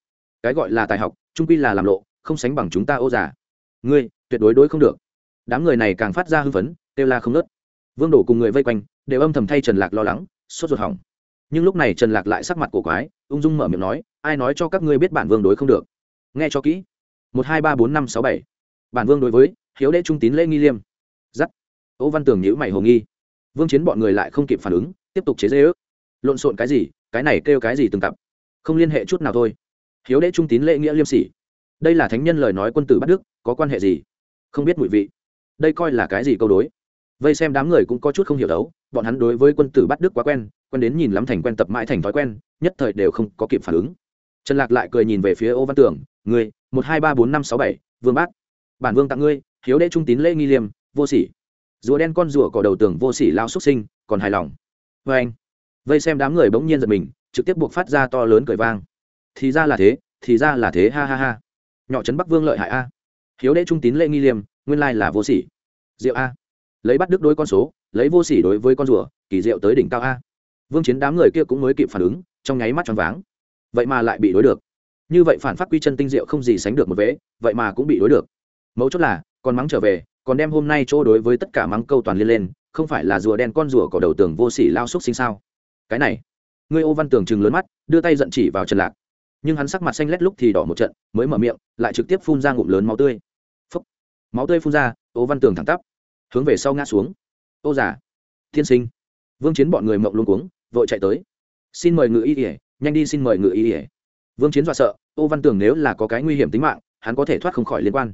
A: Cái gọi là tài học, trung quy là làm lộ, không sánh bằng chúng ta ô giả ngươi, tuyệt đối đối không được. Đám người này càng phát ra hưng phấn, kêu la không nớt vương đổ cùng người vây quanh, đều âm thầm thay trần lạc lo lắng, sốt ruột hỏng. Nhưng lúc này trần lạc lại sắc mặt cổ quái, ung dung mở miệng nói ai nói cho các ngươi biết bản vương đối không được? Nghe cho kỹ. Một, hai, ba, bốn, năm, sáu, bảy. Bản vương đối với hiếu đệ trung tín lễ nghi liêm. Giắt. Ô văn tường nhữ mày hồ nghi. Vương chiến bọn người lại không kịp phản ứng, tiếp tục chế dây ước. Lộn xộn cái gì, cái này kêu cái gì từng tập không liên hệ chút nào thôi. Hiếu đệ trung tín lễ nghĩa liêm sỉ. Đây là thánh nhân lời nói quân tử bắt đức, có quan hệ gì? Không biết mùi vị. Đây coi là cái gì câu đối? Vây xem đám người cũng có chút không hiểu đấu, bọn hắn đối với quân tử bắt đức quá quen quen đến nhìn lắm thành quen tập mãi thành thói quen, nhất thời đều không có kịp phản ứng trần lạc lại cười nhìn về phía ô văn tưởng người một hai ba bốn năm sáu bảy, vương bát, bản vương tặng ngươi, hiếu đệ trung tín lễ nghi liêm, vô sỉ. Rùa đen con rùa cỏ đầu tường vô sỉ lao xuất sinh, còn hài lòng. Vê anh. Vây xem đám người bỗng nhiên giật mình, trực tiếp buộc phát ra to lớn cười vang. Thì ra là thế, thì ra là thế, ha ha ha. Nhỏ trấn bắc vương lợi hại a. Hiếu đệ trung tín lễ nghi liêm, nguyên lai là vô sỉ. Diệu a. Lấy bắt đức đối con số, lấy vô sỉ đối với con rùa, kỳ diệu tới đỉnh cao a. Vương chiến đám người kia cũng mới kịp phản ứng, trong nháy mắt choáng váng vậy mà lại bị đối được. Như vậy phản phát quy chân tinh diệu không gì sánh được một vế, vậy mà cũng bị đối được. Mấu chốt là, còn mắng trở về, còn đem hôm nay chỗ đối với tất cả mắng câu toàn liên lên, không phải là rùa đen con rùa cỏ đầu tường vô sỉ lao xúc sinh sao? Cái này ngươi ô văn tường chừng lớn mắt, đưa tay giận chỉ vào trần lạc. Nhưng hắn sắc mặt xanh lét lúc thì đỏ một trận, mới mở miệng, lại trực tiếp phun ra ngụm lớn máu tươi. Phốc máu tươi phun ra, ô văn tường thẳng tắp, hướng về sau ngã xuống. Ô giả thiên sinh, vương chiến bọn người mộng luôn cuống, vội chạy tới. Xin mời ngự y ỉa nhanh đi xin mời ngự y ỉa. Vương chiến dọa sợ ô văn tường nếu là có cái nguy hiểm tính mạng, hắn có thể thoát không khỏi liên quan.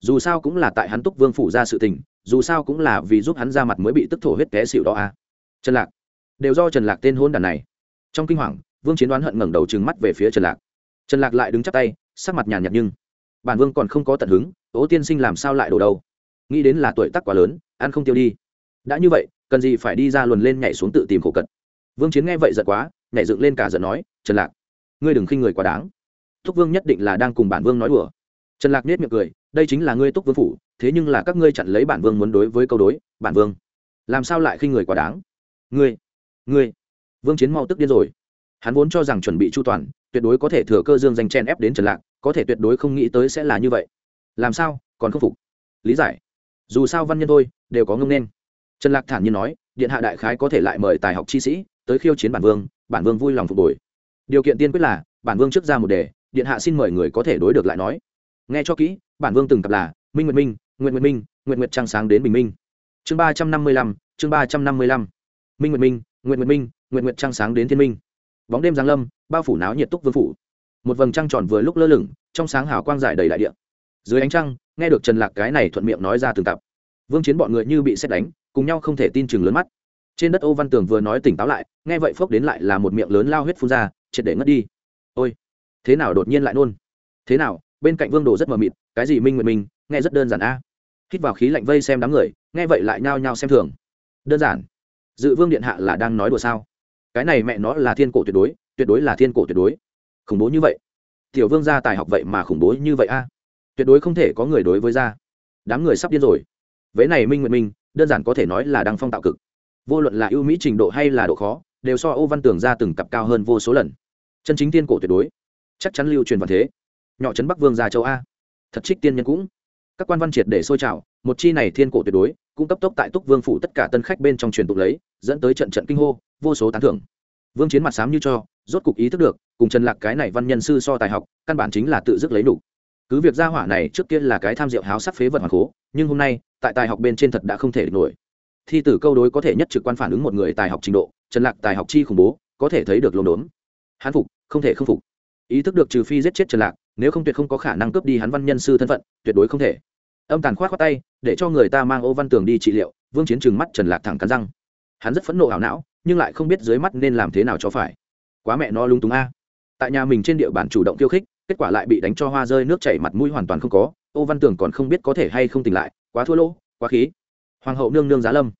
A: Dù sao cũng là tại hắn túc vương phủ ra sự tình, dù sao cũng là vì giúp hắn ra mặt mới bị tức thổ huyết té xịu đó à. trần lạc. Đều do trần lạc tên hôn đàn này. Trong kinh hoàng, vương chiến đoán hận ngẩng đầu trừng mắt về phía trần lạc. Trần lạc lại đứng chắp tay, sắc mặt nhàn nhạt nhưng, bản vương còn không có tận hứng ố tiên sinh làm sao lại đổ đầu nghĩ đến là tuổi tác quá lớn, ăn không tiêu đi. Đã như vậy, cần gì phải đi ra luồn lên nhảy xuống tự tìm khổ cận? Vương chiến nghe vậy giật quá nhảy dựng lên cả giận nói, trần lạc, ngươi đừng khinh người quá đáng. Thúc vương nhất định là đang cùng bản vương nói đùa. Trần lạc nết miệng cười, đây chính là ngươi túc vương phủ, thế nhưng là các ngươi chặn lấy bản vương muốn đối với câu đối, bản vương, làm sao lại khinh người quá đáng? Ngươi ngươi, vương chiến mau tức điên rồi. Hắn vốn cho rằng chuẩn bị chu toàn, tuyệt đối có thể thừa cơ dương danh chen ép đến trần lạc, có thể tuyệt đối không nghĩ tới sẽ là như vậy. Làm sao, còn không phục? Lý giải. Dù sao văn nhân thôi, đều có ngông nên. Trần lạc thản nhiên nói, điện hạ đại khái có thể lại mời tài học chi sĩ tới khiêu chiến bản vương bản vương vui lòng phục hồi. Điều kiện tiên quyết là, bản vương trước ra một đề, điện hạ xin mời người có thể đối được lại nói. Nghe cho kỹ, bản vương từng cặp là, minh nguyệt minh, nguyệt nguyệt minh, nguyệt nguyệt trăng sáng đến bình minh. Chương ba trăm năm mươi lăm, chương ba trăm năm mươi lăm. Minh nguyệt minh, nguyệt nguyệt minh, nguyệt nguyệt trăng sáng đến thiên minh. Bóng đêm giáng lâm, bao phủ náo nhiệt túc vương phủ. Một vầng trăng tròn vừa lúc lơ lửng, trong sáng hào quang giải đầy đại địa. Dưới ánh trăng, nghe được trần lạc cái này thuận miệng nói ra từng tập vương chiến bọn người như bị xét đánh, cùng nhau không thể tin chừng lớn mắt trên đất ô văn tường vừa nói tỉnh táo lại, nghe vậy phốc đến lại là một miệng lớn lao huyết phun ra, triệt để ngất đi. Ôi, thế nào đột nhiên lại nôn? Thế nào, bên cạnh vương đồ rất mờ mịt, cái gì minh nguyện minh, nghe rất đơn giản a. Hít vào khí lạnh vây xem đám người, nghe vậy lại nhao nhao xem thường. Đơn giản. Dự vương điện hạ là đang nói đùa sao? Cái này mẹ nó là thiên cổ tuyệt đối tuyệt đối là thiên cổ tuyệt đối. Khủng bố như vậy. Tiểu vương gia tài học vậy mà khủng bố như vậy a. Tuyệt đối không thể có người đối với gia. Đám người sắp điên rồi. Vế này minh nguyện minh, đơn giản có thể nói là đang phong tạo cực vô luận là ưu mỹ trình độ hay là độ khó, đều so ô văn tường ra từng cặp cao hơn vô số lần. Chân chính tiên cổ tuyệt đối. Chắc chắn lưu truyền vào thế. Nhỏ trấn bắc vương ra châu a. Thật trích tiên nhân cũng. Các quan văn triệt để sôi trào, một chi này thiên cổ tuyệt đối, cũng cấp tốc tại túc vương phủ tất cả tân khách bên trong truyền tục lấy, dẫn tới trận trận kinh hô, vô số tán thưởng. Vương chiến mặt sám như cho, rốt cục ý thức được, cùng trần lạc cái này văn nhân sư so tài học, căn bản chính là tự dứt lấy đủ. Cứ việc gia hỏa này trước kia là cái tham diệu háo sắc phế vật hoàng cố, nhưng hôm nay, tại tài học bên trên thật đã không thể địch nổi thi tử câu đối có thể nhất trực quan phản ứng một người tài học trình độ, trần lạc tài học chi khủng bố, có thể thấy được lồn đốn. Hán phục, không thể không phục. Ý thức được trừ phi giết chết trần lạc, nếu không tuyệt không có khả năng cướp đi hắn văn nhân sư thân phận, tuyệt đối không thể. Âm tàn khoát khoát tay, để cho người ta mang ô văn tường đi trị liệu, vương chiến trừng mắt trần lạc thẳng cắn răng. Hắn rất phẫn nộ ảo não, nhưng lại không biết dưới mắt nên làm thế nào cho phải. Quá mẹ nó lung túng a. Tại nhà mình trên địa bàn chủ động khiêu khích, kết quả lại bị đánh cho hoa rơi nước chảy mặt mũi hoàn toàn không có, ô văn tường còn không biết có thể hay không tỉnh lại, quá thua lỗ, quá khí hoàng hậu nương nương giá lâm.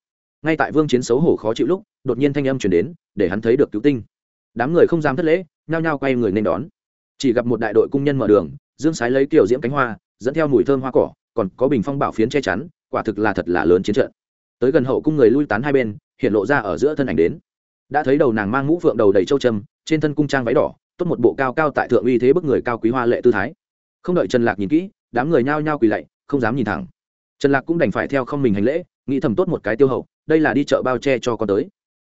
A: Ngay tại vương chiến xấu hổ khó chịu lúc, đột nhiên thanh âm chuyển đến, để hắn thấy được cứu tinh. Đám người không dám thất lễ, nhao nhao quay người nên đón. Chỉ gặp một đại đội cung nhân mở đường, dương sái lấy kiểu diễm cánh hoa, dẫn theo mùi thơm hoa cỏ, còn có bình phong bảo phiến che chắn, quả thực là thật là lớn chiến trận. Tới gần hậu cung người lui tán hai bên, hiện lộ ra ở giữa thân ảnh đến. Đã thấy đầu nàng mang mũ phượng đầu đầy châu trâm trên thân cung trang váy đỏ, tốt một bộ cao cao tại thượng uy thế bức người cao quý hoa lệ tư thái. Không đợi trần lạc nhìn kỹ, đám người nhao nhao quỳ lạy, không dám nhìn thẳng. Trần lạc cũng đành phải theo không mình hành lễ nghĩ thầm tốt một cái tiêu hậu đây là đi chợ bao che cho con tới.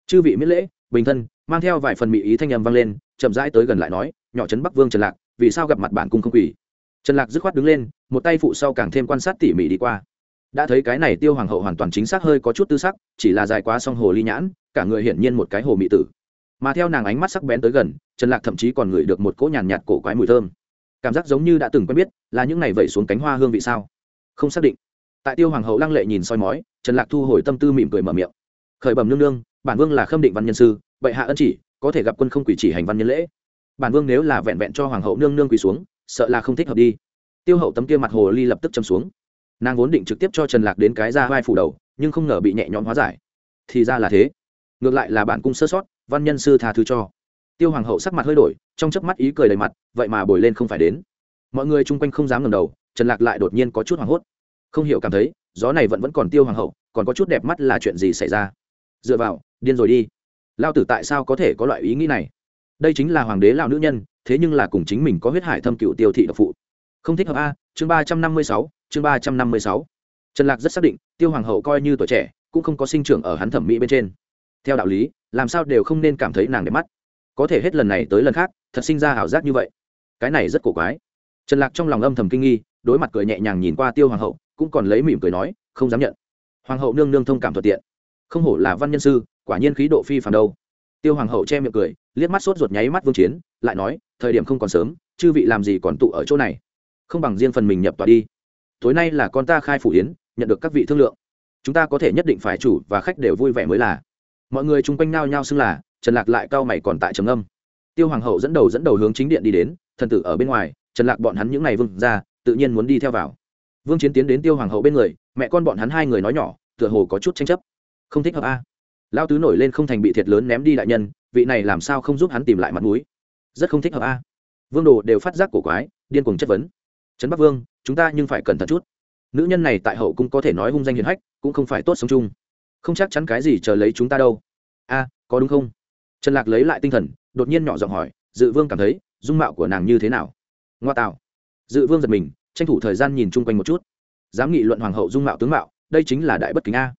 A: Chư vị miễn lễ bình thân mang theo vài phần mỹ ý thanh âm vang lên chậm rãi tới gần lại nói nhỏ trấn bắc vương trần lạc vì sao gặp mặt bản cung không quỷ trần lạc dứt khoát đứng lên một tay phụ sau càng thêm quan sát tỉ mỉ đi qua. Đã thấy cái này tiêu hoàng hậu hoàn toàn chính xác hơi có chút tư sắc chỉ là dài quá song hồ ly nhãn cả người hiển nhiên một cái hồ mỹ tử. Mà theo nàng ánh mắt sắc bén tới gần trần lạc thậm chí còn ngửi được một cỗ nhàn nhạt, cổ quái mùi thơm. Cảm giác giống như đã từng quen biết là những này vẩy xuống cánh hoa hương vị sao? Không xác định tại tiêu hoàng hậu lăng lệ nhìn soi mói, trần lạc thu hồi tâm tư mỉm cười mở miệng. Khởi bẩm nương nương, bản vương là khâm định văn nhân sư, bệ hạ ân chỉ, có thể gặp quân không quỷ chỉ hành văn nhân lễ. Bản vương nếu là vẹn vẹn cho hoàng hậu nương nương quỳ xuống, sợ là không thích hợp đi. Tiêu hậu tấm kia mặt hồ ly lập tức châm xuống. Nàng vốn định trực tiếp cho trần lạc đến cái ra vai phủ đầu, nhưng không ngờ bị nhẹ nhõm hóa giải. Thì ra là thế. Ngược lại là bản cung sơ sót, văn nhân sư tha thứ cho. Tiêu hoàng hậu sắc mặt hơi đổi, trong chớp mắt ý cười đầy mặt, vậy mà bồi lên không phải đến. Mọi người chung quanh không dám ngẩng đầu, trần lạc lại đột nhiên có chút hoảng hốt không hiểu cảm thấy, gió này vẫn vẫn còn tiêu hoàng hậu, còn có chút đẹp mắt là chuyện gì xảy ra? Dựa vào, điên rồi đi. Lao tử tại sao có thể có loại ý nghĩ này? Đây chính là hoàng đế lao nữ nhân, thế nhưng là cùng chính mình có huyết hải thâm cựu tiêu thị độc phụ. Không thích hợp a, chương ba trăm năm mươi sáu, chương ba trăm năm mươi sáu. Trần lạc rất xác định, tiêu hoàng hậu coi như tuổi trẻ, cũng không có sinh trưởng ở hắn thẩm mỹ bên trên. Theo đạo lý, làm sao đều không nên cảm thấy nàng đẹp mắt. Có thể hết lần này tới lần khác, thật sinh ra ảo giác như vậy. Cái này rất cổ quái. Trần lạc trong lòng âm thầm kinh nghi, đối mặt cười nhẹ nhàng nhìn qua tiêu hoàng hậu cũng còn lấy mỉm cười nói, không dám nhận. Hoàng hậu nương nương thông cảm thuận tiện. Không hổ là văn nhân sư, quả nhiên khí độ phi phàm đâu. Tiêu hoàng hậu che miệng cười, liếc mắt sốt ruột nháy mắt vương chiến, lại nói, thời điểm không còn sớm, chư vị làm gì còn tụ ở chỗ này? Không bằng riêng phần mình nhập tòa đi. Tối nay là con ta khai phủ yến, nhận được các vị thương lượng. Chúng ta có thể nhất định phải chủ và khách đều vui vẻ mới là. Mọi người chung quanh nao nhau xưng là, trần lạc lại cao mày còn tại trầm âm tiêu hoàng hậu dẫn đầu dẫn đầu hướng chính điện đi đến, thần tử ở bên ngoài, trần lạc bọn hắn những ngày vương ra, tự nhiên muốn đi theo vào vương chiến tiến đến tiêu hoàng hậu bên người, mẹ con bọn hắn hai người nói nhỏ, tựa hồ có chút tranh chấp. Không thích hợp a. À. lao tứ nổi lên không thành bị thiệt lớn ném đi đại nhân, vị này làm sao không giúp hắn tìm lại mặt mũi? Rất không thích hợp a. Vương đồ đều phát giác cổ quái, điên cuồng chất vấn. Trấn bắc vương, chúng ta nhưng phải cẩn thận chút. Nữ nhân này tại hậu cũng có thể nói hung danh hiền hách, cũng không phải tốt sống chung. Không chắc chắn cái gì chờ lấy chúng ta đâu. A, có đúng không? Trần lạc lấy lại tinh thần, đột nhiên nhỏ giọng hỏi, dự vương cảm thấy, dung mạo của nàng như thế nào? Ngoa tạo. Dự vương giật mình tranh thủ thời gian nhìn chung quanh một chút. Dám nghị luận hoàng hậu dung mạo tướng mạo, đây chính là đại bất kính a.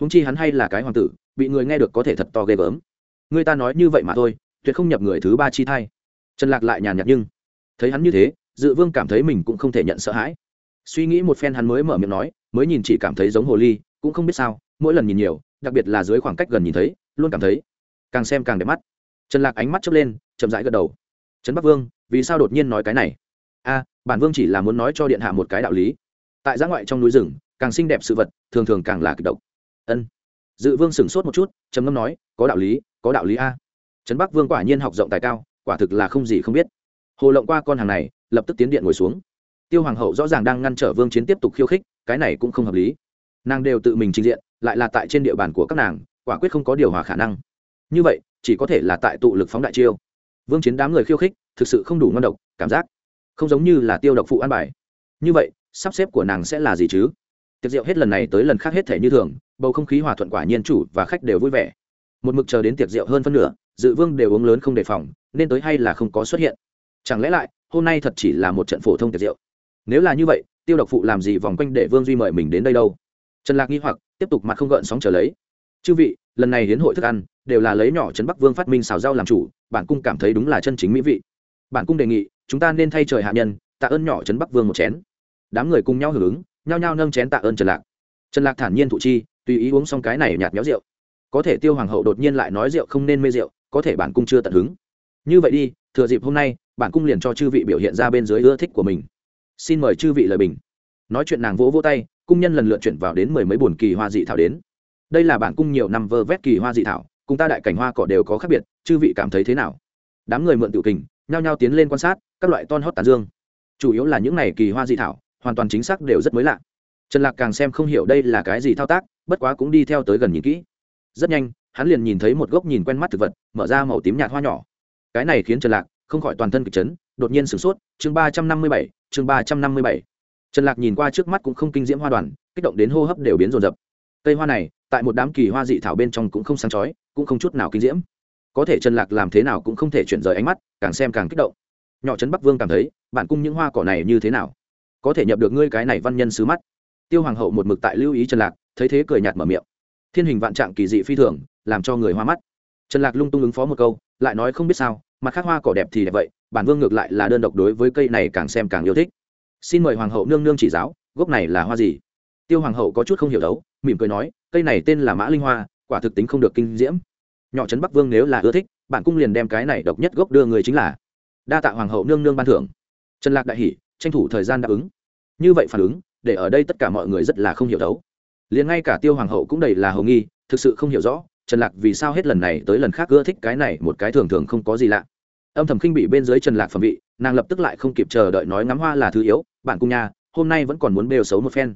A: Húng chi hắn hay là cái hoàng tử, bị người nghe được có thể thật to ghê gớm. Người ta nói như vậy mà thôi, tuyệt không nhập người thứ ba chi thai. Trần lạc lại nhàn nhạt nhưng, thấy hắn như thế, dự vương cảm thấy mình cũng không thể nhận sợ hãi. Suy nghĩ một phen hắn mới mở miệng nói, mới nhìn chỉ cảm thấy giống hồ ly, cũng không biết sao, mỗi lần nhìn nhiều, đặc biệt là dưới khoảng cách gần nhìn thấy, luôn cảm thấy càng xem càng đẹp mắt. Trần lạc ánh mắt chớp lên, chậm rãi gật đầu. Trấn bắc vương, vì sao đột nhiên nói cái này? A bản vương chỉ là muốn nói cho điện hạ một cái đạo lý. Tại giã ngoại trong núi rừng, càng xinh đẹp sự vật thường thường càng là kịch độc. Ân. Dự vương sửng sốt một chút, trầm ngâm nói, có đạo lý, có đạo lý a. Trấn bắc vương quả nhiên học rộng tài cao, quả thực là không gì không biết. Hồ lộng qua con hàng này, lập tức tiến điện ngồi xuống. Tiêu hoàng hậu rõ ràng đang ngăn trở vương chiến tiếp tục khiêu khích, cái này cũng không hợp lý. Nàng đều tự mình trình diện, lại là tại trên địa bàn của các nàng, quả quyết không có điều hòa khả năng. Như vậy, chỉ có thể là tại tụ lực phóng đại chiêu. Vương chiến đám người khiêu khích, thực sự không đủ ngon độc, cảm giác không giống như là tiêu độc phụ an bài. Như vậy, sắp xếp của nàng sẽ là gì chứ? Tiệc rượu hết lần này tới lần khác hết thể như thường, bầu không khí hòa thuận quả nhiên chủ và khách đều vui vẻ. Một mực chờ đến tiệc rượu hơn phân nửa, dự vương đều uống lớn không đề phòng, nên tới hay là không có xuất hiện. Chẳng lẽ lại, hôm nay thật chỉ là một trận phổ thông tiệc rượu? Nếu là như vậy, tiêu độc phụ làm gì vòng quanh để vương duy mời mình đến đây đâu? Trần lạc nghi hoặc, tiếp tục mặt không gợn sóng trở lấy. Chư vị, lần này hiến hội thức ăn, đều là lấy nhỏ trấn bắc vương phát minh xào rau làm chủ, bản cung cảm thấy đúng là chân chính mỹ vị. Bản cung đề nghị chúng ta nên thay trời hạ nhân, tạ ơn nhỏ trấn bắc vương một chén. Đám người cùng nhau hưởng ứng, nhao nhao nâng chén tạ ơn trần lạc. Trần lạc thản nhiên thụ chi, tùy ý uống xong cái này nhạt méo rượu. Có thể tiêu hoàng hậu đột nhiên lại nói rượu không nên mê rượu, có thể bản cung chưa tận hứng. Như vậy đi, thừa dịp hôm nay, bản cung liền cho chư vị biểu hiện ra bên dưới ưa thích của mình. Xin mời chư vị lời bình. Nói chuyện nàng vỗ vỗ tay, cung nhân lần lượt chuyển vào đến mười mấy bồn kỳ hoa dị thảo đến. Đây là bản cung nhiều năm vơ vét kỳ hoa dị thảo, cùng ta đại cảnh hoa cỏ đều có khác biệt, chư vị cảm thấy thế nào? Đám người mượn tự kình nhao nhao tiến lên quan sát các loại ton hót tàn dương. Chủ yếu là những này kỳ hoa dị thảo, hoàn toàn chính xác đều rất mới lạ. Trần lạc càng xem không hiểu đây là cái gì thao tác, bất quá cũng đi theo tới gần nhìn kỹ. Rất nhanh, hắn liền nhìn thấy một gốc nhìn quen mắt thực vật, mở ra màu tím nhạt hoa nhỏ. Cái này khiến trần lạc không khỏi toàn thân kịch chấn, đột nhiên sửng sốt, chương ba trăm năm mươi bảy, chương ba trăm năm mươi bảy. Trần lạc nhìn qua trước mắt cũng không kinh diễm hoa đoàn, kích động đến hô hấp đều biến rồn rập cây hoa này, tại một đám kỳ hoa dị thảo bên trong cũng không sáng chói, cũng không chút nào kinh diễm có thể trần lạc làm thế nào cũng không thể chuyển rời ánh mắt, càng xem càng kích động. Nhỏ trấn bắc vương cảm thấy bạn cung những hoa cỏ này như thế nào? Có thể nhập được ngươi cái này văn nhân sứ mắt. Tiêu hoàng hậu một mực tại lưu ý trần lạc, thấy thế cười nhạt mở miệng. Thiên hình vạn trạng kỳ dị phi thường, làm cho người hoa mắt. Trần lạc lung tung ứng phó một câu, lại nói không biết sao, mặt khác hoa cỏ đẹp thì đẹp vậy, bản vương ngược lại là đơn độc đối với cây này càng xem càng yêu thích. Xin mời hoàng hậu nương nương chỉ giáo, gốc này là hoa gì? Tiêu hoàng hậu có chút không hiểu đấu, mỉm cười nói, cây này tên là mã linh hoa, quả thực tính không được kinh diễm nhỏ trấn bắc vương nếu là ưa thích bạn cung liền đem cái này độc nhất gốc đưa người chính là đa tạ hoàng hậu nương nương ban thưởng trần lạc đại hỉ tranh thủ thời gian đáp ứng như vậy phản ứng để ở đây tất cả mọi người rất là không hiểu đấu liền ngay cả tiêu hoàng hậu cũng đầy là hầu nghi thực sự không hiểu rõ trần lạc vì sao hết lần này tới lần khác ưa thích cái này một cái thường thường không có gì lạ âm thầm khinh bị bên dưới trần lạc phẩm vị nàng lập tức lại không kịp chờ đợi nói ngắm hoa là thứ yếu bản cung nha hôm nay vẫn còn muốn bêu xấu một phen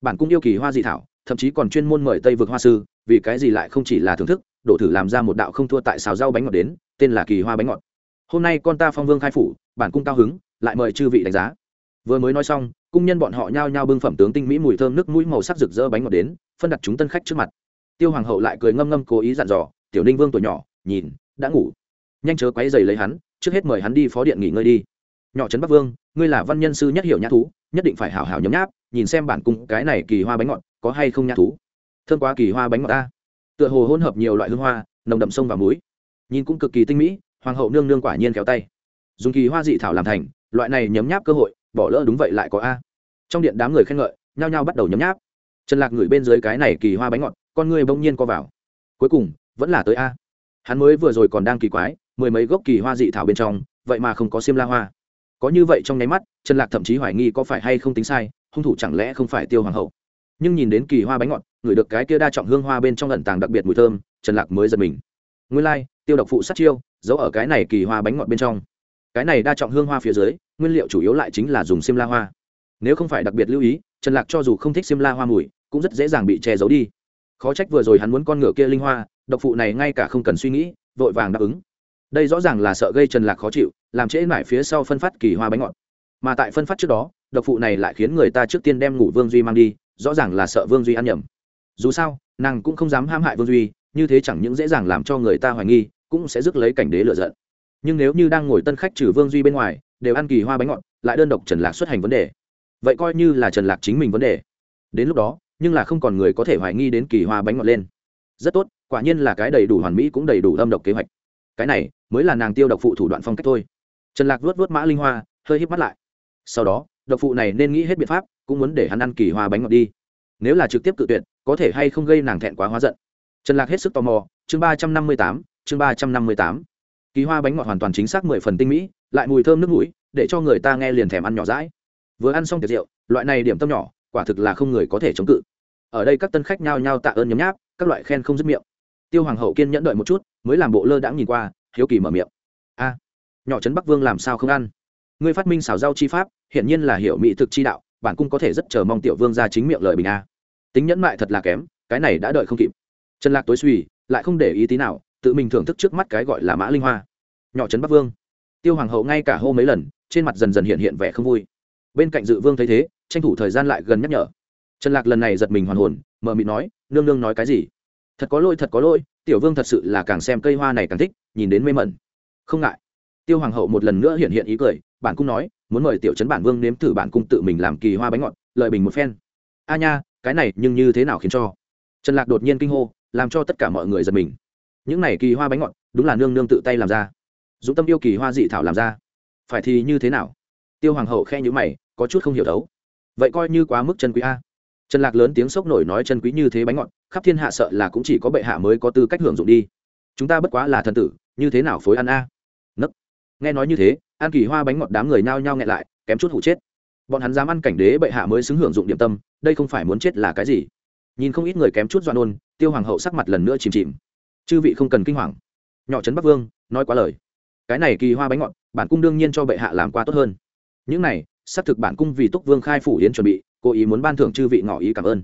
A: bản cung yêu kỳ hoa dị thảo thậm chí còn chuyên môn mời tây vực hoa sư vì cái gì lại không chỉ là thưởng thức đổ thử làm ra một đạo không thua tại xào rau bánh ngọt đến, tên là kỳ hoa bánh ngọt. Hôm nay con ta phong vương khai phủ, bản cung cao hứng, lại mời chư vị đánh giá. Vừa mới nói xong, cung nhân bọn họ nhao nhao bưng phẩm tướng tinh mỹ mùi thơm nước mũi màu sắc rực rỡ bánh ngọt đến, phân đặt chúng tân khách trước mặt. Tiêu hoàng hậu lại cười ngâm ngâm cố ý dặn dò, tiểu ninh vương tuổi nhỏ, nhìn, đã ngủ. Nhanh chớ quấy giày lấy hắn, trước hết mời hắn đi phó điện nghỉ ngơi đi. Nhỏ trấn bắc vương, ngươi là văn nhân sư nhất hiểu nhã thú, nhất định phải hảo hảo nhấm nháp, nhìn xem bản cung cái này kỳ hoa bánh ngọt có hay không nhã thú. Thương quá kỳ hoa bánh ngọt ta tựa hồ hỗn hợp nhiều loại hương hoa, nồng đậm sông và muối. Nhìn cũng cực kỳ tinh mỹ, hoàng hậu nương nương quả nhiên kéo tay. Dùng kỳ hoa dị thảo làm thành, loại này nhấm nháp cơ hội, bỏ lỡ đúng vậy lại có a. Trong điện đám người khen ngợi, nhao nhao bắt đầu nhấm nháp. Trần lạc ngửi bên dưới cái này kỳ hoa bánh ngọt, con người bỗng nhiên co vào. Cuối cùng, vẫn là tới a. Hắn mới vừa rồi còn đang kỳ quái, mười mấy gốc kỳ hoa dị thảo bên trong, vậy mà không có xiêm la hoa. Có như vậy trong nháy mắt, trần lạc thậm chí hoài nghi có phải hay không tính sai, hung thủ chẳng lẽ không phải tiêu hoàng hậu. Nhưng nhìn đến kỳ hoa bánh ngọt ngửi được cái kia đa trọng hương hoa bên trong lẩn tàng đặc biệt mùi thơm trần lạc mới giật mình. Nguyên lai、like, tiêu độc phụ sát chiêu giấu ở cái này kỳ hoa bánh ngọt bên trong. Cái này đa trọng hương hoa phía dưới nguyên liệu chủ yếu lại chính là dùng xiêm la hoa. Nếu không phải đặc biệt lưu ý trần lạc cho dù không thích xiêm la hoa mùi cũng rất dễ dàng bị che giấu đi. Khó trách vừa rồi hắn muốn con ngựa kia linh hoa độc phụ này ngay cả không cần suy nghĩ vội vàng đáp ứng. Đây rõ ràng là sợ gây trần lạc khó chịu làm trễ nải phía sau phân phát kỳ hoa bánh ngọt. Mà tại phân phát trước đó độc phụ này lại khiến người ta trước tiên đem ngủ vương duy mang đi rõ ràng là sợ vương duy ăn nhầm dù sao, nàng cũng không dám ham hại vương duy, như thế chẳng những dễ dàng làm cho người ta hoài nghi, cũng sẽ rước lấy cảnh đế lựa giận. Nhưng nếu như đang ngồi tân khách trừ vương duy bên ngoài, đều ăn kỳ hoa bánh ngọt, lại đơn độc trần lạc xuất hành vấn đề, vậy coi như là trần lạc chính mình vấn đề. Đến lúc đó, nhưng là không còn người có thể hoài nghi đến kỳ hoa bánh ngọt lên. Rất tốt, quả nhiên là cái đầy đủ hoàn mỹ cũng đầy đủ âm độc kế hoạch. Cái này, mới là nàng tiêu độc phụ thủ đoạn phong cách thôi. Trần lạc vuốt vuốt mã linh hoa, hơi híp mắt lại. Sau đó, độc phụ này nên nghĩ hết biện pháp, cũng muốn để hắn ăn kỳ hoa bánh ngọt đi. Nếu là trực tiếp cự tuyệt có thể hay không gây nàng thẹn quá hóa giận. Trần lạc hết sức tò mò, chương ba trăm năm mươi tám, chương ba trăm năm mươi tám. Kỳ hoa bánh ngọt hoàn toàn chính xác mười phần tinh mỹ, lại mùi thơm nước mũi, để cho người ta nghe liền thèm ăn nhỏ rãi vừa ăn xong tiệc rượu, loại này điểm tâm nhỏ, quả thực là không người có thể chống cự. Ở đây các tân khách nhao nhao tạ ơn nhấm nháp, các loại khen không dứt miệng. Tiêu hoàng hậu kiên nhẫn đợi một chút, mới làm bộ lơ đãng nhìn qua, hiếu kỳ mở miệng. A, nhỏ trấn bắc vương làm sao không ăn? Ngươi phát minh xào rau chi pháp, hiển nhiên là hiểu mỹ thực chi đạo, bản cung có thể rất chờ mong tiểu vương ra chính miệng lời bình a tính nhẫn mại thật là kém, cái này đã đợi không kịp. Trần lạc tối suy, lại không để ý tí nào, tự mình thưởng thức trước mắt cái gọi là mã linh hoa. Nhỏ trấn bắc vương. Tiêu hoàng hậu ngay cả hô mấy lần, trên mặt dần dần hiện hiện vẻ không vui. Bên cạnh dự vương thấy thế, tranh thủ thời gian lại gần nhắc nhở. Trần lạc lần này giật mình hoàn hồn mờ mịt nói, nương nương nói cái gì? Thật có lỗi, thật có lỗi, tiểu vương thật sự là càng xem cây hoa này càng thích, nhìn đến mê mẩn. Không ngại. Tiêu hoàng hậu một lần nữa hiện hiện ý cười, bản cung nói, muốn mời tiểu trấn bản vương nếm thử bản cung tự mình làm kỳ hoa bánh ngọt, lợi bình một phen. A nha cái này nhưng như thế nào khiến cho? Trần lạc đột nhiên kinh hô, làm cho tất cả mọi người giật mình. Những này kỳ hoa bánh ngọt, đúng là nương nương tự tay làm ra. Dũng tâm yêu kỳ hoa dị thảo làm ra. Phải thì như thế nào? Tiêu hoàng hậu khe nhữ mày, có chút không hiểu đấu. Vậy coi như quá mức chân quý a. Trần lạc lớn tiếng sốc nổi nói chân quý như thế bánh ngọt, khắp thiên hạ sợ là cũng chỉ có bệ hạ mới có tư cách hưởng dụng đi. Chúng ta bất quá là thần tử, như thế nào phối ăn a? Nấc. Nghe nói như thế, ăn kỳ hoa bánh ngọt đám người nhao nhao nghẹn lại, kém chút hụ chết bọn hắn dám ăn cảnh đế bệ hạ mới xứng hưởng dụng điểm tâm, đây không phải muốn chết là cái gì? Nhìn không ít người kém chút doan ôn, tiêu hoàng hậu sắc mặt lần nữa chìm chìm. Chư vị không cần kinh hoàng. Nhỏ trấn bắc vương, nói quá lời. Cái này kỳ hoa bánh ngọt, bản cung đương nhiên cho bệ hạ làm qua tốt hơn. Những này, xác thực bản cung vì túc vương khai phủ yến chuẩn bị, cố ý muốn ban thưởng chư vị ngỏ ý cảm ơn.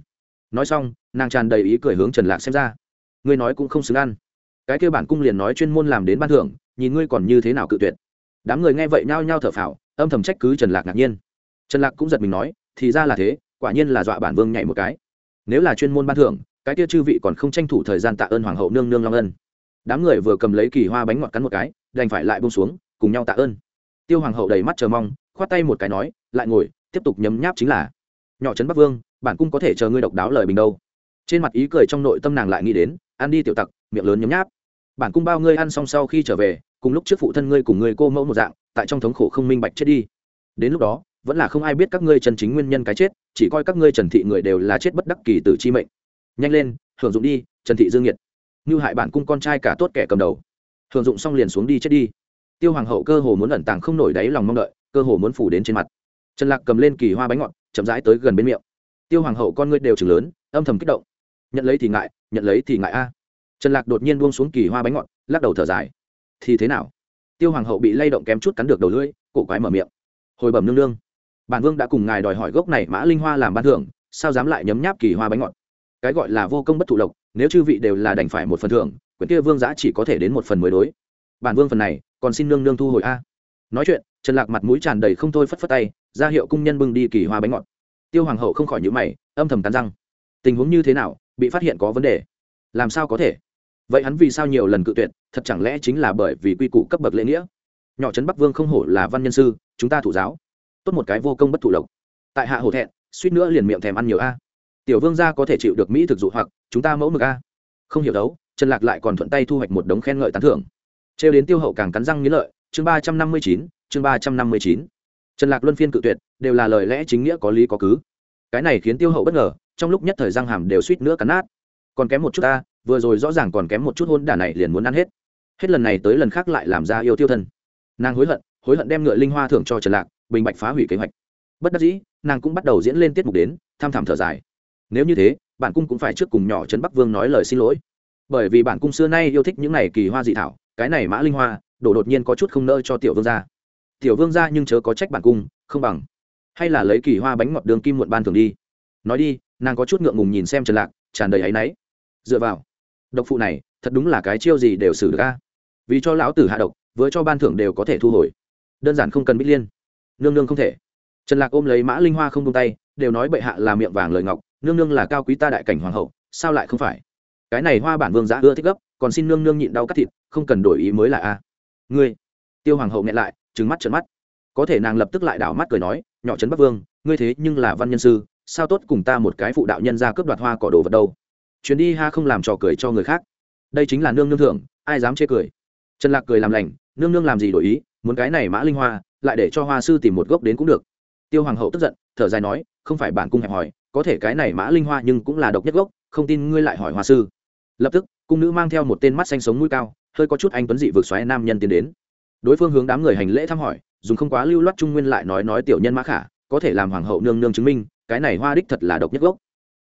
A: Nói xong, nàng tràn đầy ý cười hướng trần lạc xem ra. Ngươi nói cũng không xứng ăn. Cái kêu bản cung liền nói chuyên môn làm đến ban thưởng, nhìn ngươi còn như thế nào cự tuyệt. Đám người nghe vậy nhao nhao thở phào, âm thầm trách cứ trần lạc ngạc nhiên trần lạc cũng giật mình nói, thì ra là thế, quả nhiên là dọa bản vương nhảy một cái. Nếu là chuyên môn ban thưởng, cái kia chư vị còn không tranh thủ thời gian tạ ơn hoàng hậu nương nương long ân. Đám người vừa cầm lấy kỳ hoa bánh ngọt cắn một cái, đành phải lại bông xuống, cùng nhau tạ ơn. Tiêu hoàng hậu đầy mắt chờ mong, khoát tay một cái nói, lại ngồi, tiếp tục nhấm nháp chính là, nhỏ trấn bắc vương, bản cung có thể chờ ngươi độc đáo lời bình đâu. Trên mặt ý cười trong nội tâm nàng lại nghĩ đến, ăn đi tiểu tặc, miệng lớn nhấm nháp. Bản cung bao ngươi ăn xong sau khi trở về, cùng lúc trước phụ thân ngươi cùng ngươi cô mẫu một dạng, tại trong thống khổ không minh bạch chết đi. Đến lúc đó vẫn là không ai biết các ngươi chân chính nguyên nhân cái chết, chỉ coi các ngươi trần thị người đều là chết bất đắc kỳ tử chi mệnh. Nhanh lên, hưởng dụng đi, trần thị dương nhiệt. Như hại bản cung con trai cả tốt kẻ cầm đầu. Hưởng dụng xong liền xuống đi chết đi. Tiêu hoàng hậu cơ hồ muốn ẩn tàng không nổi đáy lòng mong đợi, cơ hồ muốn phủ đến trên mặt. Trần lạc cầm lên kỳ hoa bánh ngọt, chậm rãi tới gần bên miệng. Tiêu hoàng hậu con ngươi đều chừng lớn, âm thầm kích động. Nhận lấy thì ngại, nhận lấy thì ngại a. Trần lạc đột nhiên buông xuống kỳ hoa bánh ngọt, lắc đầu thở dài. Thì thế nào? Tiêu hoàng hậu bị lay động kém chút cắn được đầu lưỡi, cổ quái mở miệng. Hồi bẩm nương nương bản vương đã cùng ngài đòi hỏi gốc này mã linh hoa làm ban thưởng, sao dám lại nhấm nháp kỳ hoa bánh ngọt? Cái gọi là vô công bất thụ lộc, nếu chư vị đều là đành phải một phần thưởng, quyển kia vương giã chỉ có thể đến một phần mới đối. Bản vương phần này, còn xin nương nương thu hồi a. Nói chuyện, trần lạc mặt mũi tràn đầy không thôi phất phất tay, ra hiệu cung nhân bưng đi kỳ hoa bánh ngọt. Tiêu hoàng hậu không khỏi nhữ mày, âm thầm tán răng. Tình huống như thế nào, bị phát hiện có vấn đề? Làm sao có thể? Vậy hắn vì sao nhiều lần cự tuyệt, thật chẳng lẽ chính là bởi vì quy củ cấp bậc lễ nghĩa? Nhỏ trấn bắc vương không hổ là văn nhân sư, chúng ta thủ giáo tốt một cái vô công bất thụ lộc. Tại hạ hổ thẹn, suýt nữa liền miệng thèm ăn nhiều a. Tiểu vương gia có thể chịu được mỹ thực dụ hoặc, chúng ta mẫu mực a. Không hiểu đấu, trần lạc lại còn thuận tay thu hoạch một đống khen ngợi tán thưởng. Trêu đến tiêu hậu càng cắn răng nghĩ lợi, chương ba trăm năm mươi chín, chương ba trăm năm mươi chín. Trần lạc luân phiên cự tuyệt, đều là lời lẽ chính nghĩa có lý có cứ. Cái này khiến tiêu hậu bất ngờ, trong lúc nhất thời răng hàm đều suýt nữa cắn nát. Còn kém một chút ta, vừa rồi rõ ràng còn kém một chút hôn đả này liền muốn ăn hết. Hết lần này tới lần khác lại làm ra yêu tiêu thân. Nàng hối hận hối hận đem ngựa linh hoa thưởng cho trần lạc bình bạch phá hủy kế hoạch. Bất đắc dĩ, nàng cũng bắt đầu diễn lên tiết mục đến, tham thảm thở dài. Nếu như thế, bản cung cũng phải trước cùng nhỏ trấn bắc vương nói lời xin lỗi. Bởi vì bản cung xưa nay yêu thích những này kỳ hoa dị thảo, cái này mã linh hoa, đổ đột nhiên có chút không nỡ cho tiểu vương gia. Tiểu vương gia nhưng chớ có trách bản cung, không bằng. Hay là lấy kỳ hoa bánh ngọt đường kim muộn ban thường đi. Nói đi, nàng có chút ngượng ngùng nhìn xem trần lạc, tràn đầy áy náy. Dựa vào, độc phụ này, thật đúng là cái chiêu gì đều xử được a. Vì cho lão tử hạ độc với cho ban thưởng đều có thể thu hồi. Đơn giản không cần bích liên nương nương không thể. Trần lạc ôm lấy mã linh hoa không tung tay, đều nói bệ hạ là miệng vàng lời ngọc, nương nương là cao quý ta đại cảnh hoàng hậu, sao lại không phải? Cái này hoa bản vương giã ưa thích gấp, còn xin nương nương nhịn đau cắt thịt, không cần đổi ý mới là a. Ngươi, tiêu hoàng hậu nghẹn lại, trừng mắt trợn mắt. Có thể nàng lập tức lại đảo mắt cười nói, nhỏ trấn bắc vương, ngươi thế nhưng là văn nhân sư, sao tốt cùng ta một cái phụ đạo nhân ra cướp đoạt hoa cỏ đồ vật đâu? Chuyến đi ha không làm trò cười cho người khác. Đây chính là nương nương thưởng, ai dám chê cười? Trần lạc cười làm lành, nương nương làm gì đổi ý, muốn cái này mã linh hoa lại để cho hoa sư tìm một gốc đến cũng được. Tiêu hoàng hậu tức giận, thở dài nói, không phải bản cung hẹp hỏi, có thể cái này mã linh hoa nhưng cũng là độc nhất gốc, không tin ngươi lại hỏi hoa sư. Lập tức, cung nữ mang theo một tên mắt xanh sống mũi cao, hơi có chút anh tuấn dị vượt xoáy nam nhân tiến đến. Đối phương hướng đám người hành lễ thăm hỏi, dùng không quá lưu loát trung nguyên lại nói nói tiểu nhân mã khả, có thể làm hoàng hậu nương nương chứng minh, cái này hoa đích thật là độc nhất gốc.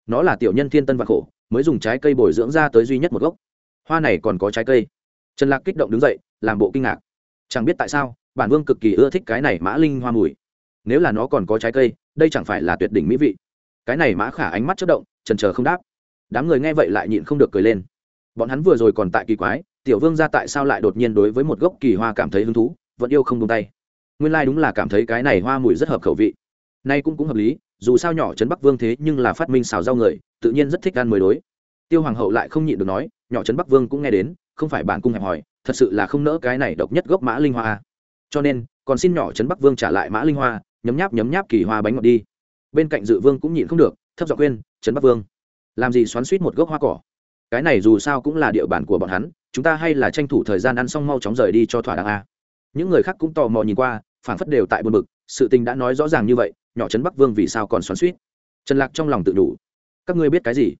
A: Nó là tiểu nhân thiên tân và khổ, mới dùng trái cây bồi dưỡng ra tới duy nhất một gốc. Hoa này còn có trái cây. Trần lạc kích động đứng dậy, làm bộ kinh ngạc. Chẳng biết tại sao bản vương cực kỳ ưa thích cái này mã linh hoa mùi. Nếu là nó còn có trái cây, đây chẳng phải là tuyệt đỉnh mỹ vị. Cái này mã khả ánh mắt chất động trần trờ không đáp. Đám người nghe vậy lại nhịn không được cười lên. Bọn hắn vừa rồi còn tại kỳ quái, tiểu vương ra tại sao lại đột nhiên đối với một gốc kỳ hoa cảm thấy hứng thú, vẫn yêu không tung tay. Nguyên lai、like、đúng là cảm thấy cái này hoa mùi rất hợp khẩu vị. Nay cũng cũng hợp lý, dù sao nhỏ trấn bắc vương thế nhưng là phát minh xào rau người, tự nhiên rất thích ăn mới đối. Tiêu hoàng hậu lại không nhịn được nói, nhỏ trấn bắc vương cũng nghe đến, không phải bản cung hẹp hỏi, thật sự là không nỡ cái này độc nhất gốc mã linh hoa à cho nên, còn xin nhỏ trấn bắc vương trả lại mã linh hoa, nhấm nháp nhấm nháp kỳ hoa bánh ngọt đi. Bên cạnh dự vương cũng nhịn không được, thấp giọng khuyên, trấn bắc vương, làm gì xoắn suýt một gốc hoa cỏ? Cái này dù sao cũng là địa bàn của bọn hắn, chúng ta hay là tranh thủ thời gian ăn xong mau chóng rời đi cho thỏa đáng a. Những người khác cũng tò mò nhìn qua phản phất đều tại buồn bực, sự tình đã nói rõ ràng như vậy, nhỏ trấn bắc vương vì sao còn xoắn suýt trần lạc trong lòng tự đủ. Các ngươi biết cái gì?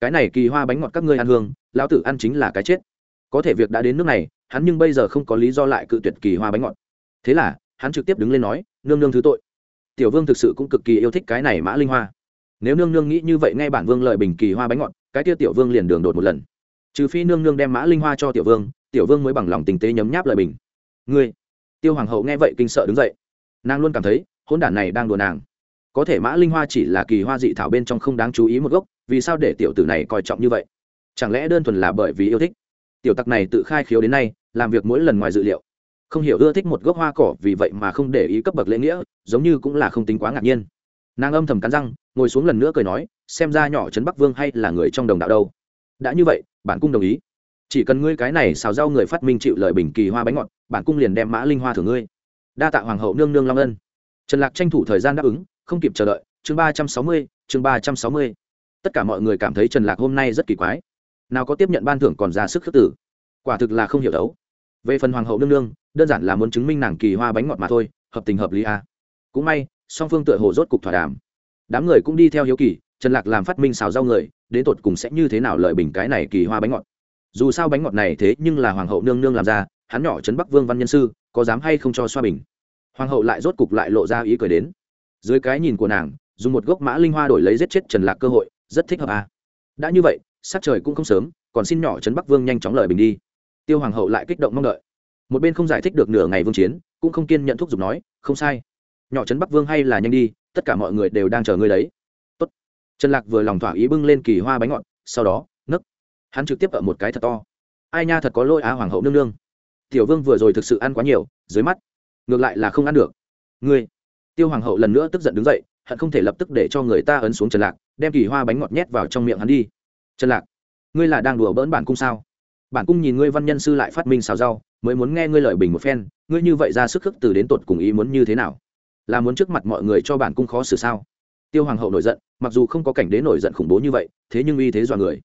A: Cái này kỳ hoa bánh ngọt các ngươi ăn hương, lão tử ăn chính là cái chết. Có thể việc đã đến nước này, hắn nhưng bây giờ không có lý do lại cự tuyệt kỳ hoa bánh ngọt thế là, hắn trực tiếp đứng lên nói, nương nương thứ tội. Tiểu vương thực sự cũng cực kỳ yêu thích cái này mã linh hoa. Nếu nương nương nghĩ như vậy, nghe bản vương lợi bình kỳ hoa bánh ngọt, cái kia tiểu vương liền đường đột một lần. Trừ phi nương nương đem mã linh hoa cho tiểu vương tiểu vương mới bằng lòng tình tế nhấm nháp lợi bình. Ngươi? Tiêu hoàng hậu nghe vậy kinh sợ đứng dậy. Nàng luôn cảm thấy hôn đản này đang đùa nàng. Có thể mã linh hoa chỉ là kỳ hoa dị thảo bên trong không đáng chú ý một gốc, vì sao để tiểu tử này coi trọng như vậy? Chẳng lẽ đơn thuần là bởi vì yêu thích? Tiểu tặc này tự khai khiếu đến nay, làm việc mỗi lần ngoài dự liệu không hiểu ưa thích một gốc hoa cỏ vì vậy mà không để ý cấp bậc lễ nghĩa, giống như cũng là không tính quá ngạc nhiên. Nàng âm thầm cắn răng, ngồi xuống lần nữa cười nói, xem ra nhỏ trấn bắc vương hay là người trong đồng đạo đâu. Đã như vậy, bản cung đồng ý. Chỉ cần ngươi cái này xào rau người phát minh chịu lời bình kỳ hoa bánh ngọt, bản cung liền đem mã linh hoa thưởng ngươi. Đa tạ hoàng hậu nương nương long ân. Trần lạc tranh thủ thời gian đáp ứng, không kịp chờ đợi, chương ba trăm sáu mươi, chương ba trăm sáu mươi. Tất cả mọi người cảm thấy trần lạc hôm nay rất kỳ quái. Nào có tiếp nhận ban thưởng còn ra sức khước tử quả thực là không hiểu đấu về phần hoàng hậu nương nương, đơn giản là muốn chứng minh nàng kỳ hoa bánh ngọt mà thôi, hợp tình hợp lý a à. cũng may, song phương tựa hồ rốt cục thỏa đàm. Đám người cũng đi theo hiếu kỳ, trần lạc làm phát minh xào rau người, đến tột cùng sẽ như thế nào lợi bình cái này kỳ hoa bánh ngọt. Dù sao bánh ngọt này thế nhưng là hoàng hậu nương nương làm ra, hắn nhỏ trấn bắc vương văn nhân sư, có dám hay không cho xoa bình. Hoàng hậu lại rốt cục lại lộ ra ý cười đến. Dưới cái nhìn của nàng, dùng một gốc mã linh hoa đổi lấy giết chết trần lạc cơ hội, rất thích hợp à. đã như vậy, sắc trời cũng không sớm, còn xin nhỏ trấn bắc vương nhanh chóng lợi bình đi tiêu hoàng hậu lại kích động mong đợi. Một bên không giải thích được nửa ngày vương chiến, cũng không kiên nhận thúc giục nói, không sai. Nhỏ trấn bắc vương hay là nhanh đi, tất cả mọi người đều đang chờ ngươi đấy. Tốt. trần lạc vừa lòng thỏa ý bưng lên kỳ hoa bánh ngọt, sau đó, nấc. Hắn trực tiếp ở một cái thật to. Ai nha, thật có lỗi á, hoàng hậu nương nương. Tiểu vương vừa rồi thực sự ăn quá nhiều, dưới mắt, ngược lại là không ăn được. Ngươi. Tiêu hoàng hậu lần nữa tức giận đứng dậy, hận không thể lập tức để cho người ta ấn xuống trần lạc, đem kỳ hoa bánh ngọt nhét vào trong miệng hắn đi. Trần lạc, ngươi là đang đùa bỡn bản cung sao? Bản cung nhìn ngươi văn nhân sư lại phát minh xào rau, mới muốn nghe ngươi lời bình một phen, ngươi như vậy ra sức khước từ đến tột cùng ý muốn như thế nào? Là muốn trước mặt mọi người cho bản cung khó xử sao? Tiêu hoàng hậu nổi giận, mặc dù không có cảnh đế nổi giận khủng bố như vậy, thế nhưng uy thế dọa người.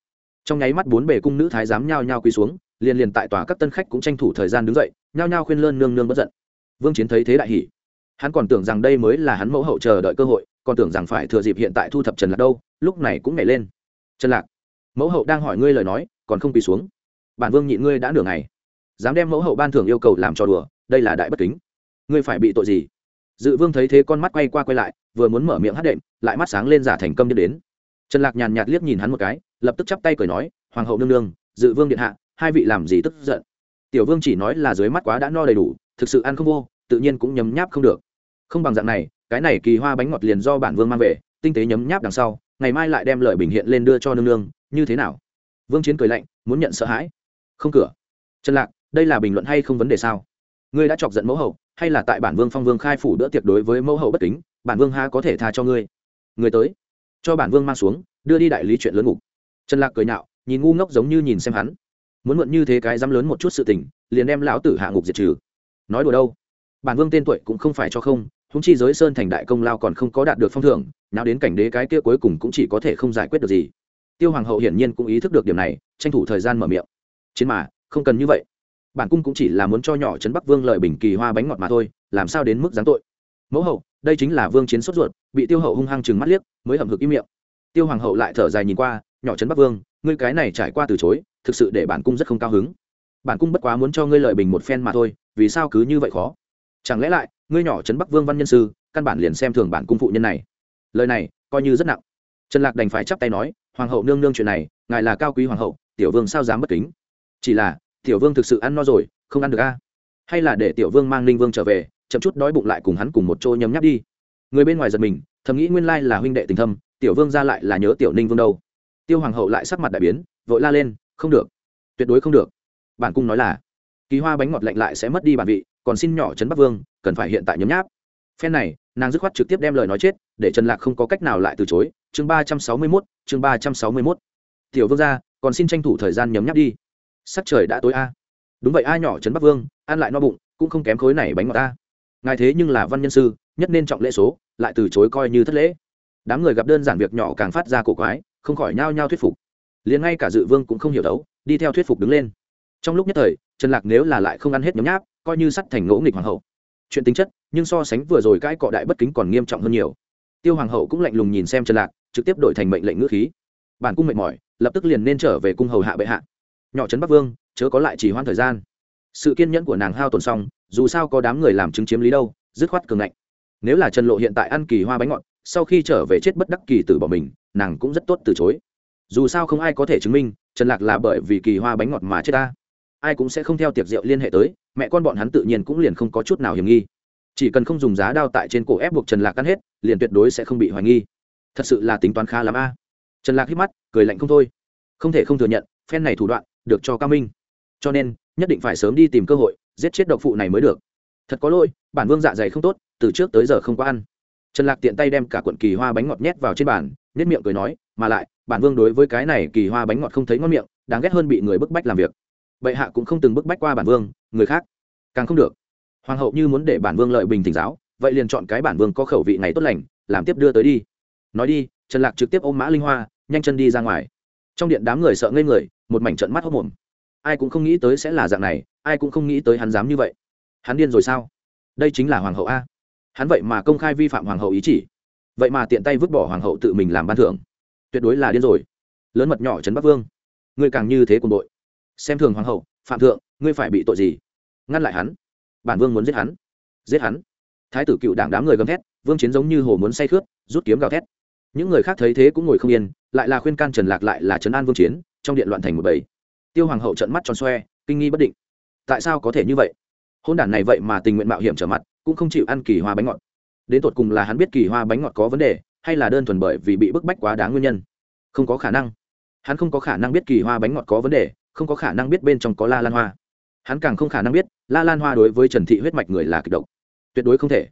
A: Trong nháy mắt bốn bề cung nữ thái giám nhao nhao quỳ xuống, liền liền tại tòa các tân khách cũng tranh thủ thời gian đứng dậy, nhao nhao khuyên lơn nương nương bất giận. Vương chiến thấy thế đại hỉ. Hắn còn tưởng rằng đây mới là hắn mẫu hậu chờ đợi cơ hội, còn tưởng rằng phải thừa dịp hiện tại thu thập trần lạc đâu, lúc này cũng nhảy lên. Trần lạc, mẫu hậu đang hỏi ngươi lời nói, còn không quỳ xuống? Bản vương nhịn ngươi đã nửa ngày. Dám đem mẫu hậu ban thưởng yêu cầu làm cho đùa, đây là đại bất kính. Ngươi phải bị tội gì? Dự vương thấy thế con mắt quay qua quay lại, vừa muốn mở miệng hát đệm, lại mắt sáng lên giả thành công đi đến. Trần lạc nhàn nhạt liếc nhìn hắn một cái, lập tức chắp tay cười nói, hoàng hậu nương nương, dự vương điện hạ, hai vị làm gì tức giận? Tiểu vương chỉ nói là dưới mắt quá đã no đầy đủ, thực sự ăn không vô, tự nhiên cũng nhấm nháp không được. Không bằng dạng này, cái này kỳ hoa bánh ngọt liền do bản vương mang về, tinh tế nhấm nháp đằng sau, ngày mai lại đem lợi bình hiện lên đưa cho nương nương, như thế nào? Vương chiến cười lạnh, muốn nhận sợ hãi không cửa. Trần lạc, đây là bình luận hay không vấn đề sao? Ngươi đã chọc giận mẫu hậu, hay là tại bản vương phong vương khai phủ đỡ tiệc đối với mẫu hậu bất kính, bản vương ha có thể tha cho ngươi? Người tới. Cho bản vương mang xuống, đưa đi đại lý chuyện lớn ngục trần lạc cười nhạo, nhìn ngu ngốc giống như nhìn xem hắn. Muốn mượn như thế cái dám lớn một chút sự tình, liền đem lão tử hạ ngục diệt trừ. Nói đùa đâu? Bản vương tên tuổi cũng không phải cho không húng chi giới sơn thành đại công lao còn không có đạt được phong thưởng, nào đến cảnh đế cái kia cuối cùng cũng chỉ có thể không giải quyết được gì. Tiêu hoàng hậu hiển nhiên cũng ý thức được điểm này, tranh thủ thời gian mở miệng chiến mà, không cần như vậy. Bản cung cũng chỉ là muốn cho nhỏ trấn bắc vương lợi bình kỳ hoa bánh ngọt mà thôi, làm sao đến mức giáng tội? Mẫu hậu, đây chính là vương chiến sốt ruột, bị tiêu hậu hung hăng chừng mắt liếc, mới hầm hực im miệng. Tiêu hoàng hậu lại thở dài nhìn qua, nhỏ trấn bắc vương, ngươi cái này trải qua từ chối, thực sự để bản cung rất không cao hứng. Bản cung bất quá muốn cho ngươi lợi bình một phen mà thôi, vì sao cứ như vậy khó? Chẳng lẽ lại, ngươi nhỏ trấn bắc vương văn nhân sư, căn bản liền xem thường bản cung phụ nhân này? Lời này, coi như rất nặng. Trần lạc đành phải chắp tay nói, hoàng hậu nương nương chuyện này, ngài là cao quý hoàng hậu, tiểu vương sao dám bất kính? Chỉ là, tiểu vương thực sự ăn no rồi, không ăn được a. Hay là để tiểu vương mang ninh vương trở về, chậm chút đói bụng lại cùng hắn cùng một chỗ nhấm nháp đi. Người bên ngoài giật mình, thầm nghĩ nguyên lai là huynh đệ tình thâm, tiểu vương ra lại là nhớ tiểu ninh vương đâu. Tiêu hoàng hậu lại sắc mặt đại biến, vội la lên, không được, tuyệt đối không được. Bản cung nói là, kỳ hoa bánh ngọt lạnh lại sẽ mất đi bản vị, còn xin nhỏ trấn bắc vương, cần phải hiện tại nhấm nháp. Phen này, nàng dứt khoát trực tiếp đem lời nói chết, để trần lạc không có cách nào lại từ chối. Chương ba trăm sáu mươi mốt, chương ba trăm sáu mươi mốt. Tiểu vương ra, còn xin tranh thủ thời gian nhấm nháp đi sắc trời đã tối a. Đúng vậy, a nhỏ trấn bắc vương, ăn lại no bụng, cũng không kém khối này bánh ngọt ta. Ngài thế nhưng là văn nhân sư, nhất nên trọng lễ số, lại từ chối coi như thất lễ. Đám người gặp đơn giản việc nhỏ càng phát ra cổ quái, không khỏi nhao nhao thuyết phục. Liền ngay cả dự vương cũng không hiểu đấu, đi theo thuyết phục đứng lên. Trong lúc nhất thời, trần lạc nếu là lại không ăn hết nhấm nháp, coi như sắt thành ngỗ nghịch hoàng hậu. Chuyện tính chất, nhưng so sánh vừa rồi cãi cọ đại bất kính còn nghiêm trọng hơn nhiều. Tiêu hoàng hậu cũng lạnh lùng nhìn xem trần lạc, trực tiếp đổi thành mệnh lệnh ngữ khí. Bản cung mệt mỏi, lập tức liền nên trở về cung hầu hạ bệ hạ nhỏ trấn bắc vương, chớ có lại chỉ hoãn thời gian. Sự kiên nhẫn của nàng hao tồn xong, dù sao có đám người làm chứng chiếm lý đâu, dứt khoát cường ngạnh. Nếu là trần lộ hiện tại ăn kỳ hoa bánh ngọt, sau khi trở về chết bất đắc kỳ tử bỏ mình, nàng cũng rất tốt từ chối. Dù sao không ai có thể chứng minh, trần lạc là bởi vì kỳ hoa bánh ngọt mà chết ta. Ai cũng sẽ không theo tiệc rượu liên hệ tới, mẹ con bọn hắn tự nhiên cũng liền không có chút nào hiểm nghi. Chỉ cần không dùng giá đao tại trên cổ ép buộc trần lạc ăn hết, liền tuyệt đối sẽ không bị hoài nghi. Thật sự là tính toán khá lắm a. Trần lạc hít mắt, cười lạnh không thôi. Không thể không thừa nhận, phen này thủ đoạn được cho cao minh. Cho nên, nhất định phải sớm đi tìm cơ hội, giết chết độc phụ này mới được. Thật có lỗi, bản vương dạ dày không tốt, từ trước tới giờ không có ăn. Trần lạc tiện tay đem cả cuộn kỳ hoa bánh ngọt nhét vào trên bàn nếp miệng cười nói, mà lại, bản vương đối với cái này kỳ hoa bánh ngọt không thấy ngon miệng, đáng ghét hơn bị người bức bách làm việc. Bệ hạ cũng không từng bức bách qua bản vương, người khác càng không được. Hoàng hậu như muốn để bản vương lợi bình tỉnh giáo, vậy liền chọn cái bản vương có khẩu vị ngày tốt lành, làm tiếp đưa tới đi. Nói đi, trần lạc trực tiếp ôm mã linh hoa, nhanh chân đi ra ngoài. Trong điện đám người sợ ngây người một mảnh trận mắt hốc mồm. Ai cũng không nghĩ tới sẽ là dạng này, ai cũng không nghĩ tới hắn dám như vậy. Hắn điên rồi sao? Đây chính là hoàng hậu a. Hắn vậy mà công khai vi phạm hoàng hậu ý chỉ. Vậy mà tiện tay vứt bỏ hoàng hậu tự mình làm ban thưởng. Tuyệt đối là điên rồi. Lớn mật nhỏ trấn bắc vương. Ngươi càng như thế quân đội. Xem thường hoàng hậu, phạm thượng, ngươi phải bị tội gì? Ngăn lại hắn. Bản vương muốn giết hắn. Giết hắn. Thái tử cựu đảng đám người gầm thét, vương chiến giống như hồ muốn say khướt, rút kiếm gào thét. Những người khác thấy thế cũng ngồi không yên, lại là khuyên can trần lạc lại là trấn an vương chiến trong điện loạn thành một bầy. Tiêu hoàng hậu trận mắt tròn xoe, kinh nghi bất định. Tại sao có thể như vậy? Hôn đản này vậy mà tình nguyện mạo hiểm trở mặt, cũng không chịu ăn kỳ hoa bánh ngọt. Đến tột cùng là hắn biết kỳ hoa bánh ngọt có vấn đề, hay là đơn thuần bởi vì bị bức bách quá đáng nguyên nhân? Không có khả năng. Hắn không có khả năng biết kỳ hoa bánh ngọt có vấn đề, không có khả năng biết bên trong có la lan hoa. Hắn càng không khả năng biết, la lan hoa đối với trần thị huyết mạch người là kịch độc. Tuyệt đối không thể.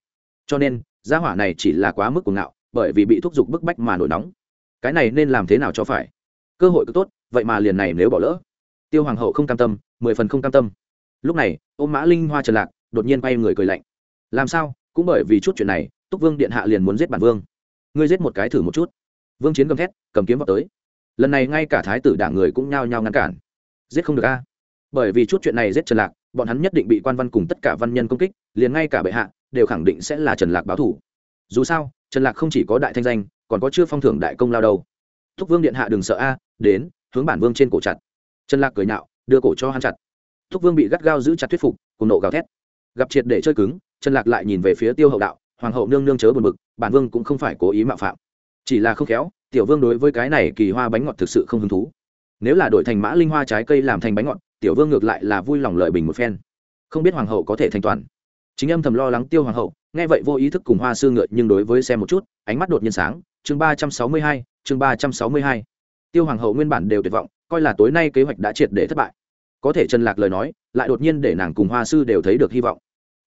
A: Cho nên, gia hỏa này chỉ là quá mức cuồng ngạo, bởi vì bị thúc giục bức bách mà nổi nóng. Cái này nên làm thế nào cho phải? Cơ hội cứ tốt vậy mà liền này nếu bỏ lỡ. Tiêu hoàng hậu không cam tâm, mười phần không cam tâm. Lúc này, ôm mã linh hoa trần lạc, đột nhiên quay người cười lạnh. Làm sao? Cũng bởi vì chút chuyện này, túc vương điện hạ liền muốn giết bản vương. Ngươi giết một cái thử một chút. Vương chiến gầm thét, cầm kiếm vào tới. Lần này ngay cả thái tử đảng người cũng nhao nhao ngăn cản. Giết không được a. À? Bởi vì chút chuyện này giết trần lạc, bọn hắn nhất định bị quan văn cùng tất cả văn nhân công kích, liền ngay cả bệ hạ đều khẳng định sẽ là trần lạc báo thủ. Dù sao, trần lạc không chỉ có đại thanh danh, còn có chưa phong thưởng đại công lao đâu. Thúc vương điện hạ đừng sợ a, đến hướng bản vương trên cổ chặt. Trần lạc cười nhạo, đưa cổ cho hắn chặt. Thúc vương bị gắt gao giữ chặt thuyết phục, cùng nộ gào thét. Gặp triệt để chơi cứng, trần lạc lại nhìn về phía tiêu hậu đạo, hoàng hậu nương nương chớ buồn bực, bản vương cũng không phải cố ý mạo phạm. Chỉ là không khéo, tiểu vương đối với cái này kỳ hoa bánh ngọt thực sự không hứng thú. Nếu là đổi thành mã linh hoa trái cây làm thành bánh ngọt, tiểu vương ngược lại là vui lòng lợi bình một phen. Không biết hoàng hậu có thể thành toàn chính âm thầm lo lắng tiêu hoàng hậu, nghe vậy vô ý thức cùng hoa sư ngựa nhưng đối với xem một chút, ánh mắt đột nhiên sáng. Chương ba trăm sáu mươi hai, chương ba trăm sáu mươi hai tiêu hoàng hậu nguyên bản đều tuyệt vọng, coi là tối nay kế hoạch đã triệt để thất bại. Có thể trần lạc lời nói, lại đột nhiên để nàng cùng hoa sư đều thấy được hy vọng.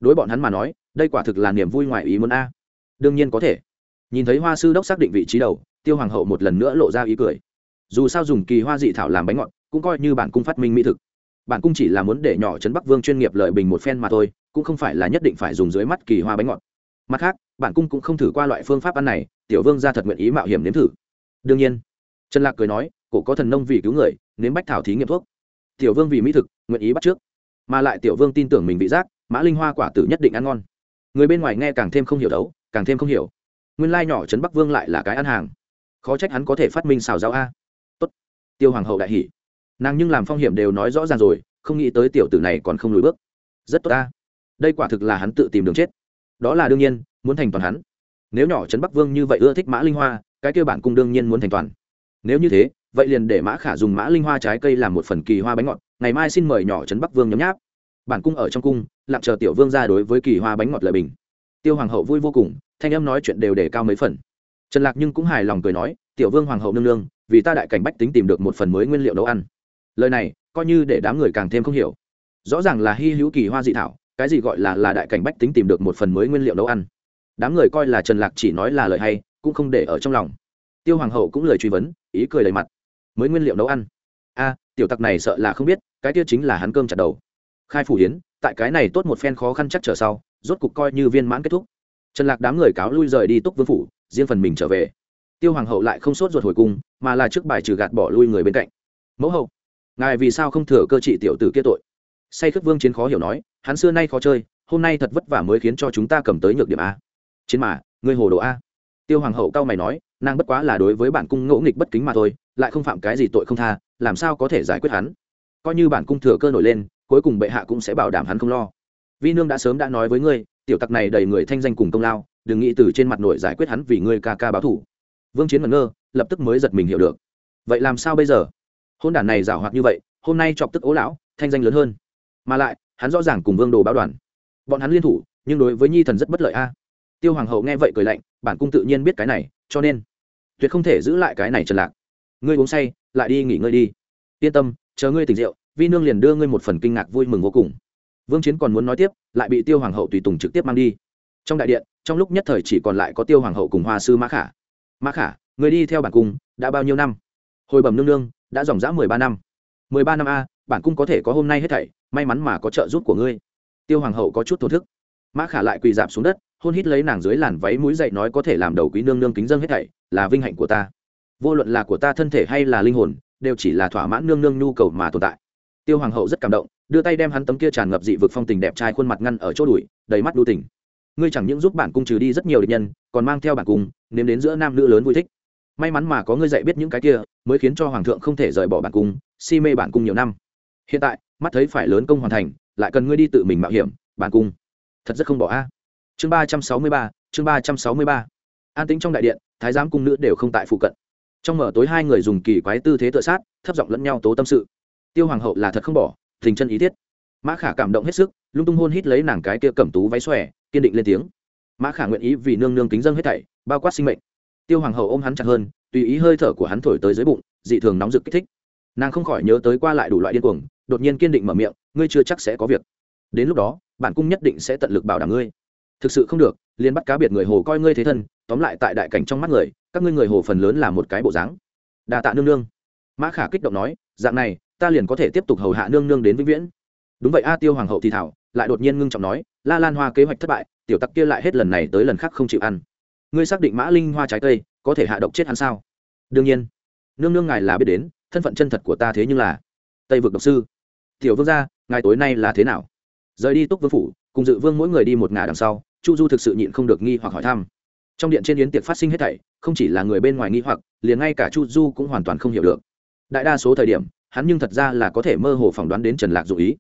A: Đối bọn hắn mà nói, đây quả thực là niềm vui ngoài ý muốn a. Đương nhiên có thể. Nhìn thấy hoa sư đốc xác định vị trí đầu, tiêu hoàng hậu một lần nữa lộ ra ý cười. Dù sao dùng kỳ hoa dị thảo làm bánh ngọt, cũng coi như bản cung phát minh mỹ thực. Bản cung chỉ là muốn để nhỏ trấn bắc vương chuyên nghiệp lợi bình một phen mà thôi, cũng không phải là nhất định phải dùng dưới mắt kỳ hoa bánh ngọt. Mặt khác, bản cung cũng không thử qua loại phương pháp ăn này, tiểu vương ra thật nguyện ý mạo hiểm nếm thử. Đương nhiên trần lạc cười nói, cổ có thần nông vì cứu người, nếm bách thảo thí nghiệm thuốc. Tiểu vương vì mỹ thực, nguyện ý bắt trước. Mà lại tiểu vương tin tưởng mình vị giác, mã linh hoa quả tử nhất định ăn ngon. Người bên ngoài nghe càng thêm không hiểu đấu, càng thêm không hiểu. Nguyên lai nhỏ trấn bắc vương lại là cái ăn hàng. Khó trách hắn có thể phát minh xào rau a. Tốt. Tiêu hoàng hậu đại hỉ. Nàng nhưng làm phong hiểm đều nói rõ ràng rồi, không nghĩ tới tiểu tử này còn không lùi bước. Rất tốt ta đây quả thực là hắn tự tìm đường chết. Đó là đương nhiên, muốn thành toàn hắn. Nếu nhỏ trấn bắc vương như vậy ưa thích mã linh hoa, cái kêu bản cung đương nhiên muốn thành toàn nếu như thế, vậy liền để mã khả dùng mã linh hoa trái cây làm một phần kỳ hoa bánh ngọt, ngày mai xin mời nhỏ trấn bắc vương nhấm nháp. Bản cung ở trong cung, lặng chờ tiểu vương ra đối với kỳ hoa bánh ngọt lời bình. Tiêu hoàng hậu vui vô cùng, thanh em nói chuyện đều để cao mấy phần. Trần lạc nhưng cũng hài lòng cười nói, tiểu vương hoàng hậu nương nương, vì ta đại cảnh bách tính tìm được một phần mới nguyên liệu nấu ăn. Lời này, coi như để đám người càng thêm không hiểu. Rõ ràng là hy hữu kỳ hoa dị thảo, cái gì gọi là là đại cảnh bách tính tìm được một phần mới nguyên liệu nấu ăn. Đám người coi là trần lạc chỉ nói là lời hay, cũng không để ở trong lòng tiêu hoàng hậu cũng lời truy vấn, ý cười đầy mặt. Mới nguyên liệu nấu ăn. A, tiểu tặc này sợ là không biết, cái kia chính là hắn cơm chặt đầu. Khai phủ hiến tại cái này tốt một phen khó khăn chắc trở sau, rốt cục coi như viên mãn kết thúc. Trần lạc đám người cáo lui rời đi túc vương phủ, riêng phần mình trở về. Tiêu hoàng hậu lại không sốt ruột hồi cung, mà là trước bài trừ gạt bỏ lui người bên cạnh. Mẫu hậu, ngài vì sao không thừa cơ trị tiểu tử kia tội? Say khước vương chiến khó hiểu nói, hắn xưa nay khó chơi, hôm nay thật vất vả mới khiến cho chúng ta cầm tới nhược điểm a. Chiến mà, ngươi hồ đồ a tiêu hoàng hậu cao mày nói, nàng bất quá là đối với bản cung ngỗ nghịch bất kính mà thôi, lại không phạm cái gì tội không tha, làm sao có thể giải quyết hắn? Coi như bản cung thừa cơ nổi lên, cuối cùng bệ hạ cũng sẽ bảo đảm hắn không lo. Vi nương đã sớm đã nói với ngươi, tiểu tặc này đầy người thanh danh cùng công lao, đừng nghĩ từ trên mặt nổi giải quyết hắn vì ngươi ca ca báo thủ. Vương chiến ngẩn ngơ, lập tức mới giật mình hiểu được. Vậy làm sao bây giờ? Hôn đản này giảo hoạt như vậy, hôm nay chọc tức ố lão, thanh danh lớn hơn. Mà lại, hắn rõ ràng cùng vương đồ báo đoàn. Bọn hắn liên thủ, nhưng đối với nhi thần rất bất lợi a tiêu hoàng hậu nghe vậy cười lạnh, bản cung tự nhiên biết cái này, cho nên tuyệt không thể giữ lại cái này trần lạc. Ngươi uống say, lại đi nghỉ ngơi đi. Yên tâm, chờ ngươi tỉnh rượu, vi nương liền đưa ngươi một phần kinh ngạc vui mừng vô cùng. Vương chiến còn muốn nói tiếp, lại bị tiêu hoàng hậu tùy tùng trực tiếp mang đi. Trong đại điện, trong lúc nhất thời chỉ còn lại có tiêu hoàng hậu cùng hoa sư mã khả. Mã khả người đi theo bản cung, đã bao nhiêu năm? Hồi bẩm nương nương, đã dòng dã mười ba năm. Mười ba năm a, bản cung có thể có hôm nay hết thảy, may mắn mà có trợ giúp của ngươi. Tiêu hoàng hậu có chút thổ thức mã khả lại quỳ dạp xuống đất, hôn hít lấy nàng dưới làn váy mũi dậy nói có thể làm đầu quý nương nương kính dân hết thảy, là vinh hạnh của ta. Vô luận là của ta thân thể hay là linh hồn, đều chỉ là thỏa mãn nương nương nhu cầu mà tồn tại. Tiêu hoàng hậu rất cảm động, đưa tay đem hắn tấm kia tràn ngập dị vực phong tình đẹp trai khuôn mặt ngăn ở chỗ đùi, đầy mắt đu tình ngươi chẳng những giúp bản cung trừ đi rất nhiều địch nhân, còn mang theo bản cung, nếm đến giữa nam nữ lớn vui thích. May mắn mà có ngươi dạy biết những cái kia, mới khiến cho hoàng thượng không thể rời bỏ bản cung, si mê bản cung nhiều năm. Hiện tại, mắt thấy phải lớn công hoàn thành, lại cần ngươi đi tự mình mạo hiểm, bản cung thật rất không bỏ a. Chương ba trăm sáu mươi ba, chương ba trăm sáu mươi ba. An tính trong đại điện, thái giám cung nữ đều không tại phụ cận. Trong mở tối hai người dùng kỳ quái tư thế tự sát, thấp giọng lẫn nhau tố tâm sự. Tiêu hoàng hậu là thật không bỏ, tình chân ý thiết. Mã khả cảm động hết sức, lung tung hôn hít lấy nàng cái kia cẩm tú váy xòe, kiên định lên tiếng. Mã khả nguyện ý vì nương nương kính dân hết thảy, bao quát sinh mệnh. Tiêu hoàng hậu ôm hắn chặt hơn, tùy ý hơi thở của hắn thổi tới dưới bụng, dị thường nóng rực kích thích. Nàng không khỏi nhớ tới qua lại đủ loại điên cuồng, đột nhiên kiên định mở miệng, ngươi chưa chắc sẽ có việc. Đến lúc đó bản cung nhất định sẽ tận lực bảo đảm ngươi. Thực sự không được, liền bắt cá biệt người hồ coi ngươi thế thân, tóm lại tại đại cảnh trong mắt người, các ngươi người hồ phần lớn là một cái bộ dáng. Đà tạ nương nương. Mã khả kích động nói, dạng này, ta liền có thể tiếp tục hầu hạ nương nương đến vĩnh viễn. Đúng vậy a tiêu hoàng hậu thì thảo, lại đột nhiên ngưng trọng nói, la lan hoa kế hoạch thất bại, tiểu tặc kia lại hết lần này tới lần khác không chịu ăn. Ngươi xác định mã linh hoa trái cây, có thể hạ độc chết hắn sao? Đương nhiên. Nương nương ngài là biết đến, thân phận chân thật của ta thế nhưng là tây vực độc sư. Tiểu vương gia, ngài tối nay là thế nào? Rời đi túc vương phủ, cùng dự vương mỗi người đi một ngả đằng sau, chu du thực sự nhịn không được nghi hoặc hỏi thăm. Trong điện trên yến tiệc phát sinh hết thảy, không chỉ là người bên ngoài nghi hoặc, liền ngay cả chu du cũng hoàn toàn không hiểu được. Đại đa số thời điểm, hắn nhưng thật ra là có thể mơ hồ phỏng đoán đến trần lạc dụ ý.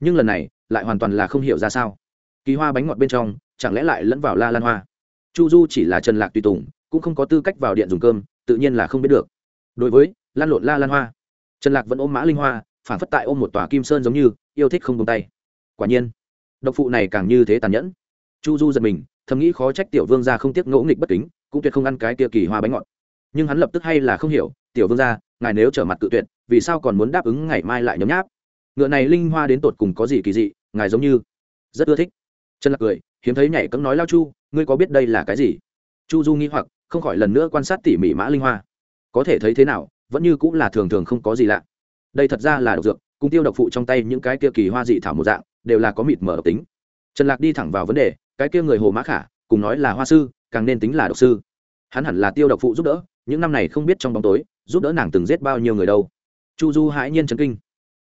A: Nhưng lần này, lại hoàn toàn là không hiểu ra sao. Kỳ hoa bánh ngọt bên trong, chẳng lẽ lại lẫn vào la lan hoa? Chu du chỉ là trần lạc tùy tùng, cũng không có tư cách vào điện dùng cơm, tự nhiên là không biết được. Đối với, lan lộn la lan hoa, trần lạc vẫn ôm mã linh hoa phản phất tại ôm một tòa kim sơn giống như, yêu thích không tung tay quả nhiên, độc phụ này càng như thế tàn nhẫn. Chu du giật mình, thầm nghĩ khó trách tiểu vương gia không tiếc ngỗ nghịch bất kính, cũng tuyệt không ăn cái kia kỳ hoa bánh ngọt. Nhưng hắn lập tức hay là không hiểu, tiểu vương gia, ngài nếu trở mặt cự tuyệt, vì sao còn muốn đáp ứng ngày mai lại nhấm nháp? Ngựa này linh hoa đến tột cùng có gì kỳ dị, ngài giống như rất ưa thích. Trần lạc cười, hiếm thấy nhảy cấm nói lao chu, ngươi có biết đây là cái gì? Chu du nghĩ hoặc, không khỏi lần nữa quan sát tỉ mỉ mã linh hoa. Có thể thấy thế nào, vẫn như cũng là thường thường không có gì lạ. Đây thật ra là độc dược, cùng tiêu độc phụ trong tay những cái kia kỳ hoa dị thảo một dạng đều là có mịt mở độc tính. Trần lạc đi thẳng vào vấn đề, cái kia người hồ mã khả, cùng nói là hoa sư, càng nên tính là độc sư. Hắn hẳn là tiêu độc phụ giúp đỡ, những năm này không biết trong bóng tối, giúp đỡ nàng từng giết bao nhiêu người đâu. Chu du hãi nhiên chấn kinh.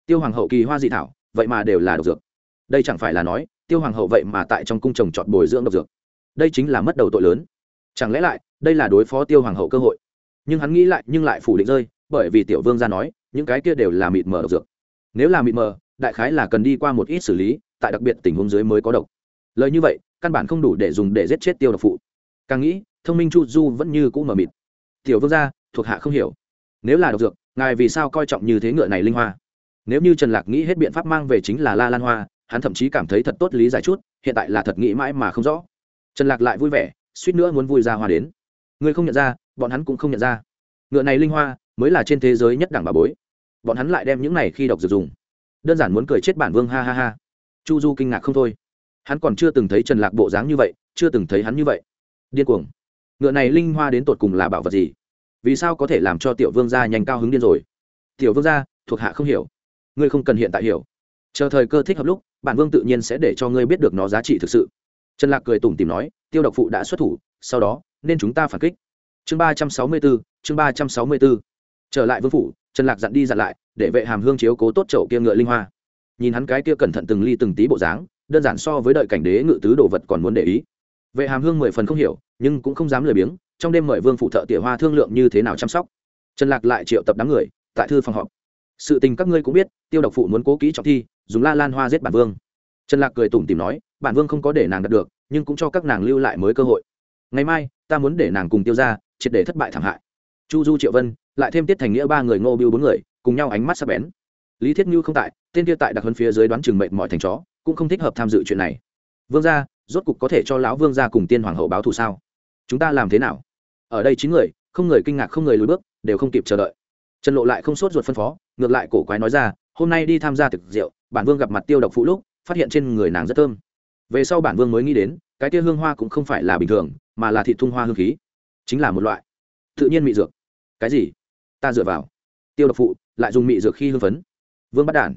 A: Tiêu hoàng hậu kỳ hoa dị thảo, vậy mà đều là độc dược. Đây chẳng phải là nói, tiêu hoàng hậu vậy mà tại trong cung trồng trọt bồi dưỡng độc dược. Đây chính là mất đầu tội lớn. Chẳng lẽ lại, đây là đối phó tiêu hoàng hậu cơ hội? Nhưng hắn nghĩ lại, nhưng lại phủ định rơi, bởi vì tiểu vương ra nói, những cái kia đều là mịt mờ độc dược. Nếu là mịt mờ đại khái là cần đi qua một ít xử lý, tại đặc biệt tình huống dưới mới có độc. Lời như vậy, căn bản không đủ để dùng để giết chết tiêu độc phụ. Càng nghĩ, thông minh chu du vẫn như cũ mờ mịt. Tiểu vương gia, thuộc hạ không hiểu. Nếu là độc dược, ngài vì sao coi trọng như thế ngựa này linh hoa? Nếu như trần lạc nghĩ hết biện pháp mang về chính là la lan hoa, hắn thậm chí cảm thấy thật tốt lý giải chút, hiện tại là thật nghĩ mãi mà không rõ. Trần lạc lại vui vẻ, suýt nữa muốn vui ra hoa đến. Người không nhận ra, bọn hắn cũng không nhận ra. Ngựa này linh hoa mới là trên thế giới nhất đẳng bà bối. Bọn hắn lại đem những này khi độc dược dùng đơn giản muốn cười chết bản vương, ha ha ha. Chu du kinh ngạc không thôi. Hắn còn chưa từng thấy trần lạc bộ dáng như vậy, chưa từng thấy hắn như vậy. Điên cuồng. Ngựa này linh hoa đến tột cùng là bảo vật gì? Vì sao có thể làm cho tiểu vương gia nhanh cao hứng điên rồi? Tiểu vương gia, thuộc hạ không hiểu. Ngươi không cần hiện tại hiểu. Chờ thời cơ thích hợp lúc, bản vương tự nhiên sẽ để cho ngươi biết được nó giá trị thực sự. Trần lạc cười tủm tìm nói, tiêu độc phụ đã xuất thủ, sau đó, nên chúng ta phản kích. Chương ba trăm sáu mươi bốn chương ba trăm sáu mươi bốn trở lại vương phủ, trần lạc dặn đi dặn lại, để vệ hàm hương chiếu cố tốt chậu kia ngựa linh hoa. Nhìn hắn cái kia cẩn thận từng ly từng tí bộ dáng, đơn giản so với đợi cảnh đế ngự tứ đồ vật còn muốn để ý. Vệ hàm hương mười phần không hiểu, nhưng cũng không dám lười biếng, trong đêm mời vương phụ thợ tỉa hoa thương lượng như thế nào chăm sóc. Trần lạc lại triệu tập đám người, tại thư phòng họp. Sự tình các ngươi cũng biết, tiêu độc phụ muốn cố kỹ trọng thi, dùng la lan hoa giết bản vương. Trần lạc cười tủm tìm nói, bản vương không có để nàng đạt được, nhưng cũng cho các nàng lưu lại mới cơ hội. Ngày mai, ta muốn để nàng cùng tiêu ra triệt để thất bại thảm hại. Chu du triệu vân lại thêm tiết thành nghĩa ba người ngô biêu bốn người, cùng nhau ánh mắt sắp bén. Lý thiết như không tại, tên kia tại đặc hơn phía dưới đoán chừng mệnh mọi thành chó, cũng không thích hợp tham dự chuyện này. Vương gia, rốt cục có thể cho lão vương gia cùng tiên hoàng hậu báo thù sao? Chúng ta làm thế nào? Ở đây chín người, không người kinh ngạc không người lùi bước, đều không kịp chờ đợi. Trần lộ lại không sốt ruột phân phó, ngược lại cổ quái nói ra, hôm nay đi tham gia thực rượu, bản vương gặp mặt tiêu độc phụ lúc, phát hiện trên người nàng rất thơm. Về sau bản vương mới nghĩ đến, cái tia hương hoa cũng không phải là bình thường, mà là thị thung hoa hương khí. Chính là một loại tự nhiên mị dược. Cái gì? Ta dựa vào. Tiêu độc phụ, lại dùng mị dược khi hưng phấn. Vương bắt đản.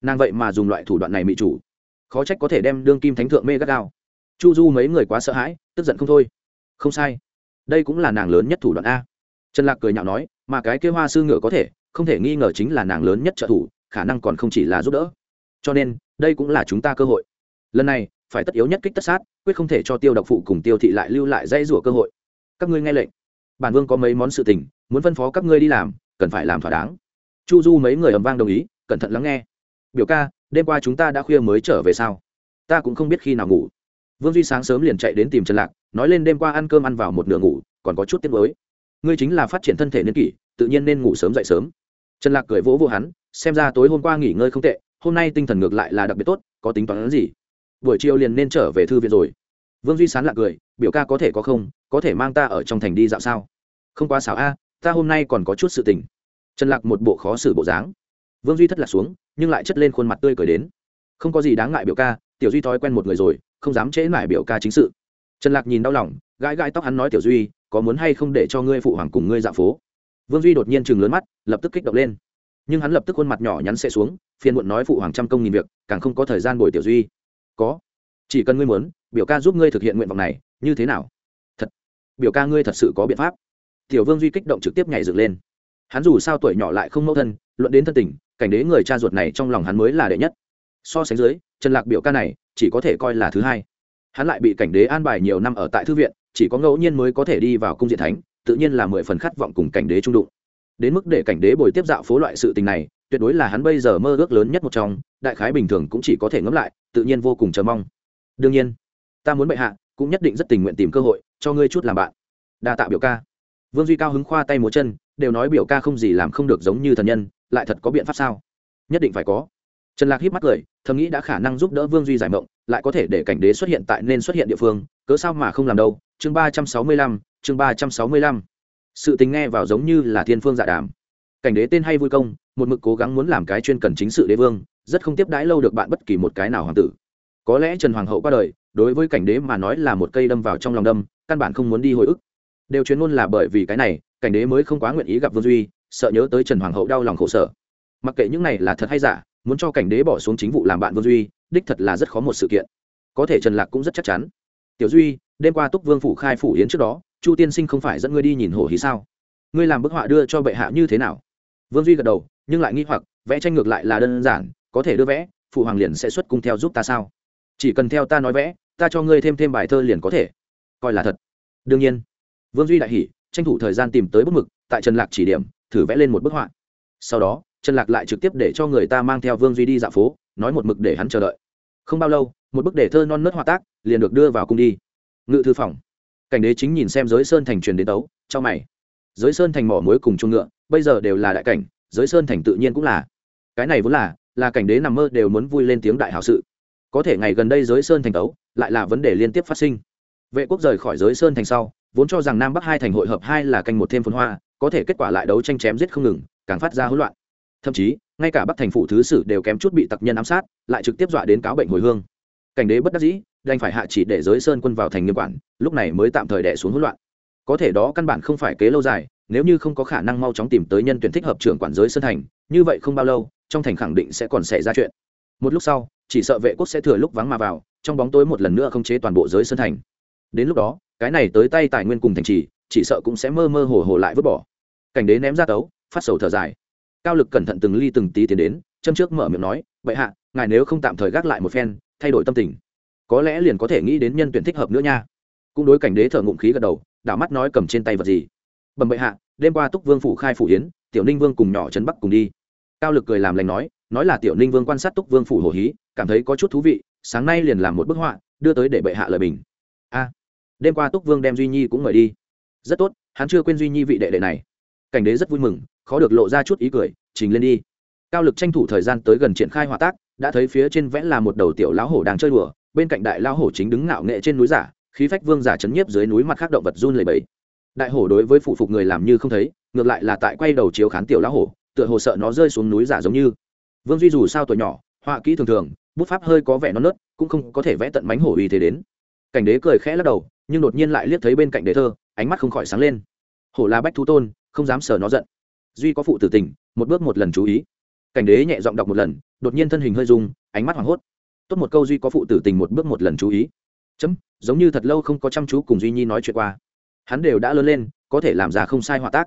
A: Nàng vậy mà dùng loại thủ đoạn này mị chủ. Khó trách có thể đem đương kim thánh thượng mê gắt gao. Chu du mấy người quá sợ hãi, tức giận không thôi. Không sai. Đây cũng là nàng lớn nhất thủ đoạn a. Trần lạc cười nhạo nói, mà cái kêu hoa sư ngựa có thể, không thể nghi ngờ chính là nàng lớn nhất trợ thủ, khả năng còn không chỉ là giúp đỡ. Cho nên, đây cũng là chúng ta cơ hội. Lần này, phải tất yếu nhất kích tất sát, quyết không thể cho tiêu độc phụ cùng tiêu thị lại lưu lại dây rủa cơ hội. Các ngươi nghe lệnh. Bản vương có mấy món sự tình muốn phân phó các ngươi đi làm, cần phải làm thỏa đáng. Chu du mấy người ầm vang đồng ý, cẩn thận lắng nghe. Biểu ca, đêm qua chúng ta đã khuya mới trở về sao? Ta cũng không biết khi nào ngủ. Vương duy sáng sớm liền chạy đến tìm trần lạc, nói lên đêm qua ăn cơm ăn vào một nửa ngủ, còn có chút tiếc mới ngươi chính là phát triển thân thể niên kỷ, tự nhiên nên ngủ sớm dậy sớm. Trần lạc cười vỗ vô hắn, xem ra tối hôm qua nghỉ ngơi không tệ, hôm nay tinh thần ngược lại là đặc biệt tốt, có tính toán gì? Buổi chiều liền nên trở về thư viện rồi. Vương duy sán lạc cười, biểu ca có thể có không, có thể mang ta ở trong thành đi dạo sao? Không quá xảo a ta hôm nay còn có chút sự tình. Trần lạc một bộ khó xử bộ dáng. Vương duy thất lạc xuống, nhưng lại chất lên khuôn mặt tươi cười đến. Không có gì đáng ngại biểu ca, tiểu duy thói quen một người rồi, không dám trễ mải biểu ca chính sự. Trần lạc nhìn đau lòng, gãi gãi tóc hắn nói, tiểu duy, có muốn hay không để cho ngươi phụ hoàng cùng ngươi dạo phố? Vương duy đột nhiên chừng lớn mắt, lập tức kích động lên. Nhưng hắn lập tức khuôn mặt nhỏ nhắn sẽ xuống, phiền muộn nói, phụ hoàng trăm công nghìn việc, càng không có thời gian bồi tiểu duy. Có, chỉ cần ngươi muốn, biểu ca giúp ngươi thực hiện nguyện vọng này, như thế nào? Thật, biểu ca ngươi thật sự có biện pháp tiểu vương duy kích động trực tiếp nhảy dựng lên. Hắn dù sao tuổi nhỏ lại không mẫu thân, luận đến thân tình, cảnh đế người cha ruột này trong lòng hắn mới là đệ nhất. So sánh dưới, trần lạc biểu ca này chỉ có thể coi là thứ hai. Hắn lại bị cảnh đế an bài nhiều năm ở tại thư viện, chỉ có ngẫu nhiên mới có thể đi vào cung diện thánh, tự nhiên là mười phần khát vọng cùng cảnh đế trung đụng. Đến mức để cảnh đế bồi tiếp dạo phố loại sự tình này, tuyệt đối là hắn bây giờ mơ ước lớn nhất một trong, đại khái bình thường cũng chỉ có thể ngẫm lại, tự nhiên vô cùng chờ mong. Đương nhiên, ta muốn bệ hạ cũng nhất định rất tình nguyện tìm cơ hội cho ngươi chút làm bạn. Đa tạ biểu ca vương duy cao hứng khoa tay múa chân, đều nói biểu ca không gì làm không được giống như thần nhân, lại thật có biện pháp sao? Nhất định phải có. Trần lạc híp mắt cười, thầm nghĩ đã khả năng giúp đỡ vương duy giải mộng, lại có thể để cảnh đế xuất hiện tại nên xuất hiện địa phương, cớ sao mà không làm đâu? Chương ba trăm sáu mươi lăm, chương ba trăm sáu mươi lăm. Sự tình nghe vào giống như là thiên phương dạ đàm. Cảnh đế tên hay vui công, một mực cố gắng muốn làm cái chuyên cần chính sự đế vương, rất không tiếp đãi lâu được bạn bất kỳ một cái nào hoàng tử. Có lẽ trần hoàng hậu qua đời, đối với cảnh đế mà nói là một cây đâm vào trong lòng đâm, căn bản không muốn đi hồi ức đều chuyên môn là bởi vì cái này, cảnh đế mới không quá nguyện ý gặp vương duy, sợ nhớ tới trần hoàng hậu đau lòng khổ sở. Mặc kệ những này là thật hay giả, muốn cho cảnh đế bỏ xuống chính vụ làm bạn vương duy, đích thật là rất khó một sự kiện. Có thể trần lạc cũng rất chắc chắn. Tiểu duy, đêm qua túc vương phủ khai phủ yến trước đó, chu tiên sinh không phải dẫn ngươi đi nhìn hổ hí sao? Ngươi làm bức họa đưa cho bệ hạ như thế nào? Vương duy gật đầu, nhưng lại nghi hoặc, vẽ tranh ngược lại là đơn giản, có thể đưa vẽ, phụ hoàng liền sẽ xuất cung theo giúp ta sao? Chỉ cần theo ta nói vẽ, ta cho ngươi thêm thêm bài thơ liền có thể. Coi là thật. Đương nhiên vương duy đại hỉ, tranh thủ thời gian tìm tới bức mực, tại trần lạc chỉ điểm, thử vẽ lên một bức họa. Sau đó, trần lạc lại trực tiếp để cho người ta mang theo vương duy đi dạo phố, nói một mực để hắn chờ đợi. Không bao lâu, một bức đề thơ non nớt họa tác liền được đưa vào cung đi. Ngự thư phòng. Cảnh đế chính nhìn xem giới sơn thành truyền đến tấu, cho mày. Giới sơn thành mỏ muối cùng chung ngựa, bây giờ đều là đại cảnh, giới sơn thành tự nhiên cũng là. Cái này vốn là là cảnh đế nằm mơ đều muốn vui lên tiếng đại hảo sự. Có thể ngày gần đây giới sơn thành tấu, lại là vấn đề liên tiếp phát sinh. Vệ quốc rời khỏi giới sơn thành sau vốn cho rằng nam bắc hai thành hội hợp hai là canh một thêm phồn hoa, có thể kết quả lại đấu tranh chém giết không ngừng, càng phát ra hỗn loạn. Thậm chí, ngay cả bắc thành phủ thứ sử đều kém chút bị tặc nhân ám sát, lại trực tiếp dọa đến cáo bệnh hồi hương. Cảnh đế bất đắc dĩ, đành phải hạ chỉ để giới sơn quân vào thành nghiêm quản, lúc này mới tạm thời đẻ xuống hỗn loạn. Có thể đó căn bản không phải kế lâu dài, nếu như không có khả năng mau chóng tìm tới nhân tuyển thích hợp trưởng quản giới sơn thành, như vậy không bao lâu, trong thành khẳng định sẽ còn xảy ra chuyện. Một lúc sau, chỉ sợ vệ quốc sẽ thừa lúc vắng mà vào, trong bóng tối một lần nữa không chế toàn bộ giới sơn thành. Đến lúc đó cái này tới tay tài nguyên cùng thành trì, chỉ sợ cũng sẽ mơ mơ hồ hồ lại vứt bỏ. Cảnh đế ném ra tấu, phát sầu thở dài. Cao lực cẩn thận từng ly từng tí tiến đến, châm trước mở miệng nói vậy hạ, ngài nếu không tạm thời gác lại một phen, thay đổi tâm tình. Có lẽ liền có thể nghĩ đến nhân tuyển thích hợp nữa nha. Cũng đối cảnh đế thở ngụm khí gật đầu, đảo mắt nói cầm trên tay vật gì. Bẩm bệ hạ, đêm qua túc vương phủ khai phủ hiến tiểu ninh vương cùng nhỏ trấn bắc cùng đi. Cao lực cười làm lành nói nói là tiểu ninh vương quan sát túc vương phủ hồ hí, cảm thấy có chút thú vị, sáng nay liền làm một bức họa, đưa tới để bệ hạ lời bình. A đêm qua túc vương đem duy nhi cũng mời đi rất tốt hắn chưa quên duy nhi vị đệ đệ này cảnh đế rất vui mừng khó được lộ ra chút ý cười trình lên đi cao lực tranh thủ thời gian tới gần triển khai hòa tác đã thấy phía trên vẽ là một đầu tiểu lão hổ đang chơi đùa bên cạnh đại lão hổ chính đứng ngạo nghệ trên núi giả khí phách vương giả chấn nhiếp dưới núi mặt khác động vật run lầy bẫy đại hổ đối với phụ phục người làm như không thấy ngược lại là tại quay đầu chiếu khán tiểu lão hổ tựa hồ sợ nó rơi xuống núi giả giống như vương duy dù sao tuổi nhỏ họa kỹ thường thường bút pháp hơi có vẻ non nớt cũng không có thể vẽ tận mánh hổ uy thế đến cảnh đế cười khẽ lắc đầu nhưng đột nhiên lại liếc thấy bên cạnh đế thơ, ánh mắt không khỏi sáng lên. Hổ là bách thú tôn, không dám sờ nó giận. Duy có phụ tử tình, một bước một lần chú ý. Cảnh đế nhẹ giọng đọc một lần, đột nhiên thân hình hơi rung, ánh mắt hoảng hốt. Tốt một câu duy có phụ tử tình một bước một lần chú ý. Chấm, giống như thật lâu không có chăm chú cùng duy nhi nói chuyện qua. Hắn đều đã lớn lên, có thể làm ra không sai họa tác.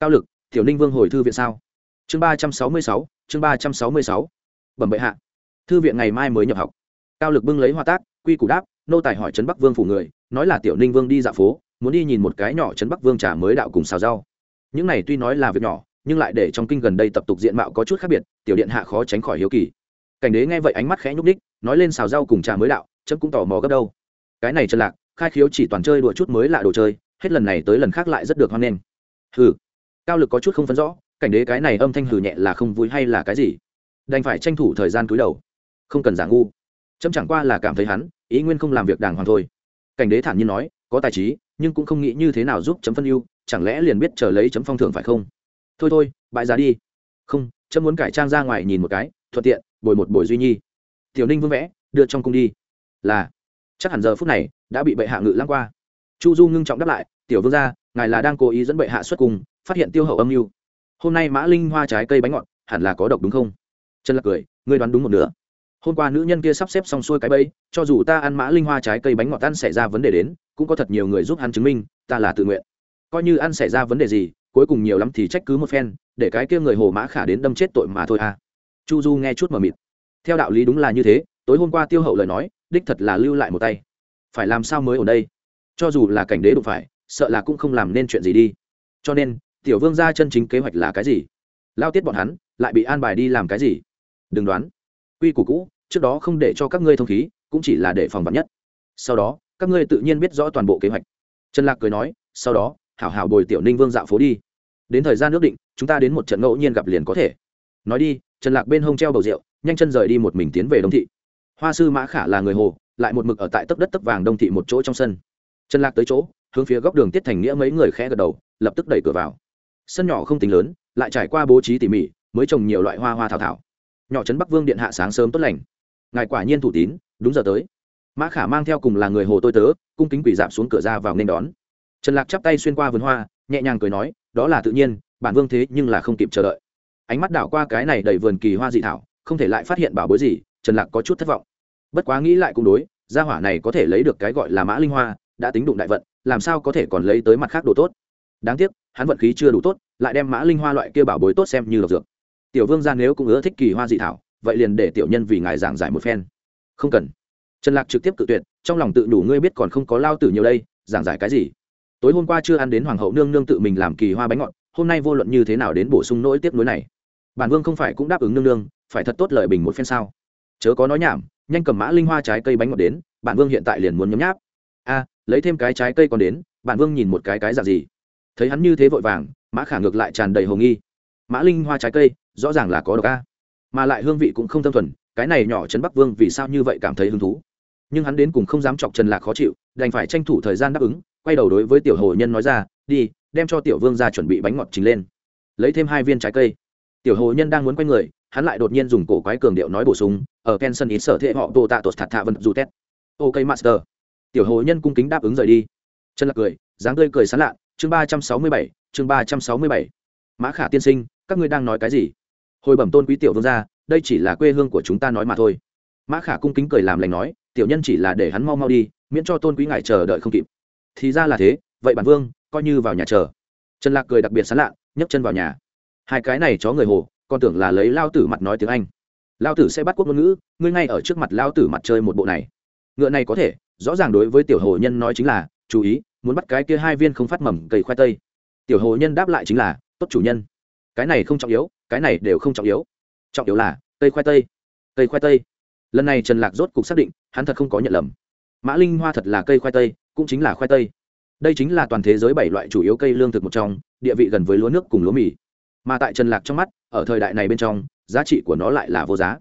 A: Cao lực, tiểu ninh vương hồi thư viện sao? Chương ba trăm sáu mươi sáu, chương ba trăm sáu mươi sáu. Bẩm bệ hạ. Thư viện ngày mai mới nhập học. Cao lực bưng lấy họa tác, quy củ đáp, nô tài hỏi trấn bắc vương phủ người nói là tiểu ninh vương đi dạo phố, muốn đi nhìn một cái nhỏ trấn bắc vương trà mới đạo cùng xào rau. Những này tuy nói là việc nhỏ, nhưng lại để trong kinh gần đây tập tục diện mạo có chút khác biệt, tiểu điện hạ khó tránh khỏi hiếu kỳ. Cảnh đế nghe vậy ánh mắt khẽ nhúc đích nói lên xào rau cùng trà mới đạo, chấm cũng tò mò gấp đâu. Cái này trần lạc, khai khiếu chỉ toàn chơi đùa chút mới lạ đồ chơi, hết lần này tới lần khác lại rất được hoan nghênh. Hừ. Cao lực có chút không phân rõ, cảnh đế cái này âm thanh hừ nhẹ là không vui hay là cái gì? Đành phải tranh thủ thời gian cúi đầu. Không cần giả ngu. Chấm chẳng qua là cảm thấy hắn, ý nguyên không làm việc đàng hoàng thôi cảnh đế thản nhiên nói, có tài trí, nhưng cũng không nghĩ như thế nào giúp chấm phân ưu, chẳng lẽ liền biết chờ lấy chấm phong thưởng phải không? Thôi thôi, bại giá đi. Không chấm muốn cải trang ra ngoài nhìn một cái, thuận tiện, bồi một bồi duy nhi. Tiểu ninh vương vẽ, đưa trong cung đi. Là. Chắc hẳn giờ phút này, đã bị bệ hạ ngự lăng qua. Chu du ngưng trọng đáp lại, tiểu vương gia, ngài là đang cố ý dẫn bệ hạ xuất cung, phát hiện tiêu hậu âm mưu. Hôm nay mã linh hoa trái cây bánh ngọt, hẳn là có độc đúng không? Trần lạc cười, ngươi đoán đúng một nửa hôm qua nữ nhân kia sắp xếp xong xuôi cái bẫy, cho dù ta ăn mã linh hoa trái cây bánh ngọt ăn xảy ra vấn đề đến, cũng có thật nhiều người giúp hắn chứng minh, ta là tự nguyện. Coi như ăn xảy ra vấn đề gì, cuối cùng nhiều lắm thì trách cứ một phen, để cái kia người hồ mã khả đến đâm chết tội mà thôi à. Chu du nghe chút mờ mịt. Theo đạo lý đúng là như thế, tối hôm qua tiêu hậu lời nói, đích thật là lưu lại một tay. Phải làm sao mới ở đây? Cho dù là cảnh đế đụng phải, sợ là cũng không làm nên chuyện gì đi. Cho nên, tiểu vương ra chân chính kế hoạch là cái gì? Lao tiết bọn hắn, lại bị an bài đi làm cái gì? Đừng đoán quy củ cũ, trước đó không để cho các ngươi thông khí, cũng chỉ là để phòng vắn nhất. Sau đó, các ngươi tự nhiên biết rõ toàn bộ kế hoạch. Trần lạc cười nói, sau đó, hảo hảo bồi tiểu ninh vương dạo phố đi. Đến thời gian nước định, chúng ta đến một trận ngẫu nhiên gặp liền có thể. Nói đi, trần lạc bên hông treo bầu rượu, nhanh chân rời đi một mình tiến về đông thị. Hoa sư mã khả là người hồ, lại một mực ở tại tấc đất tấc vàng đông thị một chỗ trong sân. Trần lạc tới chỗ, hướng phía góc đường tiết thành nghĩa mấy người khẽ gật đầu, lập tức đẩy cửa vào. Sân nhỏ không tính lớn, lại trải qua bố trí tỉ mỉ, mới trồng nhiều loại hoa hoa thảo thảo nhỏ trấn bắc vương điện hạ sáng sớm tốt lành. Ngài quả nhiên thủ tín, đúng giờ tới. Mã khả mang theo cùng là người hồ tôi tớ, cung kính quỷ dạp xuống cửa ra vào nên đón. Trần lạc chắp tay xuyên qua vườn hoa, nhẹ nhàng cười nói, đó là tự nhiên, bản vương thế nhưng là không kịp chờ đợi. Ánh mắt đảo qua cái này đầy vườn kỳ hoa dị thảo, không thể lại phát hiện bảo bối gì, trần lạc có chút thất vọng. Bất quá nghĩ lại cũng đối, gia hỏa này có thể lấy được cái gọi là mã linh hoa, đã tính đụng đại vận, làm sao có thể còn lấy tới mặt khác đồ tốt. Đáng tiếc, hắn vận khí chưa đủ tốt, lại đem mã linh hoa loại kia bảo bối tốt xem như độc dược tiểu vương gia nếu cũng ưa thích kỳ hoa dị thảo, vậy liền để tiểu nhân vì ngài giảng giải một phen. Không cần. Trần lạc trực tiếp cự tuyệt, trong lòng tự đủ ngươi biết còn không có lao tử nhiều đây, giảng giải cái gì? Tối hôm qua chưa ăn đến hoàng hậu nương nương tự mình làm kỳ hoa bánh ngọt, hôm nay vô luận như thế nào đến bổ sung nỗi tiếp nối này. Bản vương không phải cũng đáp ứng nương nương, phải thật tốt lợi bình một phen sao? Chớ có nói nhảm, nhanh cầm mã linh hoa trái cây bánh ngọt đến, bản vương hiện tại liền muốn nhấm nháp. A, lấy thêm cái trái cây còn đến, bản vương nhìn một cái cái dạng gì? Thấy hắn như thế vội vàng, mã khả ngược lại tràn đầy hồ nghi mã linh hoa trái cây, rõ ràng là có độc a. Mà lại hương vị cũng không thâm thuần, cái này nhỏ trấn bắc vương vì sao như vậy cảm thấy hứng thú? Nhưng hắn đến cùng không dám chọc trần lạc khó chịu, đành phải tranh thủ thời gian đáp ứng, quay đầu đối với tiểu hồ nhân nói ra, đi, đem cho tiểu vương ra chuẩn bị bánh ngọt trình lên. Lấy thêm hai viên trái cây. Tiểu hồ nhân đang muốn quay người, hắn lại đột nhiên dùng cổ quái cường điệu nói bổ sung, ở ken sân sở thế họ tô tạ tột thạt thạ vân dù tét. Ok, master. Tiểu hồ nhân cung kính đáp ứng rời đi. Trần lạc cười, dáng tươi cười sán lạ. Chương ba trăm sáu mươi bảy, chương ba trăm sáu mươi bảy. Mã khả tiên sinh các ngươi đang nói cái gì? Hồi bẩm tôn quý tiểu vương gia, đây chỉ là quê hương của chúng ta nói mà thôi. Mã khả cung kính cười làm lành nói, tiểu nhân chỉ là để hắn mau mau đi, miễn cho tôn quý ngài chờ đợi không kịp. Thì ra là thế, vậy bản vương, coi như vào nhà chờ. Trần lạc cười đặc biệt sán lạ, nhấc chân vào nhà. Hai cái này chó người hồ, còn tưởng là lấy lao tử mặt nói tiếng anh. Lao tử sẽ bắt quốc ngôn ngữ, ngươi ngay ở trước mặt lao tử mặt chơi một bộ này. Ngựa này có thể, rõ ràng đối với tiểu hồ nhân nói chính là, chú ý, muốn bắt cái kia hai viên không phát mầm cây khoai tây. Tiểu hồ nhân đáp lại chính là, tốt chủ nhân cái này không trọng yếu, cái này đều không trọng yếu. Trọng yếu là cây khoai tây cây khoai tây. Lần này trần lạc rốt cục xác định, hắn thật không có nhận lầm. Mã linh hoa thật là cây khoai tây, cũng chính là khoai tây. Đây chính là toàn thế giới bảy loại chủ yếu cây lương thực một trong, địa vị gần với lúa nước cùng lúa mì. Mà tại trần lạc trong mắt, ở thời đại này bên trong, giá trị của nó lại là vô giá.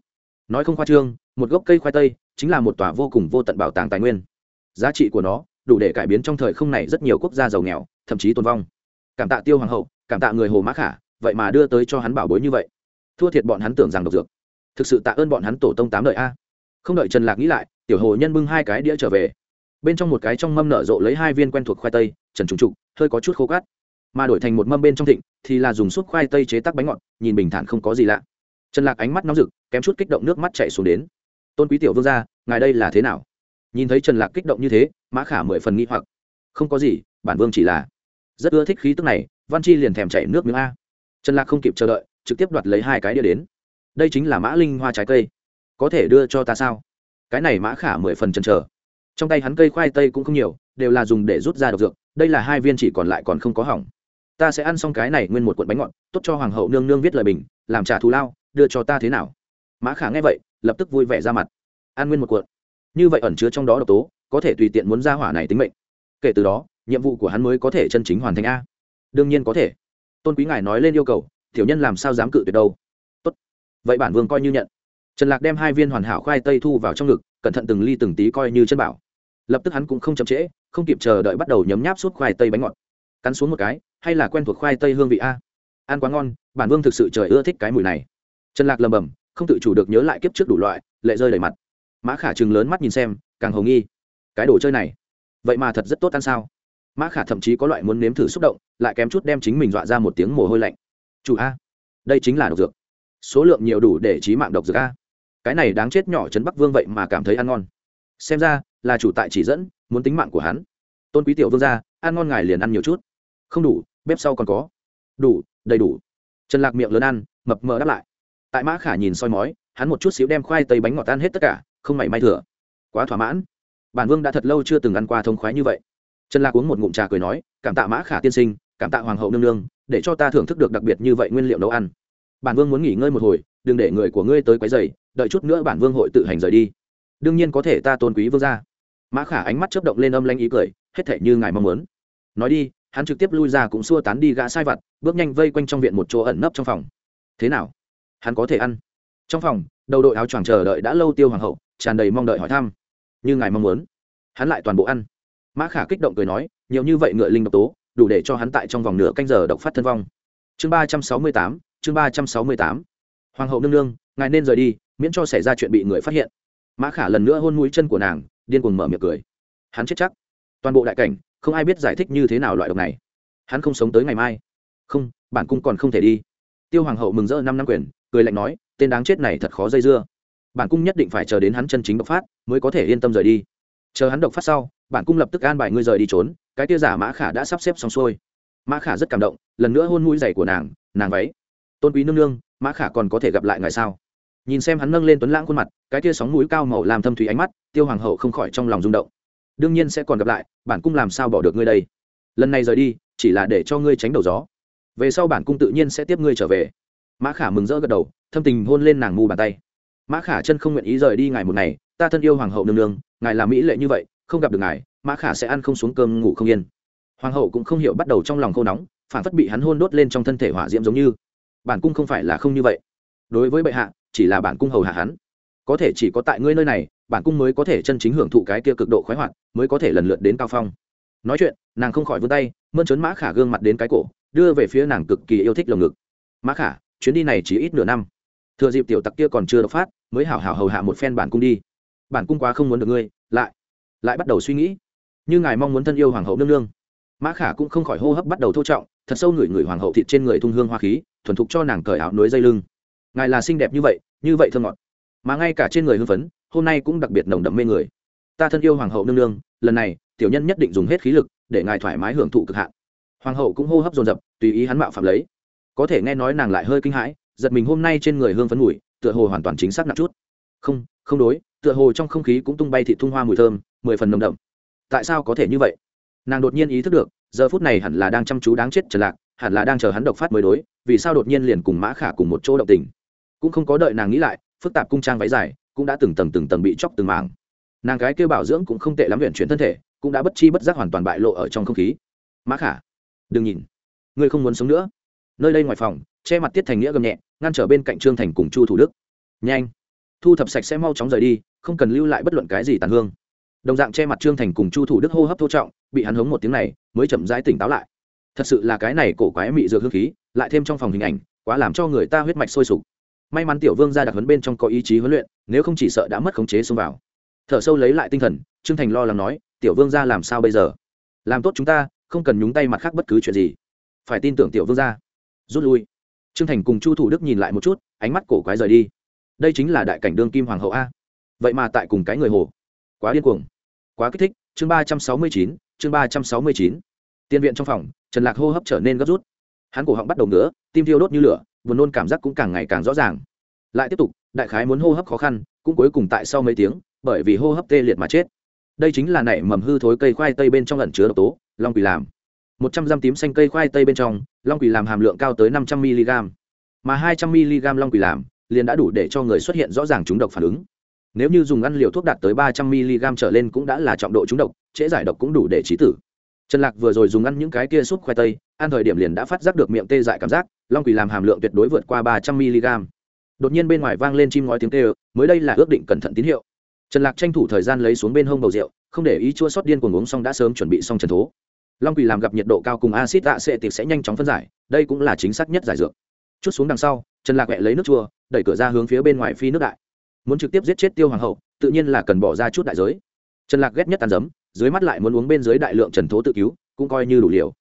A: Nói không khoa trương, một gốc cây khoai tây chính là một tòa vô cùng vô tận bảo tàng tài nguyên. Giá trị của nó đủ để cải biến trong thời không này rất nhiều quốc gia giàu nghèo, thậm chí tồn vong. Cảm tạ tiêu hoàng hậu, cảm tạ người hồ mã khả vậy mà đưa tới cho hắn bảo bối như vậy. Thua thiệt bọn hắn tưởng rằng độc dược. Thực sự tạ ơn bọn hắn tổ tông tám đời a. Không đợi trần lạc nghĩ lại, tiểu hồ nhân bưng hai cái đĩa trở về. Bên trong một cái trong mâm nở rộ lấy hai viên quen thuộc khoai tây, trần trùng trục, hơi có chút khô cát mà đổi thành một mâm bên trong thịnh, thì là dùng suốt khoai tây chế tắc bánh ngọt, nhìn bình thản không có gì lạ. Trần lạc ánh mắt nóng rực, kém chút kích động nước mắt chạy xuống đến. Tôn quý tiểu vương gia, ngài đây là thế nào? Nhìn thấy trần lạc kích động như thế, mã khả mười phần nghi hoặc. Không có gì, bản vương chỉ là rất ưa thích khí tức này, văn chi liền thèm chảy nước miếng a trần lạc không kịp chờ đợi, trực tiếp đoạt lấy hai cái đĩa đến. Đây chính là mã linh hoa trái cây. Có thể đưa cho ta sao? Cái này mã khả mười phần chần chờ. Trong tay hắn cây khoai tây cũng không nhiều, đều là dùng để rút ra độc dược, đây là hai viên chỉ còn lại còn không có hỏng. Ta sẽ ăn xong cái này nguyên một cuộn bánh ngọt, tốt cho hoàng hậu nương nương viết lời bình, làm trả thù lao, đưa cho ta thế nào? Mã khả nghe vậy, lập tức vui vẻ ra mặt. Ăn nguyên một cuộn. Như vậy ẩn chứa trong đó độc tố, có thể tùy tiện muốn ra hỏa này tính mệnh. Kể từ đó, nhiệm vụ của hắn mới có thể chân chính hoàn thành a. Đương nhiên có thể tôn quý ngài nói lên yêu cầu, tiểu nhân làm sao dám cự tuyệt đâu. Tốt. vậy bản vương coi như nhận. Trần lạc đem hai viên hoàn hảo khoai tây thu vào trong ngực, cẩn thận từng ly từng tí coi như chân bảo. Lập tức hắn cũng không chậm trễ, không kịp chờ đợi bắt đầu nhấm nháp suốt khoai tây bánh ngọt. Cắn xuống một cái, hay là quen thuộc khoai tây hương vị a? Ăn quá ngon, bản vương thực sự trời ưa thích cái mùi này. Trần lạc lầm bầm không tự chủ được nhớ lại kiếp trước đủ loại, lệ rơi đầy mặt. Mã khả chừng lớn mắt nhìn xem, càng hồng nghi. Cái đồ chơi này, vậy mà thật rất tốt ăn sao? Mã khả thậm chí có loại muốn nếm thử xúc động, lại kém chút đem chính mình dọa ra một tiếng mồ hôi lạnh. Chủ a, đây chính là độc dược. Số lượng nhiều đủ để trí mạng độc dược a. Cái này đáng chết nhỏ trấn bắc vương vậy mà cảm thấy ăn ngon. Xem ra, là chủ tại chỉ dẫn, muốn tính mạng của hắn. Tôn quý tiểu vương ra, ăn ngon ngài liền ăn nhiều chút. Không đủ, bếp sau còn có. Đủ, đầy đủ. Trần lạc miệng lớn ăn, mập mờ đáp lại. Tại mã khả nhìn soi mói, hắn một chút xíu đem khoai tây bánh ngọt tan hết tất cả, không mảy may thừa. Quá thỏa mãn. Bản vương đã thật lâu chưa từng ăn qua thông khoái như vậy trần lạc uống một ngụm trà cười nói, cảm tạ mã khả tiên sinh, cảm tạ hoàng hậu nương nương, để cho ta thưởng thức được đặc biệt như vậy nguyên liệu nấu ăn. Bản vương muốn nghỉ ngơi một hồi, đừng để người của ngươi tới quấy rầy, đợi chút nữa bản vương hội tự hành rời đi. Đương nhiên có thể ta tôn quý vương gia. Mã khả ánh mắt chớp động lên âm lanh ý cười, hết thể như ngài mong muốn. Nói đi, hắn trực tiếp lui ra cũng xua tán đi gã sai vặt, bước nhanh vây quanh trong viện một chỗ ẩn nấp trong phòng. Thế nào? Hắn có thể ăn? Trong phòng, đầu đội áo choàng chờ đợi đã lâu tiêu hoàng hậu, tràn đầy mong đợi hỏi thăm. Như ngài mong muốn. Hắn lại toàn bộ ăn mã khả kích động cười nói, nhiều như vậy ngựa linh độc tố, đủ để cho hắn tại trong vòng nửa canh giờ độc phát thân vong. Chương ba trăm sáu mươi tám, chương ba trăm sáu mươi tám. Hoàng hậu nương nương, ngài nên rời đi, miễn cho xảy ra chuyện bị người phát hiện. Mã khả lần nữa hôn mũi chân của nàng, điên cuồng mở miệng cười. Hắn chết chắc. Toàn bộ đại cảnh, không ai biết giải thích như thế nào loại độc này. Hắn không sống tới ngày mai. Không, bản cung còn không thể đi. Tiêu hoàng hậu mừng rỡ năm năm quyền, cười lạnh nói, tên đáng chết này thật khó dây dưa. Bản cung nhất định phải chờ đến hắn chân chính độc phát, mới có thể yên tâm rời đi. Chờ hắn độc phát sau bản cung lập tức an bài ngươi rời đi trốn, cái tia giả mã khả đã sắp xếp xong xuôi. Mã khả rất cảm động, lần nữa hôn mũi giày của nàng nàng váy. Tôn quý nương nương, mã khả còn có thể gặp lại ngài sao? Nhìn xem hắn nâng lên tuấn lãng khuôn mặt, cái tia sóng mũi cao màu làm thâm thủy ánh mắt, tiêu hoàng hậu không khỏi trong lòng rung động. Đương nhiên sẽ còn gặp lại, bản cung làm sao bỏ được ngươi đây? Lần này rời đi, chỉ là để cho ngươi tránh đầu gió. Về sau bản cung tự nhiên sẽ tiếp ngươi trở về. Mã khả mừng rỡ gật đầu, thâm tình hôn lên nàng mù bàn tay. Mã khả chân không nguyện ý rời đi ngài một ngày, ta thân yêu hoàng hậu nương nương, ngài là mỹ lệ như vậy không gặp được ngài, mã khả sẽ ăn không xuống cơm, ngủ không yên. Hoàng hậu cũng không hiểu bắt đầu trong lòng khô nóng, phản phất bị hắn hôn đốt lên trong thân thể hỏa diễm giống như. Bản cung không phải là không như vậy. Đối với bệ hạ, chỉ là bản cung hầu hạ hắn. Có thể chỉ có tại ngươi nơi này, bản cung mới có thể chân chính hưởng thụ cái kia cực độ khoái hoạt, mới có thể lần lượt đến cao phong. Nói chuyện, nàng không khỏi vươn tay, mơn trớn mã khả gương mặt đến cái cổ, đưa về phía nàng cực kỳ yêu thích lồng ngực. Mã khả, chuyến đi này chỉ ít nửa năm. Thừa dịp tiểu tặc kia còn chưa được phát, mới hảo hảo hầu hạ một phen bản cung đi. Bản cung quá không muốn được ngươi, lại lại bắt đầu suy nghĩ. Như ngài mong muốn thân yêu hoàng hậu nương nương. Mã khả cũng không khỏi hô hấp bắt đầu thô trọng, thật sâu ngửi ngửi hoàng hậu thịt trên người thung hương hoa khí, thuần thục cho nàng cởi áo núi dây lưng. Ngài là xinh đẹp như vậy như vậy thơ ngọt. Mà ngay cả trên người hưng phấn, hôm nay cũng đặc biệt nồng đậm mê người. Ta thân yêu hoàng hậu nương nương, lần này, tiểu nhân nhất định dùng hết khí lực để ngài thoải mái hưởng thụ cực hạn. Hoàng hậu cũng hô hấp dồn dập, tùy ý hắn mạo phạm lấy. Có thể nghe nói nàng lại hơi kinh hãi, giật mình hôm nay trên người hương phấn mùi, tựa hồ hoàn toàn chính xác nặng chút. Không không đối, tựa hồ trong không khí cũng tung bay thị thung hoa mùi thơm mười phần nồng đậm. Tại sao có thể như vậy? Nàng đột nhiên ý thức được, giờ phút này hẳn là đang chăm chú đáng chết trần lạc, hẳn là đang chờ hắn độc phát mới đối, vì sao đột nhiên liền cùng mã khả cùng một chỗ động tình. Cũng không có đợi nàng nghĩ lại, phức tạp cung trang váy dài cũng đã từng tầng từng tầng bị chóc từng mảng. Nàng gái kêu bảo dưỡng cũng không tệ lắm luyện chuyển thân thể, cũng đã bất chi bất giác hoàn toàn bại lộ ở trong không khí. Mã khả, đừng nhìn. Ngươi không muốn sống nữa. Nơi đây ngoài phòng, che mặt tiết thành nghĩa gầm nhẹ, ngăn trở bên cạnh trương thành cùng chu thủ đức. Nhanh. Thu thập sạch sẽ mau chóng rời đi, không cần lưu lại bất luận cái gì tàn hương đồng dạng che mặt trương thành cùng chu thủ đức hô hấp thô trọng, bị hắn hống một tiếng này, mới chậm rãi tỉnh táo lại. Thật sự là cái này cổ quái mị dược hương khí, lại thêm trong phòng hình ảnh, quá làm cho người ta huyết mạch sôi sục. May mắn tiểu vương ra đặc huấn bên trong có ý chí huấn luyện, nếu không chỉ sợ đã mất khống chế xông vào. Thở sâu lấy lại tinh thần, trương thành lo lắng nói, tiểu vương ra làm sao bây giờ? Làm tốt chúng ta, không cần nhúng tay mặt khác bất cứ chuyện gì. Phải tin tưởng tiểu vương ra rút lui. Trương thành cùng chu thủ đức nhìn lại một chút, ánh mắt cổ quái rời đi. Đây chính là đại cảnh đương kim hoàng hậu a. Vậy mà tại cùng cái người hồ. Quá điên cuồng quá kích thích chương ba trăm sáu mươi chín chương ba trăm sáu mươi chín. Tiền viện trong phòng trần lạc hô hấp trở nên gấp rút. Hắn cổ họng bắt đầu nữa, tim thiêu đốt như lửa buồn nôn cảm giác cũng càng ngày càng rõ ràng. Lại tiếp tục đại khái muốn hô hấp khó khăn cũng cuối cùng tại sau mấy tiếng bởi vì hô hấp tê liệt mà chết. Đây chính là nảy mầm hư thối cây khoai tây bên trong lẩn chứa độc tố long quỳ làm. Một trăm dăm tím xanh cây khoai tây bên trong long quỳ làm hàm lượng cao tới năm trăm mg mà hai trăm mg long quỳ làm liền đã đủ để cho người xuất hiện rõ ràng trúng độc phản ứng nếu như dùng ăn liều thuốc đạt tới ba trăm mg trở lên cũng đã là trọng độ trúng độc, trễ giải độc cũng đủ để trí tử. Trần lạc vừa rồi dùng ăn những cái kia súp khoai tây, ăn thời điểm liền đã phát giác được miệng tê dại cảm giác, long quỳ làm hàm lượng tuyệt đối vượt qua ba trăm mg. Đột nhiên bên ngoài vang lên chim ngói tiếng tê mới đây là ước định cẩn thận tín hiệu. Trần lạc tranh thủ thời gian lấy xuống bên hông bầu rượu, không để ý chua sót điên cuồng uống xong đã sớm chuẩn bị xong trần thố. Long quỳ làm gặp nhiệt độ cao cùng acid tạ sệ tiệc sẽ nhanh chóng phân giải, đây cũng là chính xác nhất giải dược. Chút xuống đằng sau, trần lạc mẹ lấy nước chua, đẩy cửa ra hướng phía bên ngoài phi nước đại muốn trực tiếp giết chết tiêu hoàng hậu, tự nhiên là cần bỏ ra chút đại giới. Trần lạc ghét nhất tàn giấm dưới mắt lại muốn uống bên dưới đại lượng trần thố tự cứu, cũng coi như đủ liều.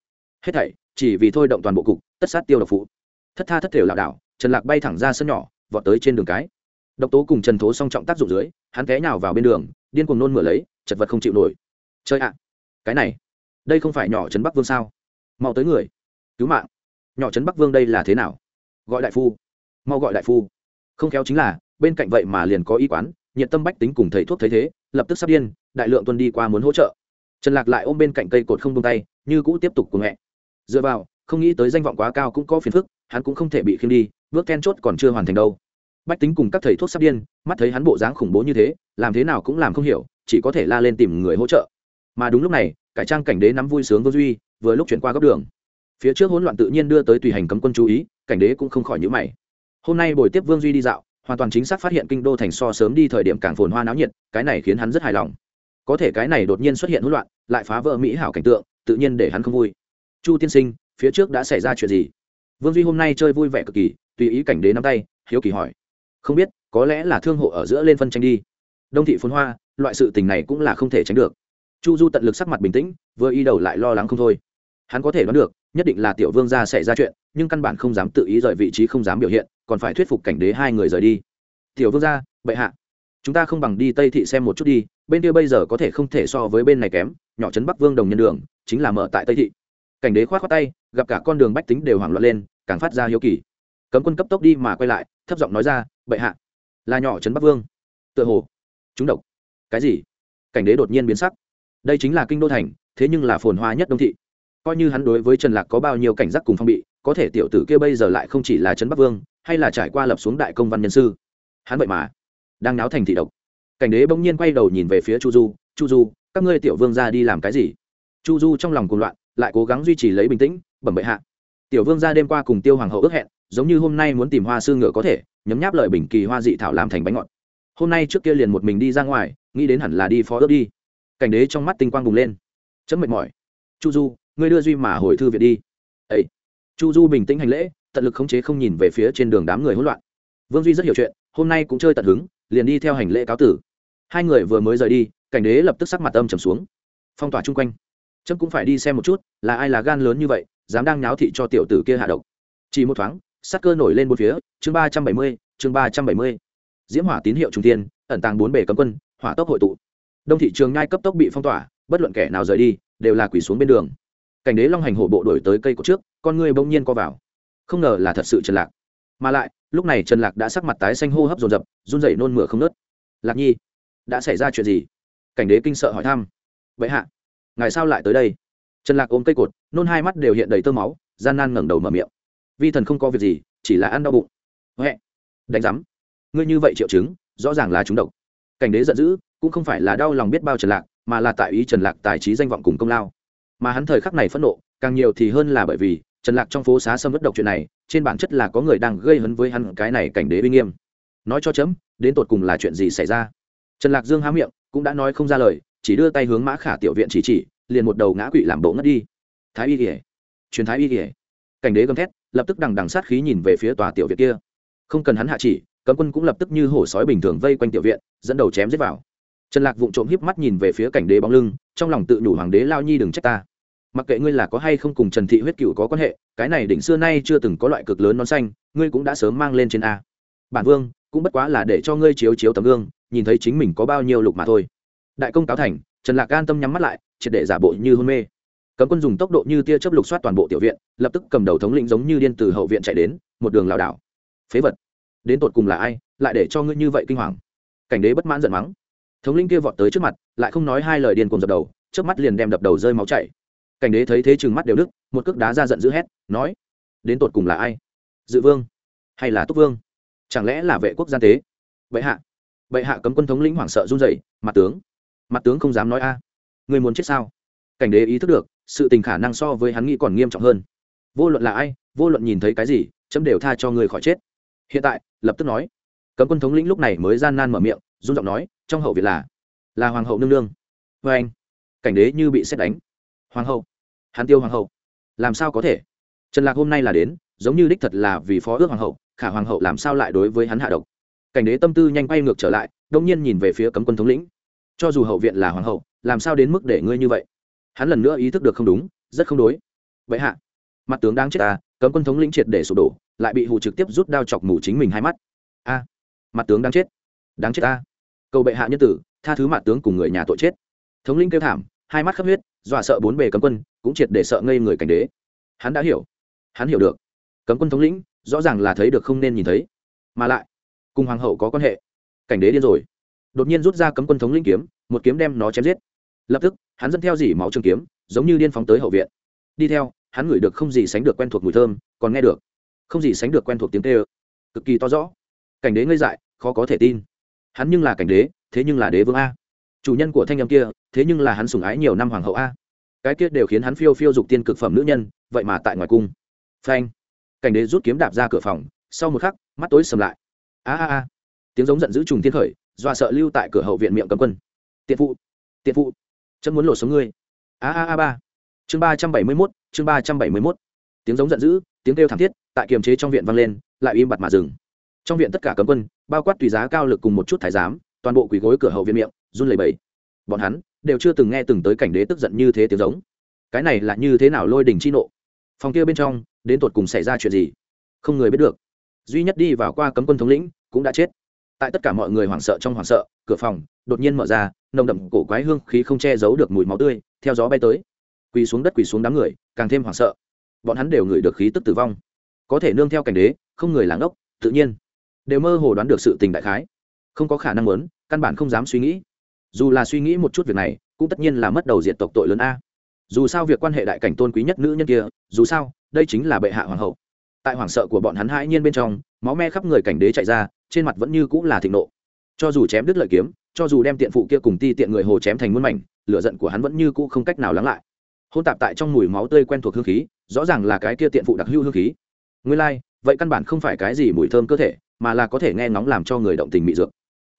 A: Hết thảy, chỉ vì thôi động toàn bộ cục, tất sát tiêu độc phụ. Thất tha thất thể lảo đảo, trần lạc bay thẳng ra sân nhỏ, vọt tới trên đường cái. Độc tố cùng trần thố song trọng tác dụng dưới, hắn té nhào vào bên đường, điên cuồng nôn mửa lấy, chật vật không chịu nổi. Chơi ạ, cái này, đây không phải nhỏ trấn bắc vương sao? Mau tới người, cứu mạng. Nhỏ trấn bắc vương đây là thế nào? Gọi đại phu, mau gọi đại phu. Không khéo chính là bên cạnh vậy mà liền có y quán, nhiệt tâm bách tính cùng thầy thuốc thấy thế, lập tức sắp điên, đại lượng tuân đi qua muốn hỗ trợ. Trần lạc lại ôm bên cạnh cây cột không tung tay, như cũ tiếp tục cùng mẹ dựa vào, không nghĩ tới danh vọng quá cao cũng có phiền phức, hắn cũng không thể bị khiêm đi, bước then chốt còn chưa hoàn thành đâu. Bách tính cùng các thầy thuốc sắp điên, mắt thấy hắn bộ dáng khủng bố như thế, làm thế nào cũng làm không hiểu, chỉ có thể la lên tìm người hỗ trợ. Mà đúng lúc này, cải trang cảnh đế nắm vui sướng vô duy, vừa lúc chuyển qua góc đường. Phía trước hỗn loạn tự nhiên đưa tới tùy hành cấm quân chú ý, cảnh đế cũng không khỏi nhữ mày. Hôm nay buổi tiếp vương duy đi dạo hoàn toàn chính xác phát hiện kinh đô thành so sớm đi thời điểm càng phồn hoa náo nhiệt, cái này khiến hắn rất hài lòng. Có thể cái này đột nhiên xuất hiện hỗn loạn, lại phá vỡ mỹ hảo cảnh tượng, tự nhiên để hắn không vui. Chu tiên sinh, phía trước đã xảy ra chuyện gì? Vương duy hôm nay chơi vui vẻ cực kỳ, tùy ý cảnh đế nắm tay, hiếu kỳ hỏi. Không biết, có lẽ là thương hộ ở giữa lên phân tranh đi. Đông thị phồn hoa, loại sự tình này cũng là không thể tránh được. Chu du tận lực sắc mặt bình tĩnh, vừa y đầu lại lo lắng không thôi. Hắn có thể đoán được nhất định là tiểu vương gia xảy ra chuyện, nhưng căn bản không dám tự ý rời vị trí không dám biểu hiện, còn phải thuyết phục cảnh đế hai người rời đi. Tiểu vương gia, bệ hạ. Chúng ta không bằng đi tây thị xem một chút đi, bên kia bây giờ có thể không thể so với bên này kém, nhỏ trấn bắc vương đồng nhân đường, chính là mở tại tây thị. Cảnh đế khoát khoát tay, gặp cả con đường bách tính đều hoảng loạn lên, càng phát ra hiếu kỳ. Cấm quân cấp tốc đi mà quay lại, thấp giọng nói ra, bệ hạ, là nhỏ trấn bắc vương. Tựa hồ, chúng độc. Cái gì? Cảnh đế đột nhiên biến sắc. Đây chính là kinh đô thành, thế nhưng là phồn hoa nhất đông thị coi như hắn đối với trần lạc có bao nhiêu cảnh giác cùng phong bị, có thể tiểu tử kia bây giờ lại không chỉ là trấn bắc vương, hay là trải qua lập xuống đại công văn nhân sư. Hắn vậy mà đang náo thành thị độc. Cảnh đế bỗng nhiên quay đầu nhìn về phía chu du chu du, các ngươi tiểu vương ra đi làm cái gì? Chu du trong lòng cuồng loạn, lại cố gắng duy trì lấy bình tĩnh, bẩm bệ hạ. Tiểu vương ra đêm qua cùng tiêu hoàng hậu ước hẹn, giống như hôm nay muốn tìm hoa sư ngựa có thể, nhấm nháp lợi bình kỳ hoa dị thảo làm thành bánh ngọt. Hôm nay trước kia liền một mình đi ra ngoài, nghĩ đến hẳn là đi phó ước đi. Cảnh đế trong mắt tinh quang bùng lên chấm mệt mỏi. Chu du ngươi đưa duy mà hồi thư viện đi. Ấy chu du bình tĩnh hành lễ, tận lực khống chế không nhìn về phía trên đường đám người hỗn loạn. Vương duy rất hiểu chuyện, hôm nay cũng chơi tận hứng, liền đi theo hành lễ cáo tử. Hai người vừa mới rời đi, cảnh đế lập tức sắc mặt âm trầm xuống. Phong tỏa chung quanh. Trâm cũng phải đi xem một chút, là ai là gan lớn như vậy, dám đang nháo thị cho tiểu tử kia hạ độc. Chỉ một thoáng sắc cơ nổi lên một phía, chương ba trăm bảy mươi, chương ba trăm bảy mươi. Diễm hỏa tín hiệu trung tiên ẩn tàng bốn bể cấm quân, hỏa tốc hội tụ. Đông thị trường nhai cấp tốc bị phong tỏa, bất luận kẻ nào rời đi, đều là quỷ xuống bên đường cảnh đế long hành hổ bộ đổi tới cây cột trước, con người bỗng nhiên co vào. Không ngờ là thật sự trần lạc. Mà lại, lúc này trần lạc đã sắc mặt tái xanh hô hấp dồn dập, run rẩy nôn mửa không nớt lạc nhi, đã xảy ra chuyện gì? Cảnh đế kinh sợ hỏi thăm. Vậy hạ, ngài sao lại tới đây? Trần lạc ôm cây cột, nôn hai mắt đều hiện đầy tơ máu, gian nan ngẩng đầu mở miệng. Vi thần không có việc gì, chỉ là ăn đau bụng. Huệ, đánh giám. Ngươi như vậy triệu chứng, rõ ràng là chúng độc. Cảnh đế giận dữ, cũng không phải là đau lòng biết bao trần lạc, mà là tại ý trần lạc tài trí danh vọng cùng công lao mà hắn thời khắc này phẫn nộ, càng nhiều thì hơn là bởi vì, trần lạc trong phố xá sâm bất độc chuyện này, trên bản chất là có người đang gây hấn với hắn cái này cảnh đế uy nghiêm. Nói cho chấm, đến tột cùng là chuyện gì xảy ra? Trần lạc dương há miệng, cũng đã nói không ra lời, chỉ đưa tay hướng mã khả tiểu viện chỉ chỉ, liền một đầu ngã quỵ làm bộ ngất đi. Thái y kỉa truyền thái y kỉa cảnh đế gầm thét, lập tức đằng đằng sát khí nhìn về phía tòa tiểu viện kia. Không cần hắn hạ chỉ, cấm quân cũng lập tức như hổ sói bình thường vây quanh tiểu viện, dẫn đầu chém giết vào. Trần lạc vụng trộm híp mắt nhìn về phía cảnh đế bóng lưng, trong lòng tự nhủ hoàng đế lao nhi đừng trách ta mặc kệ ngươi là có hay không cùng trần thị huyết cựu có quan hệ, cái này đỉnh xưa nay chưa từng có loại cực lớn non xanh, ngươi cũng đã sớm mang lên trên a. Bản vương, cũng bất quá là để cho ngươi chiếu chiếu tấm gương, nhìn thấy chính mình có bao nhiêu lục mà thôi. Đại công cáo thành, trần lạc an tâm nhắm mắt lại, triệt để giả bộ như hôn mê. Cấm quân dùng tốc độ như tia chớp lục soát toàn bộ tiểu viện, lập tức cầm đầu thống lĩnh giống như điên từ hậu viện chạy đến, một đường lảo đảo. Phế vật. Đến tột cùng là ai, lại để cho ngươi như vậy kinh hoàng? Cảnh đế bất mãn giận mắng. Thống lĩnh kia vọt tới trước mặt, lại không nói hai lời điên cùng dập đầu trước mắt liền đem đập đầu rơi máu chảy cảnh đế thấy thế chừng mắt đều đức một cước đá ra giận dữ hét, nói, đến tột cùng là ai? Dự vương hay là túc vương? Chẳng lẽ là vệ quốc gian tế? Bệ hạ. Bệ hạ cấm quân thống lĩnh hoảng sợ run rẩy, mặt tướng. Mặt tướng không dám nói a. Người muốn chết sao? Cảnh đế ý thức được, sự tình khả năng so với hắn nghĩ còn nghiêm trọng hơn. Vô luận là ai, vô luận nhìn thấy cái gì, chấm đều tha cho người khỏi chết. Hiện tại, lập tức nói. Cấm quân thống lĩnh lúc này mới gian nan mở miệng, run giọng nói, trong hậu viện là là hoàng hậu nương nương. Vê anh cảnh đế như bị xét đánh. Hoàng hậu hắn tiêu hoàng hậu. Làm sao có thể? Trần lạc hôm nay là đến, giống như đích thật là vì phó ước hoàng hậu, khả hoàng hậu làm sao lại đối với hắn hạ độc? Cảnh đế tâm tư nhanh quay ngược trở lại, đông nhiên nhìn về phía cấm quân thống lĩnh. Cho dù hậu viện là hoàng hậu, làm sao đến mức để ngươi như vậy? Hắn lần nữa ý thức được không đúng, rất không đối. Vậy hạ, mặt tướng đang chết ta cấm quân thống lĩnh triệt để sụp đổ, lại bị hụ trực tiếp rút đao chọc mù chính mình hai mắt. A, mặt tướng đang chết. Đáng chết ta. Cầu bệ hạ nhân tử, tha thứ mặt tướng cùng người nhà tội chết. Thống lĩnh kêu thảm, hai mắt khắp huyết, dọa sợ bốn bề cấm quân cũng triệt để sợ ngây người cảnh đế. Hắn đã hiểu. Hắn hiểu được. Cấm quân thống lĩnh, rõ ràng là thấy được không nên nhìn thấy. Mà lại, cùng hoàng hậu có quan hệ. Cảnh đế điên rồi. Đột nhiên rút ra cấm quân thống lĩnh kiếm, một kiếm đem nó chém giết. Lập tức, hắn dẫn theo dỉ máu trường kiếm, giống như điên phóng tới hậu viện. Đi theo, hắn ngửi được không gì sánh được quen thuộc mùi thơm, còn nghe được không gì sánh được quen thuộc tiếng tê ơ cực kỳ to rõ. Cảnh đế ngây dại, khó có thể tin. Hắn nhưng là cảnh đế, thế nhưng là đế vương a. Chủ nhân của thanh â m kia, thế nhưng là hắn sủng ái nhiều năm hoàng hậu a cái kia đều khiến hắn phiêu phiêu dục tiên cực phẩm nữ nhân, vậy mà tại ngoài cung. Phanh. Cảnh đế rút kiếm đạp ra cửa phòng, sau một khắc, mắt tối sầm lại. A a a. Tiếng giống giận dữ trùng thiên khởi, dọa sợ lưu tại cửa hậu viện miệng cấm quân. Tiện phụ tiện phụ, chấm muốn lộ sống ngươi. A a a ba. Chương ba trăm bảy mươi mốt, chương ba trăm bảy mươi mốt. Tiếng giống giận dữ, tiếng kêu thảm thiết, tại kiềm chế trong viện vang lên, lại im bặt mà dừng. Trong viện tất cả cấm quân, bao quát tùy giá cao lực cùng một chút thái giám, toàn bộ quỳ gối cửa hậu viện miệng, run lẩy bẩy. Bọn hắn đều chưa từng nghe từng tới cảnh đế tức giận như thế tiếng giống. Cái này là như thế nào lôi đình chi nộ? Phòng kia bên trong, đến tột cùng xảy ra chuyện gì? Không người biết được. Duy nhất đi vào qua cấm quân thống lĩnh, cũng đã chết. Tại tất cả mọi người hoảng sợ trong hoảng sợ, cửa phòng đột nhiên mở ra, nồng đậm cổ quái hương khí không che giấu được mùi máu tươi, theo gió bay tới. Quỳ xuống đất quỳ xuống đám người, càng thêm hoảng sợ. Bọn hắn đều ngửi được khí tức tử vong. Có thể nương theo cảnh đế, không người làng ốc tự nhiên. Đều mơ hồ đoán được sự tình đại khái. Không có khả năng lớn căn bản không dám suy nghĩ dù là suy nghĩ một chút việc này cũng tất nhiên là mất đầu diệt tộc tội lớn a. Dù sao việc quan hệ đại cảnh tôn quý nhất nữ nhân kia dù sao đây chính là bệ hạ hoàng hậu. Tại hoảng sợ của bọn hắn hãi nhiên bên trong máu me khắp người cảnh đế chạy ra trên mặt vẫn như cũng là thịnh nộ. Cho dù chém đứt lợi kiếm cho dù đem tiện phụ kia cùng ti tiện người hồ chém thành muôn mảnh lửa giận của hắn vẫn như cũ không cách nào lắng lại. Hôn tạp tại trong mùi máu tươi quen thuộc hương khí rõ ràng là cái kia tiện phụ đặc hữu hương khí. Nguyên lai、like, vậy căn bản không phải cái gì mùi thơm cơ thể mà là có thể nghe ngóng làm cho người động tình mị dược.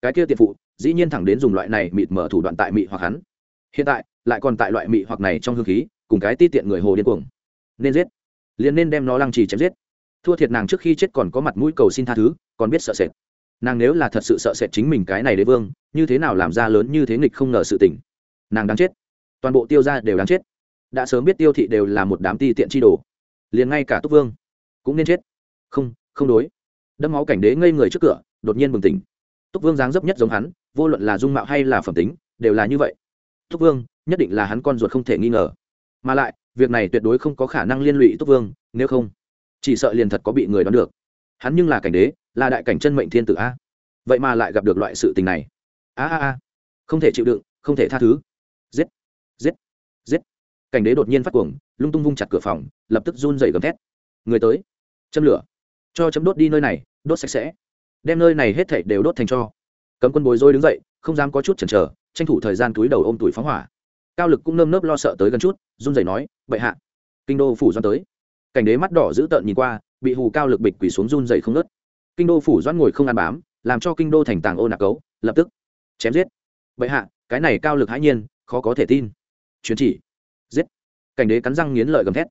A: Cái kia tiện phụ dĩ nhiên thẳng đến dùng loại này mịt mở thủ đoạn tại mị hoặc hắn. Hiện tại, lại còn tại loại mị hoặc này trong hương khí, cùng cái ti tiện người hồ điên cuồng. Nên giết. Liền nên đem nó lăng trì chém giết. Thua thiệt nàng trước khi chết còn có mặt mũi cầu xin tha thứ, còn biết sợ sệt. Nàng nếu là thật sự sợ sệt chính mình cái này đế vương, như thế nào làm ra lớn như thế nghịch không ngờ sự tình? Nàng đáng chết. Toàn bộ tiêu ra đều đáng chết. Đã sớm biết tiêu thị đều là một đám ti tiện chi đồ. Liền ngay cả túc vương cũng nên chết. Không không đối. Đâm máu cảnh đế ngây người trước cửa, đột nhiên bừng tỉnh. Túc vương dáng dấp nhất giống hắn vô luận là dung mạo hay là phẩm tính, đều là như vậy. Túc vương, nhất định là hắn con ruột không thể nghi ngờ. Mà lại, việc này tuyệt đối không có khả năng liên lụy túc vương, nếu không, chỉ sợ liền thật có bị người đoán được. Hắn nhưng là cảnh đế, là đại cảnh chân mệnh thiên tử a. Vậy mà lại gặp được loại sự tình này. A a a. Không thể chịu đựng, không thể tha thứ. Giết giết giết. Cảnh đế đột nhiên phát cuồng, lung tung vung chặt cửa phòng, lập tức run dày gầm thét. Người tới, châm lửa. Cho chấm đốt đi nơi này, đốt sạch sẽ. Đem nơi này hết thảy đều đốt thành cho cấm quân bồi dôi đứng dậy, không dám có chút chần chờ, tranh thủ thời gian túi đầu ôm tuổi phóng hỏa. Cao lực cũng nơm nớp lo sợ tới gần chút, run rẩy nói, bệ hạ. Kinh đô phủ doan tới. Cảnh đế mắt đỏ dữ tợn nhìn qua, bị hù cao lực bịch quỳ xuống run rẩy không nớt kinh đô phủ doan ngồi không ăn bám, làm cho kinh đô thành tàng ô nạc cấu, lập tức chém giết. Bệ hạ, cái này cao lực hãi nhiên, khó có thể tin. Chuyến chỉ. Giết. Cảnh đế cắn răng nghiến lợi gầm thét.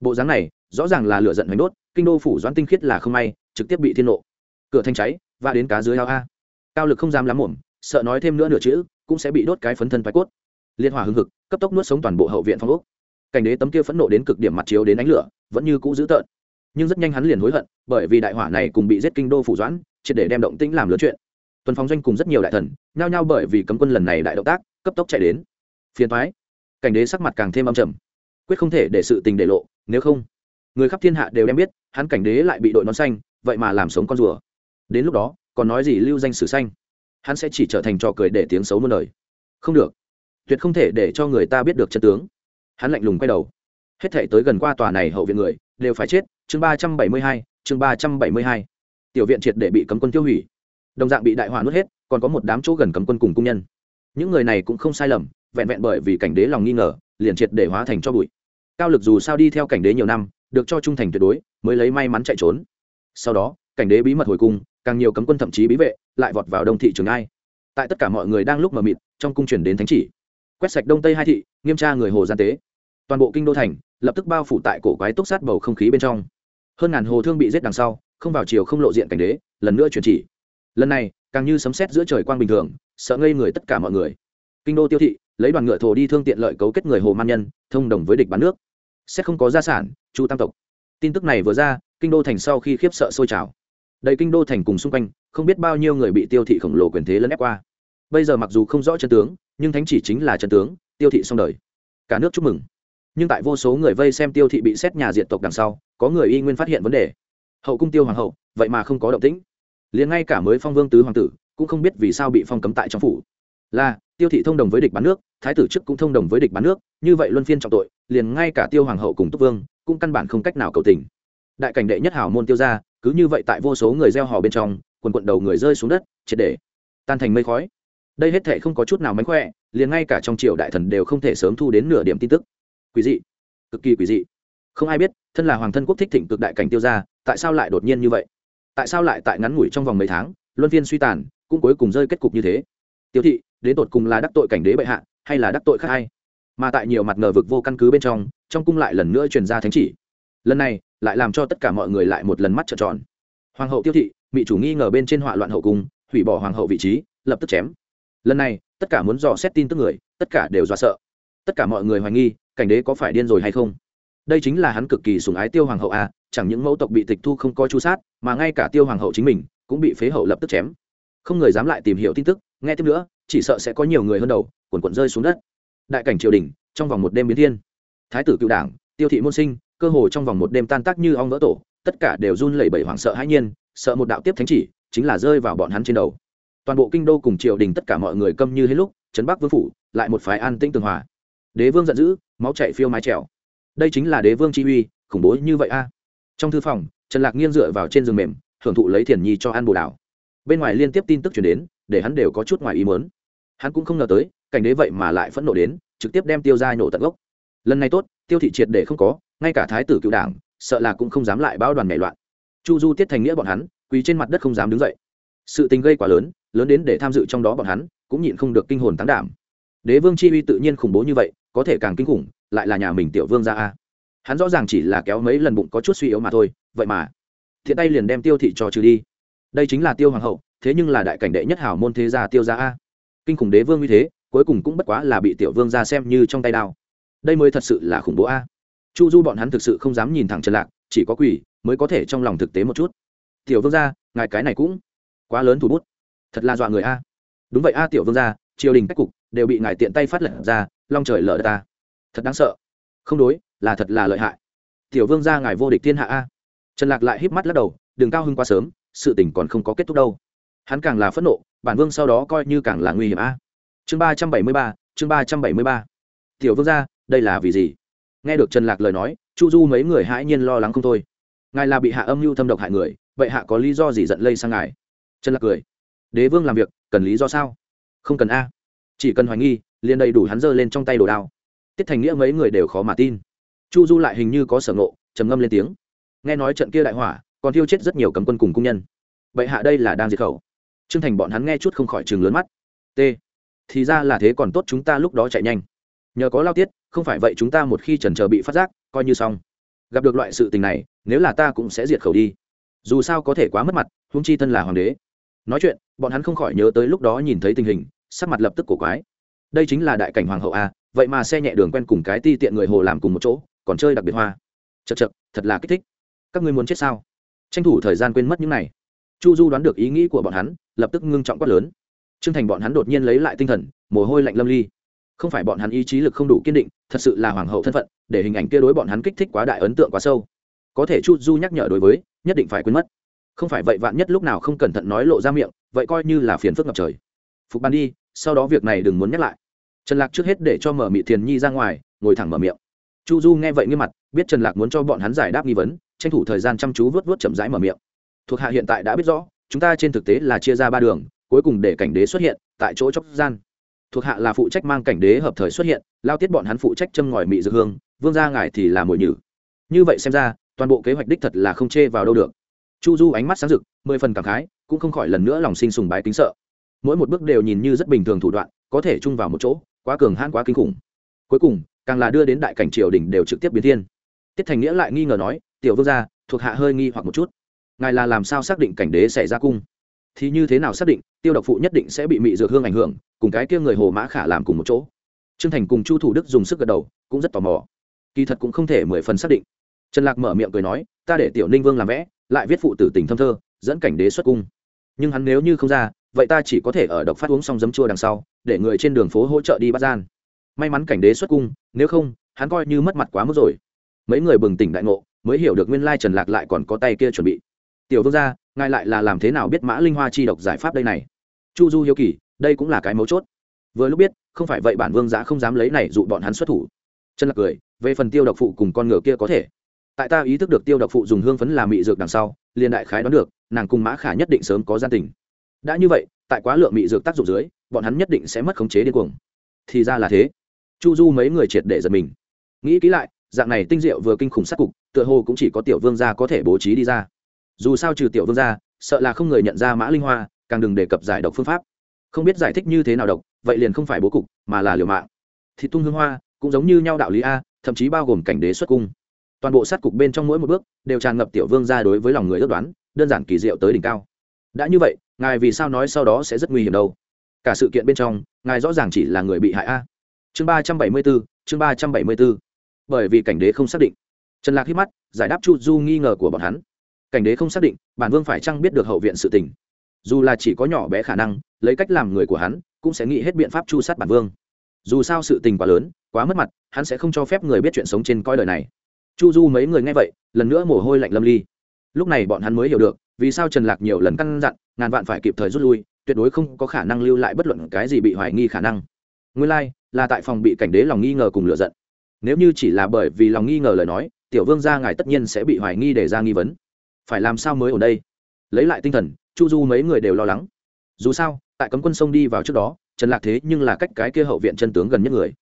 A: Bộ dáng này, rõ ràng là lửa giận hoành đốt, kinh đô phủ doãn tinh khiết là không may, trực tiếp bị thiên nộ cửa thanh cháy và đến cá dưới ao a cao lực không dám lắm mồm, sợ nói thêm nữa nửa chữ, cũng sẽ bị đốt cái phấn thân vai cốt. Liên hỏa hưng hực, cấp tốc nuốt sống toàn bộ hậu viện phong ốc. Cảnh đế tấm kia phẫn nộ đến cực điểm mặt chiếu đến ánh lửa, vẫn như cũ dữ tợn. Nhưng rất nhanh hắn liền hối hận, bởi vì đại hỏa này cùng bị giết kinh đô phủ doãn, triệt để đem động tĩnh làm lớn chuyện. Tuần phong doanh cùng rất nhiều đại thần, nhao nhao bởi vì cấm quân lần này đại động tác, cấp tốc chạy đến. Phiền thoái cảnh đế sắc mặt càng thêm âm trầm. Quyết không thể để sự tình để lộ, nếu không, người khắp thiên hạ đều đem biết, hắn cảnh đế lại bị đội nón xanh, vậy mà làm sống con rùa. Đến lúc đó còn nói gì lưu danh sử xanh. Hắn sẽ chỉ trở thành trò cười để tiếng xấu muôn đời. Không được. Tuyệt không thể để cho người ta biết được chân tướng. Hắn lạnh lùng quay đầu. Hết thể tới gần qua tòa này hậu viện người, đều phải chết. Chương ba trăm bảy mươi hai, chương ba trăm bảy mươi hai. Tiểu viện triệt để bị cấm quân tiêu hủy. Đồng dạng bị đại hỏa nuốt hết, còn có một đám chỗ gần cấm quân cùng cung nhân. Những người này cũng không sai lầm, vẹn vẹn bởi vì cảnh đế lòng nghi ngờ, liền triệt để hóa thành cho bụi. Cao lực dù sao đi theo cảnh đế nhiều năm, được cho trung thành tuyệt đối, mới lấy may mắn chạy trốn. Sau đó, cảnh đế bí mật hồi cung càng nhiều cấm quân thậm chí bí vệ lại vọt vào đông thị trường ai. Tại tất cả mọi người đang lúc mờ mịt, trong cung truyền đến thánh chỉ. Quét sạch đông tây hai thị, nghiêm tra người hồ gian tế. Toàn bộ kinh đô thành, lập tức bao phủ tại cổ quái túc sát bầu không khí bên trong. Hơn ngàn hồ thương bị giết đằng sau, không vào chiều không lộ diện cảnh đế, lần nữa chuyển chỉ. Lần này, càng như sấm sét giữa trời quang bình thường, sợ ngây người tất cả mọi người. Kinh đô tiêu thị, lấy đoàn ngựa thổ đi thương tiện lợi cấu kết người hồ man nhân, thông đồng với địch bán nước. Sẽ không có gia sản, chu tam tộc. Tin tức này vừa ra, kinh đô thành sau khi khiếp sợ sôi trào đầy kinh đô thành cùng xung quanh, không biết bao nhiêu người bị tiêu thị khổng lồ quyền thế lấn ép qua. Bây giờ mặc dù không rõ chân tướng, nhưng thánh chỉ chính là chân tướng, tiêu thị xong đời. Cả nước chúc mừng. Nhưng tại vô số người vây xem tiêu thị bị xét nhà diện tộc đằng sau, có người y nguyên phát hiện vấn đề. Hậu cung tiêu hoàng hậu, vậy mà không có động tĩnh. Liền ngay cả mới phong vương tứ hoàng tử, cũng không biết vì sao bị phong cấm tại trong phủ. Là, tiêu thị thông đồng với địch bán nước, thái tử chức cũng thông đồng với địch bán nước, như vậy luân phiên trọng tội, liền ngay cả tiêu hoàng hậu cùng túc vương, cũng căn bản không cách nào cầu tình. Đại cảnh đệ nhất hảo môn tiêu gia cứ như vậy tại vô số người gieo hò bên trong, quần quận đầu người rơi xuống đất, triệt để tan thành mây khói. Đây hết thể không có chút nào mánh khỏe, liền ngay cả trong triều đại thần đều không thể sớm thu đến nửa điểm tin tức. Quý dị, cực kỳ quý dị. Không ai biết, thân là hoàng thân quốc thích thịnh cực đại cảnh tiêu ra tại sao lại đột nhiên như vậy? Tại sao lại tại ngắn ngủi trong vòng mấy tháng, luân phiên suy tàn, cũng cuối cùng rơi kết cục như thế? Tiêu thị, đến tột cùng là đắc tội cảnh đế bệ hạ, hay là đắc tội khác hay mà tại nhiều mặt ngờ vực vô căn cứ bên trong trong cung lại lần nữa truyền ra thánh chỉ. Lần này lại làm cho tất cả mọi người lại một lần mắt trợn tròn. Hoàng hậu tiêu thị bị chủ nghi ngờ bên trên họa loạn hậu cung, hủy bỏ hoàng hậu vị trí, lập tức chém. Lần này, tất cả muốn dò xét tin tức người, tất cả đều dọa sợ. Tất cả mọi người hoài nghi, cảnh đế có phải điên rồi hay không? Đây chính là hắn cực kỳ sùng ái tiêu hoàng hậu à chẳng những mẫu tộc bị tịch thu không có chu sát, mà ngay cả tiêu hoàng hậu chính mình, cũng bị phế hậu lập tức chém. Không người dám lại tìm hiểu tin tức, nghe tiếp nữa, chỉ sợ sẽ có nhiều người hơn đầu quần quần rơi xuống đất. Đại cảnh triều đình, trong vòng một đêm biến thiên. Thái tử cựu đảng, tiêu thị môn sinh cơ hồ trong vòng một đêm tan tác như ong vỡ tổ, tất cả đều run lẩy bẩy hoảng sợ hãi nhiên, sợ một đạo tiếp thánh chỉ chính là rơi vào bọn hắn trên đầu. Toàn bộ kinh đô cùng triều đình tất cả mọi người câm như hết lúc, trấn bắc vương phủ, lại một phái an tĩnh tường hòa. Đế vương giận dữ, máu chạy phiêu mái trèo. Đây chính là đế vương chi uy, khủng bố như vậy a. Trong thư phòng, trần lạc nghiêng dựa vào trên giường mềm, hưởng thụ lấy thiền nhi cho an bồ đảo bên ngoài liên tiếp tin tức chuyển đến, để hắn đều có chút ngoài ý mớn hắn cũng không ngờ tới, cảnh đế vậy mà lại phẫn nộ đến, trực tiếp đem tiêu ra nổ tận gốc. Lần này tốt, tiêu thị triệt để không có ngay cả thái tử cựu đảng, sợ là cũng không dám lại báo đoàn nảy loạn. Chu du tiết thành nghĩa bọn hắn, quỳ trên mặt đất không dám đứng dậy. Sự tình gây quá lớn lớn đến để tham dự trong đó bọn hắn, cũng nhịn không được kinh hồn tán đảm. Đế vương chi uy tự nhiên khủng bố như vậy, có thể càng kinh khủng, lại là nhà mình tiểu vương ra a. Hắn rõ ràng chỉ là kéo mấy lần bụng có chút suy yếu mà thôi, vậy mà, thiện tay liền đem tiêu thị cho trừ đi. Đây chính là tiêu hoàng hậu, thế nhưng là đại cảnh đệ nhất hảo môn thế gia tiêu gia a. Kinh khủng đế vương như thế, cuối cùng cũng bất quá là bị tiểu vương ra xem như trong tay đao. Đây mới thật sự là khủng bố a chu du bọn hắn thực sự không dám nhìn thẳng trần lạc, chỉ có quỷ mới có thể trong lòng thực tế một chút. Tiểu vương gia, ngài cái này cũng quá lớn thủ bút. Thật là dọa người a. Đúng vậy a, tiểu vương gia, triều đình cách cục đều bị ngài tiện tay phát lật ra, long trời lở đất ta. Thật đáng sợ. Không đối, là thật là lợi hại. Tiểu vương gia, ngài vô địch thiên hạ a. Trần lạc lại híp mắt lắc đầu đừng cao hưng quá sớm, sự tình còn không có kết thúc đâu. Hắn càng là phẫn nộ, bản vương sau đó coi như càng là nguy hiểm a. Chương ba trăm bảy mươi ba, chương ba trăm bảy mươi ba. Tiểu vương gia, đây là vì gì? Nghe được trần lạc lời nói, chu du mấy người hãi nhiên lo lắng không thôi. Ngài là bị hạ âm mưu thâm độc hại người, vậy hạ có lý do gì giận lây sang ngài? Trần lạc cười. Đế vương làm việc, cần lý do sao? Không cần a. Chỉ cần hoài nghi, liền đầy đủ hắn giơ lên trong tay đồ đao. Tiết thành nghĩa mấy người đều khó mà tin. Chu du lại hình như có sở ngộ, trầm ngâm lên tiếng. Nghe nói trận kia đại hỏa, còn thiêu chết rất nhiều cấm quân cùng cung nhân. Vậy hạ đây là đang diệt khẩu. Trương thành bọn hắn nghe chút không khỏi chừng lớn mắt. T. Thì ra là thế còn tốt chúng ta lúc đó chạy nhanh. Nhờ có lao tiết không phải vậy chúng ta một khi trần chờ bị phát giác, coi như xong. Gặp được loại sự tình này, nếu là ta cũng sẽ diệt khẩu đi. Dù sao có thể quá mất mặt húng chi thân là hoàng đế. Nói chuyện, bọn hắn không khỏi nhớ tới lúc đó nhìn thấy tình hình, sắc mặt lập tức cổ quái. Đây chính là đại cảnh hoàng hậu a vậy mà xe nhẹ đường quen cùng cái ti tiện người hồ làm cùng một chỗ, còn chơi đặc biệt hoa. Chật chật thật là kích thích. Các ngươi muốn chết sao? Tranh thủ thời gian quên mất những này. Chu du đoán được ý nghĩ của bọn hắn, lập tức ngưng trọng quát lớn. T r ư ơ n g thành bọn hắn đột nhiên lấy lại tinh thần, mồ hôi lạnh lâm ly không phải bọn hắn ý chí lực không đủ kiên định, thật sự là hoàng hậu thân phận, để hình ảnh kia đối bọn hắn kích thích quá đại ấn tượng quá sâu. Có thể chu du nhắc nhở đối với, nhất định phải quên mất. Không phải vậy vạn nhất lúc nào không cẩn thận nói lộ ra miệng, vậy coi như là phiền phức ngập trời. Phục bàn đi, sau đó việc này đừng muốn nhắc lại. Trần lạc trước hết để cho mở mị thiền nhi ra ngoài, ngồi thẳng mở miệng. Chu du nghe vậy nghiêm mặt, biết trần lạc muốn cho bọn hắn giải đáp nghi vấn, tranh thủ thời gian chăm chú vớt vớt chậm rãi mở miệng. Thuộc hạ hiện tại đã biết rõ, chúng ta trên thực tế là chia ra ba đường, cuối cùng để cảnh đế xuất hiện, tại chỗ chóc gian thuộc hạ là phụ trách mang cảnh đế hợp thời xuất hiện, lao tiết bọn hắn phụ trách châm ngòi mị dược hương, vương gia ngài thì là mồi nhử. Như vậy xem ra, toàn bộ kế hoạch đích thật là không chê vào đâu được. Chu du ánh mắt sáng rực, mười phần cảm khái, cũng không khỏi lần nữa lòng sinh sùng bái kính sợ. Mỗi một bước đều nhìn như rất bình thường thủ đoạn, có thể chung vào một chỗ, quá cường hãn quá kinh khủng. Cuối cùng, càng là đưa đến đại cảnh triều đình đều trực tiếp biến thiên. Tiết thành nghĩa lại nghi ngờ nói, tiểu vương gia, thuộc hạ hơi nghi hoặc một chút. Ngài là làm sao xác định cảnh đế xảy ra cung? Thì như thế nào xác định, tiêu độc phụ nhất định sẽ bị mị dược hương ảnh hưởng cùng cái kia người hồ mã khả làm cùng một chỗ. Trương thành cùng chu thủ đức dùng sức gật đầu, cũng rất tò mò. Kỳ thật cũng không thể mười phần xác định. Trần lạc mở miệng cười nói, ta để tiểu ninh vương làm vẽ, lại viết phụ tử tình thâm thơ, dẫn cảnh đế xuất cung. Nhưng hắn nếu như không ra, vậy ta chỉ có thể ở độc phát uống xong giấm chua đằng sau, để người trên đường phố hỗ trợ đi bắt gian. May mắn cảnh đế xuất cung, nếu không, hắn coi như mất mặt quá mức rồi. Mấy người bừng tỉnh đại ngộ, mới hiểu được nguyên lai trần lạc lại còn có tay kia chuẩn bị. Tiểu vương gia, ngài lại là làm thế nào biết mã linh hoa chi độc giải pháp đây này? Chu du hiếu kỳ đây cũng là cái mấu chốt. Vừa lúc biết, không phải vậy bản vương giá không dám lấy này dụ bọn hắn xuất thủ. Chân lạc cười, về phần tiêu độc phụ cùng con ngựa kia có thể. Tại ta ý thức được tiêu độc phụ dùng hương phấn làm mị dược đằng sau, liền đại khái đoán được, nàng cùng mã khả nhất định sớm có gian tình. Đã như vậy, tại quá lượng mị dược tác dụng dưới, bọn hắn nhất định sẽ mất khống chế điên cuồng. Thì ra là thế. Chu du mấy người triệt để giật mình. Nghĩ kỹ lại, dạng này tinh diệu vừa kinh khủng sát cục, tựa hồ cũng chỉ có tiểu vương gia có thể bố trí đi ra. Dù sao trừ tiểu vương gia, sợ là không người nhận ra mã linh hoa, càng đừng đề cập giải độc phương pháp không biết giải thích như thế nào độc, vậy liền không phải bố cục, mà là liều mạng. Thì tung hương hoa, cũng giống như nhau đạo lý a, thậm chí bao gồm cảnh đế xuất cung. Toàn bộ sát cục bên trong mỗi một bước, đều tràn ngập tiểu vương ra đối với lòng người ước đoán, đơn giản kỳ diệu tới đỉnh cao. Đã như vậy, ngài vì sao nói sau đó sẽ rất nguy hiểm đâu? Cả sự kiện bên trong, ngài rõ ràng chỉ là người bị hại a. Chương ba trăm bảy mươi bốn chương ba trăm bảy mươi bốn bởi vì cảnh đế không xác định. Trần lạc hít mắt, giải đáp chu du nghi ngờ của bọn hắn. Cảnh đế không xác định, bản vương phải chăng biết được hậu viện sự tình. Dù là chỉ có nhỏ bé khả năng lấy cách làm người của hắn cũng sẽ nghĩ hết biện pháp chu sát bản vương. Dù sao sự tình quá lớn quá mất mặt hắn sẽ không cho phép người biết chuyện sống trên coi đời này. Chu du mấy người nghe vậy lần nữa mồ hôi lạnh lâm ly. Lúc này bọn hắn mới hiểu được vì sao trần lạc nhiều lần căn dặn ngàn vạn phải kịp thời rút lui tuyệt đối không có khả năng lưu lại bất luận cái gì bị hoài nghi khả năng. Nguyên lai、like, là tại phòng bị cảnh đế lòng nghi ngờ cùng lựa giận. Nếu như chỉ là bởi vì lòng nghi ngờ lời nói tiểu vương gia ngài tất nhiên sẽ bị hoài nghi để ra nghi vấn. Phải làm sao mới ở đây? Lấy lại tinh thần chu du mấy người đều lo lắng. Dù sao tại cấm quân sông đi vào trước đó, trần lạc thế nhưng là cách cái kia hậu viện chân tướng gần nhất người.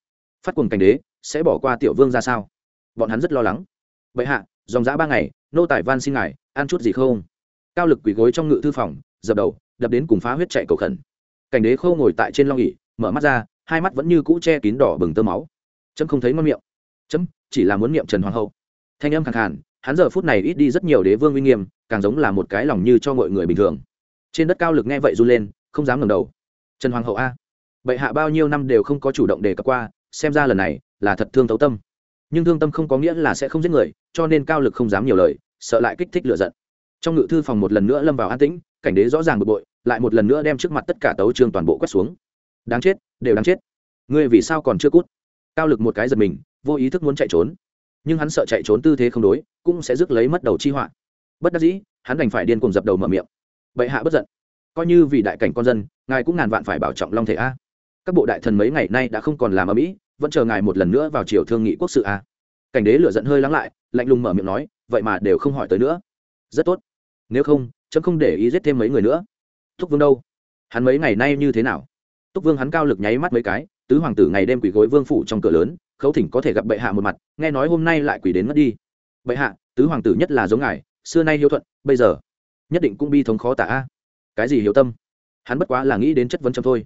A: Phát cuồng cảnh đế, sẽ bỏ qua tiểu vương ra sao? Bọn hắn rất lo lắng. Vậy hạ, dòng dã ba ngày, nô tài van xin ngài, ăn chút gì không? Cao lực quỳ gối trong ngự thư phòng, dập đầu, đập đến cùng phá huyết chạy cầu khẩn. Cảnh đế khâu ngồi tại trên long ỉ mở mắt ra, hai mắt vẫn như cũ che kín đỏ bừng tơ máu. Chấm không thấy ngon miệng. Chấm, chỉ là muốn miệng trần hoàng hậu. Thanh âm khẳng khàn, hắn giờ phút này ít đi rất nhiều đế vương uy nghiêm, càng giống là một cái lòng như cho mọi người bình thường. Trên đất cao lực nghe vậy run lên không dám ngẩng đầu. Trần hoàng hậu a, bệ hạ bao nhiêu năm đều không có chủ động đề cập qua, xem ra lần này là thật thương thấu tâm. Nhưng thương tâm không có nghĩa là sẽ không giết người, cho nên cao lực không dám nhiều lời, sợ lại kích thích lựa giận. Trong ngự thư phòng một lần nữa lâm vào an tĩnh, cảnh đế rõ ràng bực bội, lại một lần nữa đem trước mặt tất cả tấu trương toàn bộ quét xuống. Đáng chết, đều đáng chết. Ngươi vì sao còn chưa cút? Cao lực một cái giật mình, vô ý thức muốn chạy trốn. Nhưng hắn sợ chạy trốn tư thế không đối, cũng sẽ rước lấy mất đầu chi họa. Bất đắc dĩ, hắn đành phải điên cùng dập đầu mở miệng. Bệ hạ bất giận coi như vì đại cảnh con dân, ngài cũng ngàn vạn phải bảo trọng long thể a. Các bộ đại thần mấy ngày nay đã không còn làm ở mỹ, vẫn chờ ngài một lần nữa vào triều thương nghị quốc sự a. Cảnh đế lửa giận hơi lắng lại, lạnh lùng mở miệng nói, vậy mà đều không hỏi tới nữa. Rất tốt. Nếu không, chấm không để ý giết thêm mấy người nữa. Thúc vương đâu? Hắn mấy ngày nay như thế nào? Túc vương hắn cao lực nháy mắt mấy cái, tứ hoàng tử ngày đêm quỳ gối vương phủ trong cửa lớn, khấu thỉnh có thể gặp bệ hạ một mặt, nghe nói hôm nay lại quỳ đến mất đi. Bệ hạ, tứ hoàng tử nhất là giống ngài, xưa nay hiếu thuận, bây giờ nhất định cũng bi thống khó tả a cái gì hiếu tâm? Hắn bất quá là nghĩ đến chất vấn chấm thôi.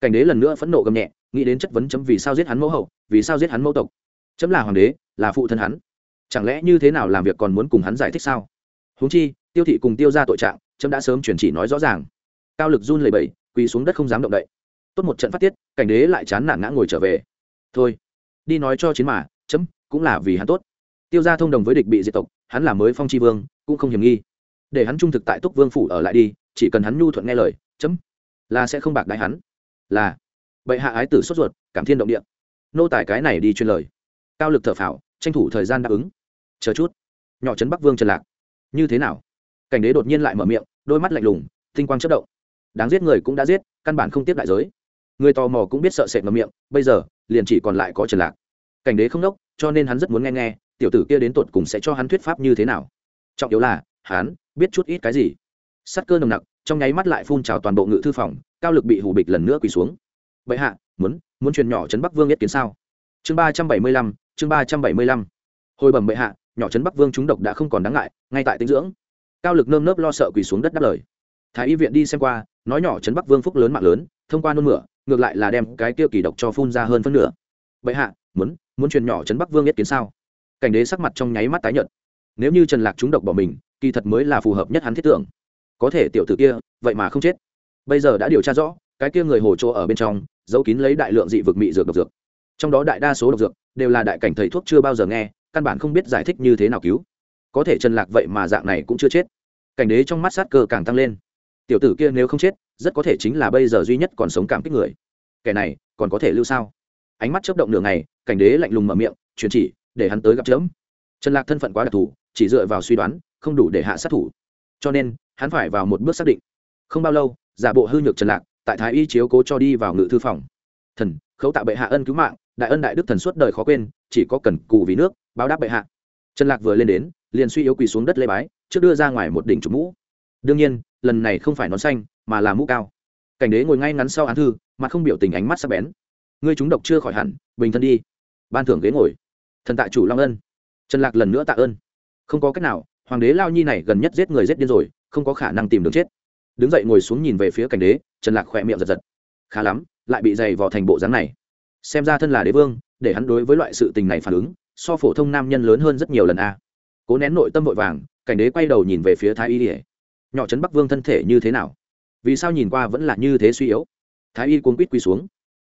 A: Cảnh đế lần nữa phẫn nộ gầm nhẹ, nghĩ đến chất vấn chấm vì sao giết hắn mẫu hậu, vì sao giết hắn mẫu tộc. Chấm là hoàng đế, là phụ thân hắn. Chẳng lẽ như thế nào làm việc còn muốn cùng hắn giải thích sao? Huống chi, tiêu thị cùng tiêu ra tội trạng, chấm đã sớm chuyển chỉ nói rõ ràng. Cao lực run lầy bẩy, quỳ xuống đất không dám động đậy. Tốt một trận phát tiết, cảnh đế lại chán nản ngã ngồi trở về. Thôi, đi nói cho chiến mà, chấm, cũng là vì hắn tốt. Tiêu ra thông đồng với địch bị diệt tộc, hắn là mới phong tri vương, cũng không hiểm nghi. Để hắn trung thực tại túc vương phủ ở lại đi chỉ cần hắn nhu thuận nghe lời, chấm, là sẽ không bạc đại hắn. Là, bệ hạ ái tử sốt ruột, cảm thiên động địa. Nô tài cái này đi truyền lời. Cao lực thở phào, tranh thủ thời gian đáp ứng. Chờ chút. Nhỏ trấn bắc vương trần lạc. Như thế nào? Cảnh đế đột nhiên lại mở miệng, đôi mắt lạnh lùng, tinh quang chất động. Đáng giết người cũng đã giết, căn bản không tiếp đại giới. Người tò mò cũng biết sợ sệt mở miệng, bây giờ, liền chỉ còn lại có trần lạc. Cảnh đế không đốc, cho nên hắn rất muốn nghe nghe, tiểu tử kia đến tột cùng sẽ cho hắn thuyết pháp như thế nào. Trọng yếu là, hắn biết chút ít cái gì sắt cơ nồng nặc, trong nháy mắt lại phun trào toàn bộ ngự thư phòng, cao lực bị hủ bịch lần nữa quỳ xuống. Bệ hạ, muốn muốn truyền nhỏ trấn bắc vương nhất kiến sao? Chương ba trăm bảy mươi lăm, chương ba trăm bảy mươi lăm. Hồi bẩm bệ hạ, nhỏ trấn bắc vương chúng độc đã không còn đáng ngại, ngay tại tinh dưỡng. Cao lực nơm nớp lo sợ quỳ xuống đất đáp lời. Thái y viện đi xem qua, nói nhỏ trấn bắc vương phúc lớn mạng lớn, thông qua nôn mửa, ngược lại là đem cái tiêu kỳ độc cho phun ra hơn phân nửa. Bệ hạ, muốn muốn truyền nhỏ trấn bắc vương nhất kiến sao? Cảnh đế sắc mặt trong nháy mắt tái nhợt. Nếu như trần lạc chúng độc bỏ mình, kỳ thật mới là phù hợp nhất hắn thiết tưởng có thể tiểu tử kia, vậy mà không chết. Bây giờ đã điều tra rõ, cái kia người hồ chỗ ở bên trong, giấu kín lấy đại lượng dị vực mị dược độc dược. Trong đó đại đa số độc dược đều là đại cảnh thầy thuốc chưa bao giờ nghe, căn bản không biết giải thích như thế nào cứu. Có thể trần lạc vậy mà dạng này cũng chưa chết. Cảnh đế trong mắt sát cơ càng tăng lên. Tiểu tử kia nếu không chết, rất có thể chính là bây giờ duy nhất còn sống cảm kích người. Kẻ này còn có thể lưu sao? Ánh mắt chớp động nửa ngày, cảnh đế lạnh lùng mở miệng, truyền chỉ, để hắn tới gặp chớm. Trần lạc thân phận quá đặc thù, chỉ dựa vào suy đoán, không đủ để hạ sát thủ. Cho nên hắn phải vào một bước xác định. Không bao lâu, giả bộ hư nhược trần lạc, tại thái y chiếu cố cho đi vào ngự thư phòng. Thần, khấu tạ bệ hạ ân cứu mạng, đại ân đại đức thần suốt đời khó quên, chỉ có cần cù vì nước, báo đáp bệ hạ. Trần lạc vừa lên đến, liền suy yếu quỳ xuống đất lê bái, trước đưa ra ngoài một đỉnh trục mũ. Đương nhiên, lần này không phải nón xanh, mà là mũ cao. Cảnh đế ngồi ngay ngắn sau án thư mà không biểu tình ánh mắt sắc bén. Ngươi chúng độc chưa khỏi hẳn, bình thân đi. Ban thưởng ghế ngồi. Thần tạ chủ long ân. Trần lạc lần nữa tạ ơn. Không có cách nào hoàng đế lao nhi này gần nhất giết người giết điên rồi, không có khả năng tìm đường chết. Đứng dậy ngồi xuống nhìn về phía cảnh đế, trần lạc khỏe miệng giật giật. Khá lắm, lại bị dày vò thành bộ dáng này. Xem ra thân là đế vương, để hắn đối với loại sự tình này phản ứng, so phổ thông nam nhân lớn hơn rất nhiều lần a. Cố nén nội tâm vội vàng, cảnh đế quay đầu nhìn về phía thái y ỉa nhỏ trấn bắc vương thân thể như thế nào? Vì sao nhìn qua vẫn là như thế suy yếu? Thái y cuốn quýt quy xuống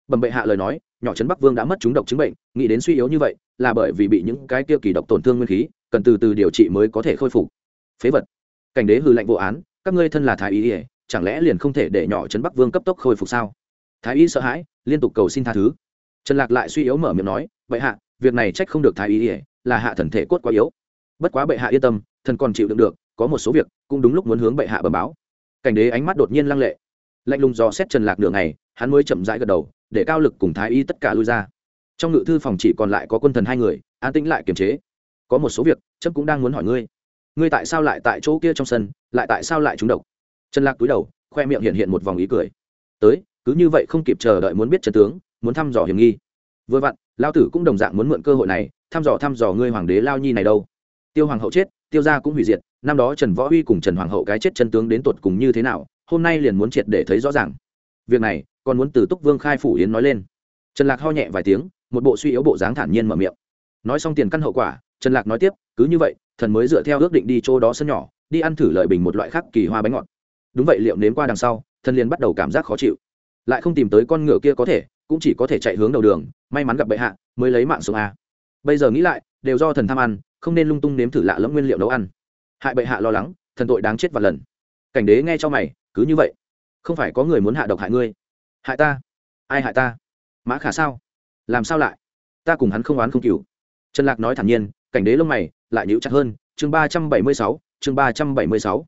A: bẩm bệ hạ lời nói, nhỏ trấn bắc vương đã mất chúng độc chứng bệnh, nghĩ đến suy yếu như vậy, là bởi vì bị những cái tiêu kỳ độc tổn thương nguyên khí, cần từ từ điều trị mới có thể khôi phục. Phế vật. Cảnh đế hư lệnh vụ án, các ngươi thân là thái y ỉa chẳng lẽ liền không thể để nhỏ trấn bắc vương cấp tốc khôi phục sao? Thái y sợ hãi, liên tục cầu xin tha thứ. Trần lạc lại suy yếu mở miệng nói, bệ hạ, việc này trách không được thái y ỉa là hạ thần thể cốt quá yếu. Bất quá bệ hạ yên tâm, thần còn chịu đựng được, có một số việc cũng đúng lúc muốn hướng bệ hạ bẩm báo. Cảnh đế ánh mắt đột nhiên lăng lệ. Lạnh lùng dò xét trần lạc nửa ngày, hắn mới chậm rãi gật đầu để cao lực cùng thái y tất cả lui ra. Trong ngự thư phòng chỉ còn lại có quân thần hai người, an tĩnh lại kiềm chế. Có một số việc trâm cũng đang muốn hỏi ngươi. Ngươi tại sao lại tại chỗ kia trong sân, lại tại sao lại trúng độc? Trần lạc túi đầu, khoe miệng hiện hiện một vòng ý cười. Tới, cứ như vậy không kịp chờ đợi muốn biết trần tướng, muốn thăm dò hiểm nghi. Vừa vặn lao tử cũng đồng dạng muốn mượn cơ hội này, thăm dò thăm dò ngươi hoàng đế lao nhi này đâu. Tiêu hoàng hậu chết, tiêu gia cũng hủy diệt, năm đó trần võ huy cùng trần hoàng hậu cái chết chân tướng đến tột cùng như thế nào, hôm nay liền muốn triệt để thấy rõ ràng việc này, còn muốn từ túc vương khai phủ yến nói lên. Trần lạc ho nhẹ vài tiếng, một bộ suy yếu bộ dáng thản nhiên mở miệng. Nói xong tiền căn hậu quả, trần lạc nói tiếp, cứ như vậy, thần mới dựa theo ước định đi chỗ đó sân nhỏ, đi ăn thử lợi bình một loại khác kỳ hoa bánh ngọt. Đúng vậy, liệu nếm qua đằng sau, thần liền bắt đầu cảm giác khó chịu. Lại không tìm tới con ngựa kia có thể, cũng chỉ có thể chạy hướng đầu đường, may mắn gặp bệ hạ, mới lấy mạng sống a bây giờ nghĩ lại, đều do thần tham ăn, không nên lung tung nếm thử lạ lẫm nguyên liệu nấu ăn. Hại bệ hạ lo lắng, thần tội đáng chết và lần. Cảnh đế nghe cho mày, cứ như vậy không phải có người muốn hạ độc hại ngươi. Hại ta? Ai hại ta? Mã khả sao? Làm sao lại? Ta cùng hắn không oán không cừu. Trần lạc nói thản nhiên, cảnh đế lông mày lại nhíu chặt hơn, chương ba trăm bảy mươi sáu, chương ba trăm bảy mươi sáu.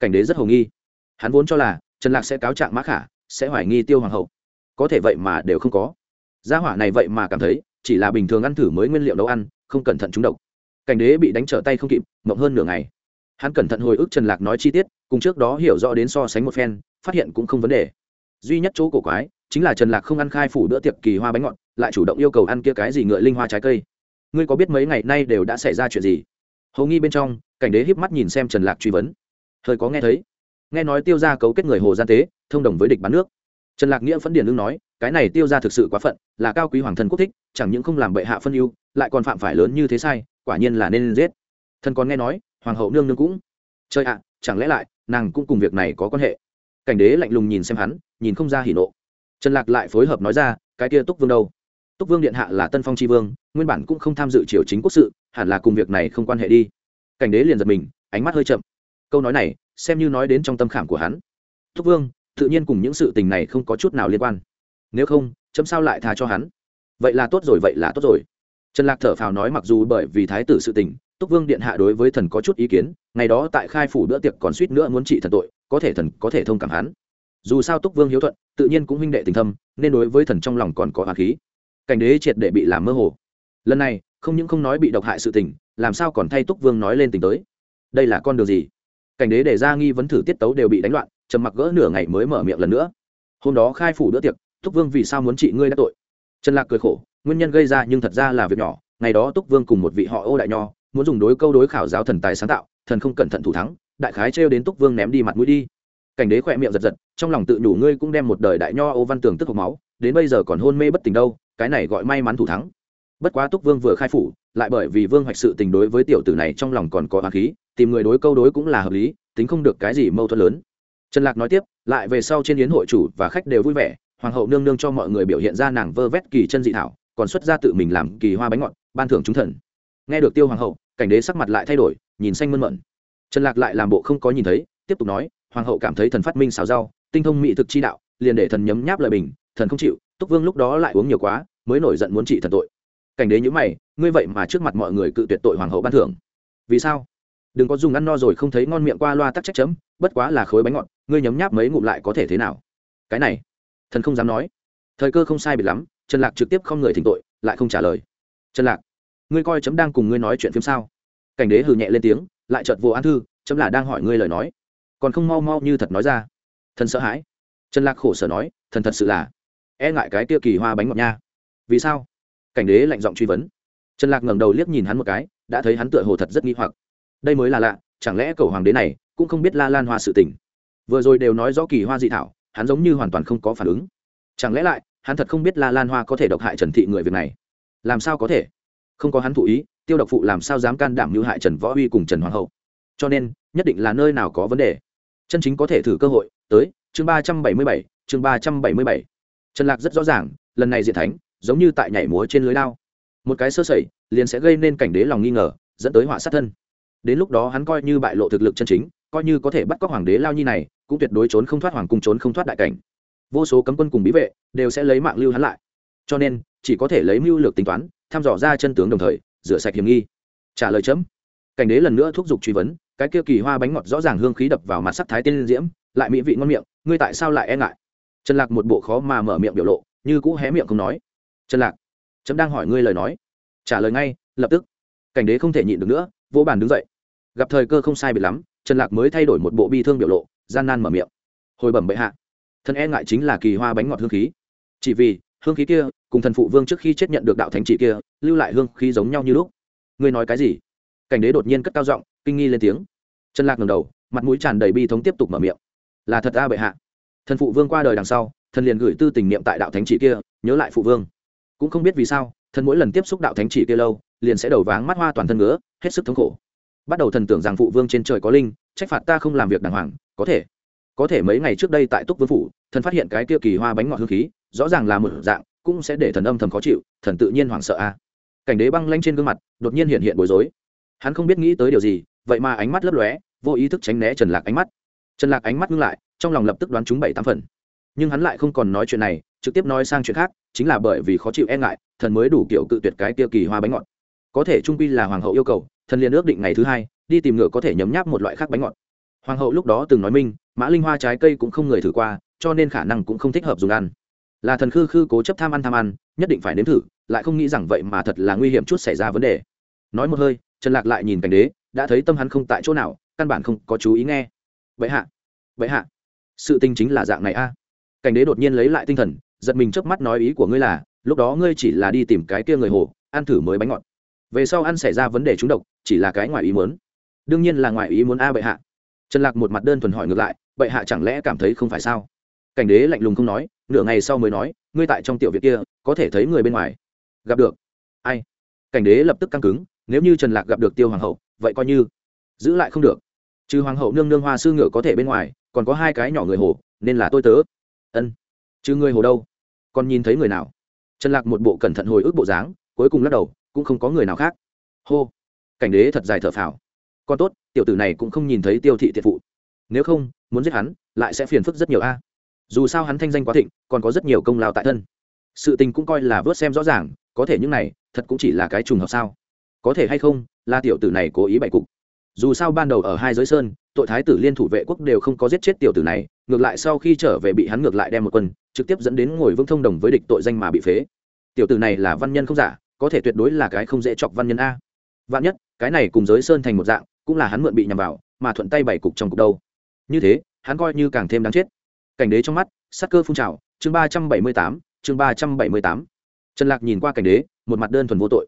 A: Cảnh đế rất hồ nghi. Hắn vốn cho là trần lạc sẽ cáo trạng mã khả, sẽ hoài nghi tiêu hoàng hậu. Có thể vậy mà đều không có. Gia hỏa này vậy mà cảm thấy chỉ là bình thường ăn thử mới nguyên liệu nấu ăn, không cẩn thận trúng độc. Cảnh đế bị đánh trở tay không kịp, mộng hơn nửa ngày. Hắn cẩn thận hồi ức trần lạc nói chi tiết cùng trước đó hiểu rõ đến so sánh một phen, phát hiện cũng không vấn đề. Duy nhất chỗ cổ quái chính là trần lạc không ăn khai phủ bữa tiệc kỳ hoa bánh ngọt, lại chủ động yêu cầu ăn kia cái gì ngựa linh hoa trái cây. Ngươi có biết mấy ngày nay đều đã xảy ra chuyện gì? Hầu nghi bên trong, cảnh đế híp mắt nhìn xem trần lạc truy vấn. Hơi có nghe thấy. Nghe nói tiêu ra cấu kết người hồ gian tế, thông đồng với địch bán nước. Trần lạc nghĩa phấn điền lương nói, cái này tiêu ra thực sự quá phận, là cao quý hoàng thân quốc thích, chẳng những không làm bệ hạ phân ưu, lại còn phạm phải lớn như thế sai, quả nhiên là nên giết. Thân còn nghe nói, hoàng hậu nương nương cũng. Chơi ạ, chẳng lẽ lại nàng cũng cùng việc này có quan hệ. Cảnh đế lạnh lùng nhìn xem hắn, nhìn không ra hỉ nộ. Trần lạc lại phối hợp nói ra, cái kia túc vương đâu? Túc vương điện hạ là tân phong tri vương, nguyên bản cũng không tham dự triều chính quốc sự, hẳn là cùng việc này không quan hệ đi. Cảnh đế liền giật mình, ánh mắt hơi chậm. Câu nói này, xem như nói đến trong tâm khảm của hắn. Túc vương, tự nhiên cùng những sự tình này không có chút nào liên quan. Nếu không, chấm sao lại tha cho hắn? Vậy là tốt rồi, vậy là tốt rồi. Trần lạc thở phào nói mặc dù bởi vì thái tử sự tình túc vương điện hạ đối với thần có chút ý kiến, ngày đó tại khai phủ bữa tiệc còn suýt nữa muốn trị thần tội, có thể thần có thể thông cảm hắn. Dù sao túc vương hiếu thuận, tự nhiên cũng huynh đệ tình thâm, nên đối với thần trong lòng còn có oán khí. Cảnh đế triệt để bị làm mơ hồ. Lần này, không những không nói bị độc hại sự tình, làm sao còn thay túc vương nói lên tình tới? Đây là con đường gì? Cảnh đế để ra nghi vấn thử tiết tấu đều bị đánh loạn, trầm mặc gỡ nửa ngày mới mở miệng lần nữa. Hôm đó khai phủ bữa tiệc, túc vương vì sao muốn trị ngươi đã tội? Trần lạc cười khổ, nguyên nhân gây ra nhưng thật ra là việc nhỏ, ngày đó túc vương cùng một vị họ ô đại nho muốn dùng đối câu đối khảo giáo thần tài sáng tạo, thần không cẩn thận thủ thắng, đại khái trêu đến túc vương ném đi mặt mũi đi. Cảnh đế khỏe miệng giật giật, trong lòng tự nhủ ngươi cũng đem một đời đại nho ô văn tường tức hộp máu, đến bây giờ còn hôn mê bất tỉnh đâu, cái này gọi may mắn thủ thắng. Bất quá túc vương vừa khai phủ, lại bởi vì vương hoạch sự tình đối với tiểu tử này trong lòng còn có hoàng khí, tìm người đối câu đối cũng là hợp lý, tính không được cái gì mâu thuẫn lớn. Trần lạc nói tiếp, lại về sau trên yến hội chủ và khách đều vui vẻ, hoàng hậu nương nương cho mọi người biểu hiện ra nàng vơ vét kỳ chân dị thảo, còn xuất ra tự mình làm kỳ hoa bánh ngọt, ban thưởng chúng thần. Nghe được tiêu hoàng hậu cảnh đế sắc mặt lại thay đổi, nhìn xanh mơn mận trần lạc lại làm bộ không có nhìn thấy, tiếp tục nói, hoàng hậu cảm thấy thần phát minh xào rau, tinh thông mỹ thực chi đạo, liền để thần nhấm nháp lời bình, thần không chịu, túc vương lúc đó lại uống nhiều quá, mới nổi giận muốn trị thần tội. Cảnh đế nhữ mày, ngươi vậy mà trước mặt mọi người cự tuyệt tội hoàng hậu ban thưởng. Vì sao? Đừng có dùng ăn no rồi không thấy ngon miệng qua loa tắc trách chấm, bất quá là khối bánh ngọt, ngươi nhấm nháp mấy ngụm lại có thể thế nào? Cái này, thần không dám nói. Thời cơ không sai biệt lắm, trần lạc trực tiếp không người thỉnh tội, lại không trả lời. Trần lạc ngươi coi chấm đang cùng ngươi nói chuyện phim sao? Cảnh đế hừ nhẹ lên tiếng, lại chợt vô an thư, chấm là đang hỏi ngươi lời nói. Còn không mau mau như thật nói ra. Thần sợ hãi. Trần lạc khổ sở nói, thần thật sự là e ngại cái tia kỳ hoa bánh ngọt nha. Vì sao? Cảnh đế lạnh giọng truy vấn. Trần lạc ngẩng đầu liếc nhìn hắn một cái, đã thấy hắn tựa hồ thật rất nghi hoặc. Đây mới là lạ, chẳng lẽ cầu hoàng đế này cũng không biết la lan hoa sự tình? Vừa rồi đều nói rõ kỳ hoa dị thảo, hắn giống như hoàn toàn không có phản ứng. Chẳng lẽ lại, hắn thật không biết la lan hoa có thể độc hại trần thị người việc này? Làm sao có thể? Không có hắn thụ ý, tiêu độc phụ làm sao dám can đảm như hại trần võ Huy cùng trần hoàng hậu. Cho nên, nhất định là nơi nào có vấn đề. Chân chính có thể thử cơ hội, tới, chương ba trăm bảy mươi bảy, chương ba trăm bảy mươi bảy. Trần lạc rất rõ ràng, lần này diện thánh, giống như tại nhảy múa trên lưới lao một cái sơ sẩy, liền sẽ gây nên cảnh đế lòng nghi ngờ, dẫn tới họa sát thân. Đến lúc đó hắn coi như bại lộ thực lực chân chính, coi như có thể bắt cóc hoàng đế lao nhi này, cũng tuyệt đối trốn không thoát hoàng cung, trốn không thoát đại cảnh. Vô số cấm quân cùng bí vệ, đều sẽ lấy mạng lưu hắn lại. Cho nên, chỉ có thể lấy mưu lược tính toán thăm dò ra chân tướng đồng thời, rửa sạch hiểm nghi. Trả lời chấm. Cảnh đế lần nữa thúc giục truy vấn, cái kia kỳ hoa bánh ngọt rõ ràng hương khí đập vào mặt sắc thái tiên diễm, lại mỹ vị ngon miệng, ngươi tại sao lại e ngại? Trần lạc một bộ khó mà mở miệng biểu lộ, như cũ hé miệng không nói. Trần lạc, chấm đang hỏi ngươi lời nói. Trả lời ngay, lập tức. Cảnh đế không thể nhịn được nữa vô bàn đứng dậy. Gặp thời cơ không sai biệt lắm, trần lạc mới thay đổi một bộ bi thương biểu lộ, gian nan mở miệng. Hồi bẩm bệ hạ, thân e ngại chính là kỳ hoa bánh ngọt hương khí. Chỉ vì hương khí kia, cùng thần phụ vương trước khi chết nhận được đạo thánh chỉ kia, lưu lại hương khí giống nhau như lúc. Ngươi nói cái gì? Cảnh đế đột nhiên cất cao giọng, kinh nghi lên tiếng. Trần lạc ngầm đầu, mặt mũi tràn đầy bi thống tiếp tục mở miệng. Là thật a bệ hạ. Thần phụ vương qua đời đằng sau, thần liền gửi tư tình niệm tại đạo thánh chỉ kia, nhớ lại phụ vương. Cũng không biết vì sao, thần mỗi lần tiếp xúc đạo thánh chỉ kia lâu, liền sẽ đầu váng mắt hoa toàn thân ngứa, hết sức thống khổ. Bắt đầu thần tưởng rằng phụ vương trên trời có linh, trách phạt ta không làm việc đàng hoàng, có thể. Có thể mấy ngày trước đây tại túc vương phủ, thần phát hiện cái kia kỳ hoa bánh ngọt hương khí rõ ràng là một dạng, cũng sẽ để thần âm thầm khó chịu, thần tự nhiên hoảng sợ a. Cảnh đế băng lanh trên gương mặt, đột nhiên hiện hiện bối rối. Hắn không biết nghĩ tới điều gì, vậy mà ánh mắt lấp lóe, vô ý thức tránh né trần lạc ánh mắt. Trần lạc ánh mắt ngưng lại, trong lòng lập tức đoán chúng bảy tám phần. Nhưng hắn lại không còn nói chuyện này, trực tiếp nói sang chuyện khác, chính là bởi vì khó chịu e ngại, thần mới đủ kiểu cự tuyệt cái tiêu kỳ hoa bánh ngọt. Có thể trung quy là hoàng hậu yêu cầu, thần liền ước định ngày thứ hai, đi tìm ngựa có thể nhấm nháp một loại khác bánh ngọt. Hoàng hậu lúc đó từng nói minh, mã linh hoa trái cây cũng không người thử qua, cho nên khả năng cũng không thích hợp dùng ăn là thần khư khư cố chấp tham ăn tham ăn, nhất định phải nếm thử, lại không nghĩ rằng vậy mà thật là nguy hiểm chút xảy ra vấn đề. Nói một hơi, trần lạc lại nhìn cảnh đế, đã thấy tâm hắn không tại chỗ nào, căn bản không có chú ý nghe. Vậy hạ vậy hạ, sự tình chính là dạng này a. Cảnh đế đột nhiên lấy lại tinh thần, giật mình trước mắt nói ý của ngươi là, lúc đó ngươi chỉ là đi tìm cái kia người hồ, ăn thử mới bánh ngọt. Về sau ăn xảy ra vấn đề trúng độc, chỉ là cái ngoài ý muốn. Đương nhiên là ngoài ý muốn a bệ hạ. Trần lạc một mặt đơn thuần hỏi ngược lại, bệ hạ chẳng lẽ cảm thấy không phải sao? Cảnh đế lạnh lùng không nói nửa ngày sau mới nói, ngươi tại trong tiểu viện kia, có thể thấy người bên ngoài. Gặp được. Ai? Cảnh đế lập tức căng cứng, nếu như trần lạc gặp được tiêu hoàng hậu, vậy coi như giữ lại không được. Trừ hoàng hậu nương nương hoa sư ngựa có thể bên ngoài, còn có hai cái nhỏ người hồ, nên là tôi tớ. Ân. Chứ người hồ đâu? Còn nhìn thấy người nào? Trần lạc một bộ cẩn thận hồi ức bộ dáng, cuối cùng lắc đầu, cũng không có người nào khác. Hô. Cảnh đế thật dài thở phào. Còn tốt, tiểu tử này cũng không nhìn thấy tiêu thị thiệt phụ. Nếu không, muốn giết hắn, lại sẽ phiền phức rất nhiều a dù sao hắn thanh danh quá thịnh, còn có rất nhiều công lao tại thân. Sự tình cũng coi là vớt xem rõ ràng, có thể những này, thật cũng chỉ là cái trùng hợp sao? Có thể hay không, là tiểu tử này cố ý bày cục. Dù sao ban đầu ở hai giới sơn, tội thái tử liên thủ vệ quốc đều không có giết chết tiểu tử này, ngược lại sau khi trở về bị hắn ngược lại đem một quân, trực tiếp dẫn đến ngồi vương thông đồng với địch tội danh mà bị phế. Tiểu tử này là văn nhân không giả, có thể tuyệt đối là cái không dễ chọc văn nhân a. Vạn nhất, cái này cùng giới sơn thành một dạng, cũng là hắn mượn bị nhằm vào, mà thuận tay bày cục trong cục đâu. Như thế, hắn coi như càng thêm đáng chết cảnh đế trong mắt, sắc cơ phun trào, chương ba trăm bảy mươi tám, chương ba trăm bảy mươi tám. Trần lạc nhìn qua cảnh đế, một mặt đơn thuần vô tội.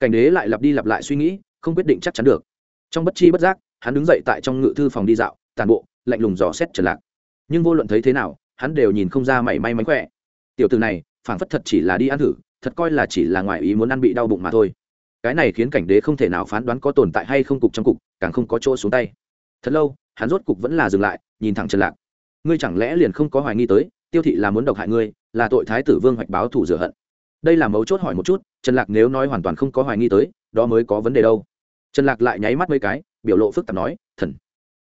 A: Cảnh đế lại lặp đi lặp lại suy nghĩ, không quyết định chắc chắn được. Trong bất chi bất giác, hắn đứng dậy tại trong ngự thư phòng đi dạo, tàn bộ, lạnh lùng dò xét trần lạc. Nhưng vô luận thấy thế nào, hắn đều nhìn không ra mảy may mánh khỏe. Tiểu từ này, phảng phất thật chỉ là đi ăn thử, thật coi là chỉ là ngoài ý muốn ăn bị đau bụng mà thôi. Cái này khiến cảnh đế không thể nào phán đoán có tồn tại hay không cục trong cục, càng không có chỗ xuống tay. Thật lâu, hắn rốt cục vẫn là dừng lại, nhìn thẳng trần lạc ngươi chẳng lẽ liền không có hoài nghi tới, tiêu thị là muốn độc hại ngươi, là tội thái tử vương hoạch báo thủ rửa hận. Đây là mấu chốt hỏi một chút, trần lạc nếu nói hoàn toàn không có hoài nghi tới, đó mới có vấn đề đâu. Trần lạc lại nháy mắt mấy cái, biểu lộ phức tạp nói, thần,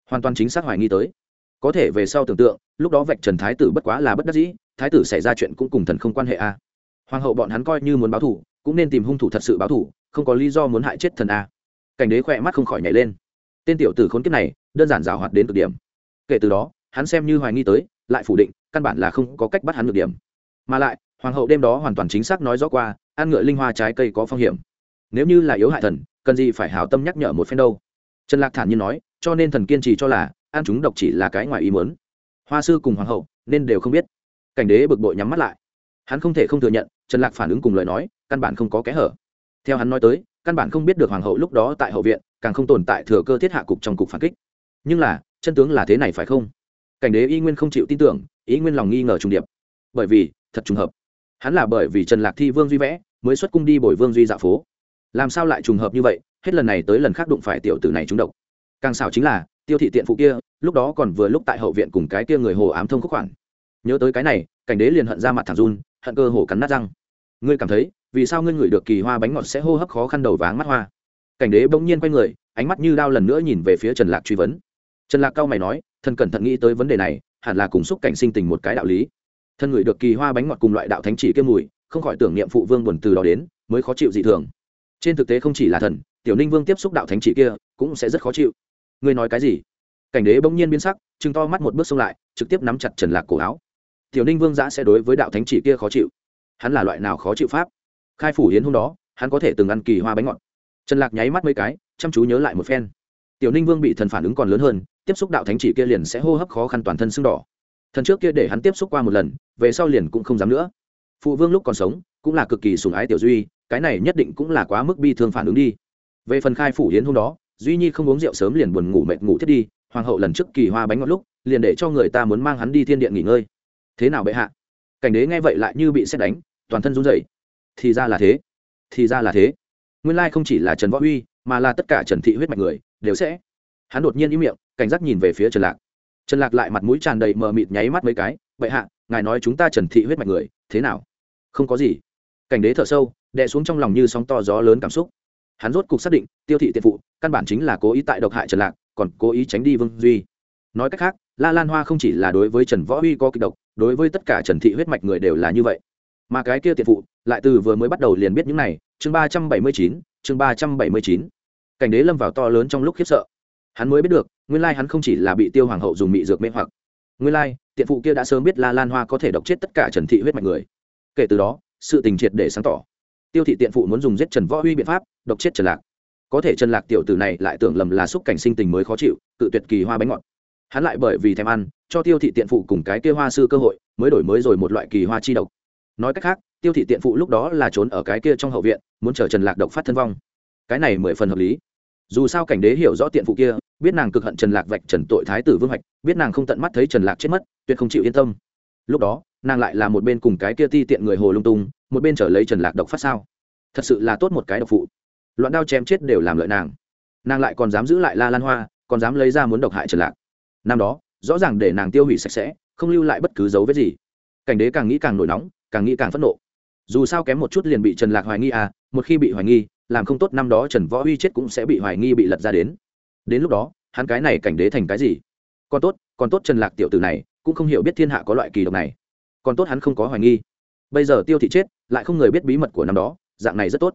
A: hoàn toàn chính xác hoài nghi tới. Có thể về sau tưởng tượng, lúc đó vạch trần thái tử bất quá là bất đắc dĩ, thái tử xảy ra chuyện cũng cùng thần không quan hệ a. À. hoàng hậu bọn hắn coi như muốn báo thủ cũng nên tìm hung thủ thật sự báo thủ không có lý do muốn hại chết thần a. Cảnh đế khỏe mắt không khỏi nhảy lên. Tên tiểu tử khốn kiếp này, đơn giản rào hoạt đến cực điểm. Kể từ đó hắn xem như hoài nghi tới, lại phủ định, căn bản là không có cách bắt hắn được điểm. Mà lại, hoàng hậu đêm đó hoàn toàn chính xác nói rõ qua, ăn ngựa linh hoa trái cây có phong hiểm. Nếu như là yếu hại thần, cần gì phải hảo tâm nhắc nhở một phen đâu. Trần lạc thản nhiên nói, cho nên thần kiên trì cho là, ăn chúng độc chỉ là cái ngoài ý muốn. Hoa sư cùng hoàng hậu, nên đều không biết. Cảnh đế bực bội nhắm mắt lại. Hắn không thể không thừa nhận, trần lạc phản ứng cùng lời nói, căn bản không có kẽ hở. Theo hắn nói tới, căn bản không biết được hoàng hậu lúc đó tại hậu viện, càng không tồn tại thừa cơ thiết hạ cục trong cục phản kích. Nhưng là, chân tướng là thế này phải không? Cảnh đế y nguyên không chịu tin tưởng ý nguyên lòng nghi ngờ trùng điệp. Bởi vì, thật trùng hợp. Hắn là bởi vì trần lạc thi vương duy vẽ, mới xuất cung đi bồi vương duy dạ phố. Làm sao lại trùng hợp như vậy? Hết lần này tới lần khác đụng phải tiểu tử này trúng độc. Càng xảo chính là, tiêu thị tiện phụ kia, lúc đó còn vừa lúc tại hậu viện cùng cái kia người hồ ám thông khúc khoản. Nhớ tới cái này, cảnh đế liền hận ra mặt thẳng run, hận cơ hồ cắn nát răng. Ngươi cảm thấy, vì sao ngươi ngửi được kỳ hoa bánh ngọt sẽ hô hấp khó khăn đầu váng mắt hoa? Cảnh đế bỗng nhiên quay người, ánh mắt như đao lần nữa nhìn về phía trần lạc truy vấn. Trần lạc cao mày nói thần cẩn thận nghĩ tới vấn đề này, hẳn là cùng xúc cảnh sinh tình một cái đạo lý. Thân ngửi được kỳ hoa bánh ngọt cùng loại đạo thánh chỉ kiêm mùi, không khỏi tưởng niệm phụ vương buồn từ đó đến, mới khó chịu dị thường. Trên thực tế không chỉ là thần, tiểu ninh vương tiếp xúc đạo thánh chỉ kia, cũng sẽ rất khó chịu. Ngươi nói cái gì? Cảnh đế bỗng nhiên biến sắc chừng to mắt một bước xông lại, trực tiếp nắm chặt trần lạc cổ áo. Tiểu ninh vương giã sẽ đối với đạo thánh chỉ kia khó chịu. Hắn là loại nào khó chịu pháp? Khai phủ hiến hôm đó, hắn có thể từng ăn kỳ hoa bánh ngọt. Trần lạc nháy mắt mấy cái, chăm chú nhớ lại một phen. Tiểu ninh vương bị thần phản ứng còn lớn hơn tiếp xúc đạo thánh chỉ kia liền sẽ hô hấp khó khăn toàn thân sưng đỏ. Thần trước kia để hắn tiếp xúc qua một lần, về sau liền cũng không dám nữa. Phụ vương lúc còn sống, cũng là cực kỳ sùng ái tiểu duy, cái này nhất định cũng là quá mức bi thương phản ứng đi. Về phần khai phủ hiến hôm đó, duy nhi không uống rượu sớm liền buồn ngủ mệt ngủ thiết đi, hoàng hậu lần trước kỳ hoa bánh ngọt lúc, liền để cho người ta muốn mang hắn đi thiên điện nghỉ ngơi. Thế nào bệ hạ? Cảnh đế nghe vậy lại như bị xét đánh, toàn thân run rẩy. Thì ra là thế. Thì ra là thế. Nguyên lai không chỉ là trần võ huy mà là tất cả trần thị huyết mạch người, đều sẽ. Hắn đột nhiên ý miệng cảnh giác nhìn về phía trần lạc. Trần lạc lại mặt mũi tràn đầy mờ mịt nháy mắt mấy cái, bệ hạ, ngài nói chúng ta trần thị huyết mạch người, thế nào? Không có gì. Cảnh đế thở sâu, đè xuống trong lòng như sóng to gió lớn cảm xúc. Hắn rốt cục xác định, tiêu thị tiện phụ, căn bản chính là cố ý tại độc hại trần lạc, còn cố ý tránh đi vương duy. Nói cách khác, la lan hoa không chỉ là đối với trần võ huy có kịch độc, đối với tất cả trần thị huyết mạch người đều là như vậy. Mà cái kia tiện phụ, lại từ vừa mới bắt đầu liền biết những này, chương ba trăm bảy mươi chín, chương ba trăm bảy mươi chín. Cảnh đế lâm vào to lớn trong lúc khiếp sợ. Hắn mới biết được nguyên lai hắn không chỉ là bị tiêu hoàng hậu dùng mị dược mê hoặc. Nguyên lai, tiện phụ kia đã sớm biết la lan hoa có thể độc chết tất cả trần thị huyết mạch người. Kể từ đó, sự tình triệt để sáng tỏ. Tiêu thị tiện phụ muốn dùng giết trần võ huy biện pháp, độc chết trần lạc. Có thể trần lạc tiểu tử này lại tưởng lầm là xúc cảnh sinh tình mới khó chịu tự tuyệt kỳ hoa bánh ngọt. Hắn lại bởi vì thèm ăn, cho tiêu thị tiện phụ cùng cái kia hoa sư cơ hội, mới đổi mới rồi một loại kỳ hoa chi độc. Nói cách khác, tiêu thị tiện phụ lúc đó là trốn ở cái kia trong hậu viện, muốn chờ trần lạc độc phát thân vong. Cái này mười phần hợp lý. Dù sao cảnh đế hiểu rõ tiện phụ kia biết nàng cực hận trần lạc vạch trần tội thái tử vương hoạch, biết nàng không tận mắt thấy trần lạc chết mất, tuyệt không chịu yên tâm. Lúc đó, nàng lại là một bên cùng cái kia ti tiện người hồ lung tung, một bên trở lấy trần lạc độc phát sao. Thật sự là tốt một cái độc phụ. Loạn đao chém chết đều làm lợi nàng. Nàng lại còn dám giữ lại la lan hoa, còn dám lấy ra muốn độc hại trần lạc. Năm đó, rõ ràng để nàng tiêu hủy sạch sẽ, không lưu lại bất cứ dấu vết gì. Cảnh đế càng nghĩ càng nổi nóng, càng nghĩ càng phẫn nộ. Dù sao kém một chút liền bị trần lạc hoài nghi à một khi bị hoài nghi, làm không tốt năm đó trần võ uy chết cũng sẽ bị hoài nghi bị lật ra đến đến lúc đó, hắn cái này cảnh đế thành cái gì? Còn tốt còn tốt trần lạc tiểu tử này, cũng không hiểu biết thiên hạ có loại kỳ độc này. Còn tốt hắn không có hoài nghi. Bây giờ tiêu thị chết, lại không người biết bí mật của năm đó, dạng này rất tốt.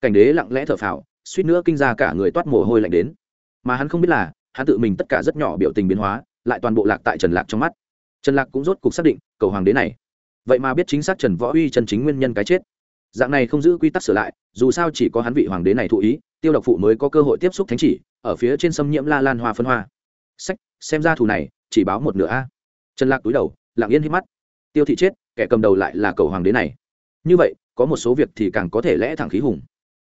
A: Cảnh đế lặng lẽ thở phào, suýt nữa kinh ra cả người toát mồ hôi lạnh đến. Mà hắn không biết là, hắn tự mình tất cả rất nhỏ biểu tình biến hóa, lại toàn bộ lạc tại trần lạc trong mắt. Trần lạc cũng rốt cuộc xác định, cầu hoàng đế này. Vậy mà biết chính xác trần võ uy chân chính nguyên nhân cái chết. Dạng này không giữ quy tắc sửa lại, dù sao chỉ có hắn vị hoàng đế này thụ ý, tiêu độc phụ mới có cơ hội tiếp xúc thánh chỉ ở phía trên xâm nhiễm la lan hoa phân hoa. Sách, xem ra thù này, chỉ báo một nửa a. Trần lạc túi đầu, lặng yên hít mắt. Tiêu thị chết, kẻ cầm đầu lại là cầu hoàng đế này. Như vậy, có một số việc thì càng có thể lẽ thẳng khí hùng.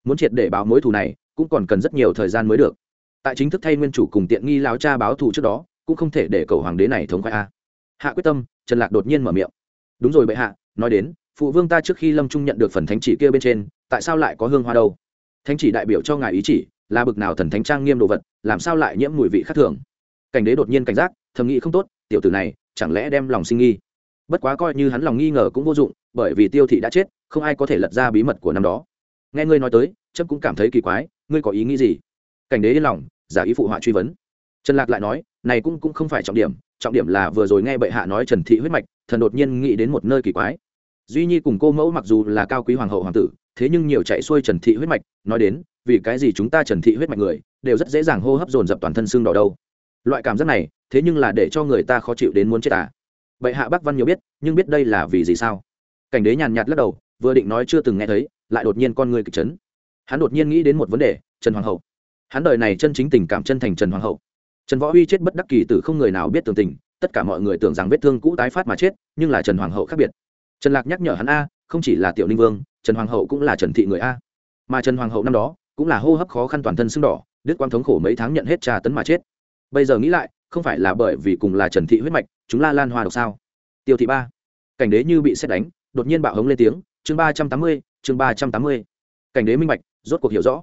A: Muốn triệt để báo mối thù này, cũng còn cần rất nhiều thời gian mới được. Tại chính thức thay nguyên chủ cùng tiện nghi láo cha báo thù trước đó, cũng không thể để cầu hoàng đế này thống khoái a. Hạ quyết tâm, trần lạc đột nhiên mở miệng. Đúng rồi bệ hạ, nói đến, phụ vương ta trước khi lâm trung nhận được phần thánh chỉ kia bên trên, tại sao lại có hương hoa đâu? Thánh chỉ đại biểu cho ngài ý chỉ là bực nào thần thánh trang nghiêm đồ vật, làm sao lại nhiễm mùi vị khác thường? Cảnh đế đột nhiên cảnh giác, thầm nghĩ không tốt, tiểu tử này, chẳng lẽ đem lòng sinh nghi? Bất quá coi như hắn lòng nghi ngờ cũng vô dụng, bởi vì tiêu thị đã chết, không ai có thể lật ra bí mật của năm đó. Nghe ngươi nói tới trâm cũng cảm thấy kỳ quái, ngươi có ý nghĩ gì? Cảnh đế yên lòng, giả ý phụ họa truy vấn. Trần lạc lại nói, này cũng cũng không phải trọng điểm trọng điểm là vừa rồi nghe bệ hạ nói trần thị huyết mạch, thần đột nhiên nghĩ đến một nơi kỳ quái. Duy nhi cùng cô mẫu mặc dù là cao quý hoàng hậu hoàng tử, thế nhưng nhiều chạy xuôi trần thị huyết mạch, nói đến vì cái gì chúng ta trần thị huyết mạch người đều rất dễ dàng hô hấp dồn dập toàn thân xương đỏ đâu? Loại cảm giác này, thế nhưng là để cho người ta khó chịu đến muốn chết à? Bệ hạ bắc văn nhiều biết, nhưng biết đây là vì gì sao? Cảnh đế nhàn nhạt lắc đầu, vừa định nói chưa từng nghe thấy, lại đột nhiên con người kịch chấn. Hắn đột nhiên nghĩ đến một vấn đề, trần hoàng hậu. Hắn đời này chân chính tình cảm chân thành trần hoàng hậu. Trần võ uy chết bất đắc kỳ tử không người nào biết tường tình, tất cả mọi người tưởng rằng vết thương cũ tái phát mà chết, nhưng là trần hoàng hậu khác biệt. Trần lạc nhắc nhở hắn a, không chỉ là tiểu ninh vương, trần hoàng hậu cũng là trần thị người a. Mà trần hoàng hậu năm đó cũng là hô hấp khó khăn toàn thân sưng đỏ đứt quang thống khổ mấy tháng nhận hết trà tấn mà chết. Bây giờ nghĩ lại không phải là bởi vì cùng là trần thị huyết mạch chúng la lan hoa độc sao? Tiêu thị ba cảnh đế như bị xét đánh đột nhiên bạo hống lên tiếng chương ba trăm tám mươi chương ba trăm tám mươi. Cảnh đế minh mạch, rốt cuộc hiểu rõ.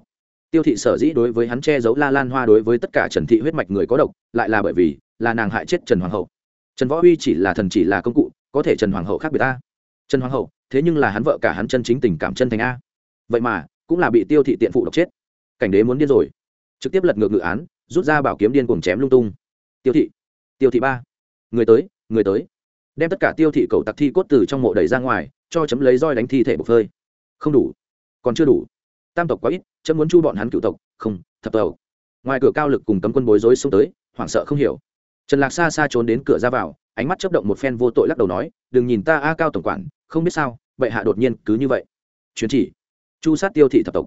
A: Tiêu thị sở dĩ đối với hắn che giấu la lan hoa đối với tất cả trần thị huyết mạch người có độc lại là bởi vì là nàng hại chết trần hoàng hậu. Trần võ huy chỉ là thần chỉ là công cụ có thể trần hoàng hậu khác biệt ta. Trần hoàng hậu thế nhưng là hắn vợ cả hắn chân chính tình cảm chân thành a. Vậy mà cũng là bị tiêu thị tiện phụ độc chết. Cảnh đế muốn điên rồi. Trực tiếp lật ngược ngự án, rút ra bảo kiếm điên cùng chém lung tung. Tiêu thị tiêu thị ba. Người tới người tới. Đem tất cả tiêu thị cầu tặc thi cốt từ trong mộ đẩy ra ngoài, cho chấm lấy roi đánh thi thể bộc phơi. Không đủ. Còn chưa đủ. Tam tộc quá ít, chấm muốn chu bọn hắn cựu tộc. Không, thập tộc. Ngoài cửa cao lực cùng cấm quân bối rối xông tới, hoảng sợ không hiểu. Trần lạc xa xa trốn đến cửa ra vào, ánh mắt chấp động một phen vô tội lắc đầu nói, đừng nhìn ta a cao tổng quản, không biết sao, bệ hạ đột nhiên cứ như vậy. Chuyến chỉ chu sát tiêu thị thập tộc,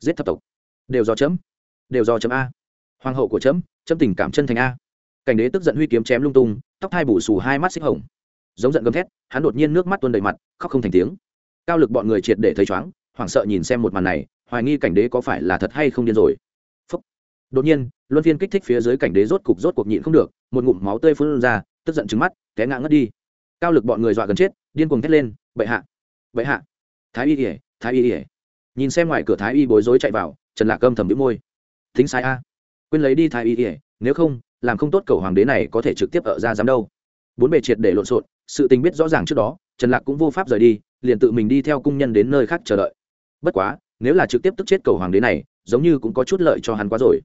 A: giết thập tộc. Đều do chấm, đều do chấm a. Hoàng hậu của chấm chấm tình cảm chân thành a. Cảnh đế tức giận huy kiếm chém lung tung, tóc hai bù xù hai mắt xích hồng. Giống giận gầm thét, hắn đột nhiên nước mắt tuôn đầy mặt, khóc không thành tiếng. Cao lực bọn người triệt để thấy chóng hoảng sợ nhìn xem một màn này, hoài nghi cảnh đế có phải là thật hay không điên rồi. Phúc. đột nhiên, luân phiên kích thích phía dưới cảnh đế rốt cục rốt cuộc nhịn không được, một ngụm máu tươi phun ra, tức giận trứng mắt, té ngã ngất đi. Cao lực bọn người dọa gần chết, điên cuồng thét lên, bệ hạ bệ hạ. Thái y ỉa thái y ỉa nhìn xem ngoài cửa thái y bối rối chạy vào, trần lạc cơm thầm đĩu môi. Thính sai a. Quên lấy đi thái y ỉa nếu không, làm không tốt cầu hoàng đế này có thể trực tiếp ở ra dám đâu. Bốn bề triệt để lộn xộn, sự tình biết rõ ràng trước đó, trần lạc cũng vô pháp rời đi, liền tự mình đi theo cung nhân đến nơi khác chờ đợi. Bất quá, nếu là trực tiếp tức chết cầu hoàng đế này, giống như cũng có chút lợi cho hắn quá rồi.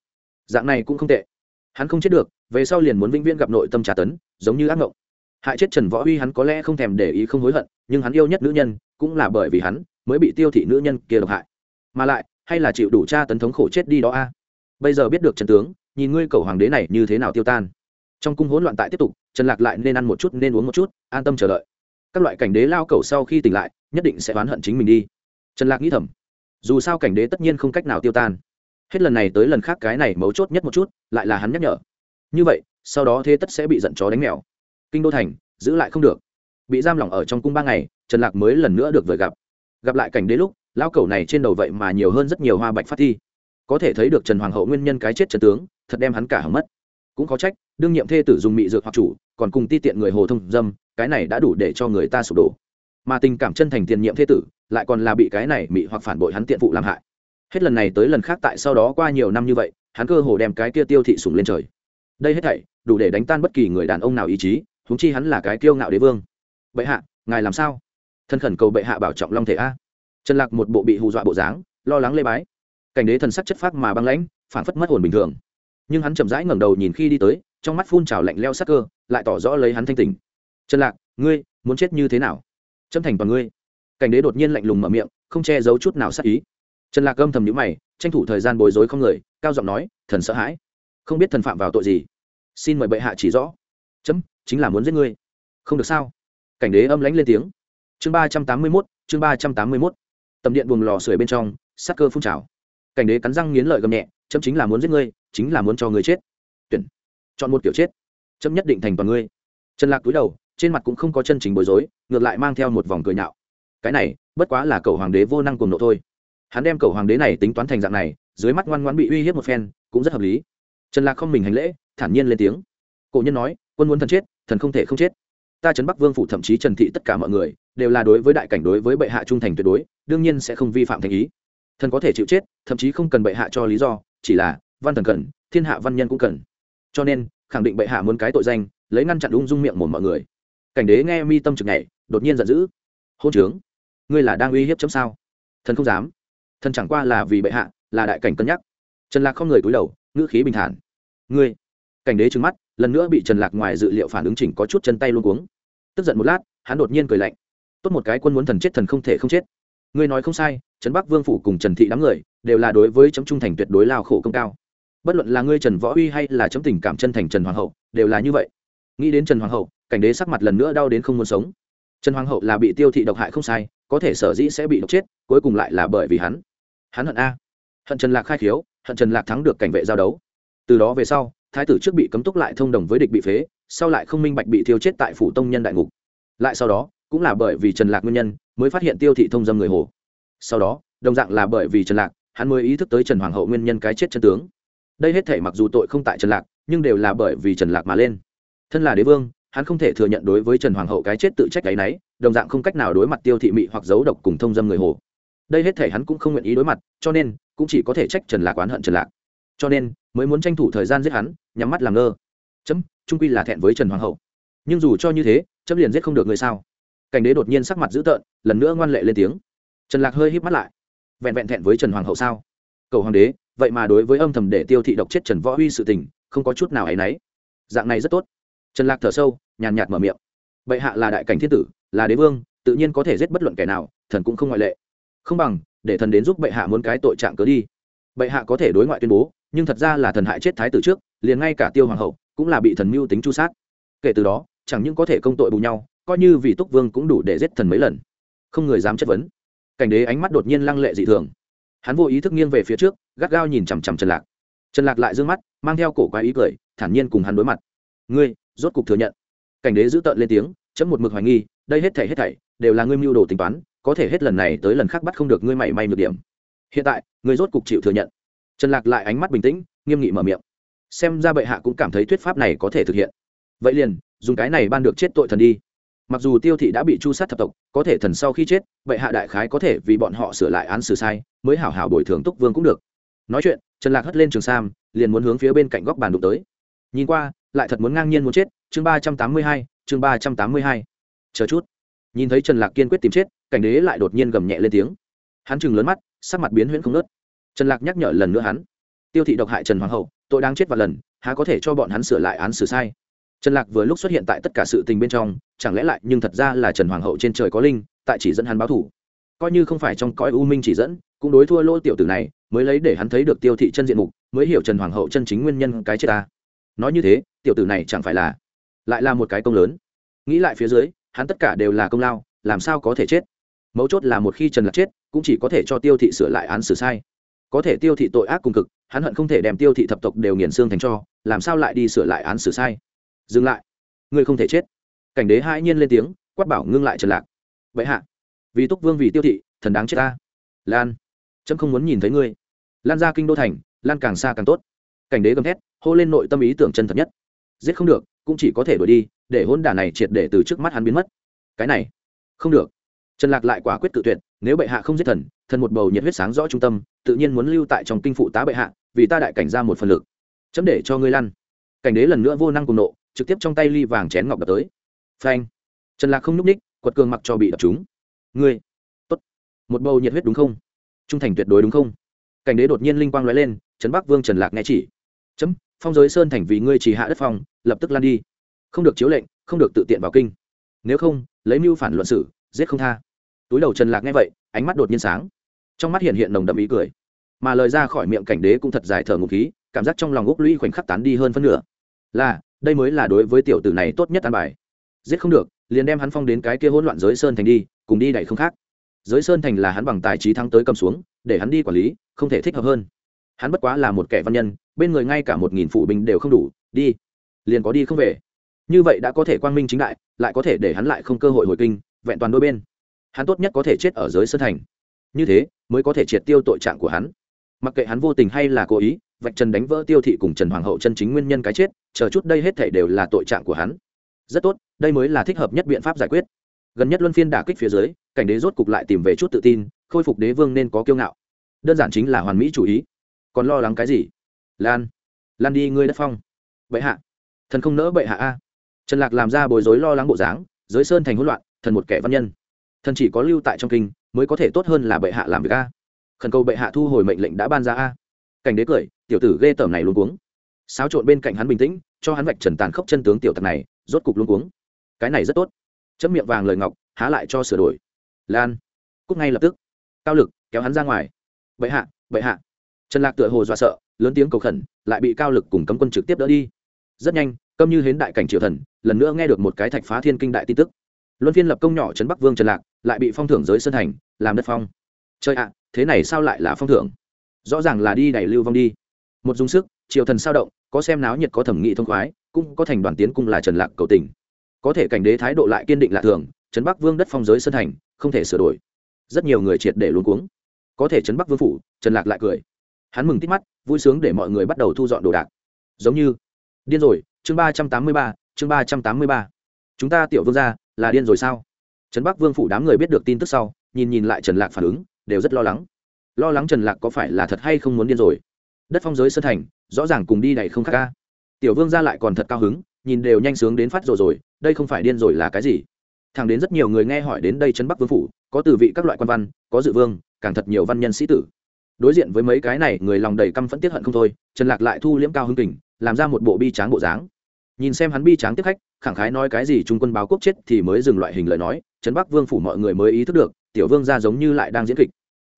A: Dạng này cũng không tệ. Hắn không chết được, về sau liền muốn vĩnh viễn gặp nội tâm trà tấn, giống như ác mộng hại chết trần võ uy hắn có lẽ không thèm để ý không hối hận, nhưng hắn yêu nhất nữ nhân, cũng là bởi vì hắn mới bị tiêu thị nữ nhân kia độc hại. Mà lại, hay là chịu đủ tra tấn thống khổ chết đi đó a? Bây giờ biết được trần tướng, nhìn ngươi cầu hoàng đế này như thế nào tiêu tan. Trong cung hỗn loạn tại tiếp tục, trần lạc lại nên ăn một chút nên uống một chút, an tâm chờ đợi. Các loại cảnh đế lao cầu sau khi tỉnh lại, nhất định sẽ oán hận chính mình đi. Trần lạc nghĩ thầm, dù sao cảnh đế tất nhiên không cách nào tiêu tan. Hết lần này tới lần khác cái này mấu chốt nhất một chút, lại là hắn nhắc nhở. Như vậy, sau đó thế tất sẽ bị giận chó đánh mèo. Kinh đô thành, giữ lại không được. Bị giam lỏng ở trong cung ba ngày, trần lạc mới lần nữa được vời gặp gặp lại cảnh đế lúc lao cẩu này trên đầu vậy mà nhiều hơn rất nhiều hoa bạch phát thi. Có thể thấy được trần hoàng hậu nguyên nhân cái chết trần tướng, thật đem hắn cả hầm mất. Cũng có trách, đương nhiệm thê tử dùng mị dược hoặc chủ, còn cùng ti tiện người hồ thông dâm, cái này đã đủ để cho người ta sụp đổ. Mà tình cảm chân thành tiền nhiệm thê tử, lại còn là bị cái này mị hoặc phản bội hắn tiện phụ làm hại. Hết lần này tới lần khác tại sau đó qua nhiều năm như vậy, hắn cơ hồ đem cái kia tiêu thị sùng lên trời. Đây hết thảy, đủ để đánh tan bất kỳ người đàn ông nào ý chí húng chi hắn là cái kiêu ngạo đế vương. Bệ hạ, ngài làm sao? Thân khẩn cầu bệ hạ bảo trọng long thể a. Trần lạc một bộ bị hù dọa bộ dáng, lo lắng lê bái. Cảnh đế thần sắc chất phác mà băng lãnh phản phất mất hồn bình thường. Nhưng hắn chậm rãi ngẩng đầu nhìn khi đi tới, trong mắt phun trào lạnh leo sắc cơ, lại tỏ rõ lấy hắn thanh tình. Trần lạc, ngươi muốn chết như thế nào? Châm thành toàn ngươi. Cảnh đế đột nhiên lạnh lùng mở miệng, không che giấu chút nào sát ý. Trần lạc âm thầm nhữ mày, tranh thủ thời gian bối rối không người, cao giọng nói, thần sợ hãi. Không biết thần phạm vào tội gì. Xin mời bệ hạ chỉ rõ. Chấm, chính là muốn giết ngươi. Không được sao? Cảnh đế âm lãnh lên tiếng chương ba trăm tám mươi mốt, chương ba trăm tám mươi mốt. Tầm điện buồng lò sưởi bên trong, sắc cơ phun trào. Cảnh đế cắn răng nghiến lợi gầm nhẹ, chấm chính là muốn giết ngươi, chính là muốn cho ngươi chết. Tuyển, chọn một kiểu chết. Chấm nhất định thành toàn ngươi. Trần lạc cúi đầu, trên mặt cũng không có chân chính bối rối, ngược lại mang theo một vòng cười nhạo. Cái này, bất quá là cậu hoàng đế vô năng cùng nộ thôi. Hắn đem cậu hoàng đế này tính toán thành dạng này, dưới mắt ngoan ngoãn bị uy hiếp một phen, cũng rất hợp lý. Trần lạc không mình hành lễ, thản nhiên lên tiếng. Cổ nhân nói, quân muốn thần chết, thần không thể không chết. Ta trấn bắc vương phủ thậm chí trần thị tất cả mọi người đều là đối với đại cảnh đối với bệ hạ trung thành tuyệt đối, đương nhiên sẽ không vi phạm thành ý. Thần có thể chịu chết, thậm chí không cần bệ hạ cho lý do, chỉ là, văn thần cần, thiên hạ văn nhân cũng cần. Cho nên, khẳng định bệ hạ muốn cái tội danh, lấy ngăn chặn ung dung miệng một mọi người. Cảnh đế nghe mi tâm trực nhảy, đột nhiên giận dữ. Hôn trướng, ngươi là đang uy hiếp chấm sao? Thần không dám. Thần chẳng qua là vì bệ hạ, là đại cảnh cân nhắc. Trần lạc không người cúi đầu, ngữ khí bình thản. Ngươi. Cảnh đế trừng mắt, lần nữa bị trần lạc ngoài dự liệu phản ứng chỉnh có chút chân tay luôn cuống. Tức giận một lát, hắn đột nhiên cười lạnh tốt một cái quân muốn thần chết thần không thể không chết. Ngươi nói không sai, trấn bắc vương phủ cùng trần thị đám người đều là đối với chấm trung thành tuyệt đối lao khổ công cao. Bất luận là ngươi trần võ uy hay là chấm tình cảm chân thành trần hoàng hậu, đều là như vậy. Nghĩ đến trần hoàng hậu, cảnh đế sắc mặt lần nữa đau đến không muốn sống. Trần hoàng hậu là bị tiêu thị độc hại không sai, có thể sở dĩ sẽ bị độc chết, cuối cùng lại là bởi vì hắn. Hắn hận a. Hận trần lạc khai khiếu, hận trần lạc thắng được cảnh vệ giao đấu. Từ đó về sau, thái tử trước bị cấm túc lại thông đồng với địch bị phế, sau lại không minh bạch bị thiêu chết tại phủ tông nhân đại ngục. Lại sau đó cũng là bởi vì trần lạc nguyên nhân, mới phát hiện tiêu thị thông dâm người hồ. Sau đó, đồng dạng là bởi vì trần lạc, hắn mới ý thức tới trần hoàng hậu nguyên nhân cái chết chân tướng. Đây hết thể mặc dù tội không tại trần lạc, nhưng đều là bởi vì trần lạc mà lên. Thân là đế vương, hắn không thể thừa nhận đối với trần hoàng hậu cái chết tự trách cái náy đồng dạng không cách nào đối mặt tiêu thị mị hoặc giấu độc cùng thông dâm người hồ. Đây hết thể hắn cũng không nguyện ý đối mặt, cho nên, cũng chỉ có thể trách trần lạc oán hận trần lạc. Cho nên, mới muốn tranh thủ thời gian giết hắn, nhắm mắt làm ngơ. Chấm, trung quy là thẹn với trần hoàng hậu. Nhưng dù cho như thế, chấm liền giết không được người sao? Cảnh đế đột nhiên sắc mặt dữ tợn, lần nữa ngoan lệ lên tiếng. Trần lạc hơi híp mắt lại. Vẹn vẹn thẹn với trần hoàng hậu sao? Cầu hoàng đế, vậy mà đối với âm thầm để tiêu thị độc chết trần võ huy sự tình, không có chút nào áy náy. Dạng này rất tốt. Trần lạc thở sâu, nhàn nhạt mở miệng. Bệ hạ là đại cảnh thiên tử, là đế vương, tự nhiên có thể giết bất luận kẻ nào, thần cũng không ngoại lệ. Không bằng, để thần đến giúp bệ hạ muốn cái tội trạng cớ đi. Bệ hạ có thể đối ngoại tuyên bố, nhưng thật ra là thần hại chết thái tử trước, liền ngay cả tiêu hoàng hậu cũng là bị thần mưu tính chu sát. Kể từ đó, chẳng những có thể công tội bù nhau coi như vì túc vương cũng đủ để giết thần mấy lần. Không người dám chất vấn. Cảnh đế ánh mắt đột nhiên lăng lệ dị thường. Hắn vô ý thức nghiêng về phía trước, gắt gao nhìn chằm chằm trần lạc. Trần lạc lại d ư ơ n g mắt, mang theo cổ quái ý cười, thản nhiên cùng hắn đối mặt. Ngươi, rốt cục thừa nhận. Cảnh đế giữ tợn lên tiếng, chấm một mực hoài nghi, đây hết thảy hết thảy đều là ngươi mưu đồ tính toán, có thể hết lần này tới lần khác bắt không được ngươi mảy may nhược điểm. Hiện tại, ngươi rốt cục chịu thừa nhận. Trần lạc lại ánh mắt bình tĩnh, nghiêm nghị mở miệng. Xem ra bệ hạ cũng cảm thấy thuyết pháp này có thể thực hiện. Vậy liền, dùng cái này ban được chết tội thần đi mặc dù tiêu thị đã bị chu sát thập tộc, có thể thần sau khi chết vậy hạ đại khái có thể vì bọn họ sửa lại án xử sai, mới hảo hảo bồi thường túc vương cũng được. Nói chuyện, trần lạc hất lên trường sam, liền muốn hướng phía bên cạnh góc bàn đụng tới. Nhìn qua, lại thật muốn ngang nhiên muốn chết, chương ba trăm tám mươi hai, chương ba trăm tám mươi hai. Chờ chút. Nhìn thấy trần lạc kiên quyết tìm chết, cảnh đế lại đột nhiên gầm nhẹ lên tiếng. Hắn chừng lớn mắt, sắc mặt biến huyễn không nớt trần lạc nhắc nhở lần nữa hắn. Tiêu thị độc hại trần hoàng hậu, tội đang chết và lần, há có thể cho bọn hắn sửa lại án xử sai trần lạc vừa lúc xuất hiện tại tất cả sự tình bên trong, chẳng lẽ lại nhưng thật ra là trần hoàng hậu trên trời có linh, tại chỉ dẫn hắn báo thủ? Coi như không phải trong cõi u minh chỉ dẫn, cũng đối thua lỗ tiểu tử này, mới lấy để hắn thấy được tiêu thị chân diện mục, mới hiểu trần hoàng hậu chân chính nguyên nhân cái chết ta. Nói như thế, tiểu tử này chẳng phải là, lại là một cái công lớn. Nghĩ lại phía dưới, hắn tất cả đều là công lao, làm sao có thể chết? Mấu chốt là một khi trần lạc chết, cũng chỉ có thể cho tiêu thị sửa lại án xử sai. Có thể tiêu thị tội ác cùng cực, hắn hận không thể đem tiêu thị thập tộc đều nghiền xương thành cho, làm sao lại đi sửa lại án xử sai? Dừng lại. Ngươi không thể chết. Cảnh đế hai nhiên lên tiếng, quát bảo ngưng lại trần lạc. Vậy hạ, vì túc vương vì tiêu thị, thần đáng chết ta. Lan trâm không muốn nhìn thấy ngươi. Lan ra kinh đô thành, lan càng xa càng tốt. Cảnh đế gầm thét, hô lên nội tâm ý tưởng chân thật nhất. Giết không được, cũng chỉ có thể đuổi đi, để hôn đả này triệt để từ trước mắt hắn biến mất. Cái này, không được. Trần lạc lại quả quyết tự tuyệt, nếu bệ hạ không giết thần thần một bầu nhiệt huyết sáng rõ trung tâm, tự nhiên muốn lưu tại trong kinh phụ tá bệ hạ, vì ta đại cảnh ra một phần lực. Chấm để cho ngươi lăn cảnh đế lần nữa vô năng cùng nộ trực tiếp trong tay ly vàng chén ngọc đập tới. Phanh. Trần lạc không n ú c ních quật cường mặc cho bị đập chúng ngươi. Tốt. Một bầu nhiệt huyết đúng không? Trung thành tuyệt đối đúng không? Cảnh đế đột nhiên linh quang l ó e lên, trấn bắc vương trần lạc nghe chỉ. Chấm, phong giới sơn thành vì ngươi chỉ hạ đất phong, lập tức lan đi. Không được chiếu lệnh, không được tự tiện vào kinh. Nếu không, lấy mưu phản luận sử giết không tha. Túi đầu trần lạc nghe vậy, ánh mắt đột nhiên sáng. Trong mắt hiện hiện nồng đậm ý cười. Mà lời ra khỏi miệng cảnh đế cũng thật dài thở ngục khí, cảm giác trong lòng úc lũy khoảnh khắc tán đi hơn phân nửa. Là đây mới là đối với tiểu tử này tốt nhất an bài. Giết không được, liền đem hắn phong đến cái kia hỗn loạn giới sơn thành đi, cùng đi đẩy không khác. Giới sơn thành là hắn bằng tài trí thắng tới cầm xuống, để hắn đi quản lý, không thể thích hợp hơn. Hắn bất quá là một kẻ văn nhân, bên người ngay cả một nghìn phụ binh đều không đủ, đi. Liền có đi không về. Như vậy đã có thể quang minh chính đại, lại có thể để hắn lại không cơ hội hồi kinh, vẹn toàn đôi bên. Hắn tốt nhất có thể chết ở giới sơn thành. Như thế, mới có thể triệt tiêu tội trạng của hắn mặc kệ hắn vô tình hay là cố ý, vạch trần đánh vỡ tiêu thị cùng trần hoàng hậu chân chính nguyên nhân cái chết, chờ chút đây hết thể đều là tội trạng của hắn. Rất tốt, đây mới là thích hợp nhất biện pháp giải quyết. Gần nhất luân phiên đả kích phía dưới, cảnh đế rốt cục lại tìm về chút tự tin, khôi phục đế vương nên có kiêu ngạo. Đơn giản chính là hoàn mỹ chủ ý. Còn lo lắng cái gì? Lan lan đi ngươi đất phong. Bệ hạ, thần không nỡ bệ hạ a. Trần lạc làm ra bối rối lo lắng bộ dáng, giới sơn thành hỗn loạn, thần một kẻ văn nhân. Thần chỉ có lưu tại trong kinh, mới có thể tốt hơn là bệ hạ làm việc a khẩn cầu bệ hạ thu hồi mệnh lệnh đã ban ra a. Cảnh đế cười, tiểu tử ghê tởm này luôn cuống. Xáo trộn bên cạnh hắn bình tĩnh, cho hắn vạch trần tàn khốc chân tướng tiểu tặc này, rốt cục luôn cuống. Cái này rất tốt. Chấm miệng vàng lời ngọc, há lại cho sửa đổi. Lan cúc ngay lập tức. Cao lực, kéo hắn ra ngoài. Bệ hạ bệ hạ. Trần lạc tựa hồ dọa sợ, lớn tiếng cầu khẩn, lại bị cao lực cùng cấm quân trực tiếp đỡ đi. Rất nhanh, câm như hến đại cảnh triều thần, lần nữa nghe được một cái thạch phá thiên kinh đại tin tức. Luân phiên lập công nhỏ trấn bắc vương trần lạc, lại bị phong thưởng giới sơn thành, làm đất phong. Chơi ạ thế này sao lại là phong thưởng? Rõ ràng là đi đẩy lưu vong đi. Một dung sức, triều thần sao động, có xem náo nhiệt có thẩm nghị thông khoái, cũng có thành đoàn tiến cung là trần lạc cầu tình. Có thể cảnh đế thái độ lại kiên định lạ thường, trấn bắc vương đất phong giới sơn thành không thể sửa đổi. Rất nhiều người triệt để luôn cuống. Có thể trấn bắc vương phủ, trần lạc lại cười. Hắn mừng tít mắt, vui sướng để mọi người bắt đầu thu dọn đồ đạc. Giống như, điên rồi, chương ba trăm tám mươi ba, chương ba trăm tám mươi ba. Chúng ta tiểu vương gia, là điên rồi sao? Trấn bắc vương phủ đám người biết được tin tức sau, nhìn nhìn lại trần lạc phản ứng đều rất lo lắng. Lo lắng trần lạc có phải là thật hay không muốn điên rồi. Đất phong giới sơn thành, rõ ràng cùng đi này không khác ca. Tiểu vương gia lại còn thật cao hứng, nhìn đều nhanh sướng đến phát rồi rồi, đây không phải điên rồi là cái gì? Thằng đến rất nhiều người nghe hỏi đến đây trấn bắc vương phủ, có từ vị các loại quan văn, có dự vương, càng thật nhiều văn nhân sĩ tử. Đối diện với mấy cái này, người lòng đầy căm phẫn tiếc hận không thôi, trần lạc lại thu liễm cao hưng kình, làm ra một bộ bi tráng bộ dáng. Nhìn xem hắn bi tráng tiếp khách, khẳng khái nói cái gì trung quân báo quốc chết thì mới dừng loại hình lời nói, trấn bắc vương phủ mọi người mới ý thức được tiểu vương ra giống như lại đang diễn kịch.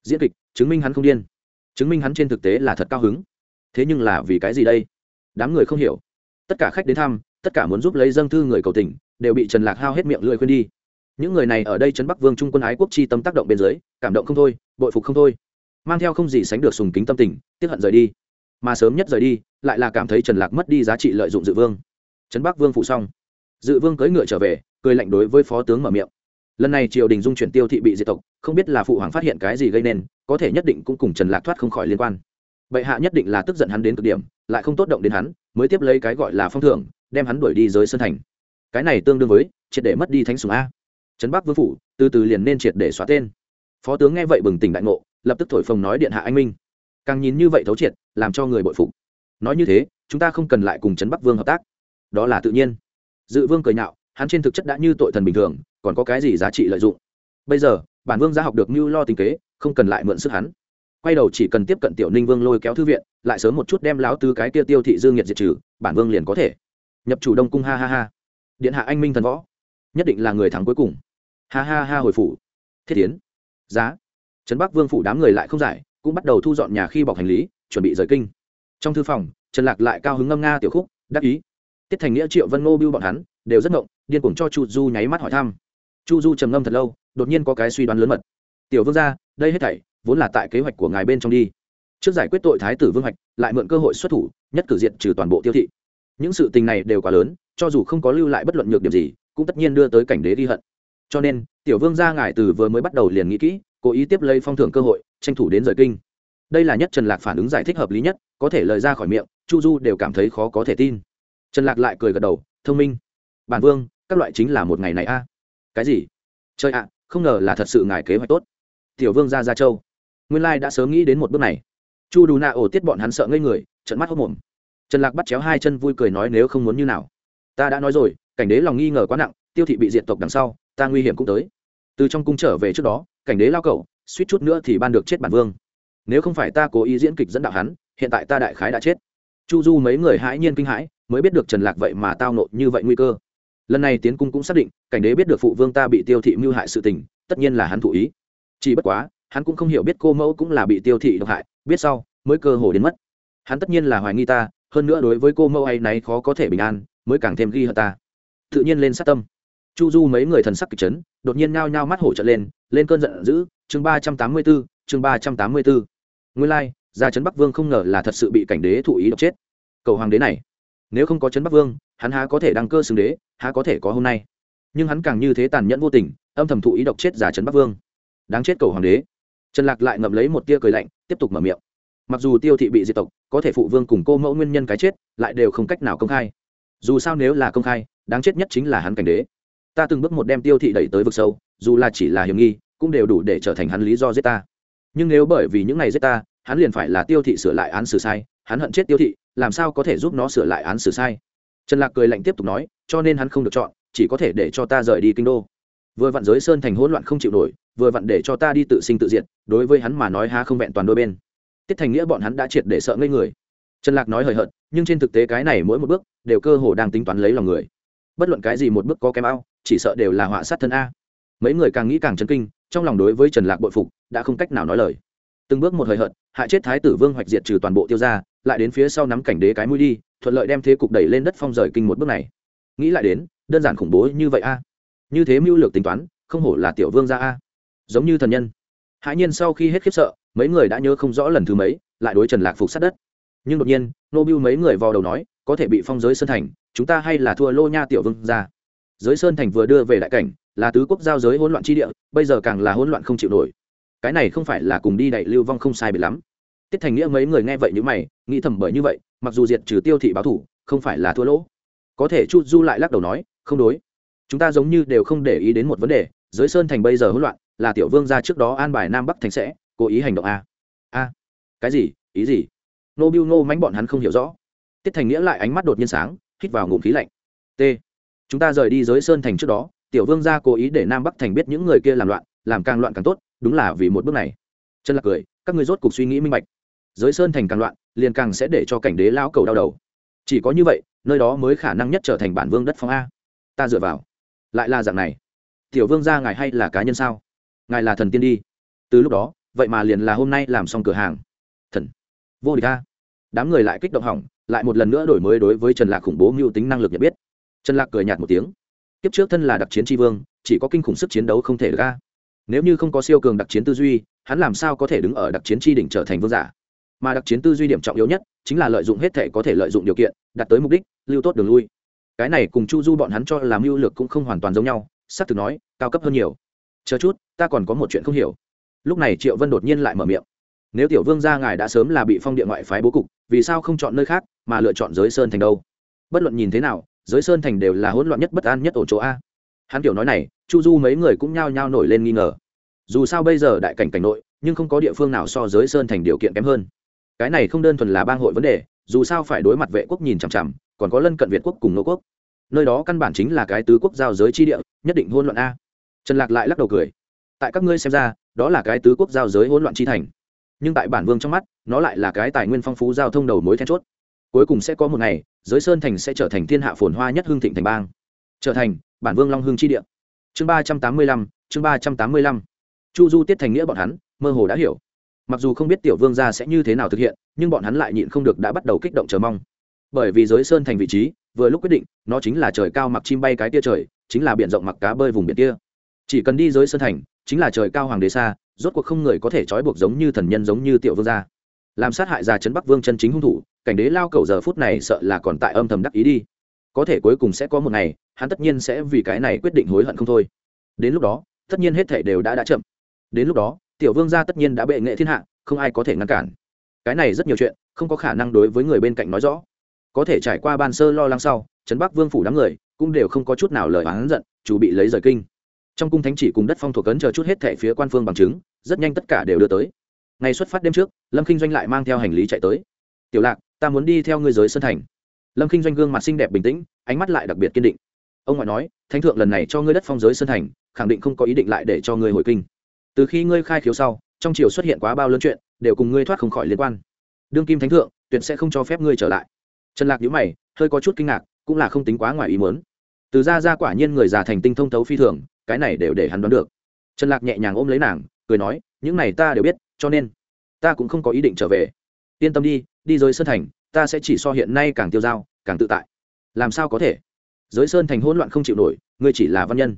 A: Diễn kịch, chứng minh hắn không điên. Chứng minh hắn trên thực tế là thật cao hứng. Thế nhưng là vì cái gì đây? Đám người không hiểu. Tất cả khách đến thăm, tất cả muốn giúp lấy dâng thư người cầu tình, đều bị trần lạc hao hết miệng lưỡi khuyên đi. Những người này ở đây trấn bắc vương trung quân ái quốc chi tâm tác động bên dưới, cảm động không thôi, bội phục không thôi. Mang theo không gì sánh được sùng kính tâm tình tiếp hận rời đi. Mà sớm nhất rời đi, lại là cảm thấy trần lạc mất đi giá trị lợi dụng dự vương. Trấn bắc vương phụ xong. Dự vương cưỡi ngựa trở về, cười lạnh đối với phó tướng mở miệng lần này triều đình dung chuyển tiêu thị bị diệt tộc, không biết là phụ hoàng phát hiện cái gì gây nên, có thể nhất định cũng cùng trần lạc thoát không khỏi liên quan. Bệ hạ nhất định là tức giận hắn đến cực điểm, lại không tốt động đến hắn, mới tiếp lấy cái gọi là phong thưởng, đem hắn đuổi đi giới sơn thành. Cái này tương đương với, triệt để mất đi thánh sùng a. Trấn bắc vương phủ, từ từ liền nên triệt để xóa tên. Phó tướng nghe vậy bừng tỉnh đại ngộ, lập tức thổi phồng nói điện hạ anh minh. Càng nhìn như vậy thấu triệt, làm cho người bội phục. Nói như thế, chúng ta không cần lại cùng trấn bắc vương hợp tác. Đó là tự nhiên. Dự vương cười nhạo, hắn trên thực chất đã như tội thần bình thường còn có cái gì giá trị lợi dụng? Bây giờ, bản vương gia học được mưu lo tình kế, không cần lại mượn sức hắn. Quay đầu chỉ cần tiếp cận tiểu ninh vương lôi kéo thư viện, lại sớm một chút đem láo tư cái kia tiêu thị dương nhiệt diệt trừ, bản vương liền có thể. Nhập chủ đông cung ha ha ha. Điện hạ anh minh thần võ. Nhất định là người thắng cuối cùng. Ha ha ha hồi phủ. Thiết tiến giá. Trấn bắc vương phủ đám người lại không giải, cũng bắt đầu thu dọn nhà khi bọc hành lý, chuẩn bị rời kinh. Trong thư phòng, trần lạc lại cao hứng ngâm nga tiểu khúc, đắc ý. Tiết thành nghĩa, triệu vân ngô bưu bọn hắn, đều rất ngộng, điên cuồng cho chu du nháy mắt hỏi thăm chu du trầm ngâm thật lâu, đột nhiên có cái suy đoán lớn mật. Tiểu vương gia, đây hết thảy vốn là tại kế hoạch của ngài bên trong đi. Trước giải quyết tội thái tử vương hoạch, lại mượn cơ hội xuất thủ, nhất cử diện trừ toàn bộ tiêu thị. Những sự tình này đều quá lớn, cho dù không có lưu lại bất luận nhược điểm gì, cũng tất nhiên đưa tới cảnh đế ghi hận. Cho nên, tiểu vương gia ngài từ vừa mới bắt đầu liền nghĩ kỹ, cố ý tiếp lấy phong thưởng cơ hội, tranh thủ đến rời kinh. Đây là nhất trần lạc phản ứng giải thích hợp lý nhất, có thể lời ra khỏi miệng, chu du đều cảm thấy khó có thể tin. Trần lạc lại cười gật đầu, thông minh. Bản vương, các loại chính là một ngày này a cái gì? Chơi ạ, không ngờ là thật sự ngài kế hoạch tốt. Tiểu vương ra ra châu. Nguyên lai đã sớm nghĩ đến một bước này. Chu đủ nạ ổ tiết bọn hắn sợ ngây người trận mắt hốc mồm. Trần lạc bắt chéo hai chân vui cười nói nếu không muốn như nào. Ta đã nói rồi, cảnh đế lòng nghi ngờ quá nặng, tiêu thị bị diện tộc đằng sau, ta nguy hiểm cũng tới. Từ trong cung trở về trước đó, cảnh đế lao cậu suýt chút nữa thì ban được chết bản vương. Nếu không phải ta cố ý diễn kịch dẫn đạo hắn, hiện tại ta đại khái đã chết. Chu du mấy người hãi nhiên kinh hãi, mới biết được trần lạc vậy mà tao nộ như vậy nguy cơ lần này tiến cung cũng xác định, cảnh đế biết được phụ vương ta bị tiêu thị mưu hại sự tình, tất nhiên là hắn thụ ý. Chỉ bất quá, hắn cũng không hiểu biết cô mẫu cũng là bị tiêu thị độc hại, biết sau, mới cơ hồ đến mất. Hắn tất nhiên là hoài nghi ta, hơn nữa đối với cô mẫu ấy này khó có thể bình an, mới càng thêm ghi hận ta. Tự nhiên lên sát tâm. Chu du mấy người thần sắc kịch chấn, đột nhiên nao nhao mắt hổ trận lên lên cơn giận dữ, chương ba trăm tám mươi bốn chương ba trăm tám mươi bốn nguyên lai, gia trấn bắc vương không ngờ là thật sự bị cảnh đế thụ ý độc chết. Cầu hoàng đế này, nếu không có trấn bắc vương hắn há có thể đăng cơ xưng đế, há có thể có hôm nay. Nhưng hắn càng như thế tàn nhẫn vô tình, âm thầm thụ ý độc chết giả trấn bắc vương. Đáng chết cầu hoàng đế. Trần lạc lại ngậm lấy một tia cười lạnh, tiếp tục mở miệng. Mặc dù tiêu thị bị diệt tộc, có thể phụ vương cùng cô mẫu nguyên nhân cái chết, lại đều không cách nào công khai. Dù sao nếu là công khai, đáng chết nhất chính là hắn cảnh đế. Ta từng bước một đem tiêu thị đẩy tới vực sâu, dù là chỉ là hiểm nghi, cũng đều đủ để trở thành hắn lý do giết ta. Nhưng nếu bởi vì những ngày giết ta, hắn liền phải là tiêu thị sửa lại án xử sai, hắn hận chết tiêu thị, làm sao có thể giúp nó sửa lại án xử sai? Trần lạc cười lạnh tiếp tục nói, cho nên hắn không được chọn, chỉ có thể để cho ta rời đi kinh đô. Vừa vặn giới sơn thành hỗn loạn không chịu nổi, vừa vặn để cho ta đi tự sinh tự diệt, đối với hắn mà nói ha không vẹn toàn đôi bên. Tiết thành nghĩa bọn hắn đã triệt để sợ ngây người. Trần lạc nói hời hợt, nhưng trên thực tế cái này mỗi một bước, đều cơ hồ đang tính toán lấy lòng người. Bất luận cái gì một bước có kém ao, chỉ sợ đều là họa sát thân a. Mấy người càng nghĩ càng chấn kinh, trong lòng đối với trần lạc bội phục, đã không cách nào nói lời. Từng bước một hời hợt, hại chết thái tử vương hoạch diệt trừ toàn bộ tiêu gia, lại đến phía sau nắm cảnh đế cái mũi đi thuận lợi đem thế cục đẩy lên đất phong rời kinh một bước này. Nghĩ lại đến, đơn giản khủng bố như vậy a. Như thế mưu lược tính toán, không hổ là tiểu vương gia a. Giống như thần nhân. Hãi nhiên sau khi hết khiếp sợ, mấy người đã nhớ không rõ lần thứ mấy, lại đối trần lạc phục sát đất. Nhưng đột nhiên nô bưu mấy người vào đầu nói, có thể bị phong giới sơn thành, chúng ta hay là thua lô nha tiểu vương gia. Giới sơn thành vừa đưa về đại cảnh, là tứ quốc giao giới hỗn loạn chi địa, bây giờ càng là hỗn loạn không chịu nổi. Cái này không phải là cùng đi đại lưu vong không sai bị lắm tiết thành nghĩa mấy người nghe vậy như mày, nghĩ thầm bởi như vậy, mặc dù diệt trừ tiêu thị báo thủ, không phải là thua lỗ. Có thể chu du lại lắc đầu nói, không đối. Chúng ta giống như đều không để ý đến một vấn đề, giới sơn thành bây giờ hỗn loạn, là tiểu vương ra trước đó an bài nam bắc thành sẽ, cố ý hành động a. A? Cái gì? Ý gì? Nô biu nô mánh bọn hắn không hiểu rõ. Tiết thành nghĩa lại ánh mắt đột nhiên sáng, hít vào ngụm khí lạnh. T, chúng ta rời đi giới sơn thành trước đó, tiểu vương gia cố ý để nam bắc thành biết những người kia làm loạn, làm càng loạn càng tốt, đúng là vì một bước này. Chân lạc cười, các ngươi rốt cục suy nghĩ minh bạch giới sơn thành càng loạn, liền càng sẽ để cho cảnh đế lão cầu đau đầu. Chỉ có như vậy, nơi đó mới khả năng nhất trở thành bản vương đất phong a. Ta dựa vào. Lại là dạng này. Tiểu vương gia ngài hay là cá nhân sao? Ngài là thần tiên đi. Từ lúc đó, vậy mà liền là hôm nay làm xong cửa hàng. Thần. Vô địch a. Đám người lại kích động hỏng, lại một lần nữa đổi mới đối với trần lạc khủng bố mưu tính năng lực nhận biết. Trần lạc cười nhạt một tiếng. Kiếp trước thân là đặc chiến tri vương, chỉ có kinh khủng sức chiến đấu không thể ra nếu như không có siêu cường đặc chiến tư duy, hắn làm sao có thể đứng ở đặc chiến tri đỉnh trở thành vương giả? Mà đặc chiến tư duy điểm trọng yếu nhất chính là lợi dụng hết thể có thể lợi dụng điều kiện, đạt tới mục đích, lưu tốt đường lui. Cái này cùng chu du bọn hắn cho làm mưu lược cũng không hoàn toàn giống nhau s ắ c thực nói, cao cấp hơn nhiều. Chờ chút, ta còn có một chuyện không hiểu. Lúc này triệu vân đột nhiên lại mở miệng. Nếu tiểu vương gia ngài đã sớm là bị phong địa ngoại phái bố cục, vì sao không chọn nơi khác, mà lựa chọn giới sơn thành đâu? Bất luận nhìn thế nào, giới sơn thành đều là hỗn loạn nhất bất an nhất ổ chỗ a. Hắn kiểu nói này, chu du mấy người cũng nhao nhao nổi lên nghi ngờ. Dù sao bây giờ đại cảnh cảnh nội, nhưng không có địa phương nào so giới sơn thành điều kiện kém hơn cái này không đơn thuần là bang hội vấn đề, dù sao phải đối mặt vệ quốc nhìn chằm chằm, còn có lân cận việt quốc cùng nô quốc. Nơi đó căn bản chính là cái tứ quốc giao giới chi địa, nhất định hôn loạn a. Trần lạc lại lắc đầu cười. Tại các ngươi xem ra, đó là cái tứ quốc giao giới hỗn loạn chi thành. Nhưng tại bản vương trong mắt, nó lại là cái tài nguyên phong phú giao thông đầu mối then chốt. Cuối cùng sẽ có một ngày, giới sơn thành sẽ trở thành thiên hạ phồn hoa nhất hương thịnh thành bang. Trở thành bản vương long hương chi địa. Chương ba trăm tám mươi lăm, chương ba trăm tám mươi lăm. Chu du tiết thành nghĩa bọn hắn, mơ hồ đã hiểu mặc dù không biết tiểu vương gia sẽ như thế nào thực hiện, nhưng bọn hắn lại nhịn không được đã bắt đầu kích động chờ mong. Bởi vì giới sơn thành vị trí, vừa lúc quyết định, nó chính là trời cao mặc chim bay cái tia trời, chính là biển rộng mặc cá bơi vùng biển kia. Chỉ cần đi giới sơn thành, chính là trời cao hoàng đế xa, rốt cuộc không người có thể trói buộc giống như thần nhân giống như tiểu vương gia. Làm sát hại già trấn bắc vương chân chính hung thủ, cảnh đế lao cầu giờ phút này sợ là còn tại âm thầm đắc ý đi. Có thể cuối cùng sẽ có một ngày, hắn tất nhiên sẽ vì cái này quyết định hối hận không thôi. Đến lúc đó, tất nhiên hết thể đều đã đã chậm. Đến lúc đó tiểu vương gia tất nhiên đã bệ nghệ thiên hạ, không ai có thể ngăn cản. Cái này rất nhiều chuyện, không có khả năng đối với người bên cạnh nói rõ. Có thể trải qua ban sơ lo lắng sau, trấn bắc vương phủ đám người cũng đều không có chút nào lời oán giận, chủ bị lấy rời kinh. Trong cung thánh chỉ cùng đất phong thuộc cấn chờ chút hết thẻ phía quan phương bằng chứng, rất nhanh tất cả đều đưa tới. Ngày xuất phát đêm trước, lâm kinh doanh lại mang theo hành lý chạy tới. Tiểu lạc, ta muốn đi theo ngươi giới sân thành. Lâm kinh doanh gương mặt xinh đẹp bình tĩnh, ánh mắt lại đặc biệt kiên định. Ông ngoại nói, thánh thượng lần này cho ngươi đất phong giới sân thành, khẳng định không có ý định lại để cho ngươi hồi kinh từ khi ngươi khai khiếu sau, trong triều xuất hiện quá bao lớn chuyện, đều cùng ngươi thoát không khỏi liên quan. Đương kim thánh thượng, tuyệt sẽ không cho phép ngươi trở lại. Trần lạc nhữ mày, hơi có chút kinh ngạc, cũng là không tính quá ngoài ý muốn. Từ ra ra quả nhiên người già thành tinh thông thấu phi thường, cái này đều để hắn đoán được. Trần lạc nhẹ nhàng ôm lấy nàng, cười nói, những này ta đều biết, cho nên ta cũng không có ý định trở về. Yên tâm đi đi giới sơn thành, ta sẽ chỉ so hiện nay càng tiêu dao, càng tự tại. Làm sao có thể? Giới sơn thành hỗn loạn không chịu nổi, ngươi chỉ là văn nhân.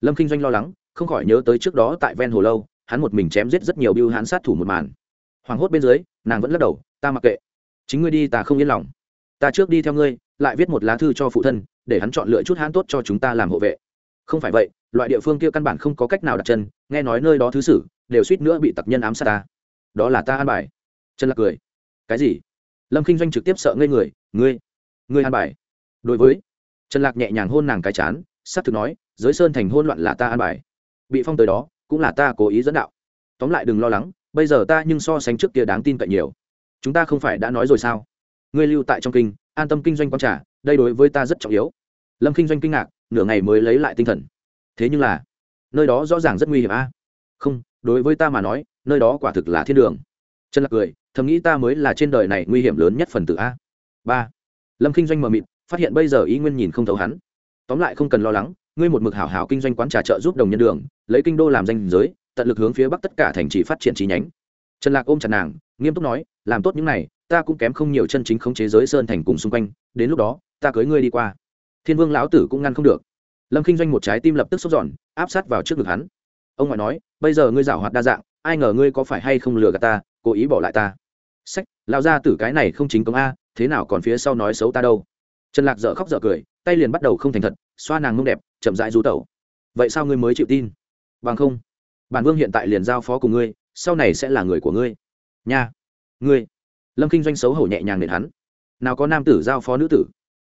A: Lâm kinh doanh lo lắng không khỏi nhớ tới trước đó tại ven hồ lâu, hắn một mình chém giết rất nhiều biêu hãn sát thủ một màn. Hoảng hốt bên dưới, nàng vẫn lắc đầu, ta mặc kệ. Chính ngươi đi, ta không yên lòng. Ta trước đi theo ngươi, lại viết một lá thư cho phụ thân, để hắn chọn lựa chút hãn tốt cho chúng ta làm hộ vệ. Không phải vậy, loại địa phương kia căn bản không có cách nào đặt chân, nghe nói nơi đó thứ sử, đều suýt nữa bị tặc nhân ám sát ta. Đó là ta an bài. Trần lạc cười. Cái gì? Lâm kinh doanh trực tiếp sợ ngây người, ngươi ngươi an bài? Đối với trần lạc nhẹ nhàng hôn nàng cái chán s á c thực nói, giới sơn thành hôn loạn là ta an bài bị phong tới đó, cũng là ta cố ý dẫn đạo. Tóm lại đừng lo lắng, bây giờ ta nhưng so sánh trước kia đáng tin cậy nhiều. Chúng ta không phải đã nói rồi sao? Ngươi lưu tại trong kinh, an tâm kinh doanh quan trả đây đối với ta rất trọng yếu. Lâm kinh doanh kinh ngạc, nửa ngày mới lấy lại tinh thần. Thế nhưng là, nơi đó rõ ràng rất nguy hiểm a. Không, đối với ta mà nói, nơi đó quả thực là thiên đường. Trần lạc cười, thầm nghĩ ta mới là trên đời này nguy hiểm lớn nhất phần tử a. Ba, lâm kinh doanh mờ mịt, phát hiện bây giờ ý nguyên nhìn không thấu hắn. Tóm lại không cần lo lắng ngươi một mực hảo hảo kinh doanh quán trà chợ giúp đồng nhân đường, lấy kinh đô làm danh giới, tận lực hướng phía bắc tất cả thành trì phát triển chi nhánh. Trần lạc ôm chặt nàng, nghiêm túc nói, làm tốt những này, ta cũng kém không nhiều chân chính khống chế giới sơn thành cùng xung quanh, đến lúc đó, ta cưới ngươi đi qua. Thiên vương lão tử cũng ngăn không được. Lâm kinh doanh một trái tim lập tức sốt giòn áp sát vào trước ngực hắn. Ông ngoại nói, bây giờ ngươi giảo hoạt đa dạng, ai ngờ ngươi có phải hay không lừa gạt ta, cố ý bỏ lại ta. Sách lao ra tử cái này không chính công a, thế nào còn phía sau nói xấu ta đâu. Trần lạc dở khóc dở cười, tay liền bắt đầu không thành thật, xoa nàng mông đẹp chậm rãi du tẩu. Vậy sao ngươi mới chịu tin? Bằng không, bản vương hiện tại liền giao phó cùng ngươi, sau này sẽ là người của ngươi. Nha, ngươi. Lâm kinh doanh xấu hổ nhẹ nhàng nền hắn. Nào có nam tử giao phó nữ tử?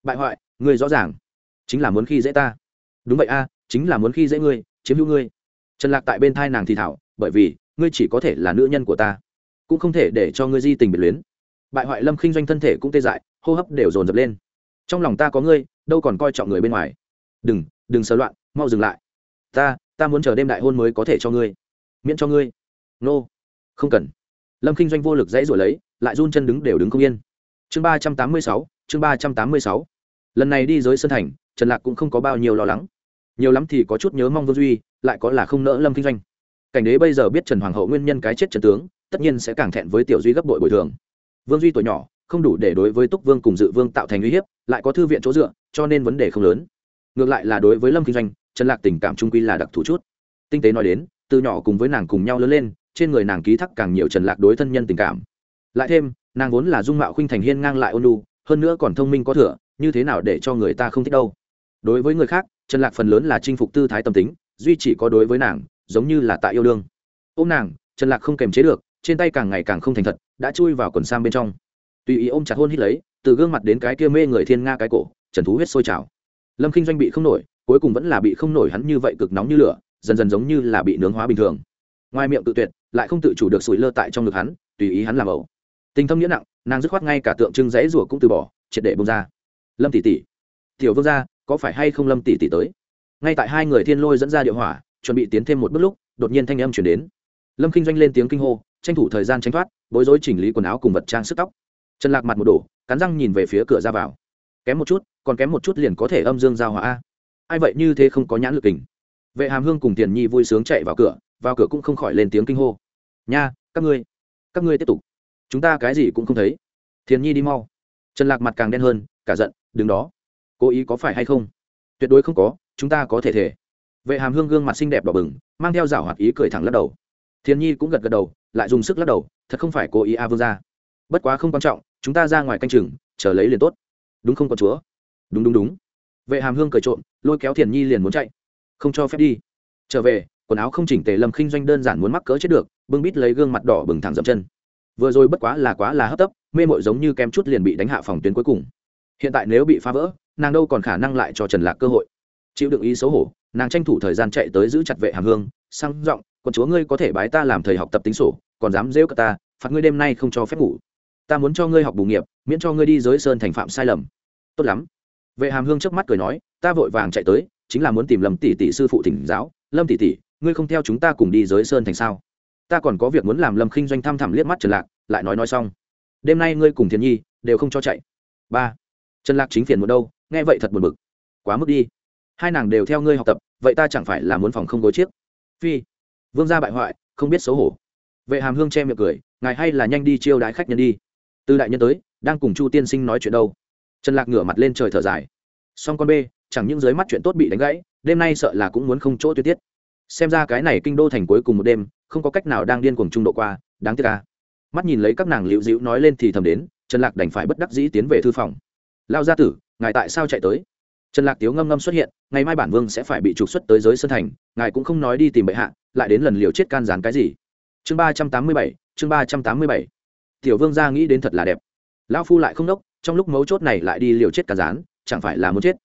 A: Bại hoại, ngươi rõ ràng. Chính là muốn khi dễ ta. Đúng vậy a, chính là muốn khi dễ ngươi, chiếm hữu ngươi. Trần lạc tại bên thai nàng thì thảo, bởi vì, ngươi chỉ có thể là nữ nhân của ta. Cũng không thể để cho ngươi di tình biệt luyến. Bại hoại lâm khinh doanh thân thể cũng tê dại, hô hấp đều dồn dập lên. Trong lòng ta có ngươi, đâu còn coi trọng người bên ngoài. Đừng đừng sờ loạn, mau dừng lại. Ta ta muốn chờ đêm đại hôn mới có thể cho ngươi. Miễn cho ngươi. Nô. Không cần. Lâm Kinh doanh vô lực dãy rồi lấy, lại run chân đứng đều đứng không yên. Chương ba trăm tám mươi sáu, chương ba trăm tám mươi sáu. Lần này đi giới sân thành, trần lạc cũng không có bao nhiêu lo lắng. Nhiều lắm thì có chút nhớ mong vô duy, lại có là không nỡ lâm kinh doanh. Cảnh đế bây giờ biết trần hoàng hậu nguyên nhân cái chết trần tướng, tất nhiên sẽ càng thẹn với tiểu duy gấp đội bồi thường. Vương duy tuổi nhỏ, không đủ để đối với túc vương cùng dự vương tạo thành uy hiếp, lại có thư viện chỗ dựa, cho nên vấn đề không lớn ngược lại là đối với lâm kinh doanh, trần lạc tình cảm trung quy là đặc thù chút. Tinh tế nói đến, từ nhỏ cùng với nàng cùng nhau lớn lên, trên người nàng ký thác càng nhiều trần lạc đối thân nhân tình cảm. Lại thêm, nàng vốn là dung mạo khuynh thành hiên ngang lại ôn lu hơn nữa còn thông minh có thừa, như thế nào để cho người ta không thích đâu. Đối với người khác, trần lạc phần lớn là chinh phục tư thái tâm tính, duy chỉ có đối với nàng, giống như là tại yêu đương. Ôm nàng, trần lạc không kềm chế được, trên tay càng ngày càng không thành thật, đã chui vào quần sam bên trong. Tùy ý ôm chặt hôn hít lấy, từ gương mặt đến cái kia mê người thiên nga cái cổ, trần thú huyết sôi trào lâm kinh doanh bị không nổi, cuối cùng vẫn là bị không nổi hắn như vậy cực nóng như lửa, dần dần giống như là bị nướng hóa bình thường. Ngoài miệng tự tuyệt, lại không tự chủ được sủi lơ tại trong ngực hắn, tùy ý hắn làm ẩu. Tình thâm nghĩa nặng, nàng dứt khoát ngay cả tượng trưng rẫy rủa cũng từ bỏ, triệt để bông ra. Lâm tỷ tỷ. Tiểu vương gia, có phải hay không lâm tỷ tỷ tới? Ngay tại hai người thiên lôi dẫn ra địa hỏa, chuẩn bị tiến thêm một bước lúc, đột nhiên thanh âm chuyển đến. Lâm kinh doanh lên tiếng kinh hô, tranh thủ thời gian tranh thoát, bối rối chỉnh lý quần áo cùng vật trang sức tóc. Trần lạc mặt một đổ, cắn răng nhìn về phía cửa ra vào. Kém một chút còn kém một chút liền có thể âm dương giao hỏa ai vậy như thế không có nhãn lực kình. Vệ hàm hương cùng tiền nhi vui sướng chạy vào cửa vào cửa cũng không khỏi lên tiếng kinh hô. Nha, các ngươi các ngươi tiếp tục. Chúng ta cái gì cũng không thấy. Thiền nhi đi mau. Trần lạc mặt càng đen hơn, cả giận, đứng đó. Cố ý có phải hay không? Tuyệt đối không có, chúng ta có thể thể. Vệ hàm hương gương mặt xinh đẹp đỏ bừng, mang theo rảo hoạt ý cười thẳng lắc đầu. Thiền nhi cũng gật gật đầu, lại dùng sức lắc đầu, thật không phải cố ý a vương ra bất quá không quan trọng, chúng ta ra ngoài canh chừng, chờ lấy liền tốt. Đúng không con chúa? Đúng đúng đúng. Vệ hàm hương cởi trộm, lôi kéo thiền nhi liền muốn chạy. Không cho phép đi. Trở về, quần áo không chỉnh tề lâm khinh doanh đơn giản muốn mắc cỡ chết được, bưng bít lấy gương mặt đỏ bừng thẳng dậm chân. Vừa rồi bất quá là quá là hấp tấp, mê mội giống như kem chút liền bị đánh hạ phòng tuyến cuối cùng. Hiện tại nếu bị phá vỡ, nàng đâu còn khả năng lại cho trần lạc cơ hội. Chịu đựng ý xấu hổ, nàng tranh thủ thời gian chạy tới giữ chặt vệ hàm hương, sang giọng còn chúa ngươi có thể bái ta làm thầy học tập tính sổ, còn dám rêu cả ta, phạt ngươi đêm nay không cho phép ngủ. Ta muốn cho ngươi học bù nghiệp, miễn cho ngươi đi giới sơn thành phạm sai lầm. Tốt lắm vệ hàm hương chớp mắt cười nói, ta vội vàng chạy tới, chính là muốn tìm lâm tỷ tỷ sư phụ thỉnh giáo. Lâm tỷ tỷ, ngươi không theo chúng ta cùng đi giới sơn thành sao? Ta còn có việc muốn làm lâm khinh doanh thăm thẳm liếc mắt trần lạc, lại nói nói xong. Đêm nay ngươi cùng thiền nhi đều không cho chạy. Ba. Trần lạc chính phiền một đâu, nghe vậy thật buồn bực. Quá mức đi. Hai nàng đều theo ngươi học tập, vậy ta chẳng phải là muốn phòng không gối chiếc? Phi. Vương gia bại hoại, không biết xấu hổ. Vệ hàm hương che miệng cười, ngài hay là nhanh đi chiêu đái khách nhân đi. Từ đại nhân tới, đang cùng chu tiên sinh nói chuyện đâu trần lạc ngửa mặt lên trời thở dài. Song con b chẳng những dưới mắt chuyện tốt bị đánh gãy, đêm nay sợ là cũng muốn không chỗ tuyết tiết. Xem ra cái này kinh đô thành cuối cùng một đêm, không có cách nào đang điên cuồng trung độ qua, đáng tiếc ca mắt nhìn lấy các nàng liễu dĩu nói lên thì thầm đến, trần lạc đành phải bất đắc dĩ tiến về thư phòng. Lao gia tử, ngài tại sao chạy tới? Trần lạc tiếu ngâm ngâm xuất hiện, ngày mai bản vương sẽ phải bị trục xuất tới giới sân thành, ngài cũng không nói đi tìm bệ hạ, lại đến lần liều chết can gián cái gì? Chương ba trăm tám mươi bảy, chương ba trăm tám mươi bảy. Tiểu vương gia nghĩ đến thật là đẹp lão phu lại không đốc, trong lúc mấu chốt này lại đi liều chết cả rán chẳng phải là muốn chết.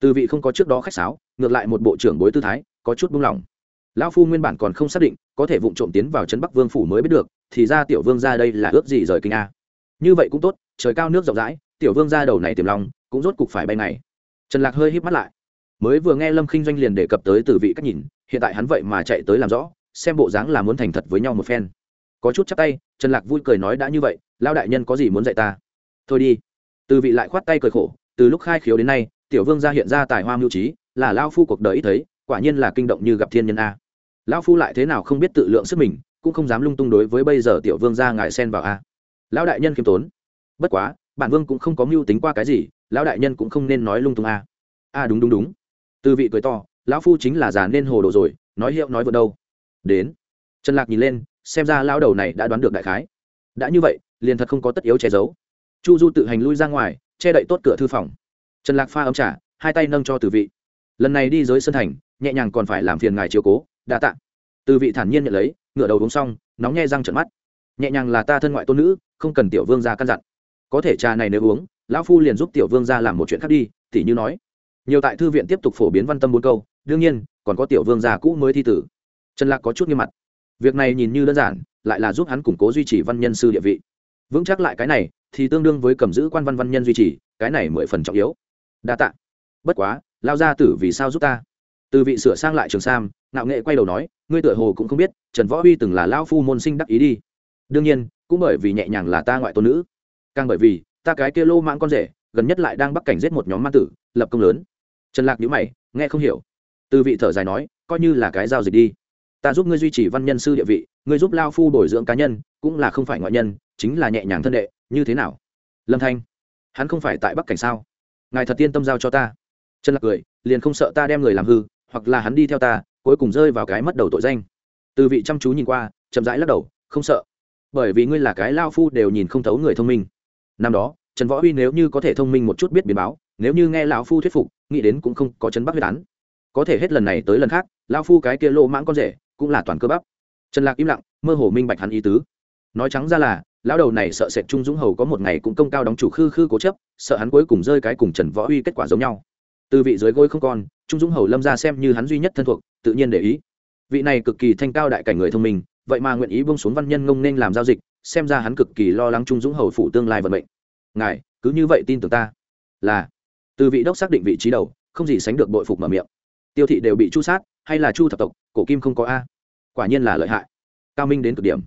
A: Từ vị không có trước đó khách sáo, ngược lại một bộ trưởng bối tư thái, có chút buông lỏng. Lão phu nguyên bản còn không xác định, có thể vụng trộm tiến vào trấn bắc vương phủ mới biết được, thì ra tiểu vương ra đây là ước gì rời kinh a. Như vậy cũng tốt, trời cao nước rộng rãi, tiểu vương ra đầu này tiềm lòng cũng rốt cục phải bay này trần lạc hơi híp mắt lại. Mới vừa nghe lâm khinh doanh liền đề cập tới từ vị cách nhìn, hiện tại hắn vậy mà chạy tới làm rõ, xem bộ dáng là muốn thành thật với nhau một phen. Có chút chắc tay, trần lạc vui cười nói đã như vậy lao đại nhân có gì muốn dạy ta? Thôi đi. Từ vị lại khoát tay cười khổ, từ lúc khai khiếu đến nay, tiểu vương gia hiện ra tài hoa mưu trí, là lao phu cuộc đời ít thấy, quả nhiên là kinh động như gặp thiên nhân a. Lão phu lại thế nào không biết tự lượng sức mình, cũng không dám lung tung đối với bây giờ tiểu vương gia ngài xen vào a. Lão đại nhân khiêm tốn. Bất quá, bản vương cũng không có mưu tính qua cái gì, lão đại nhân cũng không nên nói lung tung a. A đúng đúng đúng. Từ vị cười to, lão phu chính là già nên hồ đồ rồi, nói hiệu nói vượt đâu. Đến. Trần lạc nhìn lên, xem ra lão đầu này đã đoán được đại khái. Đã như vậy, liền thật không có tất yếu che giấu chu du tự hành lui ra ngoài, che đậy tốt cửa thư phòng. Trần lạc pha ấm trà, hai tay nâng cho từ vị. Lần này đi giới sân thành, nhẹ nhàng còn phải làm phiền ngài chiếu cố, đa tạ. Từ vị thản nhiên nhận lấy ngựa đầu uống xong, nóng nhẹ răng trận mắt. Nhẹ nhàng là ta thân ngoại tôn nữ, không cần tiểu vương ra căn dặn. Có thể trà này nếu uống, lão phu liền giúp tiểu vương ra làm một chuyện khác đi, tỉ như nói. Nhiều tại thư viện tiếp tục phổ biến văn tâm bốn câu, đương nhiên, còn có tiểu vương gia cũ mới thi tử. Trần lạc có chút nghiêm mặt. Việc này nhìn như đơn giản, lại là giúp hắn củng cố duy trì văn nhân sư địa vị. Vững chắc lại cái này thì tương đương với cầm giữ quan văn văn nhân duy trì, cái này mười phần trọng yếu. Đa tạ. Bất quá, lao gia tử vì sao giúp ta? Từ vị sửa sang lại trường sam, ngạo nghệ quay đầu nói, ngươi tựa hồ cũng không biết, trần võ huy từng là lao phu môn sinh đắc ý đi. Đương nhiên, cũng bởi vì nhẹ nhàng là ta ngoại tôn nữ. Càng bởi vì, ta cái kia lô mãng con rể, gần nhất lại đang bắc cảnh giết một nhóm ma tử, lập công lớn. Trần lạc nhữ mày, nghe không hiểu. Từ vị thở dài nói, coi như là cái giao dịch đi. Ta giúp ngươi duy trì văn nhân sư địa vị, ngươi giúp lao phu bồi dưỡng cá nhân, cũng là không phải ngoại nhân, chính là nhẹ nhàng thân đệ như thế nào? Lâm thanh, hắn không phải tại bắc cảnh sao? Ngài thật tiên tâm giao cho ta. Trần lạc cười, liền không sợ ta đem người làm hư, hoặc là hắn đi theo ta, cuối cùng rơi vào cái mất đầu tội danh. Từ vị chăm chú nhìn qua, chậm rãi lắc đầu, không sợ. Bởi vì ngươi là cái lao phu đều nhìn không thấu người thông minh. Năm đó, trần võ uy nếu như có thể thông minh một chút biết biến báo, nếu như nghe lão phu thuyết phục, nghĩ đến cũng không có chấn bắc huyết án. Có thể hết lần này tới lần khác lao phu cái kia lô mãng con rể cũng là toàn cơ bắp. Trần lạc im lặng, mơ hồ minh bạch hắn ý tứ. Nói trắng ra là lão đầu này sợ sệt trung dũng hầu có một ngày cũng công cao đóng chủ khư khư cố chấp, sợ hắn cuối cùng rơi cái cùng trần võ uy kết quả giống nhau. Từ vị dưới gối không còn, trung dũng hầu lâm ra xem như hắn duy nhất thân thuộc, tự nhiên để ý. Vị này cực kỳ thanh cao đại cảnh người thông minh, vậy mà nguyện ý buông xuống văn nhân ngông nên làm giao dịch, xem ra hắn cực kỳ lo lắng trung dũng hầu phủ tương lai vận mệnh. Ngài, cứ như vậy tin tưởng ta. Là. Từ vị đốc xác định vị trí đầu, không gì sánh được bội phục mở miệng. Tiêu thị đều bị chu sát, hay là chu thập tộc, cổ kim không có a. Quả nhiên là lợi hại. Cao minh đến cực điểm.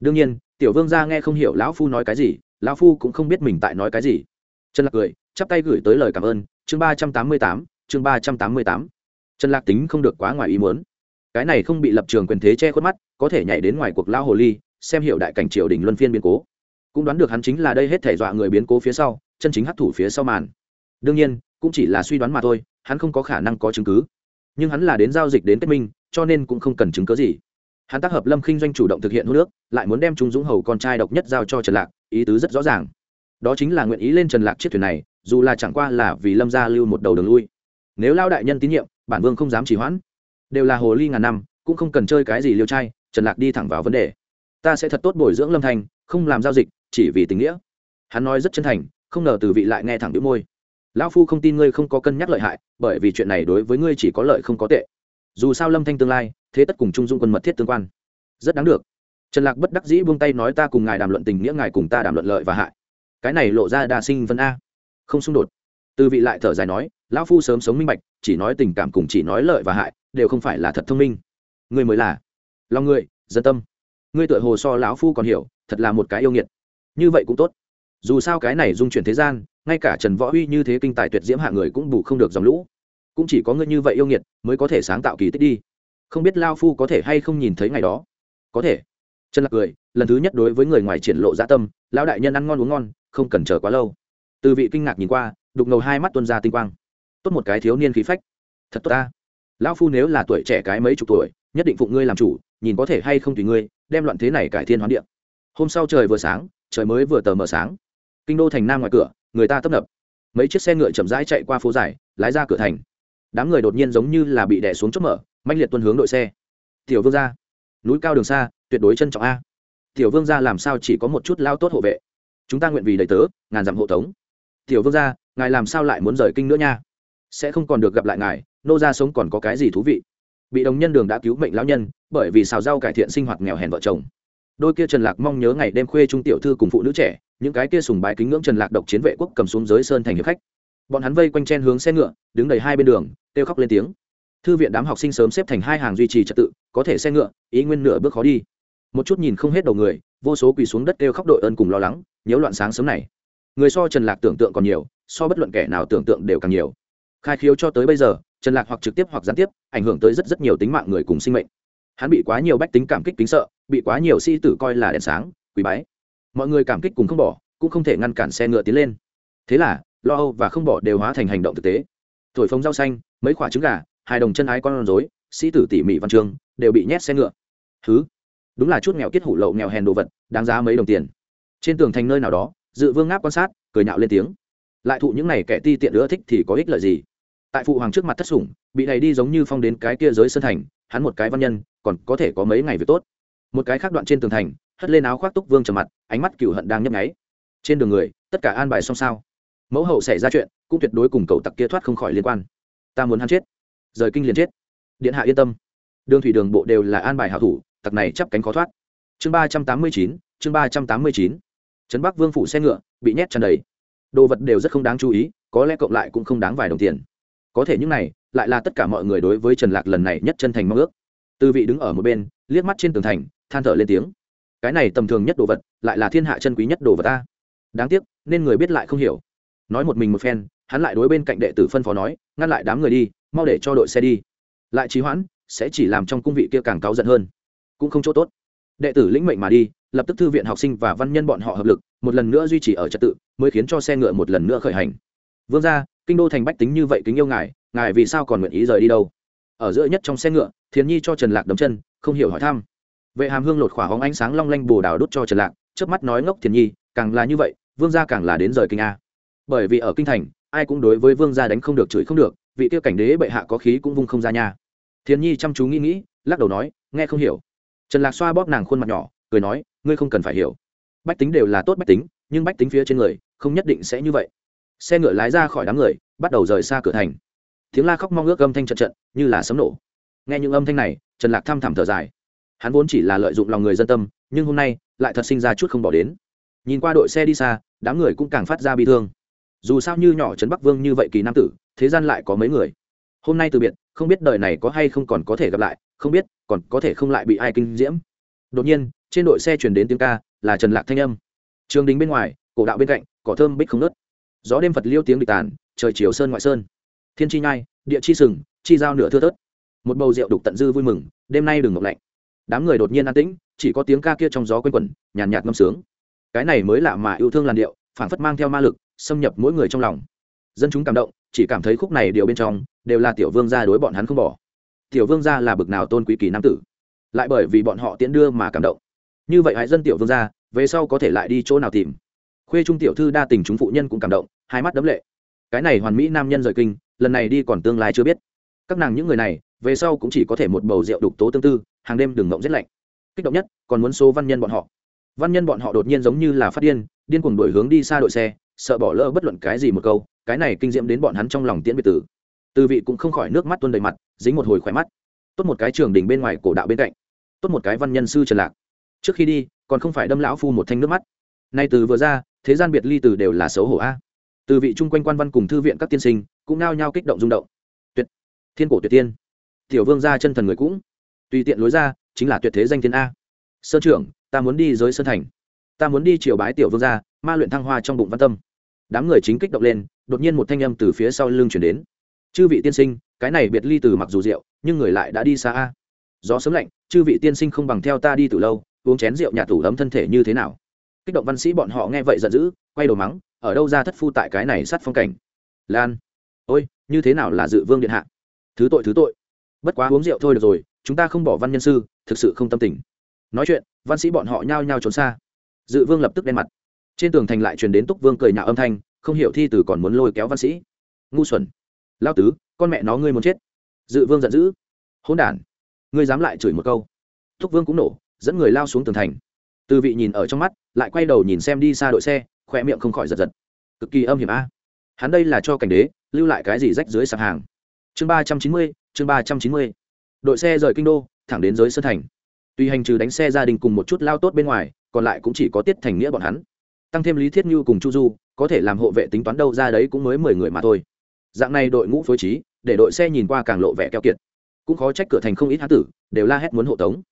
A: Đương nhiên tiểu vương gia nghe không hiểu lão phu nói cái gì, lão phu cũng không biết mình tại nói cái gì. Trần lạc cười, chắp tay gửi tới lời cảm ơn, chương ba trăm tám mươi tám, chương ba trăm tám mươi tám. Trần lạc tính không được quá ngoài ý muốn. Cái này không bị lập trường quyền thế che khuất mắt, có thể nhảy đến ngoài cuộc lao hồ ly, xem hiệu đại cảnh triều đình luân phiên biến cố. Cũng đoán được hắn chính là đây hết thể dọa người biến cố phía sau, chân chính hấp thủ phía sau màn. Đương nhiên, cũng chỉ là suy đoán mà thôi, hắn không có khả năng có chứng cứ. Nhưng hắn là đến giao dịch đến kết minh, cho nên cũng không cần chứng cứ gì hắn tác hợp lâm khinh doanh chủ động thực hiện hô nước lại muốn đem trung dũng hầu con trai độc nhất giao cho trần lạc ý tứ rất rõ ràng. Đó chính là nguyện ý lên trần lạc chiếc thuyền này dù là chẳng qua là vì lâm gia lưu một đầu đường lui. Nếu lao đại nhân tín nhiệm bản vương không dám chỉ hoãn. Đều là hồ ly ngàn năm cũng không cần chơi cái gì liêu trai trần lạc đi thẳng vào vấn đề. Ta sẽ thật tốt bồi dưỡng lâm Thanh, không làm giao dịch chỉ vì tình nghĩa. Hắn nói rất chân thành không ngờ từ vị lại nghe thẳng đĩu môi. Lão phu không tin ngươi không có cân nhắc lợi hại bởi vì chuyện này đối với ngươi chỉ có lợi không có tệ. Dù sao lâm thanh tương lai thế tất cùng trung dung quân mật thiết tương quan. Rất đáng được. Trần lạc bất đắc dĩ buông tay nói ta cùng ngài đàm luận tình nghĩa, ngài cùng ta đàm luận lợi và hại. Cái này lộ ra đa sinh vân a. Không xung đột. Từ vị lại thở dài nói, lão phu sớm sống minh bạch, chỉ nói tình cảm cùng chỉ nói lợi và hại, đều không phải là thật thông minh. Ngươi mới là. Lòng người dân tâm. Ngươi tựa hồ so lão phu còn hiểu, thật là một cái yêu nghiệt. Như vậy cũng tốt. Dù sao cái này dung chuyển thế gian, ngay cả trần võ huy như thế kinh tài tuyệt diễm hạ người cũng bù không được dòng lũ. Cũng chỉ có ngươi như vậy yêu nghiệt, mới có thể sáng tạo kỳ tích đi không biết lao phu có thể hay không nhìn thấy ngày đó? Có thể. Trần lạc cười, lần thứ nhất đối với người ngoài triển lộ dã tâm, lão đại nhân ăn ngon uống ngon, không cần chờ quá lâu. Từ vị kinh ngạc nhìn qua, đục ngầu hai mắt tuân ra tinh quang. Tốt một cái thiếu niên khí phách. Thật tốt ta. Lão phu nếu là tuổi trẻ cái mấy chục tuổi, nhất định phụng ngươi làm chủ, nhìn có thể hay không tùy ngươi, đem loạn thế này cải thiên hoán điện hôm sau trời vừa sáng, trời mới vừa tờ mờ sáng. Kinh đô thành nam ngoài cửa, người ta tấp nập. Mấy chiếc xe ngựa chậm rãi chạy qua phố dài, lái ra cửa thành. Đám người đột nhiên giống như là bị đè xuống chốt mở mạnh liệt tuân hướng đội xe. Tiểu vương gia, núi cao đường xa tuyệt đối trân trọng a. Tiểu vương gia làm sao chỉ có một chút lao tốt hộ vệ? Chúng ta nguyện vì đầy tớ ngàn dặm hộ tống. Tiểu vương gia, ngài làm sao lại muốn rời kinh nữa nha? Sẽ không còn được gặp lại ngài nô gia sống còn có cái gì thú vị? Bị đồng nhân đường đã cứu mệnh lão nhân bởi vì xào rau cải thiện sinh hoạt nghèo hèn vợ chồng. Đôi kia trần lạc mong nhớ ngày đêm khuê trung tiểu thư cùng phụ nữ trẻ những cái kia sùng bái kính ngưỡng trần lạc độc chiến vệ quốc cầm xuống giới sơn thành hiệp khách. Bọn hắn vây quanh chen hướng xe ngựa đứng đầy hai bên đường kêu khóc lên tiếng thư viện đám học sinh sớm xếp thành hai hàng duy trì trật tự, có thể xe ngựa, ý nguyên nửa bước khó đi. Một chút nhìn không hết đầu người, vô số quỳ xuống đất kêu khóc đội ơn cùng lo lắng, nhớ loạn sáng sớm này. Người so trần lạc tưởng tượng còn nhiều, so bất luận kẻ nào tưởng tượng đều càng nhiều. Khai khiếu cho tới bây giờ, trần lạc hoặc trực tiếp hoặc gián tiếp, ảnh hưởng tới rất rất nhiều tính mạng người cùng sinh mệnh. Hắn bị quá nhiều bách tính cảm kích kính sợ, bị quá nhiều sĩ tử coi là đèn sáng quý bái. Mọi người cảm kích cùng không bỏ, cũng không thể ngăn cản xe ngựa tiến lên. Thế là, lo âu và không bỏ đều hóa thành hành động thực tế. Thổi phồng rau xanh, mấy quả trứng gà hai đồng chân ái con rối, sĩ tử tỉ mỉ văn chương, đều bị nhét xe ngựa. Thứ đúng là chút nghèo kết hủ lậu nghèo hèn đồ vật, đáng giá mấy đồng tiền. Trên tường thành nơi nào đó, dự vương ngáp quan sát, cười nhạo lên tiếng. Lại thụ những này kẻ ti tiện nữa thích thì có ích lợi gì? Tại phụ hoàng trước mặt thất sủng, bị này đi giống như phong đến cái kia giới sân thành, hắn một cái văn nhân, còn có thể có mấy ngày việc tốt. Một cái khác đoạn trên tường thành, hất lên áo khoác túc vương trầm mặt, ánh mắt cửu hận đang nhấp nháy. Trên đường người, tất cả an bài xong sao. Mẫu hậu xảy ra chuyện, cũng tuyệt đối cùng cậu tặc kia thoát không khỏi liên quan. Ta muốn hắn chết rời kinh liền chết. Điện hạ yên tâm. Đường thủy đường bộ đều là an bài hảo thủ, tặc này chắp cánh khó thoát. Chương ba trăm tám mươi chín, chương ba trăm tám mươi chín. Trấn bắc vương phủ xe ngựa bị nhét tràn đầy. Đồ vật đều rất không đáng chú ý, có lẽ cộng lại cũng không đáng vài đồng tiền. Có thể những này lại là tất cả mọi người đối với trần lạc lần này nhất chân thành mong ước. Tư vị đứng ở một bên, liếc mắt trên tường thành, than thở lên tiếng. Cái này tầm thường nhất đồ vật, lại là thiên hạ chân quý nhất đồ vật ta đáng tiếc, nên người biết lại không hiểu. Nói một mình một phen, hắn lại đối bên cạnh đệ tử phân phó nói, ngăn lại đám người đi mau để cho đội xe đi. Lại trì hoãn, sẽ chỉ làm trong cung vị kia càng cáu giận hơn. Cũng không chỗ tốt. Đệ tử lĩnh mệnh mà đi, lập tức thư viện học sinh và văn nhân bọn họ hợp lực, một lần nữa duy trì ở trật tự, mới khiến cho xe ngựa một lần nữa khởi hành. Vương ra kinh đô thành bách tính như vậy kính yêu ngài ngài vì sao còn nguyện ý rời đi đâu? Ở giữa nhất trong xe ngựa, thiền nhi cho trần lạc đấm chân, không hiểu hỏi thăm. Vệ hàm hương lột khỏa hóng ánh sáng long lanh bồ đào đốt cho trần lạc trước mắt nói ngốc thiền nhi, càng là như vậy, vương gia càng là đến rời kinh a. Bởi vì ở kinh thành ai cũng đối với vương gia đánh không được, chửi không được, vị tiêu cảnh đế bệ hạ có khí cũng vung không ra nha. Thiên nhi chăm chú nghĩ nghĩ, lắc đầu nói, nghe không hiểu. Trần lạc xoa bóp nàng khuôn mặt nhỏ, cười nói, ngươi không cần phải hiểu. Bách tính đều là tốt bách tính, nhưng bách tính phía trên người, không nhất định sẽ như vậy. Xe ngựa lái ra khỏi đám người, bắt đầu rời xa cửa thành. Tiếng la khóc mong ước âm thanh trận trận, như là sấm nổ. Nghe những âm thanh này, trần lạc thăm thẳm thở dài. Hắn vốn chỉ là lợi dụng lòng người dân tâm, nhưng hôm nay, lại thật sinh ra chút không bỏ đến. Nhìn qua đội xe đi xa, đám người cũng càng phát ra bi thương dù sao như nhỏ trấn bắc vương như vậy kỳ nam tử, thế gian lại có mấy người. Hôm nay từ biệt, không biết đời này có hay không còn có thể gặp lại, không biết, còn có thể không lại bị ai kinh diễm. Đột nhiên, trên đội xe chuyển đến tiếng ca, là trần lạc thanh âm. Trường đình bên ngoài, cổ đạo bên cạnh, cỏ thơm bích không nớt gió đêm phật liêu tiếng địch tàn, trời chiều sơn ngoại sơn. Thiên chi nhai, địa chi sừng, chi giao nửa thưa thớt. Một bầu rượu đục tận dư vui mừng, đêm nay đừng ngọc lạnh. Đám người đột nhiên an tĩnh, chỉ có tiếng ca kia trong gió quanh quẩn, nhàn nhạt ngâm sướng. Cái này mới lạ mà yêu thương làn điệu, phảng phất mang theo ma lực xâm nhập mỗi người trong lòng. Dân chúng cảm động, chỉ cảm thấy khúc này điều bên trong đều là tiểu vương gia đối bọn hắn không bỏ. Tiểu vương gia là bực nào tôn quý kỳ nam tử. Lại bởi vì bọn họ tiễn đưa mà cảm động. Như vậy hãy dân tiểu vương gia, về sau có thể lại đi chỗ nào tìm? Khuê trung tiểu thư đa tình chúng phụ nhân cũng cảm động, hai mắt đấm lệ. Cái này hoàn mỹ nam nhân rời kinh, lần này đi còn tương lai chưa biết. Các nàng những người này, về sau cũng chỉ có thể một bầu rượu đục tố tương tư, hàng đêm đừng ngộng rét lạnh. Kích động nhất, còn muốn số văn nhân bọn họ. Văn nhân bọn họ đột nhiên giống như là phát điên điên cuồng đổi hướng đi xa đội xe, sợ bỏ lỡ bất luận cái gì một câu, cái này kinh diễm đến bọn hắn trong lòng tiễn biệt tử. Từ vị cũng không khỏi nước mắt tuôn đầy mặt, dính một hồi khỏe mắt. Tốt một cái trường đỉnh bên ngoài cổ đạo bên cạnh. Tốt một cái văn nhân sư trần lạc. Trước khi đi, còn không phải đâm lão phu một thanh nước mắt. Nay từ vừa ra, thế gian biệt ly từ đều là xấu hổ a. Từ vị chung quanh quan văn cùng thư viện các tiên sinh, cũng nao nhao kích động rung động. Tuyệt, thiên cổ tuyệt tiên. Tiểu vương ra chân thần người cũng. Tùy tiện lối ra, chính là tuyệt thế danh thiên a. Sơn trưởng, ta muốn đi giới sơn thành ta muốn đi triều bái tiểu vương gia, ma luyện thăng hoa trong bụng văn tâm. Đám người chính kích động lên, đột nhiên một thanh âm từ phía sau lưng chuyển đến. Chư vị tiên sinh, cái này biệt ly từ mặc dù rượu, nhưng người lại đã đi xa a. Gió sớm lạnh, chư vị tiên sinh không bằng theo ta đi từ lâu, uống chén rượu nhà tủ ấm thân thể như thế nào? Kích động văn sĩ bọn họ nghe vậy giận dữ, quay đầu mắng, ở đâu ra thất phu tại cái này sát phong cảnh? Lan, ôi, như thế nào là dự vương điện hạ? Thứ tội thứ tội. Bất quá uống rượu thôi được rồi, chúng ta không bỏ văn nhân sư, thực sự không tâm tình. Nói chuyện, văn sĩ bọn họ nhao nhao trốn xa dự vương lập tức đen mặt. Trên tường thành lại truyền đến túc vương cười nhạo âm thanh, không hiểu thi từ còn muốn lôi kéo văn sĩ. Ngu xuẩn. Lao tứ, con mẹ nó ngươi muốn chết. Dự vương giận dữ. Hôn đản. Ngươi dám lại chửi một câu. Túc vương cũng nổ, dẫn người lao xuống tường thành. Từ vị nhìn ở trong mắt, lại quay đầu nhìn xem đi xa đội xe khoe miệng không khỏi giật giật. Cực kỳ âm hiểm a. Hắn đây là cho cảnh đế, lưu lại cái gì rách dưới sạp hàng. Chương ba trăm chín mươi, chương ba trăm chín mươi. Đội xe rời kinh đô, thẳng đến giới sơn thành. Tuy hành trừ đánh xe gia đình cùng một chút lao tốt bên ngoài còn lại cũng chỉ có tiết thành nghĩa bọn hắn. Tăng thêm lý thiết như cùng chu du, có thể làm hộ vệ tính toán đâu ra đấy cũng mới mười người mà thôi. Dạng này đội ngũ phối trí, để đội xe nhìn qua càng lộ vẻ keo kiệt. Cũng khó trách cửa thành không ít hán tử, đều la hét muốn hộ tống.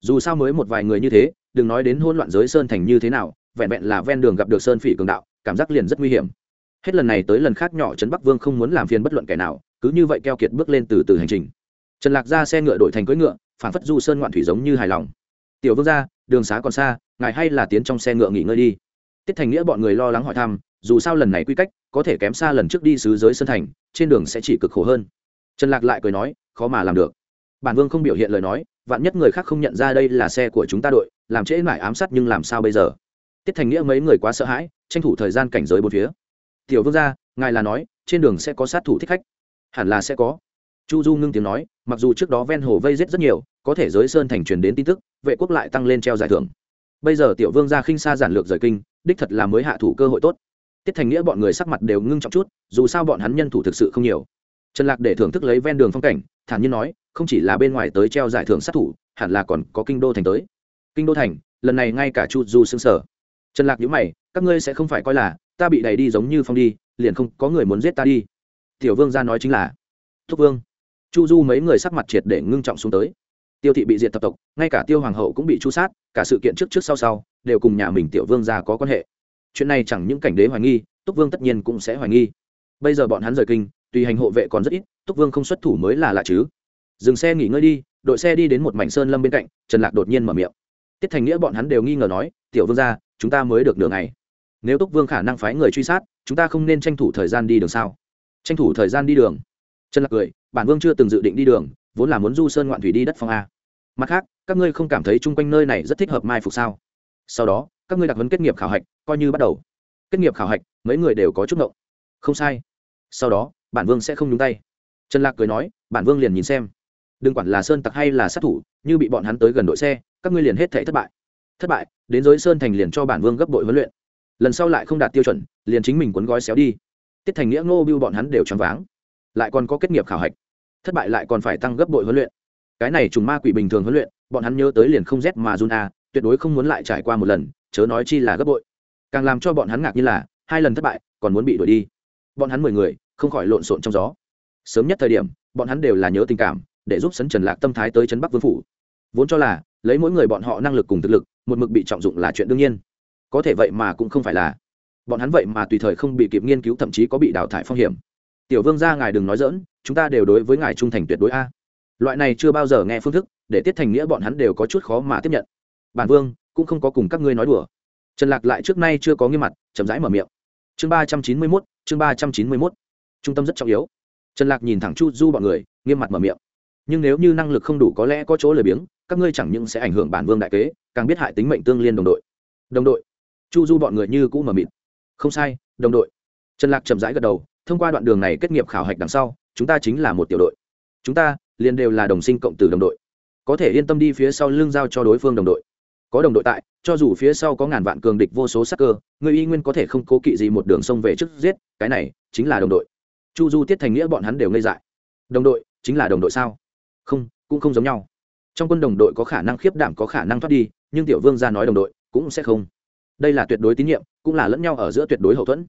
A: Dù sao mới một vài người như thế, đừng nói đến hôn loạn giới sơn thành như thế nào, vẹn vẹn là ven đường gặp được sơn phỉ cường đạo, cảm giác liền rất nguy hiểm. Hết lần này tới lần khác nhỏ trấn bắc vương không muốn làm phiền bất luận kẻ nào, cứ như vậy keo kiệt bước lên từ từ hành trình. Trần lạc ra xe ngựa đổi thành cưỡi ngựa phản phất du sơn ngoạn thủy giống như hài lòng. Tiểu vương ra đường xá còn xa ngài hay là tiến trong xe ngựa nghỉ ngơi đi. Tiết thành nghĩa bọn người lo lắng hỏi thăm, dù sao lần này quy cách có thể kém xa lần trước đi xứ giới sơn thành, trên đường sẽ chỉ cực khổ hơn. Trần lạc lại cười nói, khó mà làm được. Bản vương không biểu hiện lời nói, vạn nhất người khác không nhận ra đây là xe của chúng ta đội, làm trễ mải ám sát nhưng làm sao bây giờ? Tiết thành nghĩa mấy người quá sợ hãi, tranh thủ thời gian cảnh giới bốn phía. Tiểu vương gia, ngài là nói, trên đường sẽ có sát thủ thích khách? Hẳn là sẽ có. Chu du ngưng tiếng nói, mặc dù trước đó ven hồ vây rết rất nhiều, có thể giới sơn thành truyền đến tin tức, vệ quốc lại tăng lên treo giải thưởng bây giờ tiểu vương gia khinh xa giản lược rời kinh, đích thật là mới hạ thủ cơ hội tốt. Tiết thành nghĩa bọn người sắc mặt đều ngưng trọng chút, dù sao bọn hắn nhân thủ thực sự không nhiều. Trần lạc để thưởng thức lấy ven đường phong cảnh, thản nhiên nói, không chỉ là bên ngoài tới treo giải thưởng sát thủ, hẳn là còn có kinh đô thành tới. Kinh đô thành, lần này ngay cả chu du xương sở. Trần lạc nhíu mày, các ngươi sẽ không phải coi là, ta bị đẩy đi giống như phong đi, liền không có người muốn giết ta đi. Tiểu vương gia nói chính là, thúc vương. Chu du mấy người sắc mặt triệt để ngưng trọng xuống tới tiêu thị bị diệt tập tộc, ngay cả tiêu hoàng hậu cũng bị chu sát, cả sự kiện trước trước sau sau, đều cùng nhà mình tiểu vương gia có quan hệ. Chuyện này chẳng những cảnh đế hoài nghi, túc vương tất nhiên cũng sẽ hoài nghi. Bây giờ bọn hắn rời kinh, tùy hành hộ vệ còn rất ít, túc vương không xuất thủ mới là lạ chứ. Dừng xe nghỉ ngơi đi, đội xe đi đến một mảnh sơn lâm bên cạnh, trần lạc đột nhiên mở miệng. Tiết thành nghĩa bọn hắn đều nghi ngờ nói, tiểu vương gia, chúng ta mới được đường này nếu túc vương khả năng phái người truy sát, chúng ta không nên tranh thủ thời gian đi đường sao? Tranh thủ thời gian đi đường. Trần lạc cười, bản vương chưa từng dự định đi đường, vốn là muốn du sơn ngoạn thủy đi đất phong a mặt khác, các ngươi không cảm thấy chung quanh nơi này rất thích hợp mai phục sao? Sau đó, các ngươi đặc vấn kết nghiệp khảo hạch, coi như bắt đầu. Kết nghiệp khảo hạch, mấy người đều có chút ngộng. Không sai. Sau đó, bản vương sẽ không nhúng tay. Trần lạc cười nói, bản vương liền nhìn xem. Đừng quản là sơn tặc hay là sát thủ, như bị bọn hắn tới gần đội xe, các ngươi liền hết thể thất bại. Thất bại, đến giới sơn thành liền cho bản vương gấp đội huấn luyện. Lần sau lại không đạt tiêu chuẩn, liền chính mình cuốn gói xéo đi. Tiết thành nghĩa, ngô bưu bọn hắn đều choáng váng. Lại còn có kết nghiệp khảo hạch. Thất bại lại còn phải tăng gấp đội huấn luyện cái này trùng ma quỷ bình thường huấn luyện, bọn hắn nhớ tới liền không rét mà run a tuyệt đối không muốn lại trải qua một lần, chớ nói chi là gấp bội. Càng làm cho bọn hắn ngạc như là, hai lần thất bại, còn muốn bị đuổi đi. Bọn hắn mười người, không khỏi lộn xộn trong gió. Sớm nhất thời điểm, bọn hắn đều là nhớ tình cảm, để giúp sấn trần lạc tâm thái tới trấn bắc vương phủ. Vốn cho là, lấy mỗi người bọn họ năng lực cùng thực lực, một mực bị trọng dụng là chuyện đương nhiên. Có thể vậy mà cũng không phải là. Bọn hắn vậy mà tùy thời không bị kịp nghiên cứu, thậm chí có bị đào thải phong hiểm. Tiểu vương gia ngài đừng nói dỡn chúng ta đều đối với ngài trung thành tuyệt đối a loại này chưa bao giờ nghe phương thức, để tiết thành nghĩa bọn hắn đều có chút khó mà tiếp nhận. Bản vương, cũng không có cùng các ngươi nói đùa. Trần lạc lại trước nay chưa có nghiêm mặt, chậm rãi mở miệng. Chương ba trăm chín mươi mốt, chương ba trăm chín mươi mốt. Trung tâm rất trọng yếu. Trần lạc nhìn thẳng chu du bọn người, nghiêm mặt mở miệng. Nhưng nếu như năng lực không đủ có lẽ có chỗ lười biếng, các ngươi chẳng những sẽ ảnh hưởng bản vương đại kế, càng biết hại tính mệnh tương liên đồng đội. Đồng đội. Chu du bọn người như cũ mờ mịt. Không sai, đồng đội. Trần lạc chậm rãi gật đầu, thông qua đoạn đường này kết nghiệp khảo hạch đằng sau, chúng ta chính là một tiểu đội. Chúng ta liền đều là đồng sinh cộng tử đồng đội. Có thể yên tâm đi phía sau lưng giao cho đối phương đồng đội. Có đồng đội tại, cho dù phía sau có ngàn vạn cường địch vô số sắc cơ, người y nguyên có thể không cố kỵ gì một đường sông về trước giết, cái này chính là đồng đội. Chu du tiết thành nghĩa bọn hắn đều ngây dại. Đồng đội, chính là đồng đội sao? Không, cũng không giống nhau. Trong quân đồng đội có khả năng khiếp đảm, có khả năng thoát đi, nhưng tiểu vương ra nói đồng đội, cũng sẽ không. Đây là tuyệt đối tín nhiệm, cũng là lẫn nhau ở giữa tuyệt đối hậu thuẫn.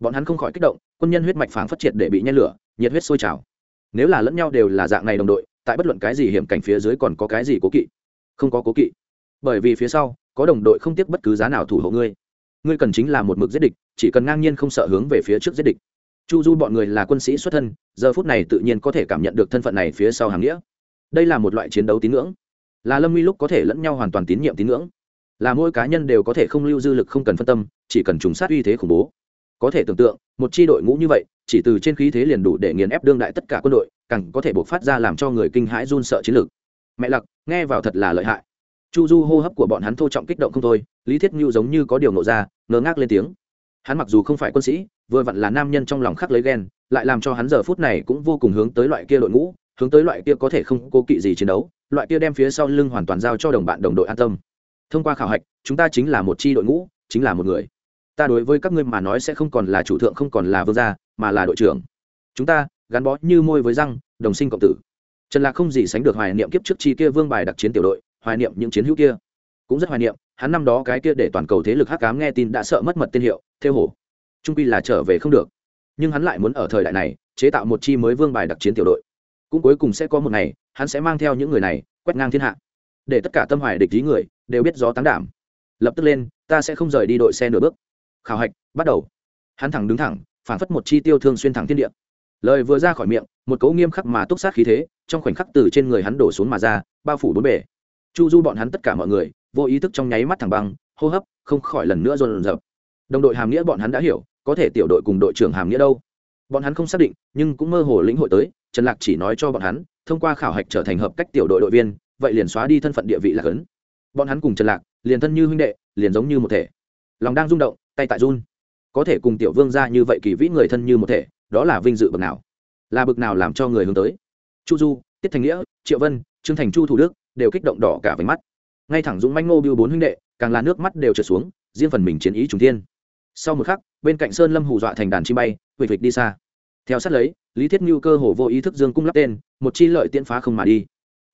A: Bọn hắn không khỏi kích động, quân nhân huyết mạch phản phát triệt để bị nhen lửa, nhiệt huyết sôi trào nếu là lẫn nhau đều là dạng này đồng đội, tại bất luận cái gì hiểm cảnh phía dưới còn có cái gì cố kỵ? Không có cố kỵ. Bởi vì phía sau, có đồng đội không tiếc bất cứ giá nào thủ hộ ngươi. Ngươi cần chính là một mực giết địch, chỉ cần ngang nhiên không sợ hướng về phía trước giết địch. Chu du bọn người là quân sĩ xuất thân, giờ phút này tự nhiên có thể cảm nhận được thân phận này phía sau hàng nghĩa. Đây là một loại chiến đấu tín ngưỡng. Là lâm nguy lúc có thể lẫn nhau hoàn toàn tín nhiệm tín ngưỡng. Là mỗi cá nhân đều có thể không lưu dư lực không cần phân tâm, chỉ cần trùng sát uy thế khủng bố có thể tưởng tượng, một chi đội ngũ như vậy, chỉ từ trên khí thế liền đủ để nghiền ép đương đại tất cả quân đội, càng có thể buộc phát ra làm cho người kinh hãi run sợ chiến lược. Mẹ lặc, nghe vào thật là lợi hại. Chu du hô hấp của bọn hắn thô trọng kích động không thôi, lý thiết ngưu giống như có điều nộ ra ngớ ngác lên tiếng. Hắn mặc dù không phải quân sĩ, vừa vặn là nam nhân trong lòng khắc lấy ghen, lại làm cho hắn giờ phút này cũng vô cùng hướng tới loại kia đội ngũ, hướng tới loại kia có thể không cố kỵ gì chiến đấu, loại kia đem phía sau lưng hoàn toàn giao cho đồng bạn đồng đội an tâm. Thông qua khảo hạch, chúng ta chính là một chi đội ngũ, chính là một người ta đối với các ngươi mà nói sẽ không còn là chủ thượng, không còn là vương gia, mà là đội trưởng. Chúng ta, gắn bó như môi với răng, đồng sinh cộng tử. Trần lạc không gì sánh được hoài niệm kiếp trước chi kia vương bài đặc chiến tiểu đội, hoài niệm những chiến hữu kia. Cũng rất hoài niệm, hắn năm đó cái kia để toàn cầu thế lực hắc cám nghe tin đã sợ mất mật tên hiệu, theo hổ. Trung pi là trở về không được. Nhưng hắn lại muốn ở thời đại này, chế tạo một chi mới vương bài đặc chiến tiểu đội. Cũng cuối cùng sẽ có một ngày, hắn sẽ mang theo những người này, quét ngang thiên hạ. Để tất cả tâm hoài địch lý người, đều biết gió tán đảm. Lập tức lên, ta sẽ không rời đi đội xe nửa bước khảo hạch, bắt đầu. Hắn thẳng đứng thẳng phản phất một chi tiêu thương xuyên thẳng thiên địa. Lời vừa ra khỏi miệng, một cấu nghiêm khắc mà túc sát khí thế, trong khoảnh khắc từ trên người hắn đổ xuống mà ra, bao phủ bốn bể chu du bọn hắn tất cả mọi người, vô ý thức trong nháy mắt thẳng băng, hô hấp không khỏi lần nữa dồn dập đồng đội hàm nghĩa bọn hắn đã hiểu, có thể tiểu đội cùng đội trưởng hàm nghĩa đâu. Bọn hắn không xác định, nhưng cũng mơ hồ lĩnh hội tới, trần lạc chỉ nói cho bọn hắn, thông qua khảo hạch trở thành hợp cách tiểu đội đội viên, vậy liền xóa đi thân phận địa vị lạc ấn bọn hắn cùng trần lạc, liền thân như huynh đệ, liền giống như một thể. Lòng đang rung động tay tại run. Có thể cùng tiểu vương ra như vậy kỳ vĩ người thân như một thể, đó là vinh dự bậc nào? Là bậc nào làm cho người hướng tới? Chu du, tiết thành nghĩa, triệu vân, trương thành chu thủ đức đều kích động đỏ cả váy mắt. Ngay thẳng dũng manh ngô biêu bốn huynh đệ, càng là nước mắt đều trượt xuống, riêng phần mình chiến ý trùng tiên sau một khắc, bên cạnh sơn lâm hù dọa thành đàn chim bay huỵch huỵch đi xa. Theo sát lấy, lý thiết ngưu cơ hồ vô ý thức dương cung lắp tên, một chi lợi tiễn phá không mà đi.